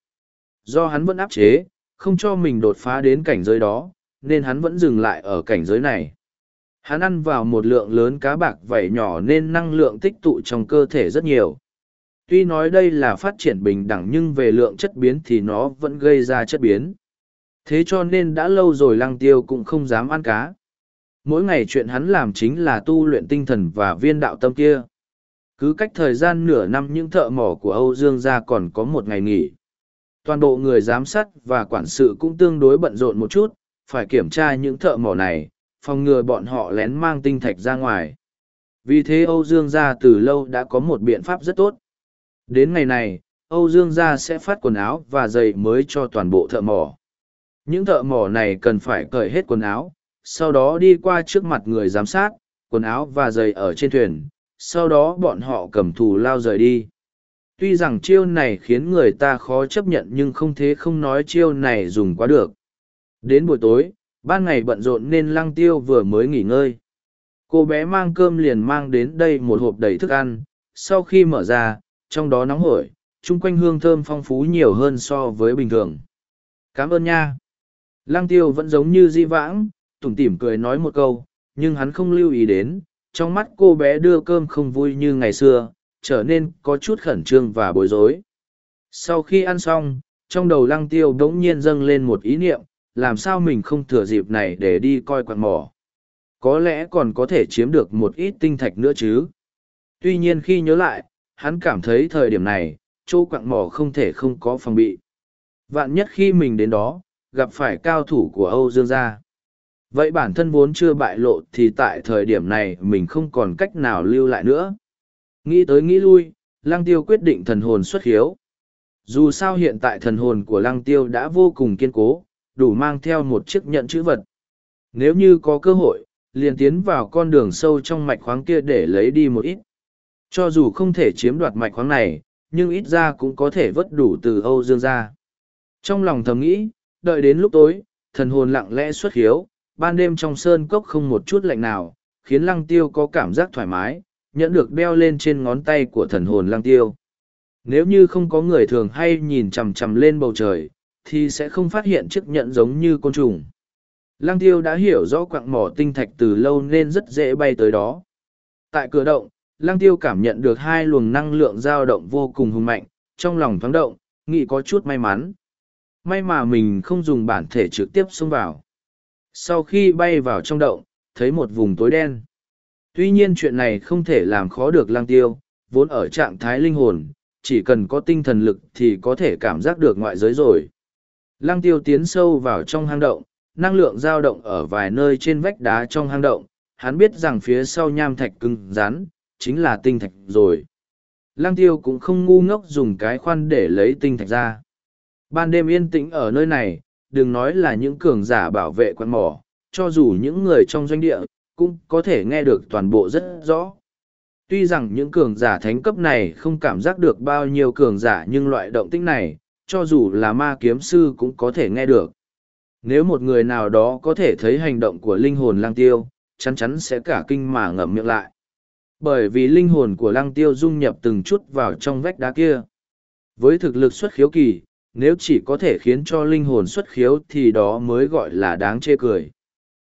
Do hắn vẫn áp chế, không cho mình đột phá đến cảnh giới đó, nên hắn vẫn dừng lại ở cảnh giới này. Hắn ăn vào một lượng lớn cá bạc vảy nhỏ nên năng lượng tích tụ trong cơ thể rất nhiều. Tuy nói đây là phát triển bình đẳng nhưng về lượng chất biến thì nó vẫn gây ra chất biến. Thế cho nên đã lâu rồi lăng tiêu cũng không dám ăn cá. Mỗi ngày chuyện hắn làm chính là tu luyện tinh thần và viên đạo tâm kia. Cứ cách thời gian nửa năm những thợ mỏ của Âu Dương gia còn có một ngày nghỉ. Toàn bộ người giám sát và quản sự cũng tương đối bận rộn một chút, phải kiểm tra những thợ mỏ này, phòng ngừa bọn họ lén mang tinh thạch ra ngoài. Vì thế Âu Dương gia từ lâu đã có một biện pháp rất tốt. Đến ngày này, Âu Dương gia sẽ phát quần áo và giày mới cho toàn bộ thợ mỏ. Những thợ mỏ này cần phải cởi hết quần áo, sau đó đi qua trước mặt người giám sát, quần áo và giày ở trên thuyền, sau đó bọn họ cầm thù lao rời đi. Tuy rằng chiêu này khiến người ta khó chấp nhận nhưng không thế không nói chiêu này dùng quá được. Đến buổi tối, ban ngày bận rộn nên lăng tiêu vừa mới nghỉ ngơi. Cô bé mang cơm liền mang đến đây một hộp đầy thức ăn, sau khi mở ra, trong đó nóng hổi, chung quanh hương thơm phong phú nhiều hơn so với bình thường. Cảm ơn nha. Lăng tiêu vẫn giống như di vãng, tủm tỉm cười nói một câu, nhưng hắn không lưu ý đến, trong mắt cô bé đưa cơm không vui như ngày xưa, trở nên có chút khẩn trương và bối rối. Sau khi ăn xong, trong đầu lăng tiêu đống nhiên dâng lên một ý niệm, làm sao mình không thừa dịp này để đi coi quạt mỏ. Có lẽ còn có thể chiếm được một ít tinh thạch nữa chứ. Tuy nhiên khi nhớ lại, hắn cảm thấy thời điểm này, chỗ quạng mỏ không thể không có phòng bị. Vạn nhất khi mình đến đó, gặp phải cao thủ của Âu Dương gia. Vậy bản thân vốn chưa bại lộ thì tại thời điểm này mình không còn cách nào lưu lại nữa. Nghĩ tới nghĩ lui, Lăng Tiêu quyết định thần hồn xuất hiếu. Dù sao hiện tại thần hồn của Lăng Tiêu đã vô cùng kiên cố, đủ mang theo một chiếc nhận chữ vật. Nếu như có cơ hội, liền tiến vào con đường sâu trong mạch khoáng kia để lấy đi một ít. Cho dù không thể chiếm đoạt mạch khoáng này, nhưng ít ra cũng có thể vớt đủ từ Âu Dương ra. Trong lòng thầm nghĩ, đợi đến lúc tối, thần hồn lặng lẽ xuất hiếu, ban đêm trong sơn cốc không một chút lạnh nào, khiến lăng tiêu có cảm giác thoải mái, nhẫn được đeo lên trên ngón tay của thần hồn lăng tiêu. Nếu như không có người thường hay nhìn chằm chằm lên bầu trời, thì sẽ không phát hiện chiếc nhẫn giống như côn trùng. Lăng tiêu đã hiểu rõ quặng mỏ tinh thạch từ lâu nên rất dễ bay tới đó. Tại cửa động, lăng tiêu cảm nhận được hai luồng năng lượng dao động vô cùng hùng mạnh, trong lòng thoáng động, nghĩ có chút may mắn. May mà mình không dùng bản thể trực tiếp xông vào. Sau khi bay vào trong động, thấy một vùng tối đen. Tuy nhiên chuyện này không thể làm khó được lang tiêu, vốn ở trạng thái linh hồn, chỉ cần có tinh thần lực thì có thể cảm giác được ngoại giới rồi. Lang tiêu tiến sâu vào trong hang động, năng lượng dao động ở vài nơi trên vách đá trong hang động, hắn biết rằng phía sau nham thạch cứng rắn, chính là tinh thạch rồi. Lang tiêu cũng không ngu ngốc dùng cái khoan để lấy tinh thạch ra. Ban đêm yên tĩnh ở nơi này, đừng nói là những cường giả bảo vệ quan mỏ, cho dù những người trong doanh địa, cũng có thể nghe được toàn bộ rất rõ. Tuy rằng những cường giả thánh cấp này không cảm giác được bao nhiêu cường giả nhưng loại động tĩnh này, cho dù là ma kiếm sư cũng có thể nghe được. Nếu một người nào đó có thể thấy hành động của linh hồn lang tiêu, chắn chắn sẽ cả kinh mà ngậm miệng lại. Bởi vì linh hồn của lăng tiêu dung nhập từng chút vào trong vách đá kia. Với thực lực xuất khiếu kỳ, nếu chỉ có thể khiến cho linh hồn xuất khiếu thì đó mới gọi là đáng chê cười.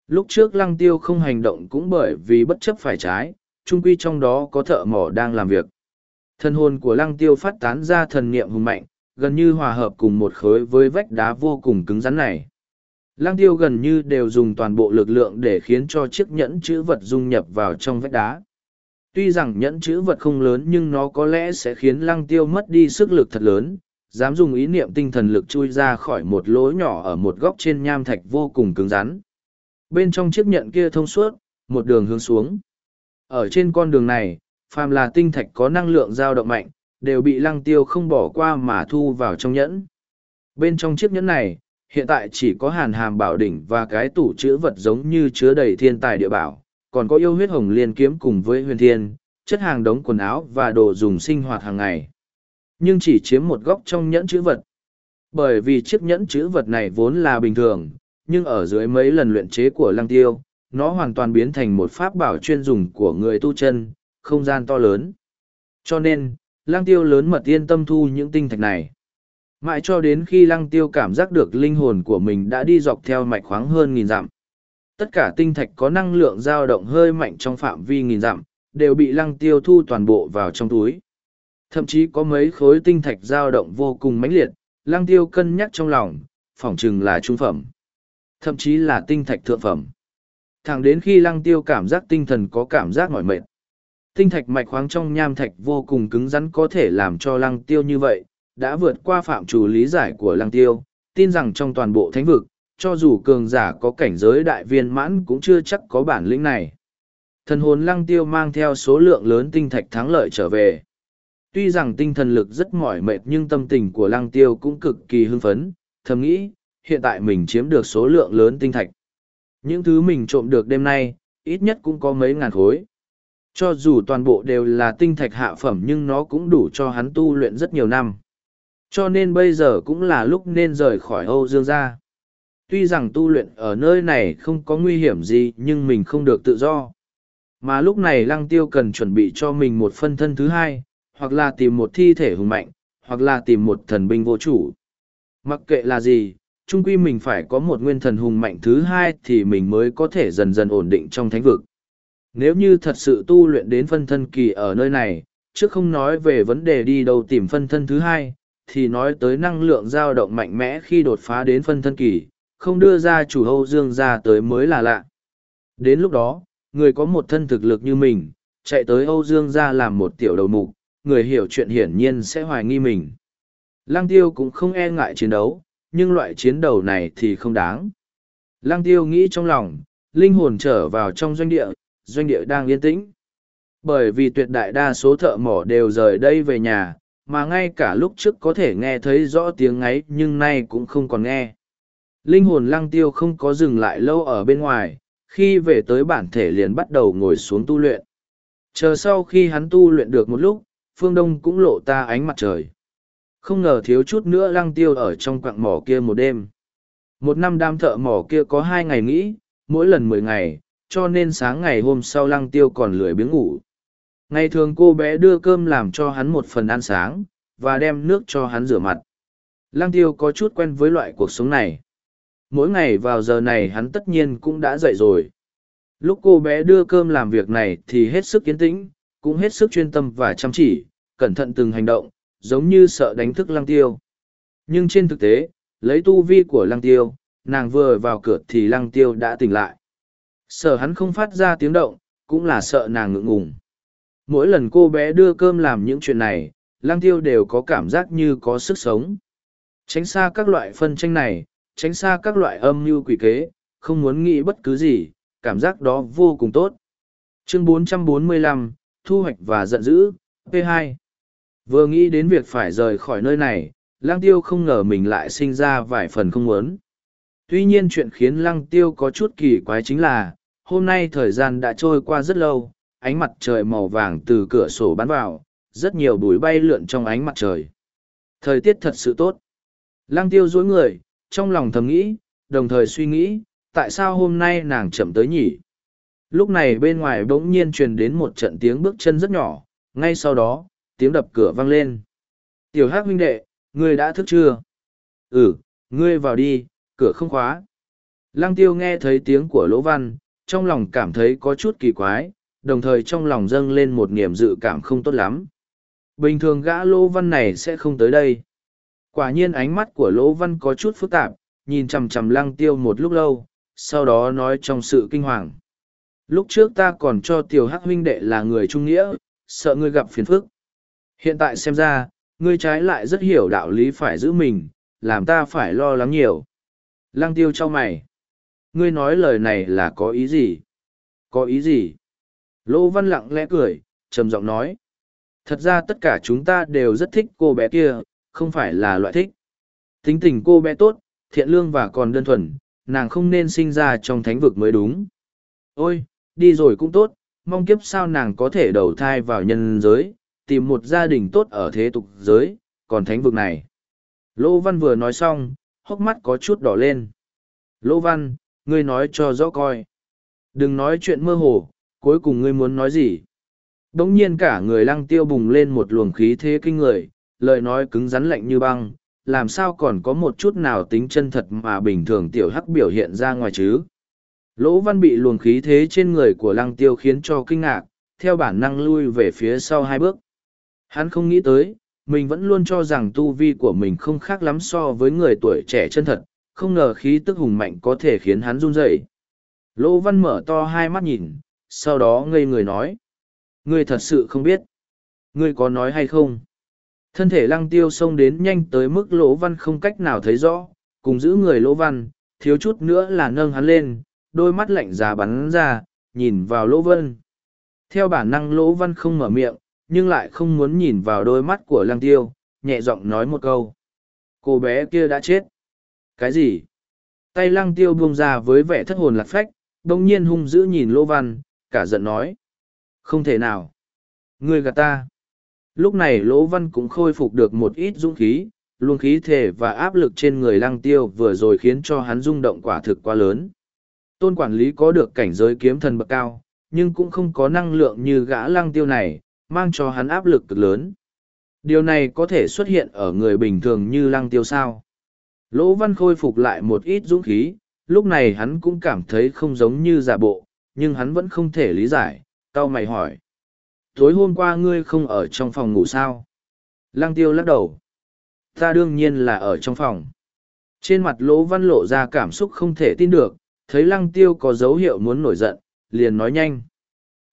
Lúc trước lăng tiêu không hành động cũng bởi vì bất chấp phải trái, chung quy trong đó có thợ mỏ đang làm việc. Thân hồn của lăng tiêu phát tán ra thần niệm hùng mạnh, gần như hòa hợp cùng một khối với vách đá vô cùng cứng rắn này. Lăng tiêu gần như đều dùng toàn bộ lực lượng để khiến cho chiếc nhẫn chữ vật dung nhập vào trong vách đá. Tuy rằng nhẫn chữ vật không lớn nhưng nó có lẽ sẽ khiến lăng tiêu mất đi sức lực thật lớn, dám dùng ý niệm tinh thần lực chui ra khỏi một lỗ nhỏ ở một góc trên nham thạch vô cùng cứng rắn. Bên trong chiếc nhận kia thông suốt, một đường hướng xuống. Ở trên con đường này, phàm là tinh thạch có năng lượng dao động mạnh, đều bị lăng tiêu không bỏ qua mà thu vào trong nhẫn. Bên trong chiếc nhẫn này, hiện tại chỉ có hàn hàm bảo đỉnh và cái tủ chữ vật giống như chứa đầy thiên tài địa bảo, còn có yêu huyết hồng liên kiếm cùng với huyền thiên, chất hàng đống quần áo và đồ dùng sinh hoạt hàng ngày nhưng chỉ chiếm một góc trong nhẫn chữ vật. Bởi vì chiếc nhẫn chữ vật này vốn là bình thường, nhưng ở dưới mấy lần luyện chế của lăng tiêu, nó hoàn toàn biến thành một pháp bảo chuyên dùng của người tu chân, không gian to lớn. Cho nên, lăng tiêu lớn mật yên tâm thu những tinh thạch này. Mãi cho đến khi lăng tiêu cảm giác được linh hồn của mình đã đi dọc theo mạch khoáng hơn nghìn dặm. Tất cả tinh thạch có năng lượng dao động hơi mạnh trong phạm vi nghìn dặm, đều bị lăng tiêu thu toàn bộ vào trong túi. Thậm chí có mấy khối tinh thạch dao động vô cùng mãnh liệt, lăng tiêu cân nhắc trong lòng, phỏng chừng là trung phẩm. Thậm chí là tinh thạch thượng phẩm. Thẳng đến khi lăng tiêu cảm giác tinh thần có cảm giác mỏi mệt. Tinh thạch mạch khoáng trong nham thạch vô cùng cứng rắn có thể làm cho lăng tiêu như vậy, đã vượt qua phạm chủ lý giải của lăng tiêu, tin rằng trong toàn bộ thánh vực, cho dù cường giả có cảnh giới đại viên mãn cũng chưa chắc có bản lĩnh này. Thần hồn lăng tiêu mang theo số lượng lớn tinh thạch thắng lợi trở về. Tuy rằng tinh thần lực rất mỏi mệt nhưng tâm tình của lăng tiêu cũng cực kỳ hưng phấn, thầm nghĩ, hiện tại mình chiếm được số lượng lớn tinh thạch. Những thứ mình trộm được đêm nay, ít nhất cũng có mấy ngàn khối. Cho dù toàn bộ đều là tinh thạch hạ phẩm nhưng nó cũng đủ cho hắn tu luyện rất nhiều năm. Cho nên bây giờ cũng là lúc nên rời khỏi Âu Dương gia. Tuy rằng tu luyện ở nơi này không có nguy hiểm gì nhưng mình không được tự do. Mà lúc này lăng tiêu cần chuẩn bị cho mình một phân thân thứ hai, hoặc là tìm một thi thể hùng mạnh, hoặc là tìm một thần binh vô chủ. Mặc kệ là gì, chung quy mình phải có một nguyên thần hùng mạnh thứ hai thì mình mới có thể dần dần ổn định trong thánh vực. Nếu như thật sự tu luyện đến phân thân kỳ ở nơi này, trước không nói về vấn đề đi đâu tìm phân thân thứ hai, thì nói tới năng lượng dao động mạnh mẽ khi đột phá đến phân thân kỳ, không đưa ra chủ Âu Dương ra tới mới là lạ. Đến lúc đó, người có một thân thực lực như mình, chạy tới Âu Dương ra làm một tiểu đầu mục, người hiểu chuyện hiển nhiên sẽ hoài nghi mình. Lăng tiêu cũng không e ngại chiến đấu, nhưng loại chiến đấu này thì không đáng. Lăng tiêu nghĩ trong lòng, linh hồn trở vào trong doanh địa, doanh địa đang yên tĩnh. Bởi vì tuyệt đại đa số thợ mỏ đều rời đây về nhà, mà ngay cả lúc trước có thể nghe thấy rõ tiếng ấy nhưng nay cũng không còn nghe. Linh hồn lăng tiêu không có dừng lại lâu ở bên ngoài, khi về tới bản thể liền bắt đầu ngồi xuống tu luyện. Chờ sau khi hắn tu luyện được một lúc, phương đông cũng lộ ta ánh mặt trời. Không ngờ thiếu chút nữa lăng tiêu ở trong quặng mỏ kia một đêm. Một năm đam thợ mỏ kia có hai ngày nghỉ, mỗi lần mười ngày, cho nên sáng ngày hôm sau lăng tiêu còn lười biếng ngủ. Ngày thường cô bé đưa cơm làm cho hắn một phần ăn sáng, và đem nước cho hắn rửa mặt. Lăng tiêu có chút quen với loại cuộc sống này. Mỗi ngày vào giờ này hắn tất nhiên cũng đã dậy rồi. Lúc cô bé đưa cơm làm việc này thì hết sức kiến tĩnh, cũng hết sức chuyên tâm và chăm chỉ, cẩn thận từng hành động, giống như sợ đánh thức lăng tiêu. Nhưng trên thực tế, lấy tu vi của lăng tiêu, nàng vừa vào cửa thì lăng tiêu đã tỉnh lại. Sợ hắn không phát ra tiếng động, cũng là sợ nàng ngượng ngùng. Mỗi lần cô bé đưa cơm làm những chuyện này, lăng tiêu đều có cảm giác như có sức sống. Tránh xa các loại phân tranh này, tránh xa các loại âm mưu quỷ kế, không muốn nghĩ bất cứ gì, cảm giác đó vô cùng tốt. Chương 445, Thu hoạch và giận dữ, P2 Vừa nghĩ đến việc phải rời khỏi nơi này, lăng tiêu không ngờ mình lại sinh ra vài phần không muốn. Tuy nhiên chuyện khiến lăng tiêu có chút kỳ quái chính là, hôm nay thời gian đã trôi qua rất lâu, ánh mặt trời màu vàng từ cửa sổ bắn vào, rất nhiều bụi bay lượn trong ánh mặt trời. Thời tiết thật sự tốt. Lăng tiêu dối người, trong lòng thầm nghĩ, đồng thời suy nghĩ, tại sao hôm nay nàng chậm tới nhỉ? Lúc này bên ngoài bỗng nhiên truyền đến một trận tiếng bước chân rất nhỏ, ngay sau đó, tiếng đập cửa vang lên. Tiểu Hắc huynh đệ, ngươi đã thức chưa? Ừ, ngươi vào đi, cửa không khóa. Lăng tiêu nghe thấy tiếng của Lỗ Văn, trong lòng cảm thấy có chút kỳ quái, đồng thời trong lòng dâng lên một niềm dự cảm không tốt lắm. Bình thường gã Lỗ Văn này sẽ không tới đây. Quả nhiên ánh mắt của Lỗ Văn có chút phức tạp, nhìn chằm chằm lăng tiêu một lúc lâu, sau đó nói trong sự kinh hoàng. Lúc trước ta còn cho tiểu hắc huynh đệ là người trung nghĩa, sợ ngươi gặp phiền phức. Hiện tại xem ra, ngươi trái lại rất hiểu đạo lý phải giữ mình, làm ta phải lo lắng nhiều. Lăng tiêu cho mày. Ngươi nói lời này là có ý gì? Có ý gì? Lô Văn lặng lẽ cười, trầm giọng nói. Thật ra tất cả chúng ta đều rất thích cô bé kia, không phải là loại thích. Tính tình cô bé tốt, thiện lương và còn đơn thuần, nàng không nên sinh ra trong thánh vực mới đúng. Ôi, đi rồi cũng tốt, mong kiếp sao nàng có thể đầu thai vào nhân giới, tìm một gia đình tốt ở thế tục giới, còn thánh vực này. Lô Văn vừa nói xong, hốc mắt có chút đỏ lên. Lô Văn, ngươi nói cho rõ coi. Đừng nói chuyện mơ hồ, cuối cùng ngươi muốn nói gì. Đống nhiên cả người lăng tiêu bùng lên một luồng khí thế kinh người, lời nói cứng rắn lạnh như băng, làm sao còn có một chút nào tính chân thật mà bình thường tiểu hắc biểu hiện ra ngoài chứ. Lỗ văn bị luồng khí thế trên người của lăng tiêu khiến cho kinh ngạc, theo bản năng lui về phía sau hai bước. Hắn không nghĩ tới, mình vẫn luôn cho rằng tu vi của mình không khác lắm so với người tuổi trẻ chân thật, không ngờ khí tức hùng mạnh có thể khiến hắn run rẩy. Lỗ văn mở to hai mắt nhìn, sau đó ngây người nói. Ngươi thật sự không biết. Ngươi có nói hay không? Thân thể lăng tiêu xông đến nhanh tới mức lỗ văn không cách nào thấy rõ, cùng giữ người lỗ văn, thiếu chút nữa là nâng hắn lên, đôi mắt lạnh giá bắn ra, nhìn vào lỗ vân. Theo bản năng lỗ văn không mở miệng, nhưng lại không muốn nhìn vào đôi mắt của lăng tiêu, nhẹ giọng nói một câu. Cô bé kia đã chết. Cái gì? Tay lăng tiêu buông ra với vẻ thất hồn lạc phách, đông nhiên hung dữ nhìn lỗ văn, cả giận nói. Không thể nào. Ngươi gạt ta. Lúc này lỗ văn cũng khôi phục được một ít dũng khí, luồng khí thể và áp lực trên người lăng tiêu vừa rồi khiến cho hắn rung động quả thực quá lớn. Tôn quản lý có được cảnh giới kiếm thần bậc cao, nhưng cũng không có năng lượng như gã lăng tiêu này, mang cho hắn áp lực cực lớn. Điều này có thể xuất hiện ở người bình thường như lăng tiêu sao. Lỗ văn khôi phục lại một ít dũng khí, lúc này hắn cũng cảm thấy không giống như giả bộ, nhưng hắn vẫn không thể lý giải, Cao mày hỏi. Tối hôm qua ngươi không ở trong phòng ngủ sao? Lăng tiêu lắc đầu. Ta đương nhiên là ở trong phòng. Trên mặt lỗ văn lộ ra cảm xúc không thể tin được, thấy lăng tiêu có dấu hiệu muốn nổi giận, liền nói nhanh.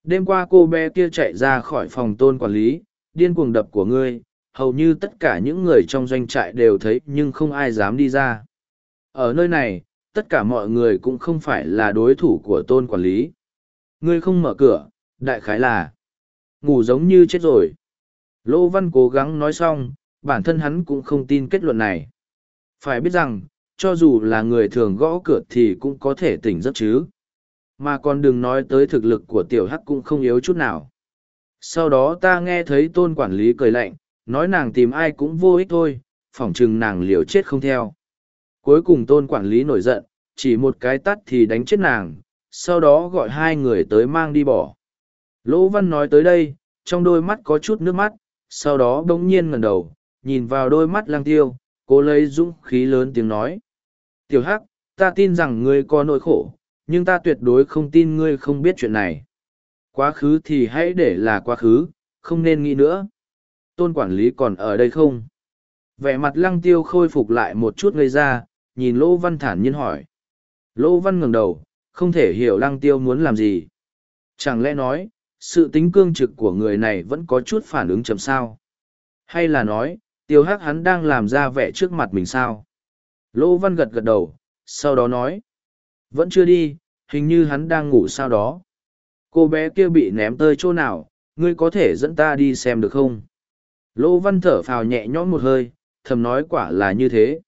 Đêm qua cô bé kia chạy ra khỏi phòng tôn quản lý, điên cuồng đập của ngươi, hầu như tất cả những người trong doanh trại đều thấy nhưng không ai dám đi ra. Ở nơi này, tất cả mọi người cũng không phải là đối thủ của tôn quản lý. Ngươi không mở cửa, đại khái là ngủ giống như chết rồi. Lô Văn cố gắng nói xong, bản thân hắn cũng không tin kết luận này. Phải biết rằng, cho dù là người thường gõ cửa thì cũng có thể tỉnh giấc chứ. Mà còn đừng nói tới thực lực của tiểu hắc cũng không yếu chút nào. Sau đó ta nghe thấy tôn quản lý cười lạnh, nói nàng tìm ai cũng vô ích thôi, phỏng chừng nàng liều chết không theo. Cuối cùng tôn quản lý nổi giận, chỉ một cái tắt thì đánh chết nàng, sau đó gọi hai người tới mang đi bỏ. Lỗ Văn nói tới đây, trong đôi mắt có chút nước mắt, sau đó bỗng nhiên ngẩng đầu, nhìn vào đôi mắt lang tiêu, cố lấy dũng khí lớn tiếng nói. Tiểu Hắc, ta tin rằng ngươi có nỗi khổ, nhưng ta tuyệt đối không tin ngươi không biết chuyện này. Quá khứ thì hãy để là quá khứ, không nên nghĩ nữa. Tôn quản lý còn ở đây không? Vẻ mặt lăng tiêu khôi phục lại một chút ngây ra, nhìn Lỗ Văn thản nhiên hỏi. Lỗ Văn ngẩng đầu, không thể hiểu lăng tiêu muốn làm gì. Chẳng lẽ nói, sự tính cương trực của người này vẫn có chút phản ứng chậm sao. Hay là nói, tiêu hắc hắn đang làm ra vẻ trước mặt mình sao? Lô Văn gật gật đầu, sau đó nói. Vẫn chưa đi, hình như hắn đang ngủ sao đó. Cô bé kia bị ném tơi chỗ nào, ngươi có thể dẫn ta đi xem được không? Lô Văn thở phào nhẹ nhõm một hơi, thầm nói quả là như thế.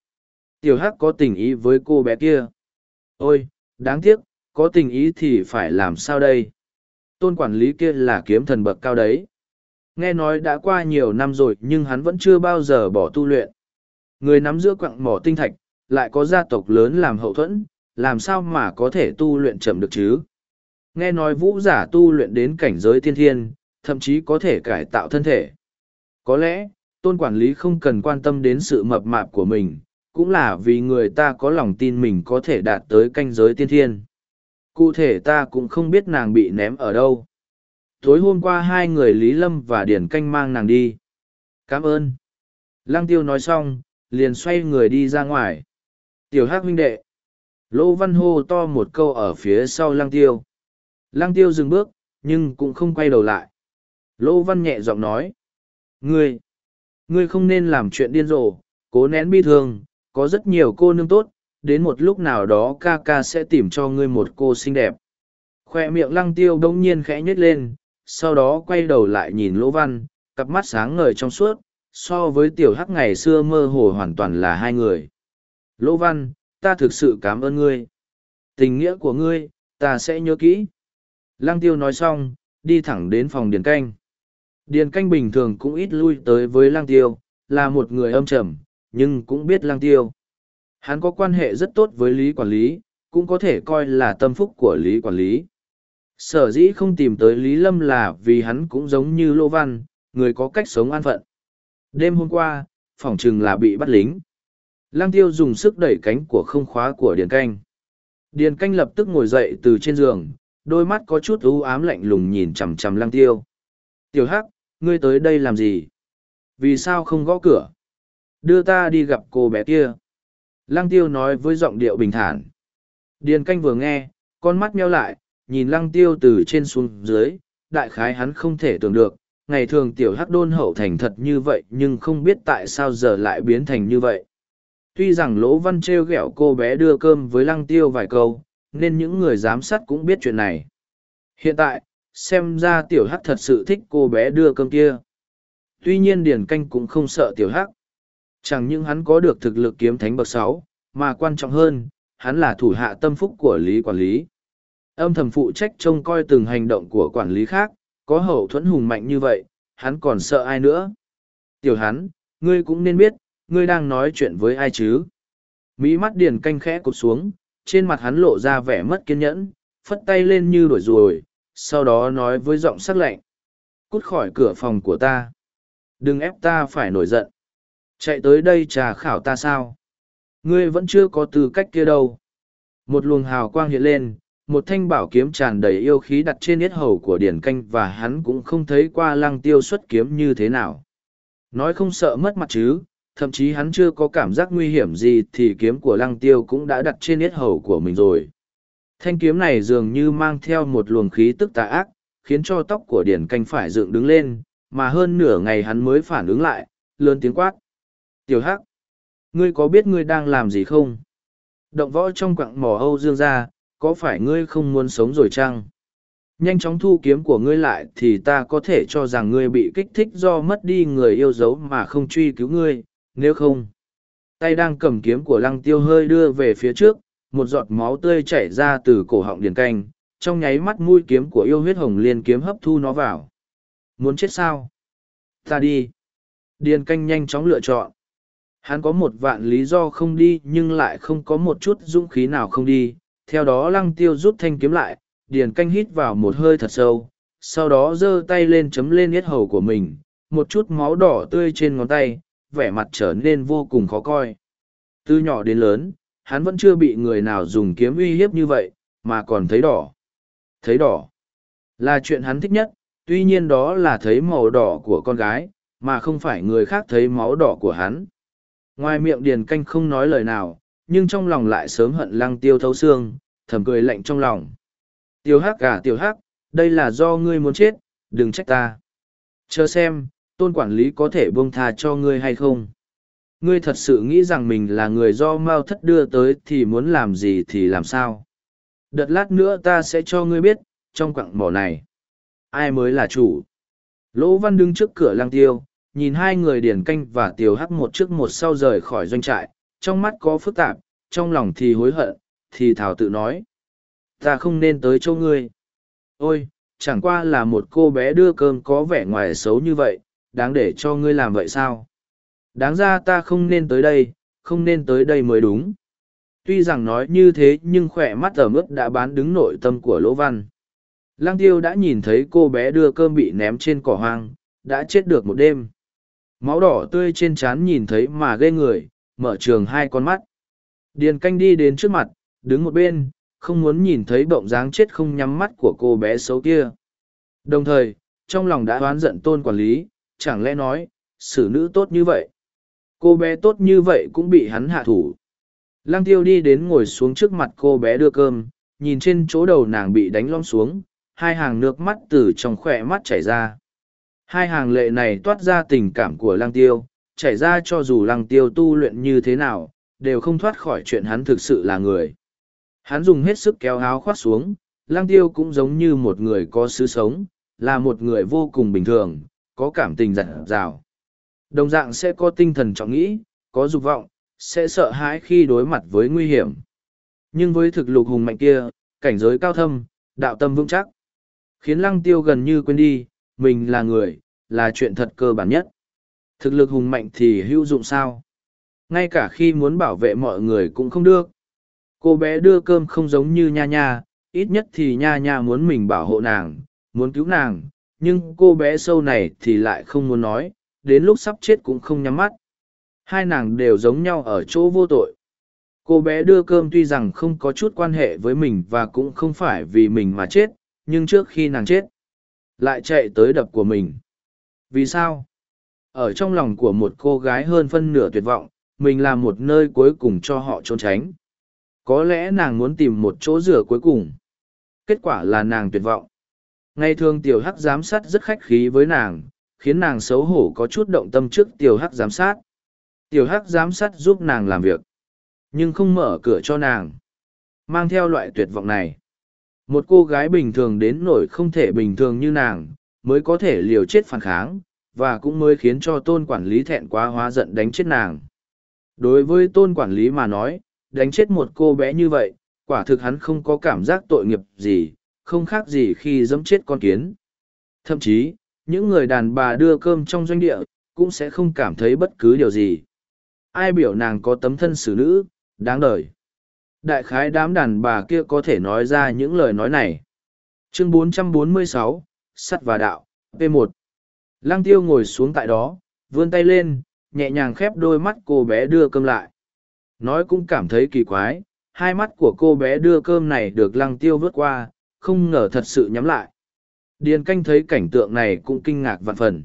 Tiểu Hắc có tình ý với cô bé kia. Ôi, đáng tiếc, có tình ý thì phải làm sao đây? Tôn quản lý kia là kiếm thần bậc cao đấy. Nghe nói đã qua nhiều năm rồi nhưng hắn vẫn chưa bao giờ bỏ tu luyện. Người nắm giữ quặng mỏ tinh thạch, lại có gia tộc lớn làm hậu thuẫn, làm sao mà có thể tu luyện chậm được chứ? Nghe nói vũ giả tu luyện đến cảnh giới tiên thiên, thậm chí có thể cải tạo thân thể. Có lẽ, tôn quản lý không cần quan tâm đến sự mập mạp của mình, cũng là vì người ta có lòng tin mình có thể đạt tới canh giới tiên thiên cụ thể ta cũng không biết nàng bị ném ở đâu. Tối hôm qua hai người lý lâm và điển canh mang nàng đi. Cảm ơn. Lăng tiêu nói xong, liền xoay người đi ra ngoài. Tiểu hắc huynh đệ. Lỗ văn hô to một câu ở phía sau lăng tiêu. Lăng tiêu dừng bước, nhưng cũng không quay đầu lại. Lỗ văn nhẹ giọng nói. Ngươi ngươi không nên làm chuyện điên rồ, cố nén bi thương, có rất nhiều cô nương tốt đến một lúc nào đó ca ca sẽ tìm cho ngươi một cô xinh đẹp. Khoe miệng lăng tiêu đông nhiên khẽ nhếch lên, sau đó quay đầu lại nhìn lỗ văn, cặp mắt sáng ngời trong suốt, so với tiểu hắc ngày xưa mơ hồ hoàn toàn là hai người. Lỗ văn, ta thực sự cảm ơn ngươi. Tình nghĩa của ngươi, ta sẽ nhớ kỹ. Lăng tiêu nói xong, đi thẳng đến phòng điền canh. Điền canh bình thường cũng ít lui tới với lăng tiêu, là một người âm trầm, nhưng cũng biết lăng tiêu. Hắn có quan hệ rất tốt với Lý Quản lý, cũng có thể coi là tâm phúc của Lý Quản lý. Sở dĩ không tìm tới Lý Lâm là vì hắn cũng giống như Lô Văn, người có cách sống an phận. Đêm hôm qua, phỏng chừng là bị bắt lính. Lăng tiêu dùng sức đẩy cánh của không khóa của Điền Canh. Điền Canh lập tức ngồi dậy từ trên giường, đôi mắt có chút u ám lạnh lùng nhìn chằm chằm Lăng tiêu. Tiểu Hắc, ngươi tới đây làm gì? Vì sao không gõ cửa? Đưa ta đi gặp cô bé kia. Lăng tiêu nói với giọng điệu bình thản. Điền Canh vừa nghe, con mắt meo lại, nhìn Lăng tiêu từ trên xuống dưới, đại khái hắn không thể tưởng được, ngày thường tiểu hắc đôn hậu thành thật như vậy nhưng không biết tại sao giờ lại biến thành như vậy. Tuy rằng lỗ văn trêu ghẹo cô bé đưa cơm với lăng tiêu vài câu nên những người giám sát cũng biết chuyện này. Hiện tại xem ra tiểu hắc thật sự thích cô bé đưa cơm kia. Tuy nhiên Điền canh cũng không sợ tiểu hắc chẳng những hắn có được thực lực kiếm thánh bậc sáu mà quan trọng hơn hắn là thủ hạ tâm phúc của lý quản lý âm thầm phụ trách trông coi từng hành động của quản lý khác có hậu thuẫn hùng mạnh như vậy, hắn còn sợ ai nữa? Tiểu hắn, ngươi cũng nên biết, ngươi đang nói chuyện với ai chứ? Mỹ mắt điền canh khẽ cụt xuống, trên mặt hắn lộ ra vẻ mất kiên nhẫn, phất tay lên như đuổi ruồi, sau đó nói với giọng sắc lạnh. Cút khỏi cửa phòng của ta. Đừng ép ta phải nổi giận. Chạy tới đây trà khảo ta sao? Ngươi vẫn chưa có tư cách kia đâu. Một luồng hào quang hiện lên, một thanh bảo kiếm tràn đầy yêu khí đặt trên yết hầu của điển canh và hắn cũng không thấy qua lăng tiêu xuất kiếm như thế nào nói không sợ mất mặt chứ thậm chí hắn chưa có cảm giác nguy hiểm gì thì kiếm của lăng tiêu cũng đã đặt trên yết hầu của mình rồi thanh kiếm này dường như mang theo một luồng khí tức tà ác khiến cho tóc của điển canh phải dựng đứng lên mà hơn nửa ngày hắn mới phản ứng lại lớn tiếng quát tiểu hắc ngươi có biết ngươi đang làm gì không động võ trong quặng mỏ âu dương ra có phải ngươi không muốn sống rồi chăng? Nhanh chóng thu kiếm của ngươi lại thì ta có thể cho rằng ngươi bị kích thích do mất đi người yêu dấu mà không truy cứu ngươi, nếu không. Tay đang cầm kiếm của lăng tiêu hơi đưa về phía trước, một giọt máu tươi chảy ra từ cổ họng điền canh, trong nháy mắt mũi kiếm của yêu huyết hồng liên kiếm hấp thu nó vào. Muốn chết sao? Ta đi. Điền canh nhanh chóng lựa chọn. Hắn có một vạn lý do không đi nhưng lại không có một chút dũng khí nào không đi, theo đó lăng tiêu rút thanh kiếm lại, điền canh hít vào một hơi thật sâu, sau đó giơ tay lên chấm lên yết hầu của mình, một chút máu đỏ tươi trên ngón tay, vẻ mặt trở nên vô cùng khó coi. Từ nhỏ đến lớn, hắn vẫn chưa bị người nào dùng kiếm uy hiếp như vậy, mà còn thấy đỏ. Thấy đỏ là chuyện hắn thích nhất, tuy nhiên đó là thấy màu đỏ của con gái, mà không phải người khác thấy máu đỏ của hắn. Ngoài miệng điền canh không nói lời nào, nhưng trong lòng lại sớm hận lăng tiêu thấu xương, thầm cười lạnh trong lòng. Tiêu hắc cả tiêu hắc, đây là do ngươi muốn chết, đừng trách ta. Chờ xem, tôn quản lý có thể buông tha cho ngươi hay không. Ngươi thật sự nghĩ rằng mình là người do Mao thất đưa tới thì muốn làm gì thì làm sao. Đợt lát nữa ta sẽ cho ngươi biết, trong quặng mỏ này, ai mới là chủ. Lỗ Văn đứng trước cửa lang tiêu, nhìn hai người điển canh và Tiểu hắc một trước một sau rời khỏi doanh trại, trong mắt có phức tạp, trong lòng thì hối hận, thì thảo tự nói. Ta không nên tới chỗ ngươi. Ôi, chẳng qua là một cô bé đưa cơm có vẻ ngoài xấu như vậy, đáng để cho ngươi làm vậy sao? Đáng ra ta không nên tới đây, không nên tới đây mới đúng. Tuy rằng nói như thế nhưng khỏe mắt ở mức đã bán đứng nội tâm của Lỗ Văn. Lang tiêu đã nhìn thấy cô bé đưa cơm bị ném trên cỏ hoang, đã chết được một đêm. Máu đỏ tươi trên trán nhìn thấy mà ghê người, mở trường hai con mắt. Điền canh đi đến trước mặt, đứng một bên, không muốn nhìn thấy bộng dáng chết không nhắm mắt của cô bé xấu kia. Đồng thời, trong lòng đã oán giận tôn quản lý, chẳng lẽ nói, xử nữ tốt như vậy. Cô bé tốt như vậy cũng bị hắn hạ thủ. Lăng tiêu đi đến ngồi xuống trước mặt cô bé đưa cơm, nhìn trên chỗ đầu nàng bị đánh lom xuống, hai hàng nước mắt từ trong khỏe mắt chảy ra. Hai hàng lệ này toát ra tình cảm của lăng tiêu, chảy ra cho dù lăng tiêu tu luyện như thế nào, đều không thoát khỏi chuyện hắn thực sự là người. Hắn dùng hết sức kéo áo khoát xuống, lăng tiêu cũng giống như một người có sứ sống, là một người vô cùng bình thường, có cảm tình dặn dào. Đồng dạng sẽ có tinh thần trọng nghĩ, có dục vọng, sẽ sợ hãi khi đối mặt với nguy hiểm. Nhưng với thực lục hùng mạnh kia, cảnh giới cao thâm, đạo tâm vững chắc, khiến lăng tiêu gần như quên đi, mình là người, là chuyện thật cơ bản nhất. Thực lực hùng mạnh thì hữu dụng sao? ngay cả khi muốn bảo vệ mọi người cũng không được cô bé đưa cơm không giống như nha nha ít nhất thì nha nha muốn mình bảo hộ nàng muốn cứu nàng nhưng cô bé sâu này thì lại không muốn nói đến lúc sắp chết cũng không nhắm mắt hai nàng đều giống nhau ở chỗ vô tội cô bé đưa cơm tuy rằng không có chút quan hệ với mình và cũng không phải vì mình mà chết nhưng trước khi nàng chết lại chạy tới đập của mình. Vì sao? Ở trong lòng của một cô gái hơn phân nửa tuyệt vọng, mình là một nơi cuối cùng cho họ trốn tránh. Có lẽ nàng muốn tìm một chỗ rửa cuối cùng. Kết quả là nàng tuyệt vọng. Ngày thường tiểu hắc giám sát rất khách khí với nàng, khiến nàng xấu hổ có chút động tâm trước tiểu hắc giám sát. Tiểu hắc giám sát giúp nàng làm việc, nhưng không mở cửa cho nàng. Mang theo loại tuyệt vọng này một cô gái bình thường đến nổi không thể bình thường như nàng, mới có thể liều chết phản kháng, và cũng mới khiến cho tôn quản lý thẹn quá hóa giận đánh chết nàng. Đối với tôn quản lý mà nói, đánh chết một cô bé như vậy, quả thực hắn không có cảm giác tội nghiệp gì, không khác gì khi dẫm chết con kiến. Thậm chí, những người đàn bà đưa cơm trong doanh địa, cũng sẽ không cảm thấy bất cứ điều gì. Ai biểu nàng có tấm thân xử nữ, đáng đời đại khái đám đàn bà kia có thể nói ra những lời nói này. Chương 446, sắt và đạo p 1 lăng tiêu ngồi xuống tại đó vươn tay lên nhẹ nhàng khép đôi mắt cô bé đưa cơm lại. Nói cũng cảm thấy kỳ quái hai mắt của cô bé đưa cơm này được lăng tiêu vớt qua không ngờ thật sự nhắm lại. Điền canh thấy cảnh tượng này cũng kinh ngạc vạn phần.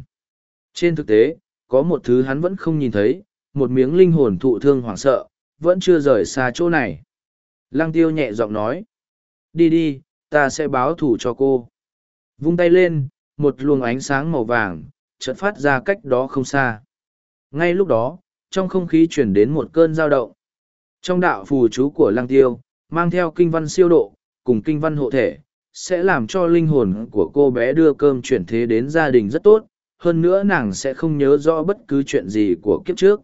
Trên thực tế có một thứ hắn vẫn không nhìn thấy một miếng linh hồn thụ thương hoảng sợ vẫn chưa rời xa chỗ này lăng tiêu nhẹ giọng nói, đi đi, ta sẽ báo thù cho cô. Vung tay lên, một luồng ánh sáng màu vàng chợt phát ra cách đó không xa. Ngay lúc đó, trong không khí chuyển đến một cơn dao động. Trong đạo phù chú của lăng tiêu, mang theo kinh văn siêu độ, cùng kinh văn hộ thể, sẽ làm cho linh hồn của cô bé đưa cơm chuyển thế đến gia đình rất tốt. Hơn nữa nàng sẽ không nhớ rõ bất cứ chuyện gì của kiếp trước.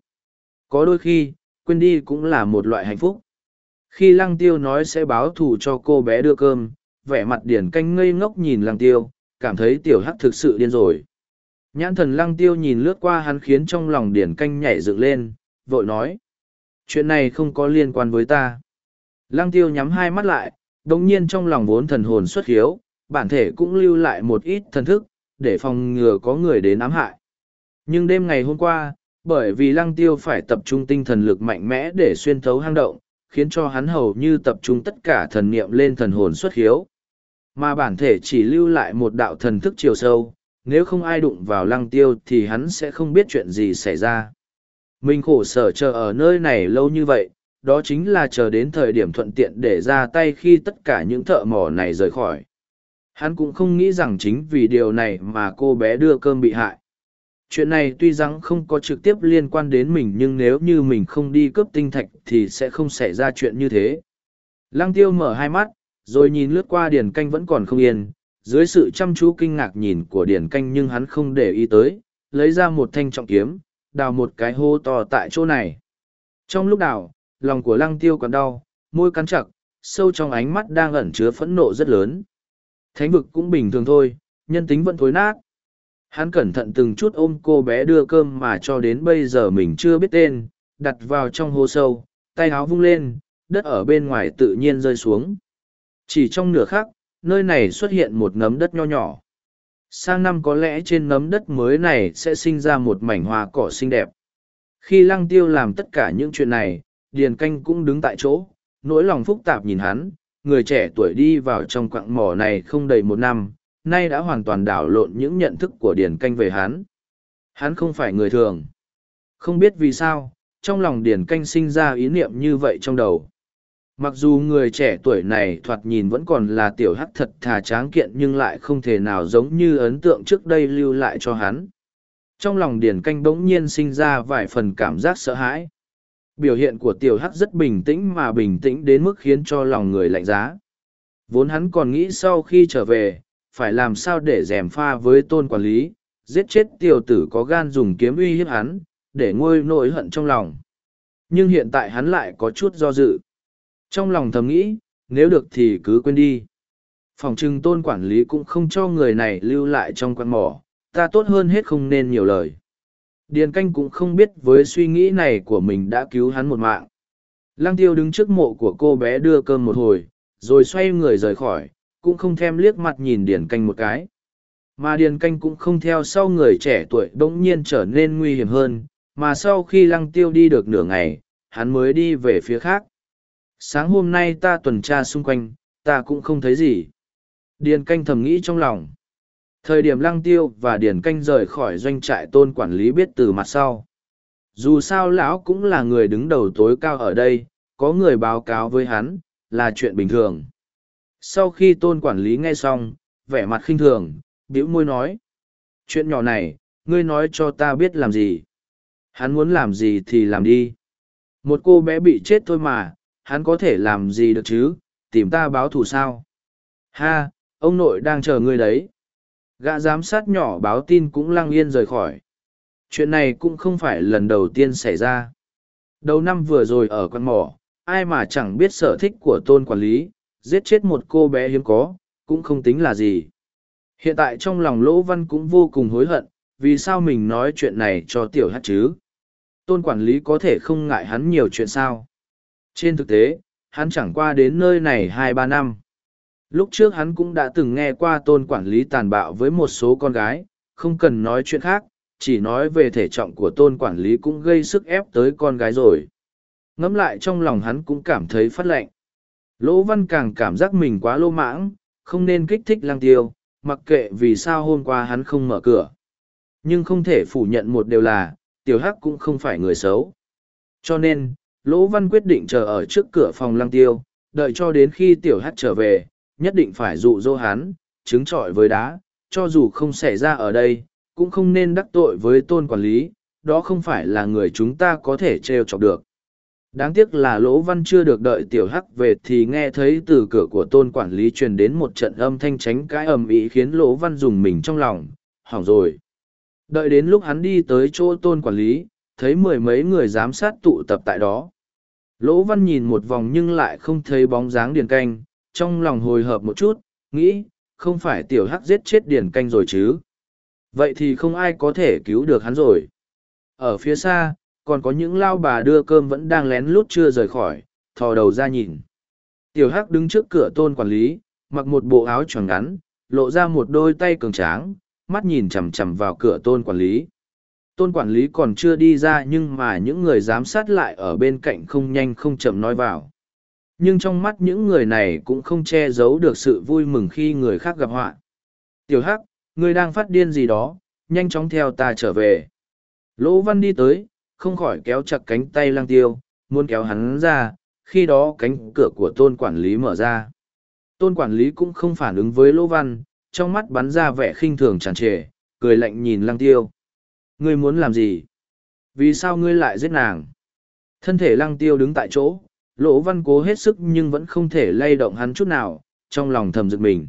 Có đôi khi, quên đi cũng là một loại hạnh phúc khi lăng tiêu nói sẽ báo thù cho cô bé đưa cơm, vẻ mặt điển canh ngây ngốc nhìn lăng tiêu, cảm thấy tiểu hắc thực sự điên rồi. Nhãn thần lăng tiêu nhìn lướt qua hắn khiến trong lòng điển canh nhảy dựng lên, vội nói, chuyện này không có liên quan với ta. Lăng tiêu nhắm hai mắt lại đồng nhiên trong lòng vốn thần hồn xuất hiếu, bản thể cũng lưu lại một ít thần thức, để phòng ngừa có người đến ám hại. Nhưng đêm ngày hôm qua, bởi vì lăng tiêu phải tập trung tinh thần lực mạnh mẽ để xuyên thấu hang động khiến cho hắn hầu như tập trung tất cả thần niệm lên thần hồn xuất hiếu. Mà bản thể chỉ lưu lại một đạo thần thức chiều sâu, nếu không ai đụng vào lăng tiêu thì hắn sẽ không biết chuyện gì xảy ra. Mình khổ sở chờ ở nơi này lâu như vậy, đó chính là chờ đến thời điểm thuận tiện để ra tay khi tất cả những thợ mỏ này rời khỏi. Hắn cũng không nghĩ rằng chính vì điều này mà cô bé đưa cơm bị hại chuyện này tuy rằng không có trực tiếp liên quan đến mình nhưng nếu như mình không đi cướp tinh thạch thì sẽ không xảy ra chuyện như thế. Lăng tiêu mở hai mắt, rồi nhìn lướt qua điền canh vẫn còn không yên. Dưới sự chăm chú kinh ngạc nhìn của điền canh nhưng hắn không để ý tới, lấy ra một thanh trọng kiếm, đào một cái hô to tại chỗ này. Trong lúc đào, lòng của lăng tiêu còn đau, môi cắn chặt, sâu trong ánh mắt đang ẩn chứa phẫn nộ rất lớn. Thánh vực cũng bình thường thôi, nhân tính vẫn thối nát hắn cẩn thận từng chút ôm cô bé đưa cơm mà cho đến bây giờ mình chưa biết tên, đặt vào trong hố sâu, tay áo vung lên, đất ở bên ngoài tự nhiên rơi xuống. Chỉ trong nửa khắc, nơi này xuất hiện một nấm đất nho nhỏ. Sang năm có lẽ trên nấm đất mới này sẽ sinh ra một mảnh hoa cỏ xinh đẹp. Khi lăng tiêu làm tất cả những chuyện này, điền canh cũng đứng tại chỗ, nỗi lòng phức tạp nhìn hắn, người trẻ tuổi đi vào trong quặng mỏ này không đầy một năm nay đã hoàn toàn đảo lộn những nhận thức của điền canh về hắn. Hắn không phải người thường. Không biết vì sao, trong lòng điền canh sinh ra ý niệm như vậy trong đầu. Mặc dù người trẻ tuổi này thoạt nhìn vẫn còn là tiểu hắc thật thà tráng kiện nhưng lại không thể nào giống như ấn tượng trước đây lưu lại cho hắn. Trong lòng điền canh bỗng nhiên sinh ra vài phần cảm giác sợ hãi. Biểu hiện của tiểu hắc rất bình tĩnh mà bình tĩnh đến mức khiến cho lòng người lạnh giá. Vốn hắn còn nghĩ sau khi trở về phải làm sao để rèm pha với tôn quản lý giết chết tiểu tử có gan dùng kiếm uy hiếp hắn để ngôi nỗi hận trong lòng. Nhưng hiện tại hắn lại có chút do dự. Trong lòng thầm nghĩ nếu được thì cứ quên đi. Phòng trừng tôn quản lý cũng không cho người này lưu lại trong quan mỏ ta tốt hơn hết không nên nhiều lời. Điền canh cũng không biết với suy nghĩ này của mình đã cứu hắn một mạng. Lăng tiêu đứng trước mộ của cô bé đưa cơm một hồi, rồi xoay người rời khỏi, cũng không thèm liếc mặt nhìn điền canh một cái. Mà điền canh cũng không theo sau người trẻ tuổi bỗng nhiên trở nên nguy hiểm hơn, mà sau khi lăng tiêu đi được nửa ngày, hắn mới đi về phía khác. Sáng hôm nay ta tuần tra xung quanh, ta cũng không thấy gì. Điền canh thầm nghĩ trong lòng. Thời điểm lăng tiêu và điền canh rời khỏi doanh trại tôn quản lý biết từ mặt sau. Dù sao lão cũng là người đứng đầu tối cao ở đây, có người báo cáo với hắn, là chuyện bình thường. Sau khi tôn quản lý nghe xong, vẻ mặt khinh thường, bĩu môi nói. Chuyện nhỏ này, ngươi nói cho ta biết làm gì. Hắn muốn làm gì thì làm đi. Một cô bé bị chết thôi mà, hắn có thể làm gì được chứ, tìm ta báo thù sao. Ha, ông nội đang chờ ngươi đấy. Gã giám sát nhỏ báo tin cũng lăng yên rời khỏi. Chuyện này cũng không phải lần đầu tiên xảy ra. Đầu năm vừa rồi ở con mỏ, ai mà chẳng biết sở thích của tôn quản lý, giết chết một cô bé hiếm có, cũng không tính là gì. Hiện tại trong lòng Lỗ Văn cũng vô cùng hối hận, vì sao mình nói chuyện này cho tiểu hát chứ? Tôn quản lý có thể không ngại hắn nhiều chuyện sao? Trên thực tế, hắn chẳng qua đến nơi này hai ba năm. Lúc trước hắn cũng đã từng nghe qua tôn quản lý tàn bạo với một số con gái, không cần nói chuyện khác, chỉ nói về thể trọng của tôn quản lý cũng gây sức ép tới con gái rồi. Ngẫm lại trong lòng hắn cũng cảm thấy phát lệnh. Lỗ văn càng cảm giác mình quá lô mãng, không nên kích thích lang tiêu, mặc kệ vì sao hôm qua hắn không mở cửa. Nhưng không thể phủ nhận một điều là, tiểu hắc cũng không phải người xấu. Cho nên, Lỗ Văn quyết định chờ ở trước cửa phòng lăng tiêu, đợi cho đến khi tiểu hắc trở về, nhất định phải dụ dỗ hắn, chứng trọi với đá, cho dù không xảy ra ở đây, cũng không nên đắc tội với tôn quản lý, đó không phải là người chúng ta có thể trêu chọc được. Đáng tiếc là Lỗ Văn chưa được đợi tiểu hắc về thì nghe thấy từ cửa của tôn quản lý truyền đến một trận âm thanh tránh cái ầm ĩ khiến Lỗ Văn dùng mình trong lòng, hỏng rồi. Đợi đến lúc hắn đi tới chỗ tôn quản lý, thấy mười mấy người giám sát tụ tập tại đó. Lỗ Văn nhìn một vòng nhưng lại không thấy bóng dáng điền canh, trong lòng hồi hộp một chút, nghĩ, không phải tiểu hắc giết chết điền canh rồi chứ. Vậy thì không ai có thể cứu được hắn rồi. Ở phía xa, còn có những lao bà đưa cơm vẫn đang lén lút chưa rời khỏi, thò đầu ra nhìn. Tiểu hắc đứng trước cửa tôn quản lý, mặc một bộ áo choàng ngắn, lộ ra một đôi tay cường tráng, mắt nhìn chằm chằm vào cửa tôn quản lý. Tôn quản lý còn chưa đi ra nhưng mà những người giám sát lại ở bên cạnh không nhanh không chậm nói vào. Nhưng trong mắt những người này cũng không che giấu được sự vui mừng khi người khác gặp họa. Tiểu Hắc, ngươi đang phát điên gì đó, nhanh chóng theo ta trở về. Lỗ Văn đi tới, không khỏi kéo chặt cánh tay lang tiêu, muốn kéo hắn ra, khi đó cánh cửa của tôn quản lý mở ra. Tôn quản lý cũng không phản ứng với Lỗ Văn, trong mắt bắn ra vẻ khinh thường tràn trề, cười lạnh nhìn Lang tiêu. Ngươi muốn làm gì? Vì sao ngươi lại giết nàng? Thân thể lăng tiêu đứng tại chỗ, lỗ văn cố hết sức nhưng vẫn không thể lay động hắn chút nào, trong lòng thầm giật mình.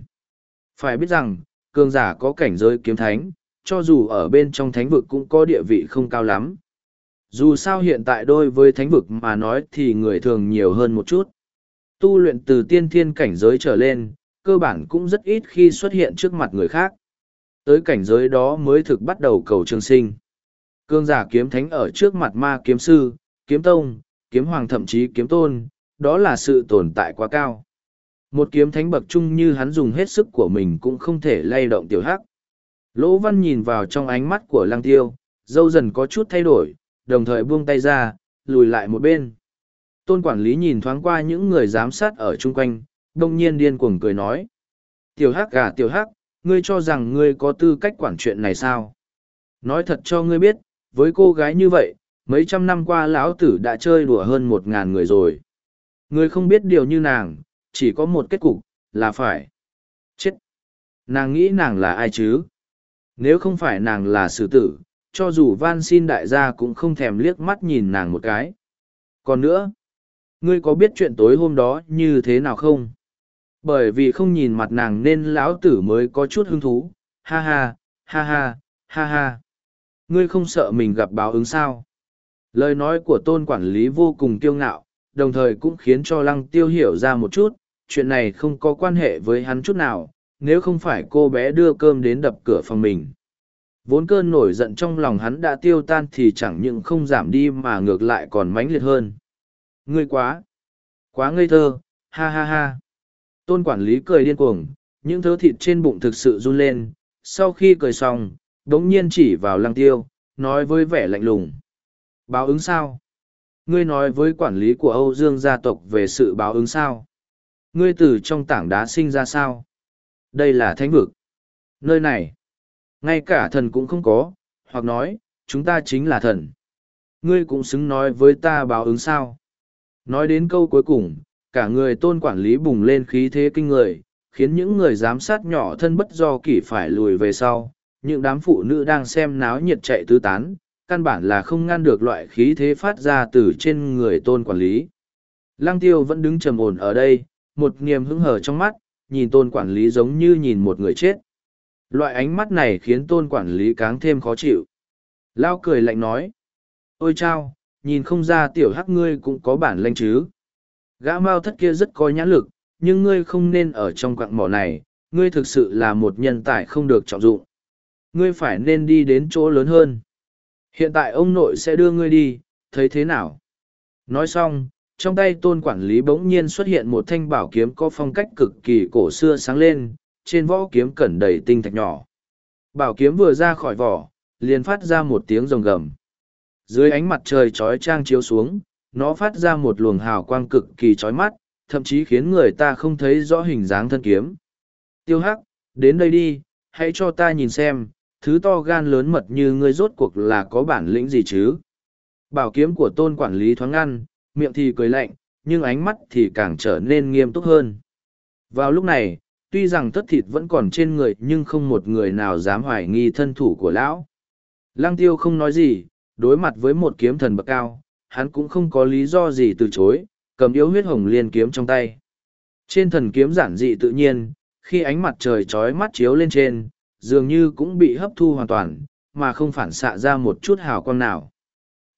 Phải biết rằng, cường giả có cảnh giới kiếm thánh, cho dù ở bên trong thánh vực cũng có địa vị không cao lắm. Dù sao hiện tại đôi với thánh vực mà nói thì người thường nhiều hơn một chút. Tu luyện từ tiên thiên cảnh giới trở lên, cơ bản cũng rất ít khi xuất hiện trước mặt người khác. Tới cảnh giới đó mới thực bắt đầu cầu trường sinh. Cương giả kiếm thánh ở trước mặt ma kiếm sư, kiếm tông, kiếm hoàng thậm chí kiếm tôn, đó là sự tồn tại quá cao. Một kiếm thánh bậc trung như hắn dùng hết sức của mình cũng không thể lay động tiểu hắc. Lỗ văn nhìn vào trong ánh mắt của lăng tiêu, dâu dần có chút thay đổi, đồng thời buông tay ra, lùi lại một bên. Tôn quản lý nhìn thoáng qua những người giám sát ở chung quanh, đông nhiên điên cuồng cười nói. Tiểu hắc gà tiểu hắc, ngươi cho rằng ngươi có tư cách quản chuyện này sao? Nói thật cho ngươi biết, với cô gái như vậy, mấy trăm năm qua lão tử đã chơi đùa hơn một ngàn người rồi. Ngươi không biết điều như nàng, chỉ có một kết cục, là phải. Chết! Nàng nghĩ nàng là ai chứ? Nếu không phải nàng là sử tử, cho dù van xin đại gia cũng không thèm liếc mắt nhìn nàng một cái. Còn nữa, ngươi có biết chuyện tối hôm đó như thế nào không? bởi vì không nhìn mặt nàng nên lão tử mới có chút hứng thú ha ha ha ha ha ha ngươi không sợ mình gặp báo ứng sao lời nói của tôn quản lý vô cùng kiêu ngạo đồng thời cũng khiến cho lăng tiêu hiểu ra một chút chuyện này không có quan hệ với hắn chút nào nếu không phải cô bé đưa cơm đến đập cửa phòng mình Vốn cơn nổi giận trong lòng hắn đã tiêu tan thì chẳng những không giảm đi mà ngược lại còn mãnh liệt hơn. Ngươi quá! Quá ngây thơ! Ha ha ha! Tôn quản lý cười điên cuồng, những thớ thịt trên bụng thực sự run lên. Sau khi cười xong, đống nhiên chỉ vào lăng tiêu, nói với vẻ lạnh lùng. Báo ứng sao? Ngươi nói với quản lý của Âu Dương gia tộc về sự báo ứng sao? Ngươi từ trong tảng đá sinh ra sao? Đây là thánh vực. Nơi này, ngay cả thần cũng không có, hoặc nói, chúng ta chính là thần. Ngươi cũng xứng nói với ta báo ứng sao? Nói đến câu cuối cùng, cả người tôn quản lý bùng lên khí thế kinh người, khiến những người giám sát nhỏ thân bất do kỷ phải lùi về sau. Những đám phụ nữ đang xem náo nhiệt chạy tứ tán, căn bản là không ngăn được loại khí thế phát ra từ trên người tôn quản lý. Lăng tiêu vẫn đứng trầm ổn ở đây, một niềm hứng hở trong mắt, nhìn tôn quản lý giống như nhìn một người chết. Loại ánh mắt này khiến tôn quản lý càng thêm khó chịu. Lao cười lạnh nói. Ôi chao, nhìn không ra tiểu hắc ngươi cũng có bản lanh chứ. Gã mao thất kia rất có nhãn lực, nhưng ngươi không nên ở trong quặng mỏ này, ngươi thực sự là một nhân tài không được trọng dụng. Ngươi phải nên đi đến chỗ lớn hơn. Hiện tại ông nội sẽ đưa ngươi đi, thấy thế nào? Nói xong, trong tay tôn quản lý bỗng nhiên xuất hiện một thanh bảo kiếm có phong cách cực kỳ cổ xưa sáng lên, trên võ kiếm cẩn đầy tinh thạch nhỏ. Bảo kiếm vừa ra khỏi vỏ, liền phát ra một tiếng rồng gầm. Dưới ánh mặt trời trói trang chiếu xuống, nó phát ra một luồng hào quang cực kỳ chói mắt, thậm chí khiến người ta không thấy rõ hình dáng thân kiếm. Tiêu hắc, đến đây đi, hãy cho ta nhìn xem, thứ to gan lớn mật như ngươi rốt cuộc là có bản lĩnh gì chứ. Bảo kiếm của tôn quản lý thoáng ngăn, miệng thì cười lạnh, nhưng ánh mắt thì càng trở nên nghiêm túc hơn. Vào lúc này, tuy rằng tất thịt vẫn còn trên người nhưng không một người nào dám hoài nghi thân thủ của lão. Lăng tiêu không nói gì, đối mặt với một kiếm thần bậc cao, hắn cũng không có lý do gì từ chối, cầm yếu huyết hồng liên kiếm trong tay. Trên thần kiếm giản dị tự nhiên, khi ánh mặt trời trói mắt chiếu lên trên, dường như cũng bị hấp thu hoàn toàn, mà không phản xạ ra một chút hào quang nào.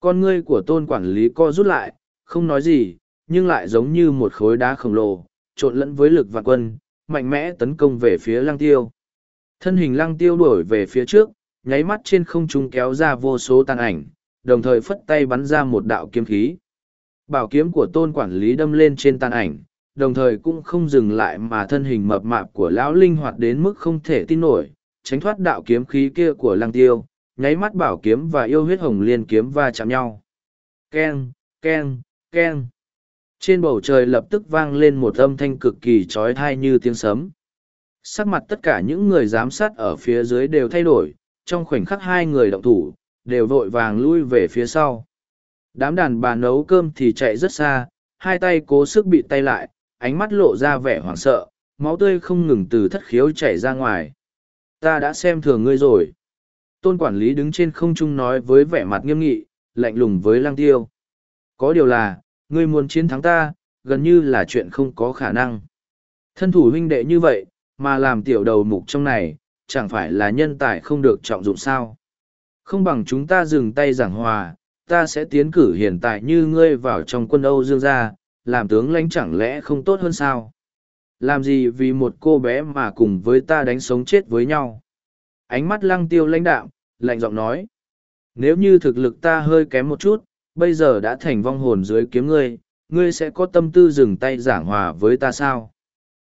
Con ngươi của tôn quản lý co rút lại, không nói gì, nhưng lại giống như một khối đá khổng lồ, trộn lẫn với lực vạn quân, mạnh mẽ tấn công về phía lăng tiêu. Thân hình lăng tiêu đuổi về phía trước, nháy mắt trên không trung kéo ra vô số tàn ảnh, đồng thời phất tay bắn ra một đạo kiếm khí. Bảo kiếm của tôn quản lý đâm lên trên tàn ảnh, đồng thời cũng không dừng lại mà thân hình mập mạp của lão linh hoạt đến mức không thể tin nổi, tránh thoát đạo kiếm khí kia của lăng tiêu, nháy mắt bảo kiếm và yêu huyết hồng liên kiếm va chạm nhau. Keng, keng, keng. Trên bầu trời lập tức vang lên một âm thanh cực kỳ trói thai như tiếng sấm. Sắc mặt tất cả những người giám sát ở phía dưới đều thay đổi, trong khoảnh khắc hai người động thủ, đều vội vàng lui về phía sau. Đám đàn bà nấu cơm thì chạy rất xa, hai tay cố sức bị tay lại, ánh mắt lộ ra vẻ hoảng sợ, máu tươi không ngừng từ thất khiếu chảy ra ngoài. Ta đã xem thường ngươi rồi. Tôn quản lý đứng trên không trung nói với vẻ mặt nghiêm nghị, lạnh lùng với Lang tiêu. Có điều là, ngươi muốn chiến thắng ta, gần như là chuyện không có khả năng. Thân thủ huynh đệ như vậy, mà làm tiểu đầu mục trong này, chẳng phải là nhân tài không được trọng dụng sao. Không bằng chúng ta dừng tay giảng hòa, ta sẽ tiến cử hiện tại như ngươi vào trong quân Âu Dương gia, làm tướng lãnh chẳng lẽ không tốt hơn sao? Làm gì vì một cô bé mà cùng với ta đánh sống chết với nhau? Ánh mắt lăng tiêu lãnh đạm, lạnh giọng nói. Nếu như thực lực ta hơi kém một chút, bây giờ đã thành vong hồn dưới kiếm ngươi, ngươi sẽ có tâm tư dừng tay giảng hòa với ta sao?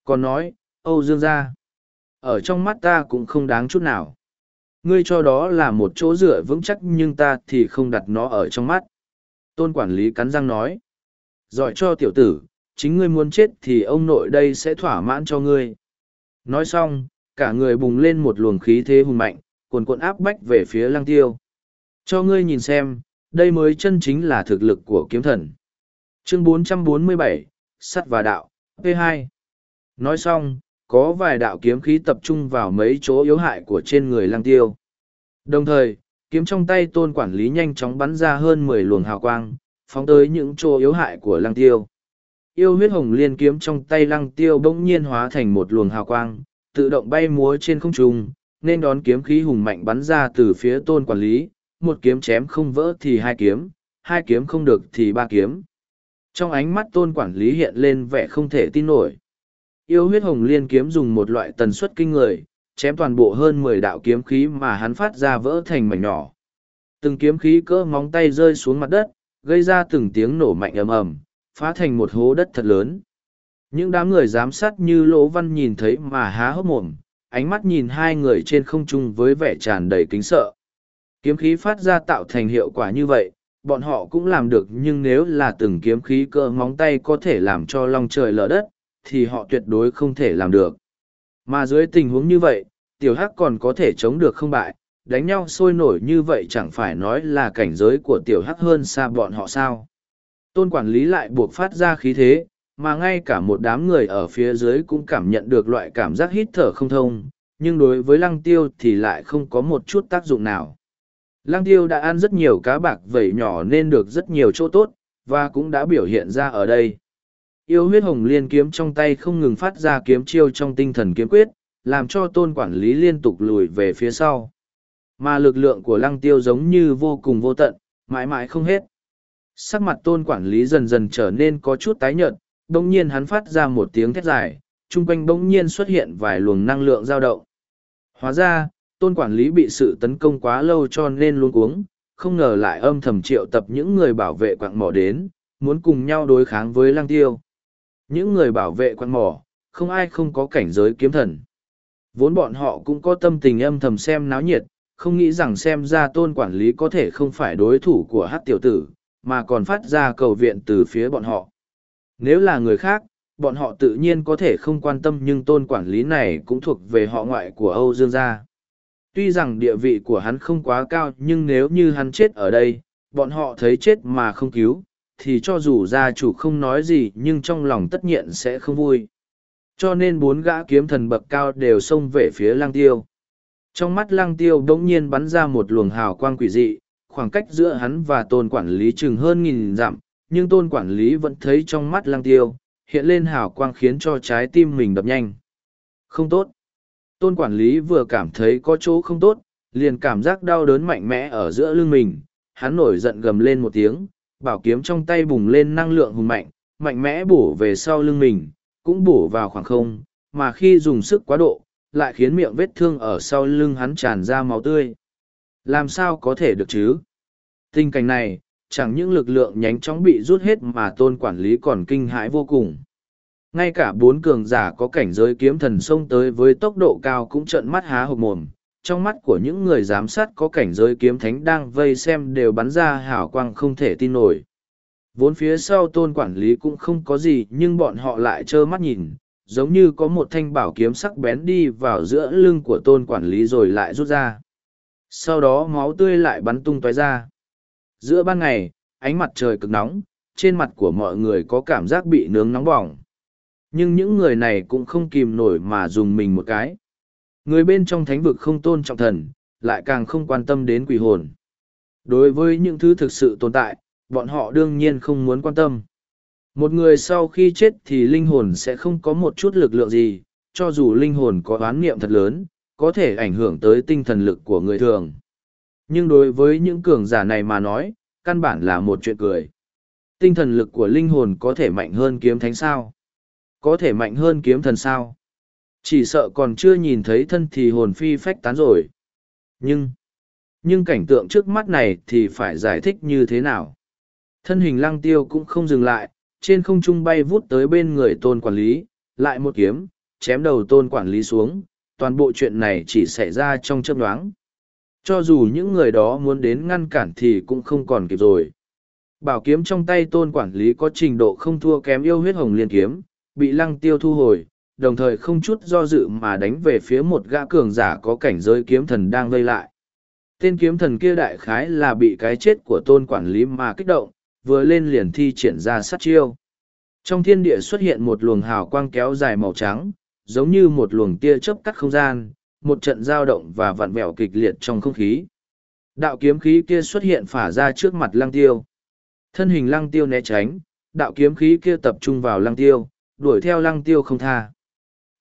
Còn nói, Âu Dương gia, ở trong mắt ta cũng không đáng chút nào. Ngươi cho đó là một chỗ dựa vững chắc nhưng ta thì không đặt nó ở trong mắt. Tôn quản lý cắn răng nói. Giỏi cho tiểu tử, chính ngươi muốn chết thì ông nội đây sẽ thỏa mãn cho ngươi. Nói xong, cả người bùng lên một luồng khí thế hùng mạnh, cuồn cuộn áp bách về phía lăng tiêu. Cho ngươi nhìn xem, đây mới chân chính là thực lực của kiếm thần. Chương 447, Sắt và Đạo, P2. Nói xong, có vài đạo kiếm khí tập trung vào mấy chỗ yếu hại của trên người lăng tiêu. Đồng thời, kiếm trong tay tôn quản lý nhanh chóng bắn ra hơn mười luồng hào quang, phóng tới những chỗ yếu hại của lăng tiêu. Yêu huyết hồng liên kiếm trong tay lăng tiêu bỗng nhiên hóa thành một luồng hào quang, tự động bay múa trên không trung, nên đón kiếm khí hùng mạnh bắn ra từ phía tôn quản lý, một kiếm chém không vỡ thì hai kiếm, hai kiếm không được thì ba kiếm. Trong ánh mắt tôn quản lý hiện lên vẻ không thể tin nổi. Yêu huyết hồng liên kiếm dùng một loại tần suất kinh người, chém toàn bộ hơn mười đạo kiếm khí mà hắn phát ra vỡ thành mảnh nhỏ. Từng kiếm khí cỡ móng tay rơi xuống mặt đất, gây ra từng tiếng nổ mạnh ầm ầm, phá thành một hố đất thật lớn. Những đám người giám sát như Lỗ Văn nhìn thấy mà há hốc mồm, ánh mắt nhìn hai người trên không trung với vẻ tràn đầy kính sợ. Kiếm khí phát ra tạo thành hiệu quả như vậy, bọn họ cũng làm được nhưng nếu là từng kiếm khí cỡ móng tay có thể làm cho long trời lở đất, thì họ tuyệt đối không thể làm được. Mà dưới tình huống như vậy, tiểu hắc còn có thể chống được không bại, đánh nhau sôi nổi như vậy chẳng phải nói là cảnh giới của tiểu hắc hơn xa bọn họ sao. Tôn quản lý lại buộc phát ra khí thế, mà ngay cả một đám người ở phía dưới cũng cảm nhận được loại cảm giác hít thở không thông, nhưng đối với lăng tiêu thì lại không có một chút tác dụng nào. Lăng tiêu đã ăn rất nhiều cá bạc vẩy nhỏ nên được rất nhiều chỗ tốt, và cũng đã biểu hiện ra ở đây. Yêu huyết hồng liên kiếm trong tay không ngừng phát ra kiếm chiêu trong tinh thần kiếm quyết, làm cho tôn quản lý liên tục lùi về phía sau. Mà lực lượng của lăng tiêu giống như vô cùng vô tận, mãi mãi không hết. Sắc mặt tôn quản lý dần dần trở nên có chút tái nhợt, đồng nhiên hắn phát ra một tiếng thét dài, chung quanh bỗng nhiên xuất hiện vài luồng năng lượng dao động. Hóa ra, tôn quản lý bị sự tấn công quá lâu cho nên luôn cuống, không ngờ lại âm thầm triệu tập những người bảo vệ quạng mỏ đến, muốn cùng nhau đối kháng với lăng tiêu. Những người bảo vệ quạng mỏ, không ai không có cảnh giới kiếm thần. Vốn bọn họ cũng có tâm tình âm thầm xem náo nhiệt, không nghĩ rằng xem ra tôn quản lý có thể không phải đối thủ của hát tiểu tử, mà còn phát ra cầu viện từ phía bọn họ. Nếu là người khác, bọn họ tự nhiên có thể không quan tâm nhưng tôn quản lý này cũng thuộc về họ ngoại của Âu Dương gia. Tuy rằng địa vị của hắn không quá cao nhưng nếu như hắn chết ở đây, bọn họ thấy chết mà không cứu, thì cho dù gia chủ không nói gì nhưng trong lòng tất nhiên sẽ không vui. Cho nên bốn gã kiếm thần bậc cao đều xông về phía Lang tiêu. Trong mắt Lang tiêu đống nhiên bắn ra một luồng hào quang quỷ dị, khoảng cách giữa hắn và tôn quản lý chừng hơn nghìn dặm, nhưng tôn quản lý vẫn thấy trong mắt Lang tiêu, hiện lên hào quang khiến cho trái tim mình đập nhanh. Không tốt. Tôn quản lý vừa cảm thấy có chỗ không tốt, liền cảm giác đau đớn mạnh mẽ ở giữa lưng mình, hắn nổi giận gầm lên một tiếng, bảo kiếm trong tay bùng lên năng lượng hùng mạnh, mạnh mẽ bổ về sau lưng mình, cũng bổ vào khoảng không, mà khi dùng sức quá độ, lại khiến miệng vết thương ở sau lưng hắn tràn ra máu tươi. Làm sao có thể được chứ? Tình cảnh này, chẳng những lực lượng nhánh chóng bị rút hết mà tôn quản lý còn kinh hãi vô cùng. Ngay cả bốn cường giả có cảnh giới kiếm thần xông tới với tốc độ cao cũng trợn mắt há hộc mồm. Trong mắt của những người giám sát có cảnh giới kiếm thánh đang vây xem đều bắn ra hảo quang không thể tin nổi. Vốn phía sau tôn quản lý cũng không có gì nhưng bọn họ lại trơ mắt nhìn, giống như có một thanh bảo kiếm sắc bén đi vào giữa lưng của tôn quản lý rồi lại rút ra. Sau đó máu tươi lại bắn tung tóe ra. Giữa ban ngày, ánh mặt trời cực nóng, trên mặt của mọi người có cảm giác bị nướng nóng bỏng. Nhưng những người này cũng không kìm nổi mà dùng mình một cái. Người bên trong thánh vực không tôn trọng thần, lại càng không quan tâm đến quỷ hồn. Đối với những thứ thực sự tồn tại, bọn họ đương nhiên không muốn quan tâm. Một người sau khi chết thì linh hồn sẽ không có một chút lực lượng gì, cho dù linh hồn có oán niệm thật lớn, có thể ảnh hưởng tới tinh thần lực của người thường. Nhưng đối với những cường giả này mà nói, căn bản là một chuyện cười. Tinh thần lực của linh hồn có thể mạnh hơn kiếm thánh sao? Có thể mạnh hơn kiếm thần sao? Chỉ sợ còn chưa nhìn thấy thân thì hồn phi phách tán rồi. Nhưng, nhưng cảnh tượng trước mắt này thì phải giải thích như thế nào? Thân hình lăng tiêu cũng không dừng lại, trên không trung bay vút tới bên người tôn quản lý, lại một kiếm, chém đầu tôn quản lý xuống, toàn bộ chuyện này chỉ xảy ra trong chớp nhoáng. Cho dù những người đó muốn đến ngăn cản thì cũng không còn kịp rồi. Bảo kiếm trong tay tôn quản lý có trình độ không thua kém yêu huyết hồng liên kiếm, bị lăng tiêu thu hồi, đồng thời không chút do dự mà đánh về phía một gã cường giả có cảnh giới kiếm thần đang vây lại. Tên kiếm thần kia đại khái là bị cái chết của tôn quản lý mà kích động, vừa lên liền thi triển ra sát chiêu. Trong thiên địa xuất hiện một luồng hào quang kéo dài màu trắng, giống như một luồng tia chớp cắt không gian, một trận giao động và vặn vẹo kịch liệt trong không khí. Đạo kiếm khí kia xuất hiện phả ra trước mặt lăng tiêu. Thân hình lăng tiêu né tránh, đạo kiếm khí kia tập trung vào lăng tiêu, đuổi theo lăng tiêu không tha.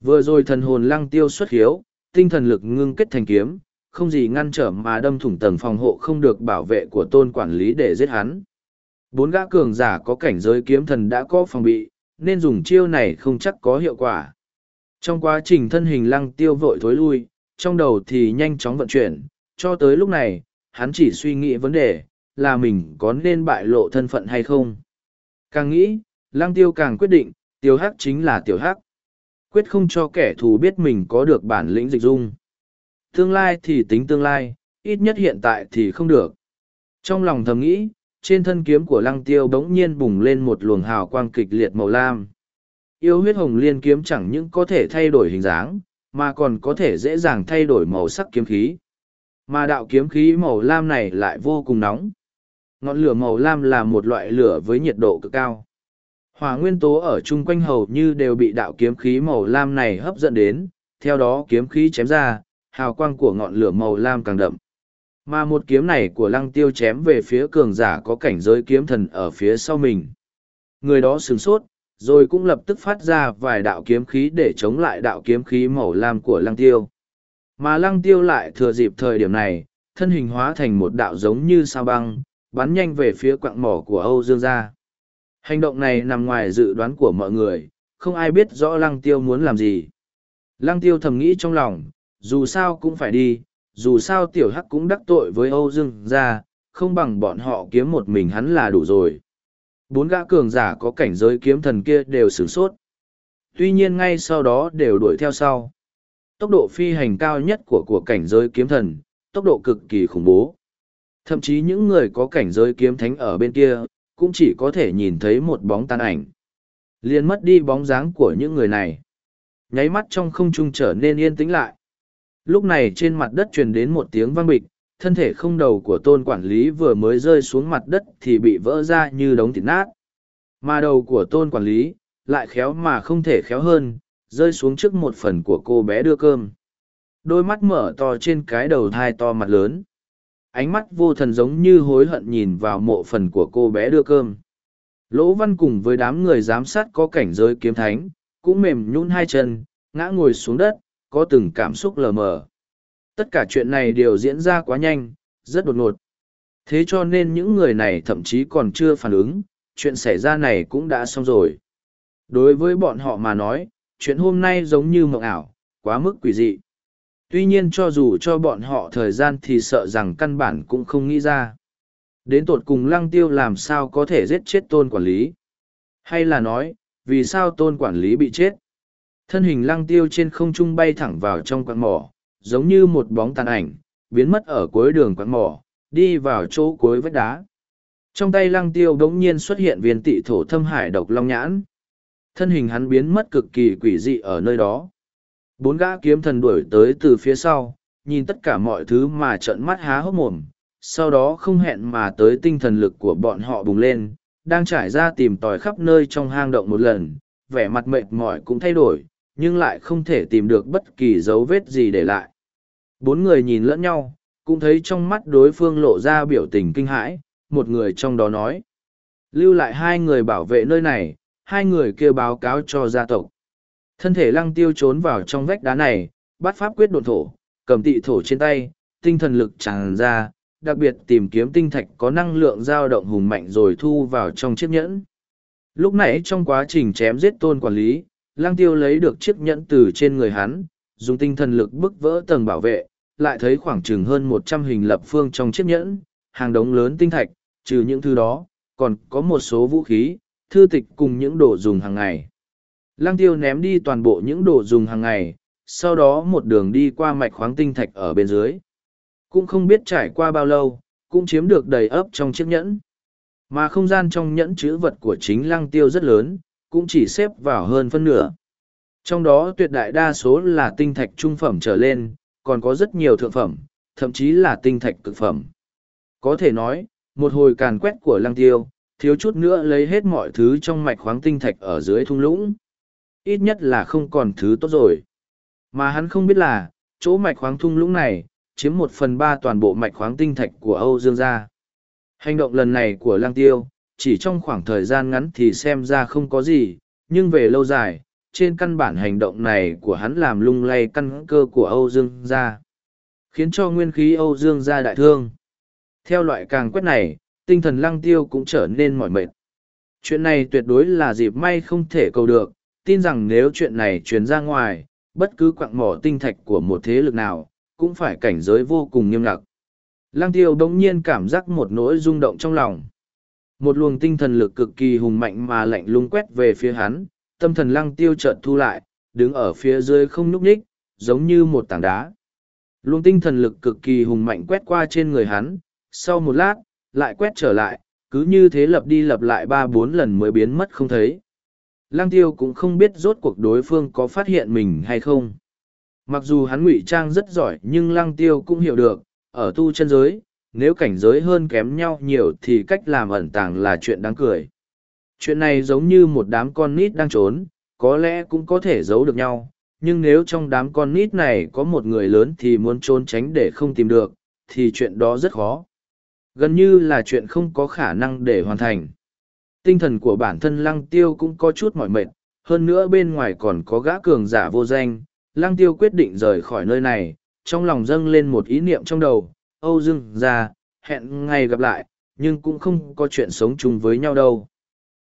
Vừa rồi thần hồn lăng tiêu xuất hiếu, tinh thần lực ngưng kết thành kiếm, không gì ngăn trở mà đâm thủng tầng phòng hộ không được bảo vệ của tôn quản lý để giết hắn. Bốn gã cường giả có cảnh giới kiếm thần đã có phòng bị, nên dùng chiêu này không chắc có hiệu quả. Trong quá trình thân hình lăng tiêu vội thối lui, trong đầu thì nhanh chóng vận chuyển, cho tới lúc này, hắn chỉ suy nghĩ vấn đề, là mình có nên bại lộ thân phận hay không. Càng nghĩ, lăng tiêu càng quyết định, tiểu hắc chính là tiểu hắc. Quyết không cho kẻ thù biết mình có được bản lĩnh dịch dung. Tương lai thì tính tương lai, ít nhất hiện tại thì không được. Trong lòng thầm nghĩ, trên thân kiếm của lăng tiêu bỗng nhiên bùng lên một luồng hào quang kịch liệt màu lam. Yêu huyết hồng liên kiếm chẳng những có thể thay đổi hình dáng, mà còn có thể dễ dàng thay đổi màu sắc kiếm khí. Mà đạo kiếm khí màu lam này lại vô cùng nóng. Ngọn lửa màu lam là một loại lửa với nhiệt độ cực cao. Hỏa nguyên tố ở chung quanh hầu như đều bị đạo kiếm khí màu lam này hấp dẫn đến, theo đó kiếm khí chém ra, hào quang của ngọn lửa màu lam càng đậm. Mà một kiếm này của lăng tiêu chém về phía cường giả có cảnh giới kiếm thần ở phía sau mình. Người đó sửng sốt, rồi cũng lập tức phát ra vài đạo kiếm khí để chống lại đạo kiếm khí màu lam của lăng tiêu. Mà lăng tiêu lại thừa dịp thời điểm này, thân hình hóa thành một đạo giống như sao băng, bắn nhanh về phía quạng mỏ của Âu Dương gia. Hành động này nằm ngoài dự đoán của mọi người, không ai biết rõ lăng tiêu muốn làm gì. Lăng tiêu thầm nghĩ trong lòng, dù sao cũng phải đi, dù sao tiểu hắc cũng đắc tội với Âu Dương gia, không bằng bọn họ kiếm một mình hắn là đủ rồi. Bốn gã cường giả có cảnh giới kiếm thần kia đều sửng sốt. Tuy nhiên ngay sau đó đều đuổi theo sau. Tốc độ phi hành cao nhất của của cảnh giới kiếm thần, tốc độ cực kỳ khủng bố. Thậm chí những người có cảnh giới kiếm thánh ở bên kia, cũng chỉ có thể nhìn thấy một bóng tan ảnh. liền mất đi bóng dáng của những người này. Nháy mắt trong không trung trở nên yên tĩnh lại. Lúc này trên mặt đất truyền đến một tiếng vang bịch, thân thể không đầu của tôn quản lý vừa mới rơi xuống mặt đất thì bị vỡ ra như đống thịt nát. Mà đầu của tôn quản lý, lại khéo mà không thể khéo hơn, rơi xuống trước một phần của cô bé đưa cơm. Đôi mắt mở to trên cái đầu thai to mặt lớn. Ánh mắt vô thần giống như hối hận nhìn vào mộ phần của cô bé đưa cơm. Lỗ văn cùng với đám người giám sát có cảnh giới kiếm thánh, cũng mềm nhún hai chân, ngã ngồi xuống đất, có từng cảm xúc lờ mờ. Tất cả chuyện này đều diễn ra quá nhanh, rất đột ngột. Thế cho nên những người này thậm chí còn chưa phản ứng, chuyện xảy ra này cũng đã xong rồi. Đối với bọn họ mà nói, chuyện hôm nay giống như mộng ảo, quá mức quỷ dị. Tuy nhiên cho dù cho bọn họ thời gian thì sợ rằng căn bản cũng không nghĩ ra. Đến tột cùng lăng tiêu làm sao có thể giết chết tôn quản lý? Hay là nói, vì sao tôn quản lý bị chết? Thân hình lăng tiêu trên không trung bay thẳng vào trong quạt mỏ, giống như một bóng tàn ảnh, biến mất ở cuối đường quạt mỏ, đi vào chỗ cuối vách đá. Trong tay lăng tiêu đống nhiên xuất hiện viên tị thổ thâm hải độc long nhãn. Thân hình hắn biến mất cực kỳ quỷ dị ở nơi đó. Bốn gã kiếm thần đuổi tới từ phía sau, nhìn tất cả mọi thứ mà trợn mắt há hốc mồm, sau đó không hẹn mà tới tinh thần lực của bọn họ bùng lên, đang trải ra tìm tòi khắp nơi trong hang động một lần, vẻ mặt mệt mỏi cũng thay đổi, nhưng lại không thể tìm được bất kỳ dấu vết gì để lại. Bốn người nhìn lẫn nhau, cũng thấy trong mắt đối phương lộ ra biểu tình kinh hãi, một người trong đó nói. Lưu lại hai người bảo vệ nơi này, hai người kia báo cáo cho gia tộc. Thân thể lăng tiêu trốn vào trong vách đá này, bắt pháp quyết độn thổ, cầm tị thổ trên tay, tinh thần lực tràn ra, đặc biệt tìm kiếm tinh thạch có năng lượng dao động hùng mạnh rồi thu vào trong chiếc nhẫn. Lúc nãy trong quá trình chém giết tôn quản lý, lăng tiêu lấy được chiếc nhẫn từ trên người hắn, dùng tinh thần lực bức vỡ tầng bảo vệ, lại thấy khoảng chừng hơn một trăm hình lập phương trong chiếc nhẫn, hàng đống lớn tinh thạch, trừ những thứ đó, còn có một số vũ khí, thư tịch cùng những đồ dùng hàng ngày. Lăng tiêu ném đi toàn bộ những đồ dùng hàng ngày, sau đó một đường đi qua mạch khoáng tinh thạch ở bên dưới. Cũng không biết trải qua bao lâu, cũng chiếm được đầy ấp trong chiếc nhẫn. Mà không gian trong nhẫn chữ vật của chính lăng tiêu rất lớn, cũng chỉ xếp vào hơn phân nửa. Trong đó tuyệt đại đa số là tinh thạch trung phẩm trở lên, còn có rất nhiều thượng phẩm, thậm chí là tinh thạch cực phẩm. Có thể nói, một hồi càn quét của lăng tiêu, thiếu chút nữa lấy hết mọi thứ trong mạch khoáng tinh thạch ở dưới thung lũng. Ít nhất là không còn thứ tốt rồi. Mà hắn không biết là, chỗ mạch khoáng thung lũng này, chiếm một phần ba toàn bộ mạch khoáng tinh thạch của Âu Dương gia. Hành động lần này của Lang Tiêu, chỉ trong khoảng thời gian ngắn thì xem ra không có gì, nhưng về lâu dài, trên căn bản hành động này của hắn làm lung lay căn cơ của Âu Dương gia, khiến cho nguyên khí Âu Dương gia đại thương. Theo loại càng quét này, tinh thần Lang Tiêu cũng trở nên mỏi mệt. Chuyện này tuyệt đối là dịp may không thể cầu được, tin rằng nếu chuyện này truyền ra ngoài, bất cứ quặng mỏ tinh thạch của một thế lực nào, cũng phải cảnh giới vô cùng nghiêm ngặt. Lăng tiêu đống nhiên cảm giác một nỗi rung động trong lòng. Một luồng tinh thần lực cực kỳ hùng mạnh mà lạnh lung quét về phía hắn, tâm thần lăng tiêu chợt thu lại, đứng ở phía dưới không nhúc nhích, giống như một tảng đá. Luồng tinh thần lực cực kỳ hùng mạnh quét qua trên người hắn, sau một lát, lại quét trở lại, cứ như thế lập đi lập lại ba bốn lần mới biến mất không thấy. Lăng tiêu cũng không biết rốt cuộc đối phương có phát hiện mình hay không. Mặc dù hắn ngụy trang rất giỏi nhưng lăng tiêu cũng hiểu được, ở tu chân giới, nếu cảnh giới hơn kém nhau nhiều thì cách làm ẩn tàng là chuyện đáng cười. Chuyện này giống như một đám con nít đang trốn, có lẽ cũng có thể giấu được nhau, nhưng nếu trong đám con nít này có một người lớn thì muốn trốn tránh để không tìm được, thì chuyện đó rất khó. Gần như là chuyện không có khả năng để hoàn thành. Tinh thần của bản thân lăng tiêu cũng có chút mỏi mệt, hơn nữa bên ngoài còn có gã cường giả vô danh. Lăng tiêu quyết định rời khỏi nơi này, trong lòng dâng lên một ý niệm trong đầu, Âu Dương ra, hẹn ngày gặp lại, nhưng cũng không có chuyện sống chung với nhau đâu.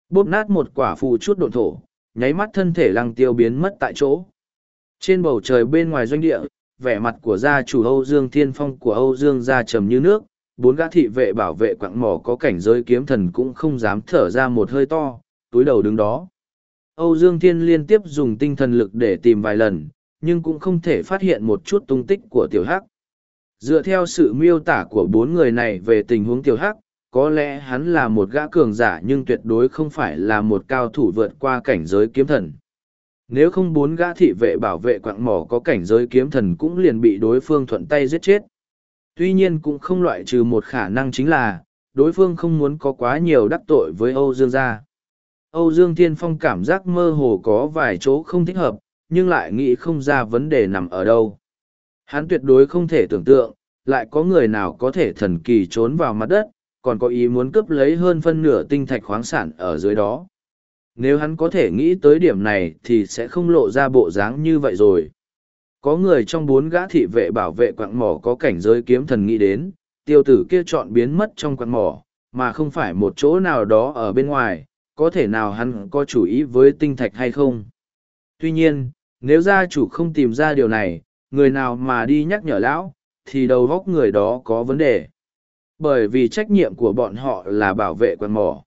Bóp nát một quả phù chút độn thổ, nháy mắt thân thể lăng tiêu biến mất tại chỗ. Trên bầu trời bên ngoài doanh địa, vẻ mặt của gia chủ Âu Dương Thiên Phong của Âu Dương gia trầm như nước, bốn gã thị vệ bảo vệ quặng mỏ có cảnh giới kiếm thần cũng không dám thở ra một hơi to, túi đầu đứng đó. Âu Dương Thiên liên tiếp dùng tinh thần lực để tìm vài lần, nhưng cũng không thể phát hiện một chút tung tích của tiểu hắc. Dựa theo sự miêu tả của bốn người này về tình huống tiểu hắc, có lẽ hắn là một gã cường giả nhưng tuyệt đối không phải là một cao thủ vượt qua cảnh giới kiếm thần. Nếu không bốn gã thị vệ bảo vệ quạng mỏ có cảnh giới kiếm thần cũng liền bị đối phương thuận tay giết chết. Tuy nhiên cũng không loại trừ một khả năng chính là, đối phương không muốn có quá nhiều đắc tội với Âu Dương gia. Âu Dương Thiên Phong cảm giác mơ hồ có vài chỗ không thích hợp, nhưng lại nghĩ không ra vấn đề nằm ở đâu. Hắn tuyệt đối không thể tưởng tượng, lại có người nào có thể thần kỳ trốn vào mặt đất, còn có ý muốn cướp lấy hơn phân nửa tinh thạch khoáng sản ở dưới đó. Nếu hắn có thể nghĩ tới điểm này thì sẽ không lộ ra bộ dáng như vậy rồi. Có người trong bốn gã thị vệ bảo vệ quạng mỏ có cảnh giới kiếm thần nghĩ đến, tiêu tử kia chọn biến mất trong quạng mỏ, mà không phải một chỗ nào đó ở bên ngoài, có thể nào hắn có chủ ý với tinh thạch hay không. Tuy nhiên, nếu gia chủ không tìm ra điều này, người nào mà đi nhắc nhở lão, thì đầu góc người đó có vấn đề. Bởi vì trách nhiệm của bọn họ là bảo vệ quạng mỏ.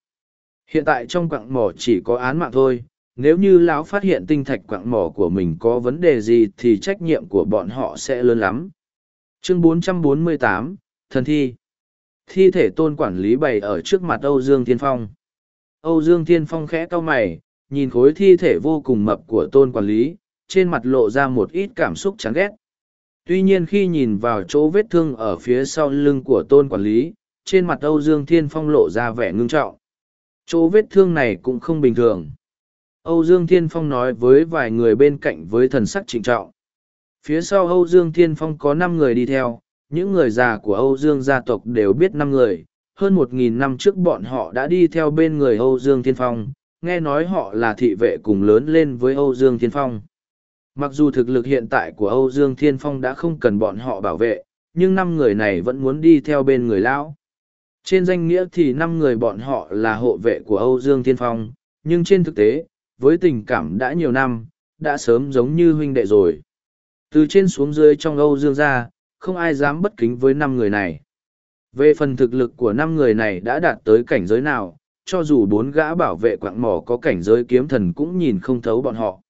Hiện tại trong quạng mỏ chỉ có án mạng thôi, nếu như lão phát hiện tinh thạch quạng mỏ của mình có vấn đề gì thì trách nhiệm của bọn họ sẽ lớn lắm. Chương 448, Thần Thi Thi thể tôn quản lý bày ở trước mặt Âu Dương Thiên Phong. Âu Dương Thiên Phong khẽ cau mày, nhìn khối thi thể vô cùng mập của tôn quản lý, trên mặt lộ ra một ít cảm xúc chán ghét. Tuy nhiên khi nhìn vào chỗ vết thương ở phía sau lưng của tôn quản lý, trên mặt Âu Dương Thiên Phong lộ ra vẻ ngưng trọng. Chỗ vết thương này cũng không bình thường. Âu Dương Thiên Phong nói với vài người bên cạnh với thần sắc trịnh trọng. Phía sau Âu Dương Thiên Phong có năm người đi theo, những người già của Âu Dương gia tộc đều biết năm người. Hơn một nghìn năm trước bọn họ đã đi theo bên người Âu Dương Thiên Phong, nghe nói họ là thị vệ cùng lớn lên với Âu Dương Thiên Phong. Mặc dù thực lực hiện tại của Âu Dương Thiên Phong đã không cần bọn họ bảo vệ, nhưng năm người này vẫn muốn đi theo bên người lão. Trên danh nghĩa thì năm người bọn họ là hộ vệ của Âu Dương Thiên Phong, nhưng trên thực tế, với tình cảm đã nhiều năm, đã sớm giống như huynh đệ rồi. Từ trên xuống dưới trong Âu Dương ra, không ai dám bất kính với năm người này. Về phần thực lực của năm người này đã đạt tới cảnh giới nào, cho dù bốn gã bảo vệ quạng mỏ có cảnh giới kiếm thần cũng nhìn không thấu bọn họ.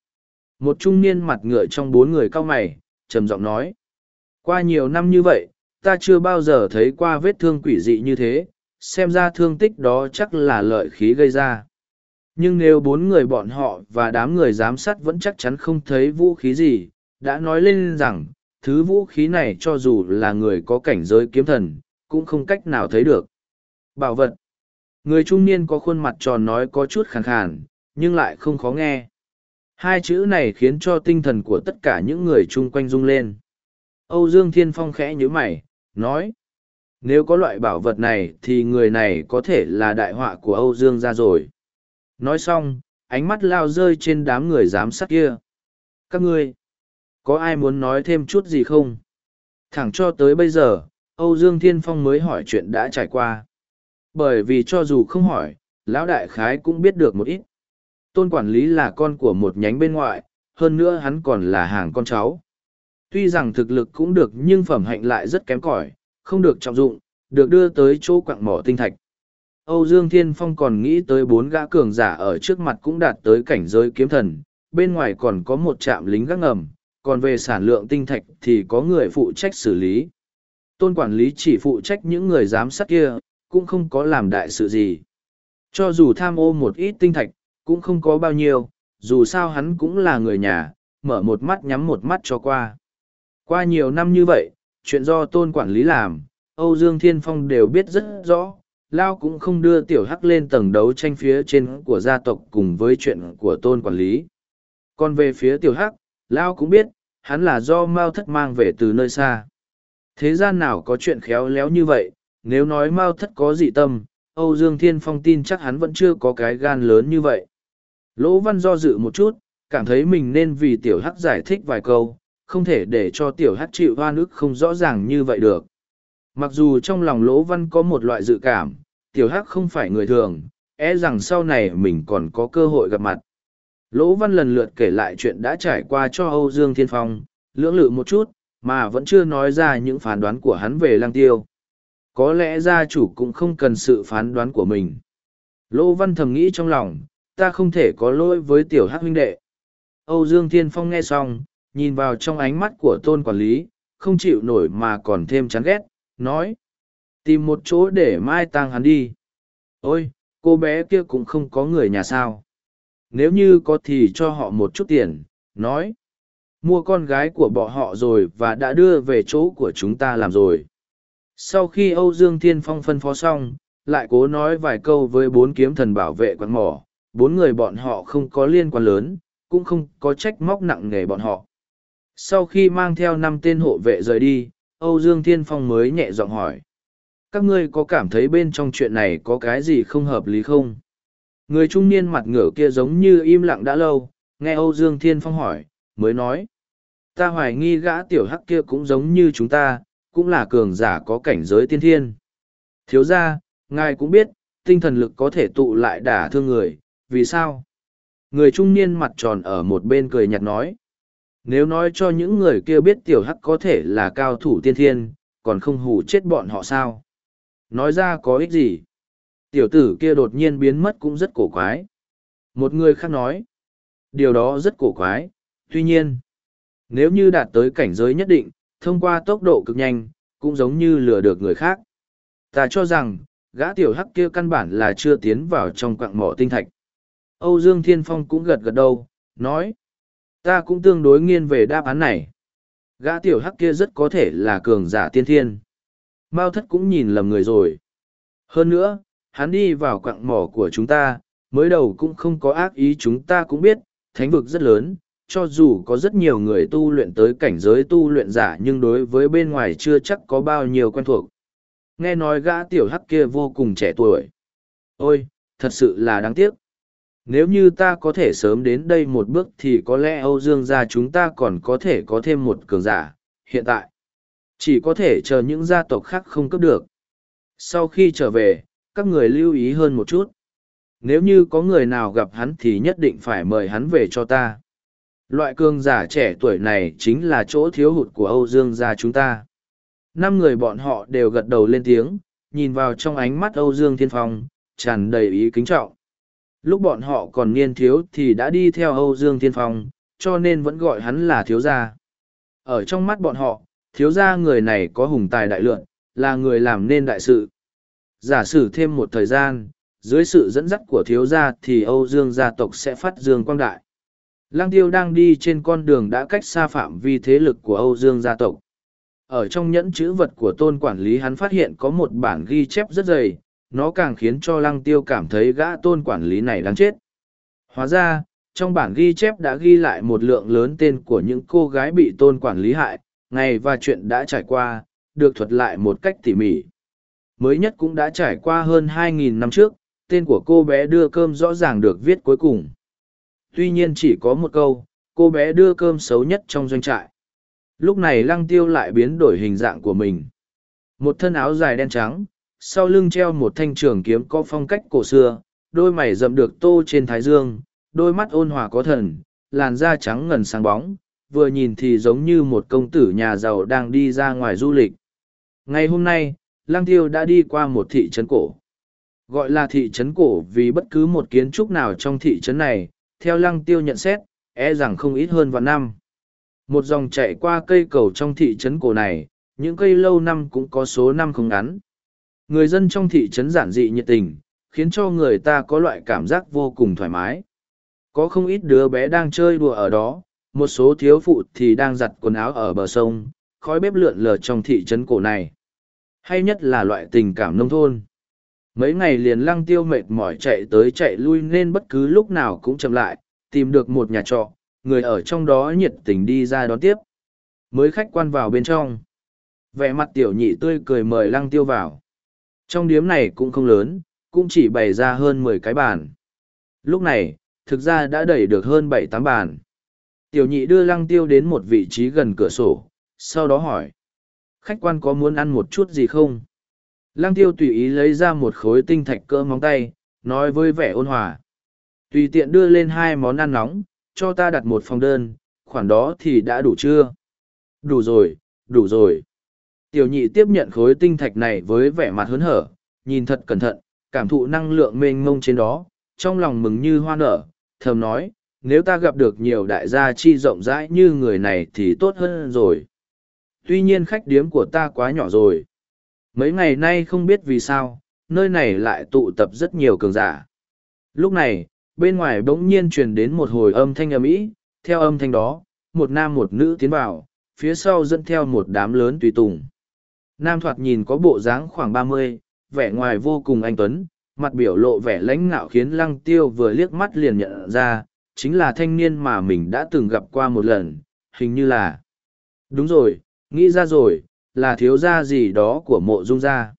Một trung niên mặt ngựa trong bốn người cao mày, trầm giọng nói. Qua nhiều năm như vậy, ta chưa bao giờ thấy qua vết thương quỷ dị như thế, xem ra thương tích đó chắc là lợi khí gây ra. Nhưng nếu bốn người bọn họ và đám người giám sát vẫn chắc chắn không thấy vũ khí gì, đã nói lên rằng, thứ vũ khí này cho dù là người có cảnh giới kiếm thần, cũng không cách nào thấy được. Bảo vật Người trung niên có khuôn mặt tròn nói có chút khàn khàn, nhưng lại không khó nghe. Hai chữ này khiến cho tinh thần của tất cả những người chung quanh rung lên. Âu Dương Thiên Phong khẽ nhíu mày, nói. Nếu có loại bảo vật này thì người này có thể là đại họa của Âu Dương ra rồi. Nói xong, ánh mắt lao rơi trên đám người giám sát kia. Các ngươi, có ai muốn nói thêm chút gì không? Thẳng cho tới bây giờ, Âu Dương Thiên Phong mới hỏi chuyện đã trải qua. Bởi vì cho dù không hỏi, lão đại khái cũng biết được một ít. Tôn quản lý là con của một nhánh bên ngoại, hơn nữa hắn còn là hàng con cháu. Tuy rằng thực lực cũng được nhưng phẩm hạnh lại rất kém cỏi, không được trọng dụng, được đưa tới chỗ quặng mỏ tinh thạch. Âu Dương Thiên Phong còn nghĩ tới bốn gã cường giả ở trước mặt cũng đạt tới cảnh giới kiếm thần, bên ngoài còn có một trạm lính gác ngầm, còn về sản lượng tinh thạch thì có người phụ trách xử lý. Tôn quản lý chỉ phụ trách những người giám sát kia, cũng không có làm đại sự gì. Cho dù tham ô một ít tinh thạch, cũng không có bao nhiêu, dù sao hắn cũng là người nhà, mở một mắt nhắm một mắt cho qua. Qua nhiều năm như vậy, chuyện do tôn quản lý làm, Âu Dương Thiên Phong đều biết rất rõ, Lao cũng không đưa tiểu hắc lên tầng đấu tranh phía trên của gia tộc cùng với chuyện của tôn quản lý. Còn về phía tiểu hắc, Lao cũng biết, hắn là do Mao thất mang về từ nơi xa. Thế gian nào có chuyện khéo léo như vậy, nếu nói Mao thất có dị tâm, Âu Dương Thiên Phong tin chắc hắn vẫn chưa có cái gan lớn như vậy. Lỗ Văn do dự một chút, cảm thấy mình nên vì tiểu hắc giải thích vài câu, không thể để cho tiểu hắc chịu hoa nước không rõ ràng như vậy được. Mặc dù trong lòng Lỗ Văn có một loại dự cảm, tiểu hắc không phải người thường, e rằng sau này mình còn có cơ hội gặp mặt. Lỗ Văn lần lượt kể lại chuyện đã trải qua cho Âu Dương Thiên Phong, lưỡng lự một chút, mà vẫn chưa nói ra những phán đoán của hắn về Lang Tiêu. Có lẽ gia chủ cũng không cần sự phán đoán của mình. Lỗ Văn thầm nghĩ trong lòng, ta không thể có lỗi với tiểu hắc huynh đệ. Âu Dương Thiên Phong nghe xong, nhìn vào trong ánh mắt của tôn quản lý, không chịu nổi mà còn thêm chán ghét, nói. Tìm một chỗ để mai tang hắn đi. Ôi, cô bé kia cũng không có người nhà sao. Nếu như có thì cho họ một chút tiền, nói. Mua con gái của bọn họ rồi và đã đưa về chỗ của chúng ta làm rồi. Sau khi Âu Dương Thiên Phong phân phó xong, lại cố nói vài câu với bốn kiếm thần bảo vệ quán mỏ, bốn người bọn họ không có liên quan lớn, cũng không có trách móc nặng nề bọn họ. Sau khi mang theo năm tên hộ vệ rời đi, Âu Dương Thiên Phong mới nhẹ giọng hỏi. Các ngươi có cảm thấy bên trong chuyện này có cái gì không hợp lý không? Người trung niên mặt ngửa kia giống như im lặng đã lâu, nghe Âu Dương Thiên Phong hỏi, mới nói. Ta hoài nghi gã tiểu hắc kia cũng giống như chúng ta, cũng là cường giả có cảnh giới tiên thiên. Thiếu ra, ngài cũng biết, tinh thần lực có thể tụ lại đả thương người, vì sao? Người trung niên mặt tròn ở một bên cười nhạt nói. Nếu nói cho những người kia biết tiểu hắc có thể là cao thủ tiên thiên, còn không hù chết bọn họ sao? Nói ra có ích gì? Tiểu tử kia đột nhiên biến mất cũng rất cổ quái. Một người khác nói. Điều đó rất cổ quái, tuy nhiên. Nếu như đạt tới cảnh giới nhất định, thông qua tốc độ cực nhanh, cũng giống như lừa được người khác. Ta cho rằng, gã tiểu hắc kia căn bản là chưa tiến vào trong quạng mỏ tinh thạch. Âu Dương Thiên Phong cũng gật gật đầu, nói. Ta cũng tương đối nghiên về đáp án này. Gã tiểu hắc kia rất có thể là cường giả tiên thiên. Mao thất cũng nhìn lầm người rồi. Hơn nữa, hắn đi vào quạng mỏ của chúng ta, mới đầu cũng không có ác ý chúng ta cũng biết, thánh vực rất lớn, cho dù có rất nhiều người tu luyện tới cảnh giới tu luyện giả nhưng đối với bên ngoài chưa chắc có bao nhiêu quen thuộc. Nghe nói gã tiểu hắc kia vô cùng trẻ tuổi. Ôi, thật sự là đáng tiếc. Nếu như ta có thể sớm đến đây một bước thì có lẽ Âu Dương gia chúng ta còn có thể có thêm một cường giả. Hiện tại, chỉ có thể chờ những gia tộc khác không cấp được. Sau khi trở về, các người lưu ý hơn một chút. Nếu như có người nào gặp hắn thì nhất định phải mời hắn về cho ta. Loại cường giả trẻ tuổi này chính là chỗ thiếu hụt của Âu Dương gia chúng ta. Năm người bọn họ đều gật đầu lên tiếng, nhìn vào trong ánh mắt Âu Dương Thiên Phong, tràn đầy ý kính trọng. Lúc bọn họ còn niên thiếu thì đã đi theo Âu Dương Thiên Phong, cho nên vẫn gọi hắn là thiếu gia. Ở trong mắt bọn họ, thiếu gia người này có hùng tài đại lượng, là người làm nên đại sự. Giả sử thêm một thời gian, dưới sự dẫn dắt của thiếu gia thì Âu Dương gia tộc sẽ phát dương quang đại. Lăng tiêu đang đi trên con đường đã cách xa phạm vi thế lực của Âu Dương gia tộc. Ở trong nhẫn chữ vật của tôn quản lý hắn phát hiện có một bản ghi chép rất dày, nó càng khiến cho lăng tiêu cảm thấy gã tôn quản lý này đáng chết. Hóa ra, trong bản ghi chép đã ghi lại một lượng lớn tên của những cô gái bị tôn quản lý hại, ngày và chuyện đã trải qua, được thuật lại một cách tỉ mỉ. Mới nhất cũng đã trải qua hơn 2.000 năm trước, tên của cô bé đưa cơm rõ ràng được viết cuối cùng. Tuy nhiên chỉ có một câu, cô bé đưa cơm xấu nhất trong doanh trại. Lúc này lăng tiêu lại biến đổi hình dạng của mình. Một thân áo dài đen trắng, sau lưng treo một thanh trường kiếm có phong cách cổ xưa, đôi mày rậm được tô trên thái dương, đôi mắt ôn hòa có thần, làn da trắng ngần sáng bóng, vừa nhìn thì giống như một công tử nhà giàu đang đi ra ngoài du lịch. Ngày hôm nay, Lăng Tiêu đã đi qua một thị trấn cổ. Gọi là thị trấn cổ vì bất cứ một kiến trúc nào trong thị trấn này, theo Lăng Tiêu nhận xét, e rằng không ít hơn vạn năm. Một dòng chạy qua cây cầu trong thị trấn cổ này, những cây lâu năm cũng có số năm không ngắn. Người dân trong thị trấn giản dị nhiệt tình, khiến cho người ta có loại cảm giác vô cùng thoải mái. Có không ít đứa bé đang chơi đùa ở đó, một số thiếu phụ thì đang giặt quần áo ở bờ sông, khói bếp lượn lờ trong thị trấn cổ này. Hay nhất là loại tình cảm nông thôn. Mấy ngày liền lăng tiêu mệt mỏi chạy tới chạy lui nên bất cứ lúc nào cũng chậm lại, tìm được một nhà trọ, người ở trong đó nhiệt tình đi ra đón tiếp. Mới khách quan vào bên trong. Vẻ mặt tiểu nhị tươi cười mời lăng tiêu vào. Trong điếm này cũng không lớn, cũng chỉ bày ra hơn mười cái bàn. Lúc này, thực ra đã đẩy được hơn bảy tám bàn. Tiểu nhị đưa lăng tiêu đến một vị trí gần cửa sổ, sau đó hỏi. Khách quan có muốn ăn một chút gì không? Lăng tiêu tùy ý lấy ra một khối tinh thạch cỡ móng tay, nói với vẻ ôn hòa. Tùy tiện đưa lên hai món ăn nóng, cho ta đặt một phòng đơn, khoản đó thì đã đủ chưa? Đủ rồi, đủ rồi. Tiểu nhị tiếp nhận khối tinh thạch này với vẻ mặt hớn hở, nhìn thật cẩn thận, cảm thụ năng lượng mênh mông trên đó, trong lòng mừng như hoa nở, thầm nói, nếu ta gặp được nhiều đại gia chi rộng rãi như người này thì tốt hơn rồi. Tuy nhiên khách điếm của ta quá nhỏ rồi. Mấy ngày nay không biết vì sao, nơi này lại tụ tập rất nhiều cường giả. Lúc này, bên ngoài bỗng nhiên truyền đến một hồi âm thanh ầm ĩ, theo âm thanh đó, một nam một nữ tiến vào, phía sau dẫn theo một đám lớn tùy tùng. Nam thoạt nhìn có bộ dáng khoảng ba mươi, vẻ ngoài vô cùng anh tuấn, mặt biểu lộ vẻ lãnh ngạo khiến lăng tiêu vừa liếc mắt liền nhận ra, chính là thanh niên mà mình đã từng gặp qua một lần, hình như là... Đúng rồi, nghĩ ra rồi, là thiếu gia gì đó của mộ dung gia.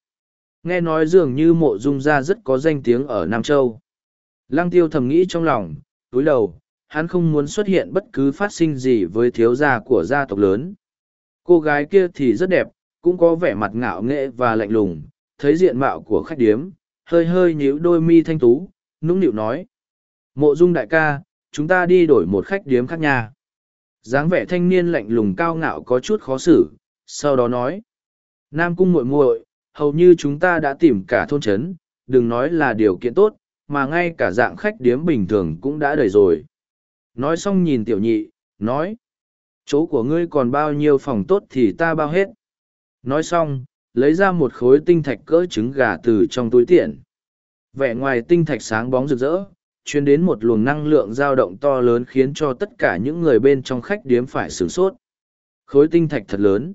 Nghe nói dường như mộ dung gia rất có danh tiếng ở Nam Châu. Lăng tiêu thầm nghĩ trong lòng, túi đầu, hắn không muốn xuất hiện bất cứ phát sinh gì với thiếu gia của gia tộc lớn. Cô gái kia thì rất đẹp, cũng có vẻ mặt ngạo nghệ và lạnh lùng, thấy diện mạo của khách điếm, hơi hơi nhíu đôi mi thanh tú, nũng nịu nói. Mộ dung đại ca, chúng ta đi đổi một khách điếm khác nha. dáng vẻ thanh niên lạnh lùng cao ngạo có chút khó xử, sau đó nói. Nam cung muội muội, hầu như chúng ta đã tìm cả thôn trấn, đừng nói là điều kiện tốt, mà ngay cả dạng khách điếm bình thường cũng đã đầy rồi. Nói xong nhìn tiểu nhị, nói. Chỗ của ngươi còn bao nhiêu phòng tốt thì ta bao hết. Nói xong, lấy ra một khối tinh thạch cỡ trứng gà từ trong túi tiện. Vẻ ngoài tinh thạch sáng bóng rực rỡ, chuyên đến một luồng năng lượng dao động to lớn khiến cho tất cả những người bên trong khách điếm phải sửng sốt. Khối tinh thạch thật lớn.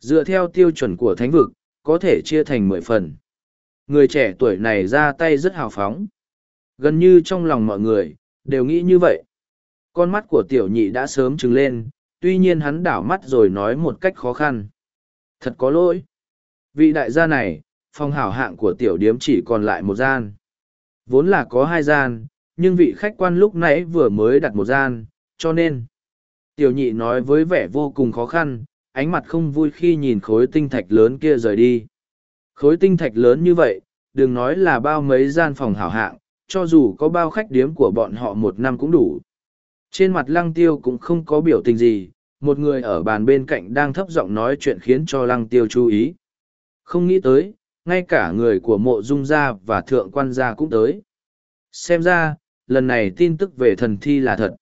Dựa theo tiêu chuẩn của thánh vực, có thể chia thành mười phần. Người trẻ tuổi này ra tay rất hào phóng. Gần như trong lòng mọi người, đều nghĩ như vậy. Con mắt của tiểu nhị đã sớm trừng lên, tuy nhiên hắn đảo mắt rồi nói một cách khó khăn. Thật có lỗi. Vị đại gia này, phòng hảo hạng của tiểu điếm chỉ còn lại một gian. Vốn là có hai gian, nhưng vị khách quan lúc nãy vừa mới đặt một gian, cho nên. Tiểu nhị nói với vẻ vô cùng khó khăn, ánh mặt không vui khi nhìn khối tinh thạch lớn kia rời đi. Khối tinh thạch lớn như vậy, đừng nói là bao mấy gian phòng hảo hạng, cho dù có bao khách điếm của bọn họ một năm cũng đủ. Trên mặt lăng tiêu cũng không có biểu tình gì, một người ở bàn bên cạnh đang thấp giọng nói chuyện khiến cho lăng tiêu chú ý. Không nghĩ tới, ngay cả người của mộ dung gia và thượng quan gia cũng tới. Xem ra, lần này tin tức về thần thi là thật.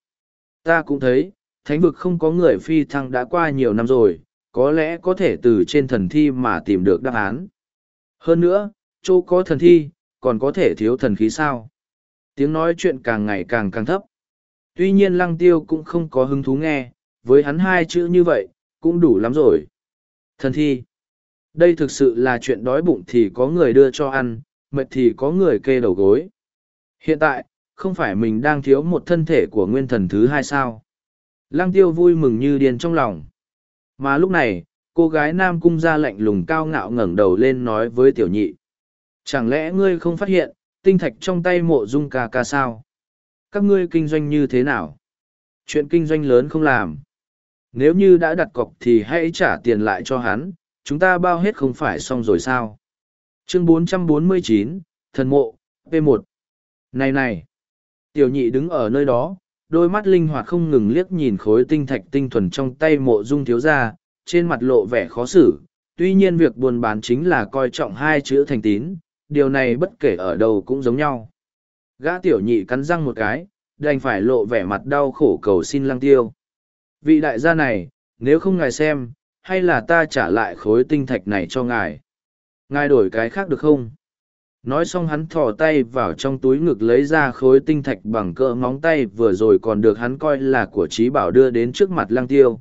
Ta cũng thấy, thánh vực không có người phi thăng đã qua nhiều năm rồi, có lẽ có thể từ trên thần thi mà tìm được đáp án. Hơn nữa, chỗ có thần thi, còn có thể thiếu thần khí sao. Tiếng nói chuyện càng ngày càng càng thấp. Tuy nhiên lăng tiêu cũng không có hứng thú nghe, với hắn hai chữ như vậy, cũng đủ lắm rồi. Thần thi. Đây thực sự là chuyện đói bụng thì có người đưa cho ăn, mệt thì có người kê đầu gối. Hiện tại, không phải mình đang thiếu một thân thể của nguyên thần thứ hai sao. Lăng tiêu vui mừng như điên trong lòng. Mà lúc này, cô gái nam cung ra lạnh lùng cao ngạo ngẩng đầu lên nói với tiểu nhị. Chẳng lẽ ngươi không phát hiện, tinh thạch trong tay mộ dung ca ca sao? Các ngươi kinh doanh như thế nào? Chuyện kinh doanh lớn không làm. Nếu như đã đặt cọc thì hãy trả tiền lại cho hắn, chúng ta bao hết không phải xong rồi sao? Chương 449, Thần Mộ, P1. Này này! Tiểu nhị đứng ở nơi đó, đôi mắt linh hoạt không ngừng liếc nhìn khối tinh thạch tinh thuần trong tay mộ dung thiếu gia, trên mặt lộ vẻ khó xử. Tuy nhiên việc buôn bán chính là coi trọng hai chữ thành tín, điều này bất kể ở đâu cũng giống nhau. Gã tiểu nhị cắn răng một cái, đành phải lộ vẻ mặt đau khổ cầu xin lăng tiêu. Vị đại gia này, nếu không ngài xem, hay là ta trả lại khối tinh thạch này cho ngài? Ngài đổi cái khác được không? Nói xong hắn thò tay vào trong túi ngực lấy ra khối tinh thạch bằng cỡ móng tay vừa rồi còn được hắn coi là của trí bảo đưa đến trước mặt Lang tiêu.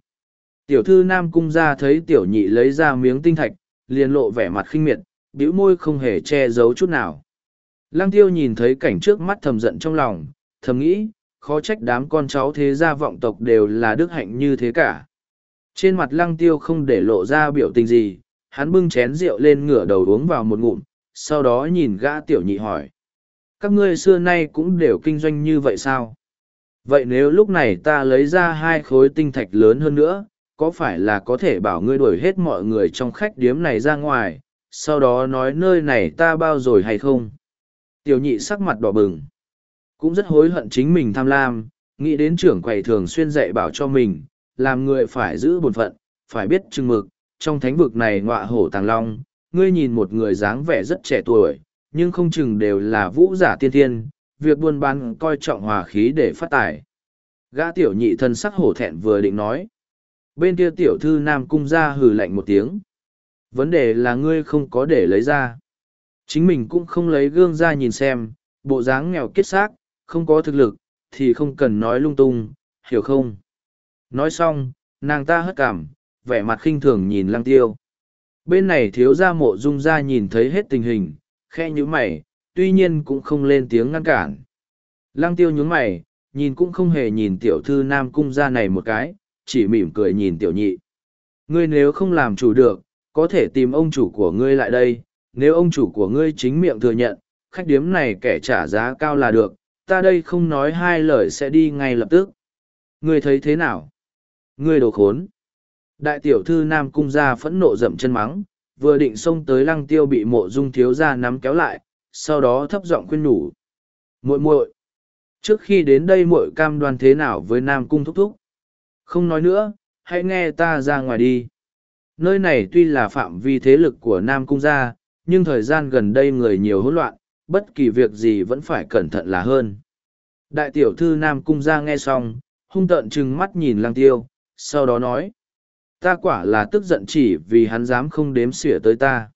Tiểu thư Nam Cung ra thấy tiểu nhị lấy ra miếng tinh thạch, liền lộ vẻ mặt khinh miệt, bĩu môi không hề che giấu chút nào. Lang tiêu nhìn thấy cảnh trước mắt thầm giận trong lòng, thầm nghĩ, khó trách đám con cháu thế gia vọng tộc đều là đức hạnh như thế cả. Trên mặt lăng tiêu không để lộ ra biểu tình gì, hắn bưng chén rượu lên ngửa đầu uống vào một ngụm, sau đó nhìn gã tiểu nhị hỏi. Các ngươi xưa nay cũng đều kinh doanh như vậy sao? Vậy nếu lúc này ta lấy ra hai khối tinh thạch lớn hơn nữa, có phải là có thể bảo ngươi đuổi hết mọi người trong khách điếm này ra ngoài, sau đó nói nơi này ta bao rồi hay không? Tiểu nhị sắc mặt đỏ bừng. Cũng rất hối hận chính mình tham lam, nghĩ đến trưởng quầy thường xuyên dạy bảo cho mình, làm người phải giữ bổn phận, phải biết chừng mực, trong thánh vực này ngọa hổ tàng long, ngươi nhìn một người dáng vẻ rất trẻ tuổi, nhưng không chừng đều là vũ giả tiên thiên, việc buôn bán coi trọng hòa khí để phát tài. Gã tiểu nhị thân sắc hổ thẹn vừa định nói. Bên kia tiểu thư nam cung ra hừ lạnh một tiếng. Vấn đề là ngươi không có để lấy ra. Chính mình cũng không lấy gương ra nhìn xem, bộ dáng nghèo kết xác, không có thực lực, thì không cần nói lung tung, hiểu không? Nói xong, nàng ta hất cảm, vẻ mặt khinh thường nhìn lăng tiêu. Bên này thiếu gia mộ dung ra nhìn thấy hết tình hình, khe như mày, tuy nhiên cũng không lên tiếng ngăn cản. Lăng tiêu nhướng mày, nhìn cũng không hề nhìn tiểu thư nam cung ra này một cái, chỉ mỉm cười nhìn tiểu nhị. Ngươi nếu không làm chủ được, có thể tìm ông chủ của ngươi lại đây, nếu ông chủ của ngươi chính miệng thừa nhận, khách điếm này kẻ trả giá cao là được, ta đây không nói hai lời sẽ đi ngay lập tức. Ngươi thấy thế nào? Ngươi đồ khốn. Đại tiểu thư Nam Cung ra phẫn nộ dậm chân mắng, vừa định xông tới lăng tiêu bị mộ dung thiếu ra nắm kéo lại, sau đó thấp giọng khuyên nhủ. muội muội Trước khi đến đây muội cam đoan thế nào với Nam Cung thúc thúc? Không nói nữa, hãy nghe ta ra ngoài đi. Nơi này tuy là phạm vi thế lực của Nam Cung gia, nhưng thời gian gần đây người nhiều hỗn loạn, bất kỳ việc gì vẫn phải cẩn thận là hơn. Đại tiểu thư Nam Cung ra nghe xong, hung tợn trừng mắt nhìn lăng tiêu, sau đó nói ta quả là tức giận chỉ vì hắn dám không đếm xỉa tới ta.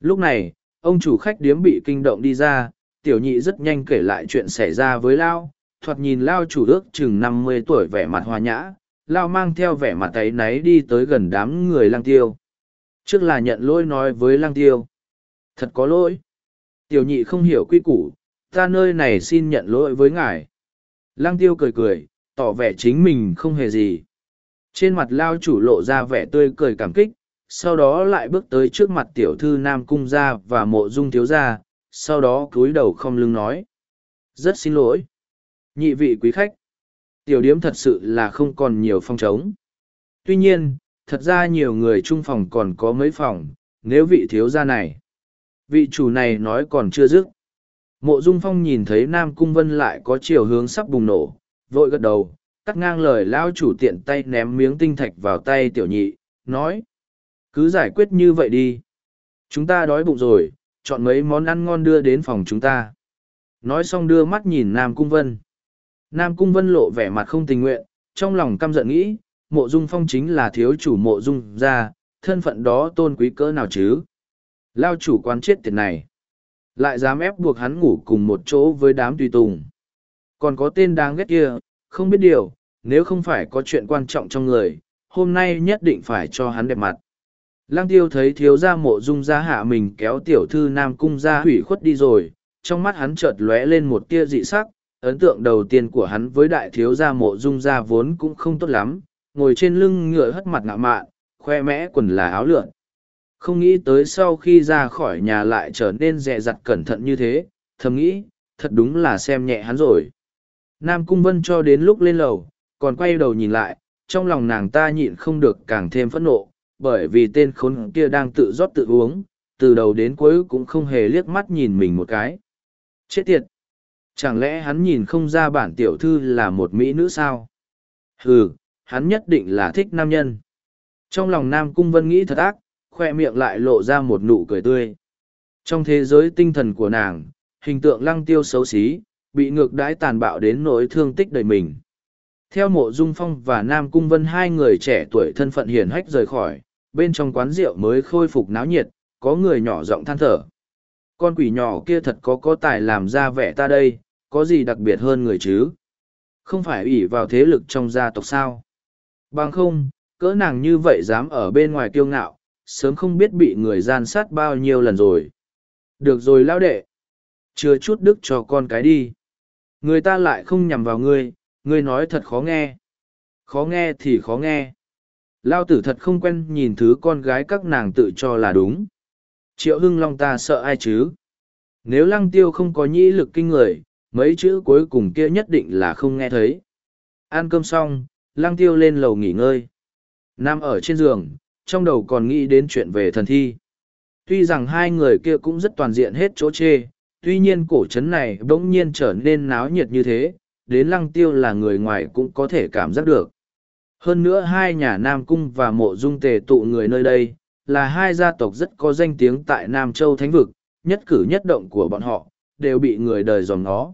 Lúc này, ông chủ khách điếm bị kinh động đi ra, tiểu nhị rất nhanh kể lại chuyện xảy ra với Lao, thoạt nhìn Lao chủ ước chừng năm mươi tuổi vẻ mặt hòa nhã, Lao mang theo vẻ mặt ấy náy đi tới gần đám người lang tiêu. Trước là nhận lỗi nói với lang tiêu. Thật có lỗi. Tiểu nhị không hiểu quy củ, ta nơi này xin nhận lỗi với ngài. Lang tiêu cười cười, tỏ vẻ chính mình không hề gì. Trên mặt lao chủ lộ ra vẻ tươi cười cảm kích, sau đó lại bước tới trước mặt tiểu thư Nam Cung gia và mộ dung thiếu gia, sau đó cúi đầu không lưng nói. Rất xin lỗi. Nhị vị quý khách. Tiểu điếm thật sự là không còn nhiều phòng trống. Tuy nhiên, thật ra nhiều người chung phòng còn có mấy phòng, nếu vị thiếu gia này. Vị chủ này nói còn chưa dứt. Mộ Dung Phong nhìn thấy Nam Cung Vân lại có chiều hướng sắp bùng nổ, vội gật đầu, cắt ngang lời lão chủ tiện tay ném miếng tinh thạch vào tay tiểu nhị, nói. Cứ giải quyết như vậy đi. Chúng ta đói bụng rồi, chọn mấy món ăn ngon đưa đến phòng chúng ta. Nói xong đưa mắt nhìn Nam Cung Vân. Nam Cung Vân lộ vẻ mặt không tình nguyện, trong lòng căm giận nghĩ, mộ dung phong chính là thiếu chủ mộ dung gia, thân phận đó tôn quý cỡ nào chứ. Lao chủ quan chết tiệt này. Lại dám ép buộc hắn ngủ cùng một chỗ với đám tùy tùng. Còn có tên đáng ghét kia, không biết điều, nếu không phải có chuyện quan trọng trong người, hôm nay nhất định phải cho hắn đẹp mặt. Lăng tiêu thấy thiếu gia mộ dung gia hạ mình kéo tiểu thư nam cung gia hủy khuất đi rồi, trong mắt hắn chợt lóe lên một tia dị sắc, ấn tượng đầu tiên của hắn với đại thiếu gia mộ dung gia vốn cũng không tốt lắm, ngồi trên lưng ngựa hất mặt ngạ mạn, khoe mẽ quần là áo lượn. Không nghĩ tới sau khi ra khỏi nhà lại trở nên dè dặt cẩn thận như thế, thầm nghĩ, thật đúng là xem nhẹ hắn rồi. Nam Cung Vân cho đến lúc lên lầu, còn quay đầu nhìn lại, trong lòng nàng ta nhịn không được càng thêm phẫn nộ, bởi vì tên khốn kia đang tự rót tự uống, từ đầu đến cuối cũng không hề liếc mắt nhìn mình một cái. Chết tiệt! Chẳng lẽ hắn nhìn không ra bản tiểu thư là một mỹ nữ sao? Ừ, hắn nhất định là thích nam nhân. Trong lòng Nam Cung Vân nghĩ thật ác, khoe miệng lại lộ ra một nụ cười tươi. Trong thế giới tinh thần của nàng, hình tượng lăng tiêu xấu xí, bị ngược đãi tàn bạo đến nỗi thương tích đầy mình. Theo mộ dung phong và Nam Cung Vân hai người trẻ tuổi thân phận hiển hách rời khỏi, bên trong quán rượu mới khôi phục náo nhiệt, có người nhỏ giọng than thở. Con quỷ nhỏ kia thật có có tài làm ra vẻ ta đây, có gì đặc biệt hơn người chứ? Không phải ủy vào thế lực trong gia tộc sao? Bằng không, cỡ nàng như vậy dám ở bên ngoài kiêu ngạo, sớm không biết bị người gian sát bao nhiêu lần rồi. Được rồi lão đệ. Chưa chút đức cho con cái đi. Người ta lại không nhằm vào ngươi, ngươi nói thật khó nghe. Khó nghe thì khó nghe. Lao tử thật không quen nhìn thứ con gái các nàng tự cho là đúng. Triệu hưng long ta sợ ai chứ? Nếu lăng tiêu không có nhĩ lực kinh người, mấy chữ cuối cùng kia nhất định là không nghe thấy. Ăn cơm xong, lăng tiêu lên lầu nghỉ ngơi. Nằm ở trên giường, trong đầu còn nghĩ đến chuyện về thần thi. Tuy rằng hai người kia cũng rất toàn diện hết chỗ chê, tuy nhiên cổ trấn này bỗng nhiên trở nên náo nhiệt như thế, đến lăng tiêu là người ngoài cũng có thể cảm giác được. Hơn nữa hai nhà Nam Cung và mộ dung tề tụ người nơi đây, là hai gia tộc rất có danh tiếng tại Nam Châu Thánh Vực, nhất cử nhất động của bọn họ, đều bị người đời dòm ngó.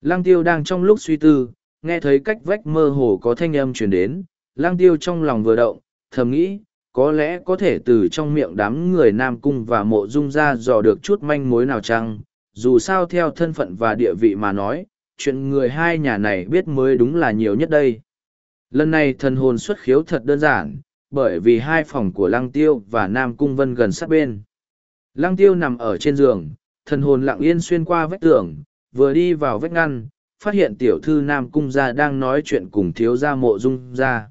Lăng tiêu đang trong lúc suy tư, nghe thấy cách vách mơ hồ có thanh âm truyền đến, lăng tiêu trong lòng vừa động, thầm nghĩ, có lẽ có thể từ trong miệng đám người Nam Cung và mộ dung ra dò được chút manh mối nào chăng, dù sao theo thân phận và địa vị mà nói, chuyện người hai nhà này biết mới đúng là nhiều nhất đây. Lần này thần hồn xuất khiếu thật đơn giản, bởi vì hai phòng của Lăng Tiêu và Nam Cung Vân gần sát bên. Lăng Tiêu nằm ở trên giường, thần hồn lặng yên xuyên qua vách tường, vừa đi vào vách ngăn, phát hiện tiểu thư Nam Cung gia đang nói chuyện cùng thiếu gia mộ dung gia.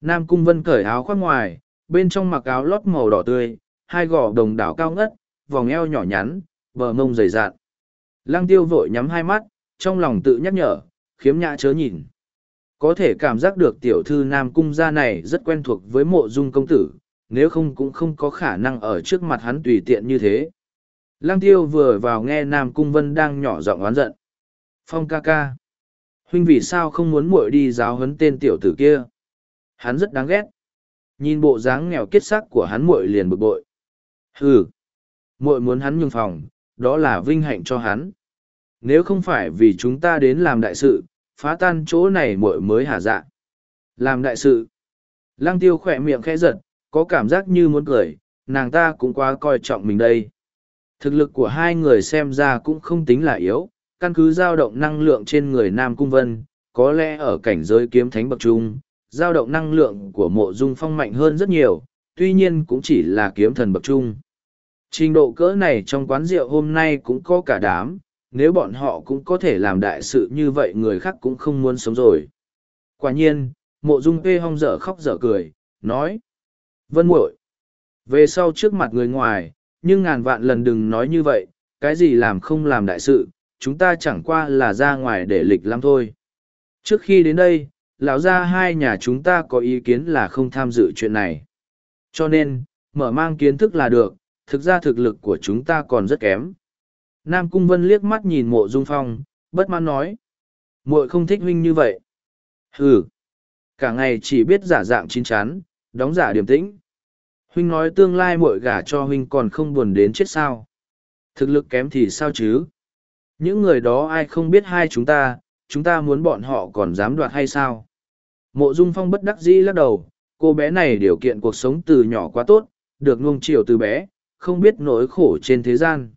Nam Cung Vân cởi áo khoác ngoài, bên trong mặc áo lót màu đỏ tươi, hai gò đồng đảo cao ngất, vòng eo nhỏ nhắn, bờ mông dày dạn. Lăng tiêu vội nhắm hai mắt, trong lòng tự nhắc nhở, khiếm nhã chớ nhìn. Có thể cảm giác được tiểu thư Nam Cung gia này rất quen thuộc với mộ dung công tử, nếu không cũng không có khả năng ở trước mặt hắn tùy tiện như thế. Lăng tiêu vừa vào nghe Nam Cung Vân đang nhỏ giọng oán giận. Phong ca ca. Huynh vì sao không muốn muội đi giáo huấn tên tiểu tử kia? Hắn rất đáng ghét. Nhìn bộ dáng nghèo kiết sắc của hắn muội liền bực bội. Hừ. Muội muốn hắn nhường phòng, đó là vinh hạnh cho hắn. Nếu không phải vì chúng ta đến làm đại sự, phá tan chỗ này muội mới hả dạ. Làm đại sự. Lăng tiêu khỏe miệng khẽ giật, có cảm giác như muốn cười, nàng ta cũng quá coi trọng mình đây. Thực lực của hai người xem ra cũng không tính là yếu, căn cứ dao động năng lượng trên người Nam Cung Vân, có lẽ ở cảnh giới kiếm thánh bậc trung, dao động năng lượng của mộ dung phong mạnh hơn rất nhiều, tuy nhiên cũng chỉ là kiếm thần bậc trung. Trình độ cỡ này trong quán rượu hôm nay cũng có cả đám, nếu bọn họ cũng có thể làm đại sự như vậy người khác cũng không muốn sống rồi. Quả nhiên, mộ dung pê hong dở khóc dở cười, nói. Vân muội Về sau trước mặt người ngoài, nhưng ngàn vạn lần đừng nói như vậy, cái gì làm không làm đại sự, chúng ta chẳng qua là ra ngoài để lịch lắm thôi. Trước khi đến đây, lão gia hai nhà chúng ta có ý kiến là không tham dự chuyện này. Cho nên, mở mang kiến thức là được, thực ra thực lực của chúng ta còn rất kém. Nam Cung Vân liếc mắt nhìn mộ dung phong, bất mãn nói. muội không thích huynh như vậy. Hừ. Cả ngày chỉ biết giả dạng chín chắn, đóng giả điềm tĩnh. Huynh nói tương lai muội gả cho huynh còn không buồn đến chết sao. Thực lực kém thì sao chứ? Những người đó ai không biết hai chúng ta, chúng ta muốn bọn họ còn dám đoạt hay sao? Mộ Dung Phong bất đắc dĩ lắc đầu, cô bé này điều kiện cuộc sống từ nhỏ quá tốt, được nuông chiều từ bé, không biết nỗi khổ trên thế gian.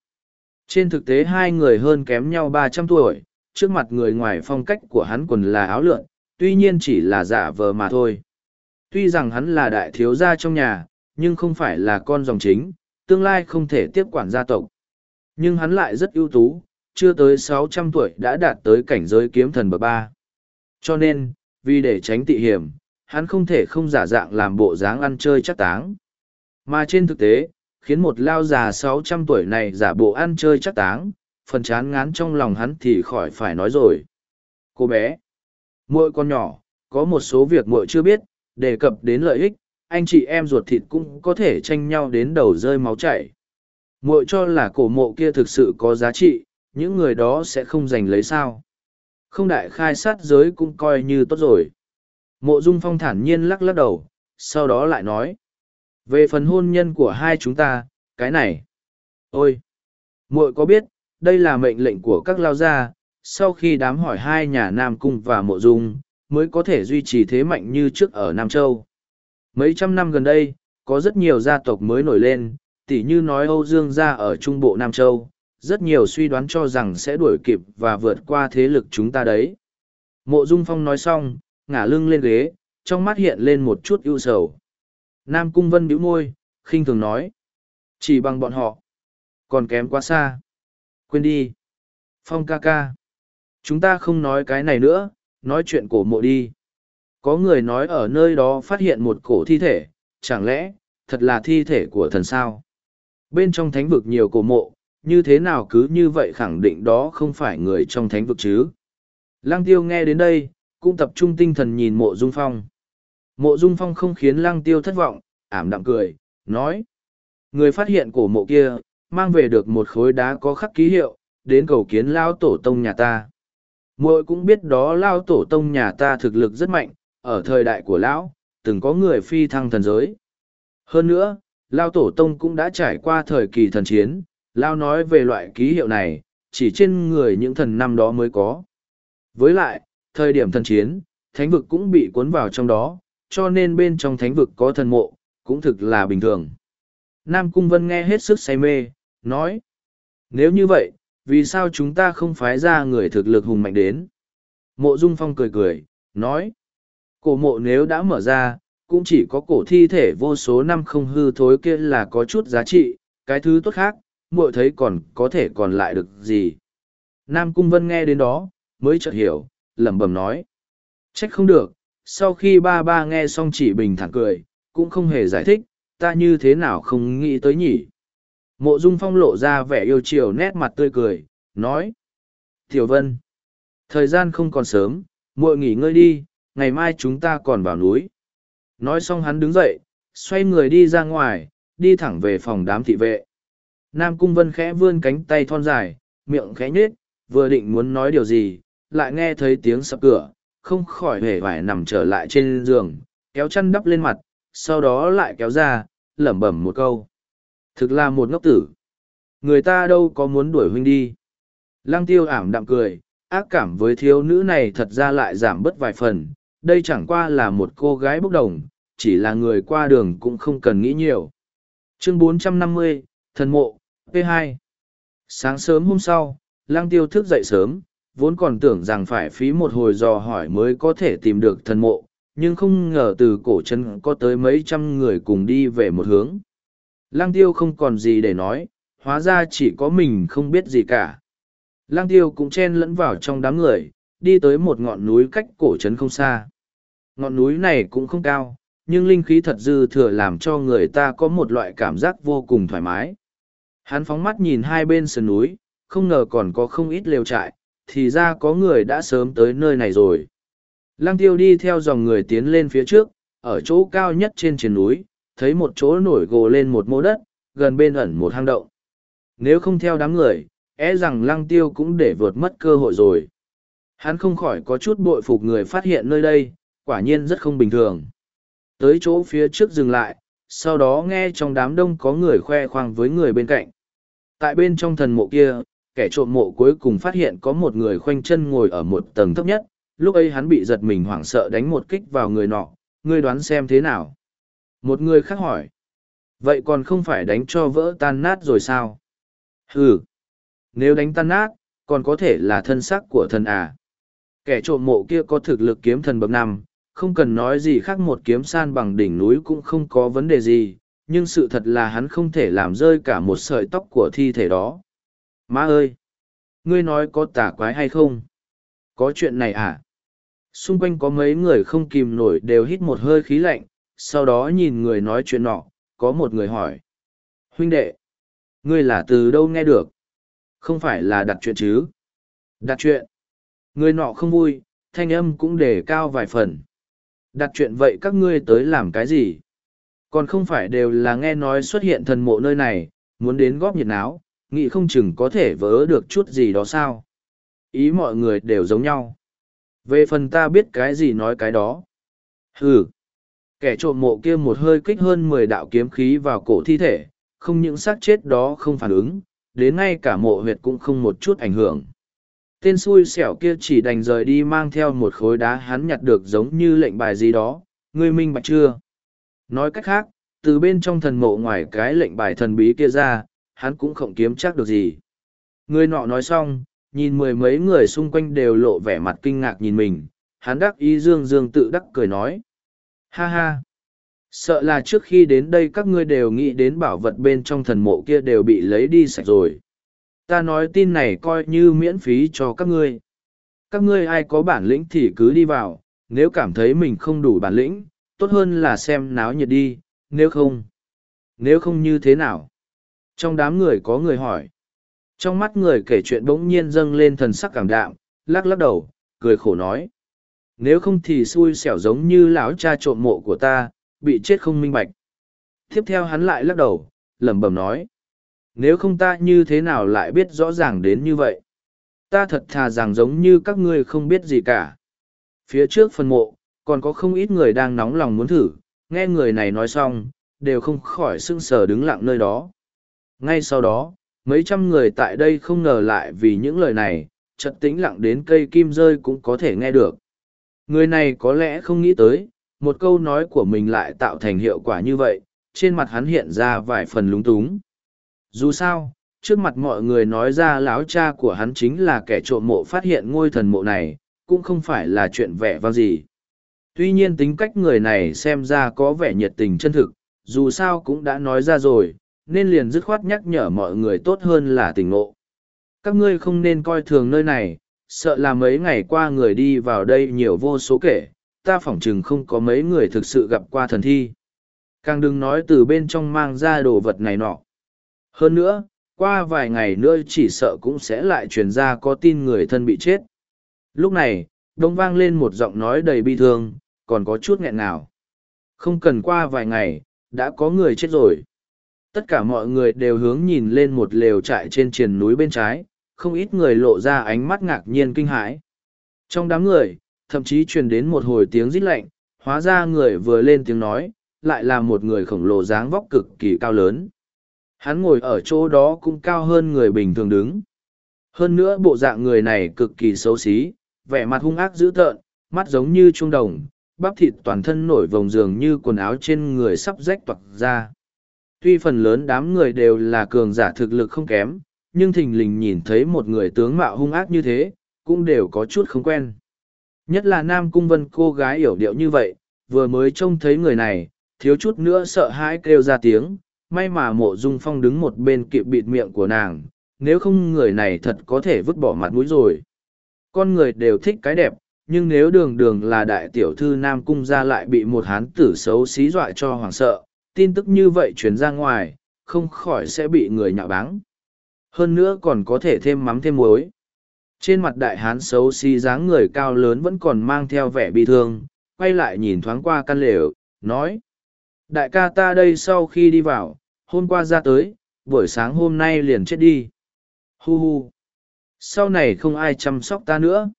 Trên thực tế hai người hơn kém nhau ba trăm tuổi, trước mặt người ngoài phong cách của hắn quần là áo lượn, tuy nhiên chỉ là giả vờ mà thôi. Tuy rằng hắn là đại thiếu gia trong nhà, nhưng không phải là con dòng chính, tương lai không thể tiếp quản gia tộc. Nhưng hắn lại rất ưu tú, chưa tới sáu trăm tuổi đã đạt tới cảnh giới kiếm thần bậc ba. Cho nên, vì để tránh tị hiểm, hắn không thể không giả dạng làm bộ dáng ăn chơi chắc táng. Mà trên thực tế, khiến một lao già sáu trăm tuổi này giả bộ ăn chơi chắc táng, phần chán ngán trong lòng hắn thì khỏi phải nói rồi. Cô bé, muội con nhỏ, có một số việc muội chưa biết, đề cập đến lợi ích, anh chị em ruột thịt cũng có thể tranh nhau đến đầu rơi máu chảy. Muội cho là cổ mộ kia thực sự có giá trị, những người đó sẽ không giành lấy sao. Không đại khai sát giới cũng coi như tốt rồi. Mộ Dung Phong thản nhiên lắc lắc đầu, sau đó lại nói. Về phần hôn nhân của hai chúng ta, cái này. Ôi! muội có biết, đây là mệnh lệnh của các lao gia, sau khi đám hỏi hai nhà Nam Cung và Mộ Dung, mới có thể duy trì thế mạnh như trước ở Nam Châu. Mấy trăm năm gần đây, có rất nhiều gia tộc mới nổi lên, tỉ như nói Âu Dương gia ở Trung Bộ Nam Châu, rất nhiều suy đoán cho rằng sẽ đuổi kịp và vượt qua thế lực chúng ta đấy. Mộ Dung Phong nói xong, ngả lưng lên ghế, trong mắt hiện lên một chút ưu sầu. Nam Cung Vân bĩu môi, khinh thường nói. Chỉ bằng bọn họ. Còn kém quá xa. Quên đi. Phong ca ca. Chúng ta không nói cái này nữa, nói chuyện cổ mộ đi. Có người nói ở nơi đó phát hiện một cổ thi thể, chẳng lẽ, thật là thi thể của thần sao? Bên trong thánh vực nhiều cổ mộ, như thế nào cứ như vậy khẳng định đó không phải người trong thánh vực chứ? Lăng tiêu nghe đến đây, cũng tập trung tinh thần nhìn mộ dung phong. Mộ dung phong không khiến lăng tiêu thất vọng, ảm đạm cười, nói. Người phát hiện cổ mộ kia, mang về được một khối đá có khắc ký hiệu, đến cầu kiến lao tổ tông nhà ta. muội cũng biết đó lao tổ tông nhà ta thực lực rất mạnh, ở thời đại của lão, từng có người phi thăng thần giới. Hơn nữa, lao tổ tông cũng đã trải qua thời kỳ thần chiến, lao nói về loại ký hiệu này, chỉ trên người những thần năm đó mới có. Với lại, thời điểm thần chiến, thánh vực cũng bị cuốn vào trong đó, cho nên bên trong thánh vực có thần mộ, cũng thực là bình thường. Nam Cung Vân nghe hết sức say mê, nói. Nếu như vậy, vì sao chúng ta không phái ra người thực lực hùng mạnh đến? Mộ Dung Phong cười cười, nói. Cổ mộ nếu đã mở ra, cũng chỉ có cổ thi thể vô số năm không hư thối kia là có chút giá trị, cái thứ tốt khác, muội thấy còn có thể còn lại được gì. Nam Cung Vân nghe đến đó, mới chợt hiểu, lẩm bẩm nói. Trách không được, sau khi ba ba nghe xong chỉ bình thản cười, cũng không hề giải thích, ta như thế nào không nghĩ tới nhỉ. Mộ Dung Phong lộ ra vẻ yêu chiều nét mặt tươi cười, nói. Tiểu Vân, thời gian không còn sớm, muội nghỉ ngơi đi, ngày mai chúng ta còn vào núi. Nói xong hắn đứng dậy, xoay người đi ra ngoài, đi thẳng về phòng đám thị vệ. Nam Cung Vân khẽ vươn cánh tay thon dài, miệng khẽ nhếch, vừa định muốn nói điều gì, lại nghe thấy tiếng sập cửa, không khỏi hề vải nằm trở lại trên giường, kéo chăn đắp lên mặt, sau đó lại kéo ra, lẩm bẩm một câu. Thực là một ngốc tử. Người ta đâu có muốn đuổi huynh đi. Lăng tiêu ảm đạm cười, ác cảm với thiếu nữ này thật ra lại giảm bớt vài phần. Đây chẳng qua là một cô gái bốc đồng, chỉ là người qua đường cũng không cần nghĩ nhiều. Chương 450, Thần Mộ, P2 Sáng sớm hôm sau, Lăng Tiêu thức dậy sớm, vốn còn tưởng rằng phải phí một hồi dò hỏi mới có thể tìm được thần mộ, nhưng không ngờ từ cổ chân có tới mấy trăm người cùng đi về một hướng. Lăng tiêu không còn gì để nói, hóa ra chỉ có mình không biết gì cả. Lăng tiêu cũng chen lẫn vào trong đám người, đi tới một ngọn núi cách cổ trấn không xa. Ngọn núi này cũng không cao, nhưng linh khí thật dư thừa làm cho người ta có một loại cảm giác vô cùng thoải mái. Hắn phóng mắt nhìn hai bên sườn núi, không ngờ còn có không ít lều trại, thì ra có người đã sớm tới nơi này rồi. Lăng tiêu đi theo dòng người tiến lên phía trước, ở chỗ cao nhất trên trên núi, thấy một chỗ nổi gồ lên một mô đất, gần bên ẩn một hang động. Nếu không theo đám người, é rằng lăng tiêu cũng để vượt mất cơ hội rồi. Hắn không khỏi có chút bội phục người phát hiện nơi đây, quả nhiên rất không bình thường. Tới chỗ phía trước dừng lại, sau đó nghe trong đám đông có người khoe khoang với người bên cạnh. Tại bên trong thần mộ kia, kẻ trộm mộ cuối cùng phát hiện có một người khoanh chân ngồi ở một tầng thấp nhất, lúc ấy hắn bị giật mình hoảng sợ đánh một kích vào người nọ, ngươi đoán xem thế nào. Một người khác hỏi, vậy còn không phải đánh cho vỡ tan nát rồi sao? Ừ, nếu đánh tan nát, còn có thể là thân xác của thần à. Kẻ trộm mộ kia có thực lực kiếm thần bậc năm, không cần nói gì khác một kiếm san bằng đỉnh núi cũng không có vấn đề gì, nhưng sự thật là hắn không thể làm rơi cả một sợi tóc của thi thể đó. Má ơi! Ngươi nói có tà quái hay không? Có chuyện này à? Xung quanh có mấy người không kìm nổi đều hít một hơi khí lạnh, sau đó nhìn người nói chuyện nọ, có một người hỏi. Huynh đệ! Ngươi là từ đâu nghe được? Không phải là đặt chuyện chứ? Đặt chuyện! Người nọ không vui, thanh âm cũng đề cao vài phần. Đặt chuyện vậy các ngươi tới làm cái gì? Còn không phải đều là nghe nói xuất hiện thần mộ nơi này, muốn đến góp nhiệt áo, nghĩ không chừng có thể vớ được chút gì đó sao. Ý mọi người đều giống nhau. Về phần ta biết cái gì nói cái đó. Hừ. Kẻ trộm mộ kia một hơi kích hơn mười đạo kiếm khí vào cổ thi thể, không những xác chết đó không phản ứng, đến ngay cả mộ huyệt cũng không một chút ảnh hưởng. Tên xui xẻo kia chỉ đành rời đi mang theo một khối đá hắn nhặt được giống như lệnh bài gì đó, ngươi minh bạch chưa? Nói cách khác, từ bên trong thần mộ ngoài cái lệnh bài thần bí kia ra, hắn cũng không kiếm chắc được gì. Người nọ nói xong, nhìn mười mấy người xung quanh đều lộ vẻ mặt kinh ngạc nhìn mình, hắn đắc ý dương dương tự đắc cười nói. Ha ha! Sợ là trước khi đến đây các ngươi đều nghĩ đến bảo vật bên trong thần mộ kia đều bị lấy đi sạch rồi. Ta nói tin này coi như miễn phí cho các ngươi. Các ngươi ai có bản lĩnh thì cứ đi vào, nếu cảm thấy mình không đủ bản lĩnh, tốt hơn là xem náo nhiệt đi, nếu không. Nếu không như thế nào? Trong đám người có người hỏi. Trong mắt người kể chuyện bỗng nhiên dâng lên thần sắc cảm đạm, lắc lắc đầu, cười khổ nói. Nếu không thì xui xẻo giống như lão cha trộm mộ của ta, bị chết không minh bạch. Tiếp theo hắn lại lắc đầu, lẩm bẩm nói. Nếu không ta như thế nào lại biết rõ ràng đến như vậy? Ta thật thà rằng giống như các ngươi không biết gì cả. Phía trước phần mộ, còn có không ít người đang nóng lòng muốn thử, nghe người này nói xong, đều không khỏi sưng sờ đứng lặng nơi đó. Ngay sau đó, mấy trăm người tại đây không ngờ lại vì những lời này, chật tĩnh lặng đến cây kim rơi cũng có thể nghe được. Người này có lẽ không nghĩ tới, một câu nói của mình lại tạo thành hiệu quả như vậy, trên mặt hắn hiện ra vài phần lúng túng. Dù sao, trước mặt mọi người nói ra láo cha của hắn chính là kẻ trộm mộ phát hiện ngôi thần mộ này, cũng không phải là chuyện vẻ vang gì. Tuy nhiên tính cách người này xem ra có vẻ nhiệt tình chân thực, dù sao cũng đã nói ra rồi, nên liền dứt khoát nhắc nhở mọi người tốt hơn là tình ngộ. Các ngươi không nên coi thường nơi này, sợ là mấy ngày qua người đi vào đây nhiều vô số kể, ta phỏng chừng không có mấy người thực sự gặp qua thần thi. Càng đừng nói từ bên trong mang ra đồ vật này nọ. Hơn nữa, qua vài ngày nữa chỉ sợ cũng sẽ lại truyền ra có tin người thân bị chết. Lúc này, đông vang lên một giọng nói đầy bi thương, còn có chút nghẹn nào Không cần qua vài ngày, đã có người chết rồi. Tất cả mọi người đều hướng nhìn lên một lều trại trên triền núi bên trái, không ít người lộ ra ánh mắt ngạc nhiên kinh hãi. Trong đám người, thậm chí truyền đến một hồi tiếng rít lạnh, hóa ra người vừa lên tiếng nói, lại là một người khổng lồ dáng vóc cực kỳ cao lớn. Hắn ngồi ở chỗ đó cũng cao hơn người bình thường đứng. Hơn nữa bộ dạng người này cực kỳ xấu xí, vẻ mặt hung ác dữ tợn, mắt giống như trung đồng, bắp thịt toàn thân nổi vòng dường như quần áo trên người sắp rách toạc ra. Tuy phần lớn đám người đều là cường giả thực lực không kém, nhưng thình lình nhìn thấy một người tướng mạo hung ác như thế, cũng đều có chút không quen. Nhất là Nam Cung Vân cô gái hiểu điệu như vậy, vừa mới trông thấy người này, thiếu chút nữa sợ hãi kêu ra tiếng, may mà mộ dung phong đứng một bên kịp bịt miệng của nàng, nếu không người này thật có thể vứt bỏ mặt mũi rồi. Con người đều thích cái đẹp, nhưng nếu đường đường là đại tiểu thư Nam Cung ra lại bị một hán tử xấu xí dọa cho hoàng sợ, tin tức như vậy truyền ra ngoài, không khỏi sẽ bị người nhạo báng. Hơn nữa còn có thể thêm mắm thêm muối. Trên mặt đại hán xấu xí dáng người cao lớn vẫn còn mang theo vẻ bi thương, quay lại nhìn thoáng qua căn lều, nói. Đại ca ta đây sau khi đi vào, hôm qua ra tới, buổi sáng hôm nay liền chết đi. Hu hu. Sau này không ai chăm sóc ta nữa.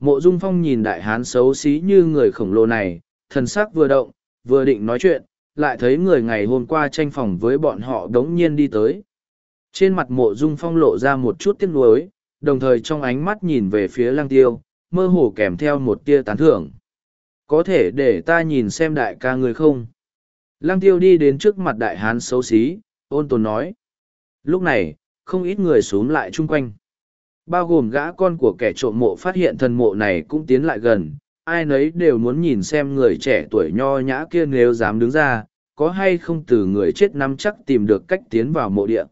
Mộ Dung Phong nhìn đại hán xấu xí như người khổng lồ này, thần sắc vừa động, vừa định nói chuyện, lại thấy người ngày hôm qua tranh phòng với bọn họ đống nhiên đi tới. Trên mặt mộ Dung Phong lộ ra một chút tiếc nuối, đồng thời trong ánh mắt nhìn về phía lăng tiêu, mơ hồ kèm theo một tia tán thưởng. Có thể để ta nhìn xem đại ca người không? Lăng tiêu đi đến trước mặt đại hán xấu xí, ôn tồn nói. Lúc này, không ít người xuống lại chung quanh. Bao gồm gã con của kẻ trộm mộ phát hiện thần mộ này cũng tiến lại gần, ai nấy đều muốn nhìn xem người trẻ tuổi nho nhã kia nếu dám đứng ra, có hay không từ người chết nắm chắc tìm được cách tiến vào mộ địa.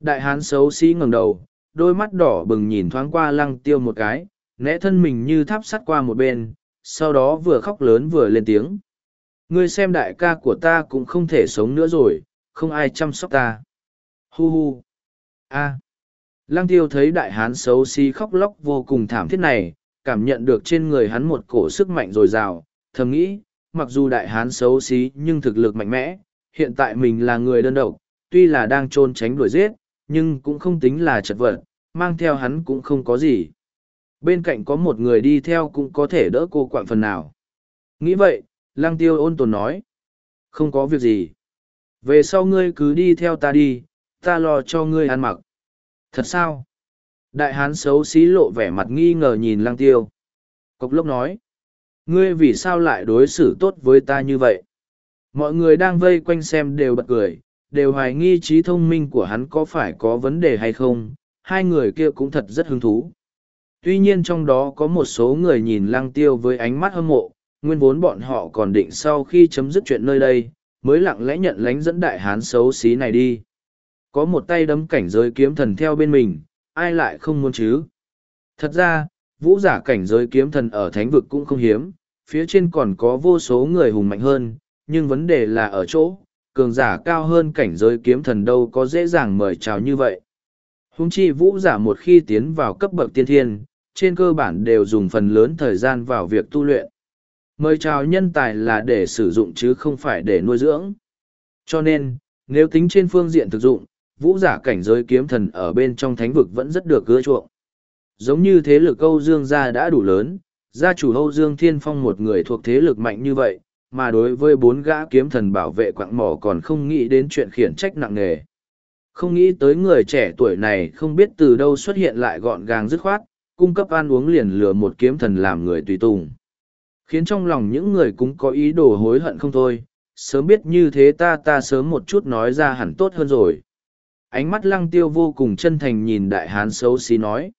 Đại hán xấu xí ngẩng đầu, đôi mắt đỏ bừng nhìn thoáng qua lăng tiêu một cái, né thân mình như tháp sắt qua một bên, sau đó vừa khóc lớn vừa lên tiếng. Ngươi xem đại ca của ta cũng không thể sống nữa rồi, không ai chăm sóc ta. Hu hu. A. Lăng tiêu thấy đại hán xấu xí khóc lóc vô cùng thảm thiết này, cảm nhận được trên người hắn một cổ sức mạnh dồi dào, thầm nghĩ, mặc dù đại hán xấu xí nhưng thực lực mạnh mẽ, hiện tại mình là người đơn độc, tuy là đang trôn tránh đuổi giết, nhưng cũng không tính là chật vật, mang theo hắn cũng không có gì. Bên cạnh có một người đi theo cũng có thể đỡ cô quạng phần nào. Nghĩ vậy, lăng tiêu ôn tồn nói. Không có việc gì. Về sau ngươi cứ đi theo ta đi, ta lo cho ngươi ăn mặc. Thật sao? Đại hán xấu xí lộ vẻ mặt nghi ngờ nhìn lăng tiêu. Cốc lốc nói. Ngươi vì sao lại đối xử tốt với ta như vậy? Mọi người đang vây quanh xem đều bật cười, đều hoài nghi trí thông minh của hắn có phải có vấn đề hay không. Hai người kia cũng thật rất hứng thú. Tuy nhiên trong đó có một số người nhìn lăng tiêu với ánh mắt hâm mộ, nguyên vốn bọn họ còn định sau khi chấm dứt chuyện nơi đây, mới lặng lẽ nhận lánh dẫn đại hán xấu xí này đi. Có một tay đấm cảnh giới kiếm thần theo bên mình, ai lại không muốn chứ? Thật ra, vũ giả cảnh giới kiếm thần ở thánh vực cũng không hiếm, phía trên còn có vô số người hùng mạnh hơn, nhưng vấn đề là ở chỗ, cường giả cao hơn cảnh giới kiếm thần đâu có dễ dàng mời chào như vậy. Hùng chi vũ giả một khi tiến vào cấp bậc tiên thiên, trên cơ bản đều dùng phần lớn thời gian vào việc tu luyện. Mời chào nhân tài là để sử dụng chứ không phải để nuôi dưỡng. Cho nên, nếu tính trên phương diện thực dụng, vũ giả cảnh giới kiếm thần ở bên trong thánh vực vẫn rất được ưa chuộng. Giống như thế lực Âu Dương gia đã đủ lớn, gia chủ Âu Dương Thiên Phong một người thuộc thế lực mạnh như vậy, mà đối với bốn gã kiếm thần bảo vệ quạng mỏ còn không nghĩ đến chuyện khiển trách nặng nề. Không nghĩ tới người trẻ tuổi này không biết từ đâu xuất hiện lại gọn gàng dứt khoát, cung cấp ăn uống liền lừa một kiếm thần làm người tùy tùng. Khiến trong lòng những người cũng có ý đồ hối hận không thôi, sớm biết như thế ta ta sớm một chút nói ra hẳn tốt hơn rồi. Ánh mắt lăng tiêu vô cùng chân thành nhìn đại hán xấu xí nói.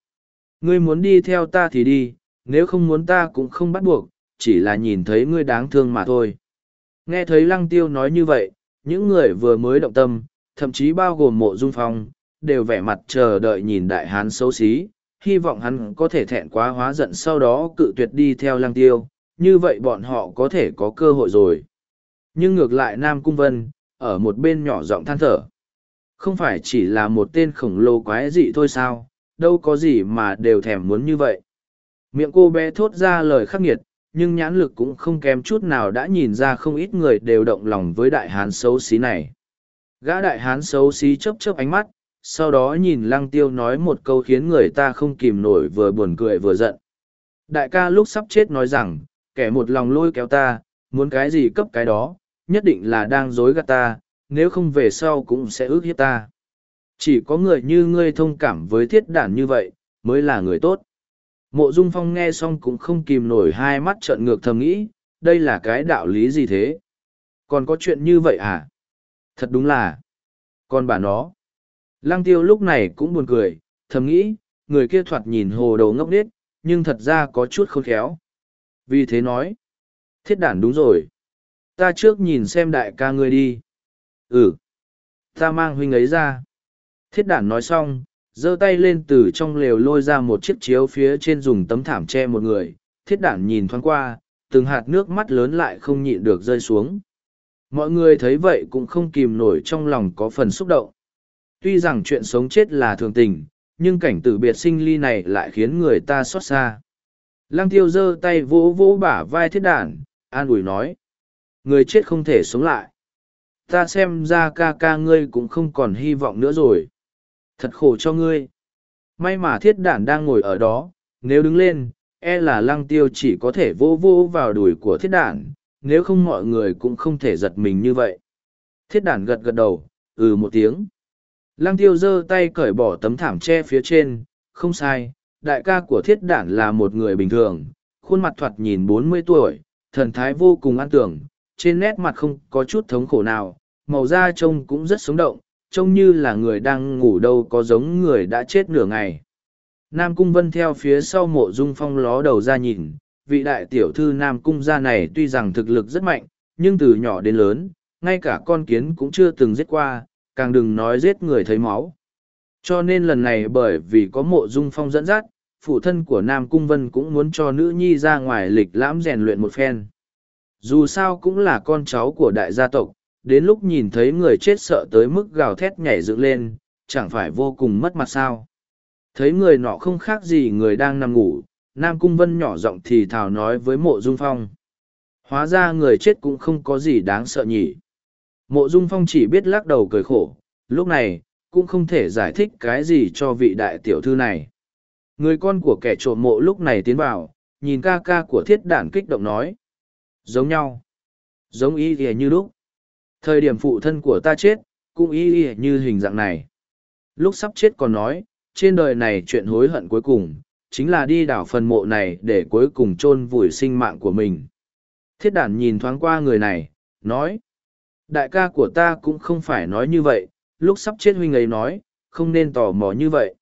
Ngươi muốn đi theo ta thì đi, nếu không muốn ta cũng không bắt buộc, chỉ là nhìn thấy ngươi đáng thương mà thôi. Nghe thấy lăng tiêu nói như vậy, những người vừa mới động tâm, thậm chí bao gồm mộ dung phong, đều vẻ mặt chờ đợi nhìn đại hán xấu xí, hy vọng hắn có thể thẹn quá hóa giận sau đó cự tuyệt đi theo lăng tiêu, như vậy bọn họ có thể có cơ hội rồi. Nhưng ngược lại Nam Cung Vân, ở một bên nhỏ giọng than thở. Không phải chỉ là một tên khổng lồ quái dị thôi sao, đâu có gì mà đều thèm muốn như vậy. Miệng cô bé thốt ra lời khắc nghiệt, nhưng nhãn lực cũng không kém chút nào đã nhìn ra không ít người đều động lòng với đại hán xấu xí này. Gã đại hán xấu xí chớp chớp ánh mắt, sau đó nhìn lăng tiêu nói một câu khiến người ta không kìm nổi vừa buồn cười vừa giận. Đại ca lúc sắp chết nói rằng, kẻ một lòng lôi kéo ta, muốn cái gì cấp cái đó, nhất định là đang dối gạt ta, nếu không về sau cũng sẽ ước hiếp ta. Chỉ có người như ngươi thông cảm với thiết đản như vậy, mới là người tốt. Mộ Dung Phong nghe xong cũng không kìm nổi hai mắt trợn ngược thầm nghĩ, đây là cái đạo lý gì thế? Còn có chuyện như vậy à? Thật đúng là. Còn bà nó. Lăng tiêu lúc này cũng buồn cười, thầm nghĩ, người kia thoạt nhìn hồ đầu ngốc nết, nhưng thật ra có chút khôn khéo. Vì thế nói, thiết đản đúng rồi. Ta trước nhìn xem đại ca ngươi đi. Ừ. Ta mang huynh ấy ra. Thiết đản nói xong, giơ tay lên từ trong lều lôi ra một chiếc chiếu phía trên dùng tấm thảm che một người. Thiết đản nhìn thoáng qua, từng hạt nước mắt lớn lại không nhịn được rơi xuống. Mọi người thấy vậy cũng không kìm nổi trong lòng có phần xúc động. Tuy rằng chuyện sống chết là thường tình, nhưng cảnh tử biệt sinh ly này lại khiến người ta xót xa. Lăng tiêu giơ tay vỗ vỗ bả vai thiết đản, an ủi nói. Người chết không thể sống lại. Ta xem ra ca ca ngươi cũng không còn hy vọng nữa rồi. Thật khổ cho ngươi. May mà thiết đản đang ngồi ở đó, nếu đứng lên, e là lăng tiêu chỉ có thể vô vô vào đùi của thiết đản, nếu không mọi người cũng không thể giật mình như vậy. Thiết đản gật gật đầu, ừ một tiếng. Lăng tiêu giơ tay cởi bỏ tấm thảm che phía trên, không sai, đại ca của thiết đản là một người bình thường, khuôn mặt thoạt nhìn bốn mươi tuổi, thần thái vô cùng an tưởng, trên nét mặt không có chút thống khổ nào, màu da trông cũng rất sống động, trông như là người đang ngủ đâu có giống người đã chết nửa ngày. Nam Cung Vân theo phía sau mộ dung phong ló đầu ra nhìn, vị đại tiểu thư Nam Cung gia này tuy rằng thực lực rất mạnh, nhưng từ nhỏ đến lớn, ngay cả con kiến cũng chưa từng giết qua, càng đừng nói giết người thấy máu. Cho nên lần này bởi vì có mộ dung phong dẫn dắt, phụ thân của Nam Cung Vân cũng muốn cho nữ nhi ra ngoài lịch lãm rèn luyện một phen. Dù sao cũng là con cháu của đại gia tộc, đến lúc nhìn thấy người chết sợ tới mức gào thét nhảy dựng lên, chẳng phải vô cùng mất mặt sao. Thấy người nọ không khác gì người đang nằm ngủ, Nam Cung Vân nhỏ giọng thì thào nói với mộ dung phong. Hóa ra người chết cũng không có gì đáng sợ nhỉ. Mộ dung phong chỉ biết lắc đầu cười khổ, lúc này, cũng không thể giải thích cái gì cho vị đại tiểu thư này. Người con của kẻ trộm mộ lúc này tiến vào, nhìn ca ca của thiết đản kích động nói. Giống nhau. Giống y y như lúc. Thời điểm phụ thân của ta chết, cũng y y như hình dạng này. Lúc sắp chết còn nói, trên đời này chuyện hối hận cuối cùng, chính là đi đảo phần mộ này để cuối cùng chôn vùi sinh mạng của mình. Thiết đản nhìn thoáng qua người này, nói. Đại ca của ta cũng không phải nói như vậy, lúc sắp chết huynh ấy nói, không nên tò mò như vậy.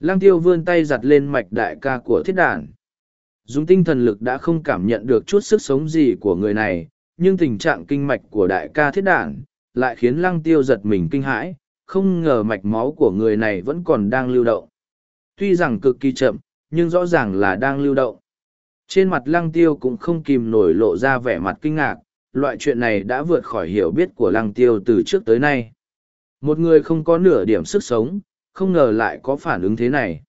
Lăng tiêu vươn tay giặt lên mạch đại ca của thiết đản. Dùng tinh thần lực đã không cảm nhận được chút sức sống gì của người này, nhưng tình trạng kinh mạch của đại ca thiết đản lại khiến lăng tiêu giật mình kinh hãi, không ngờ mạch máu của người này vẫn còn đang lưu động. Tuy rằng cực kỳ chậm, nhưng rõ ràng là đang lưu động. Trên mặt lăng tiêu cũng không kìm nổi lộ ra vẻ mặt kinh ngạc, loại chuyện này đã vượt khỏi hiểu biết của lăng tiêu từ trước tới nay. Một người không có nửa điểm sức sống, không ngờ lại có phản ứng thế này.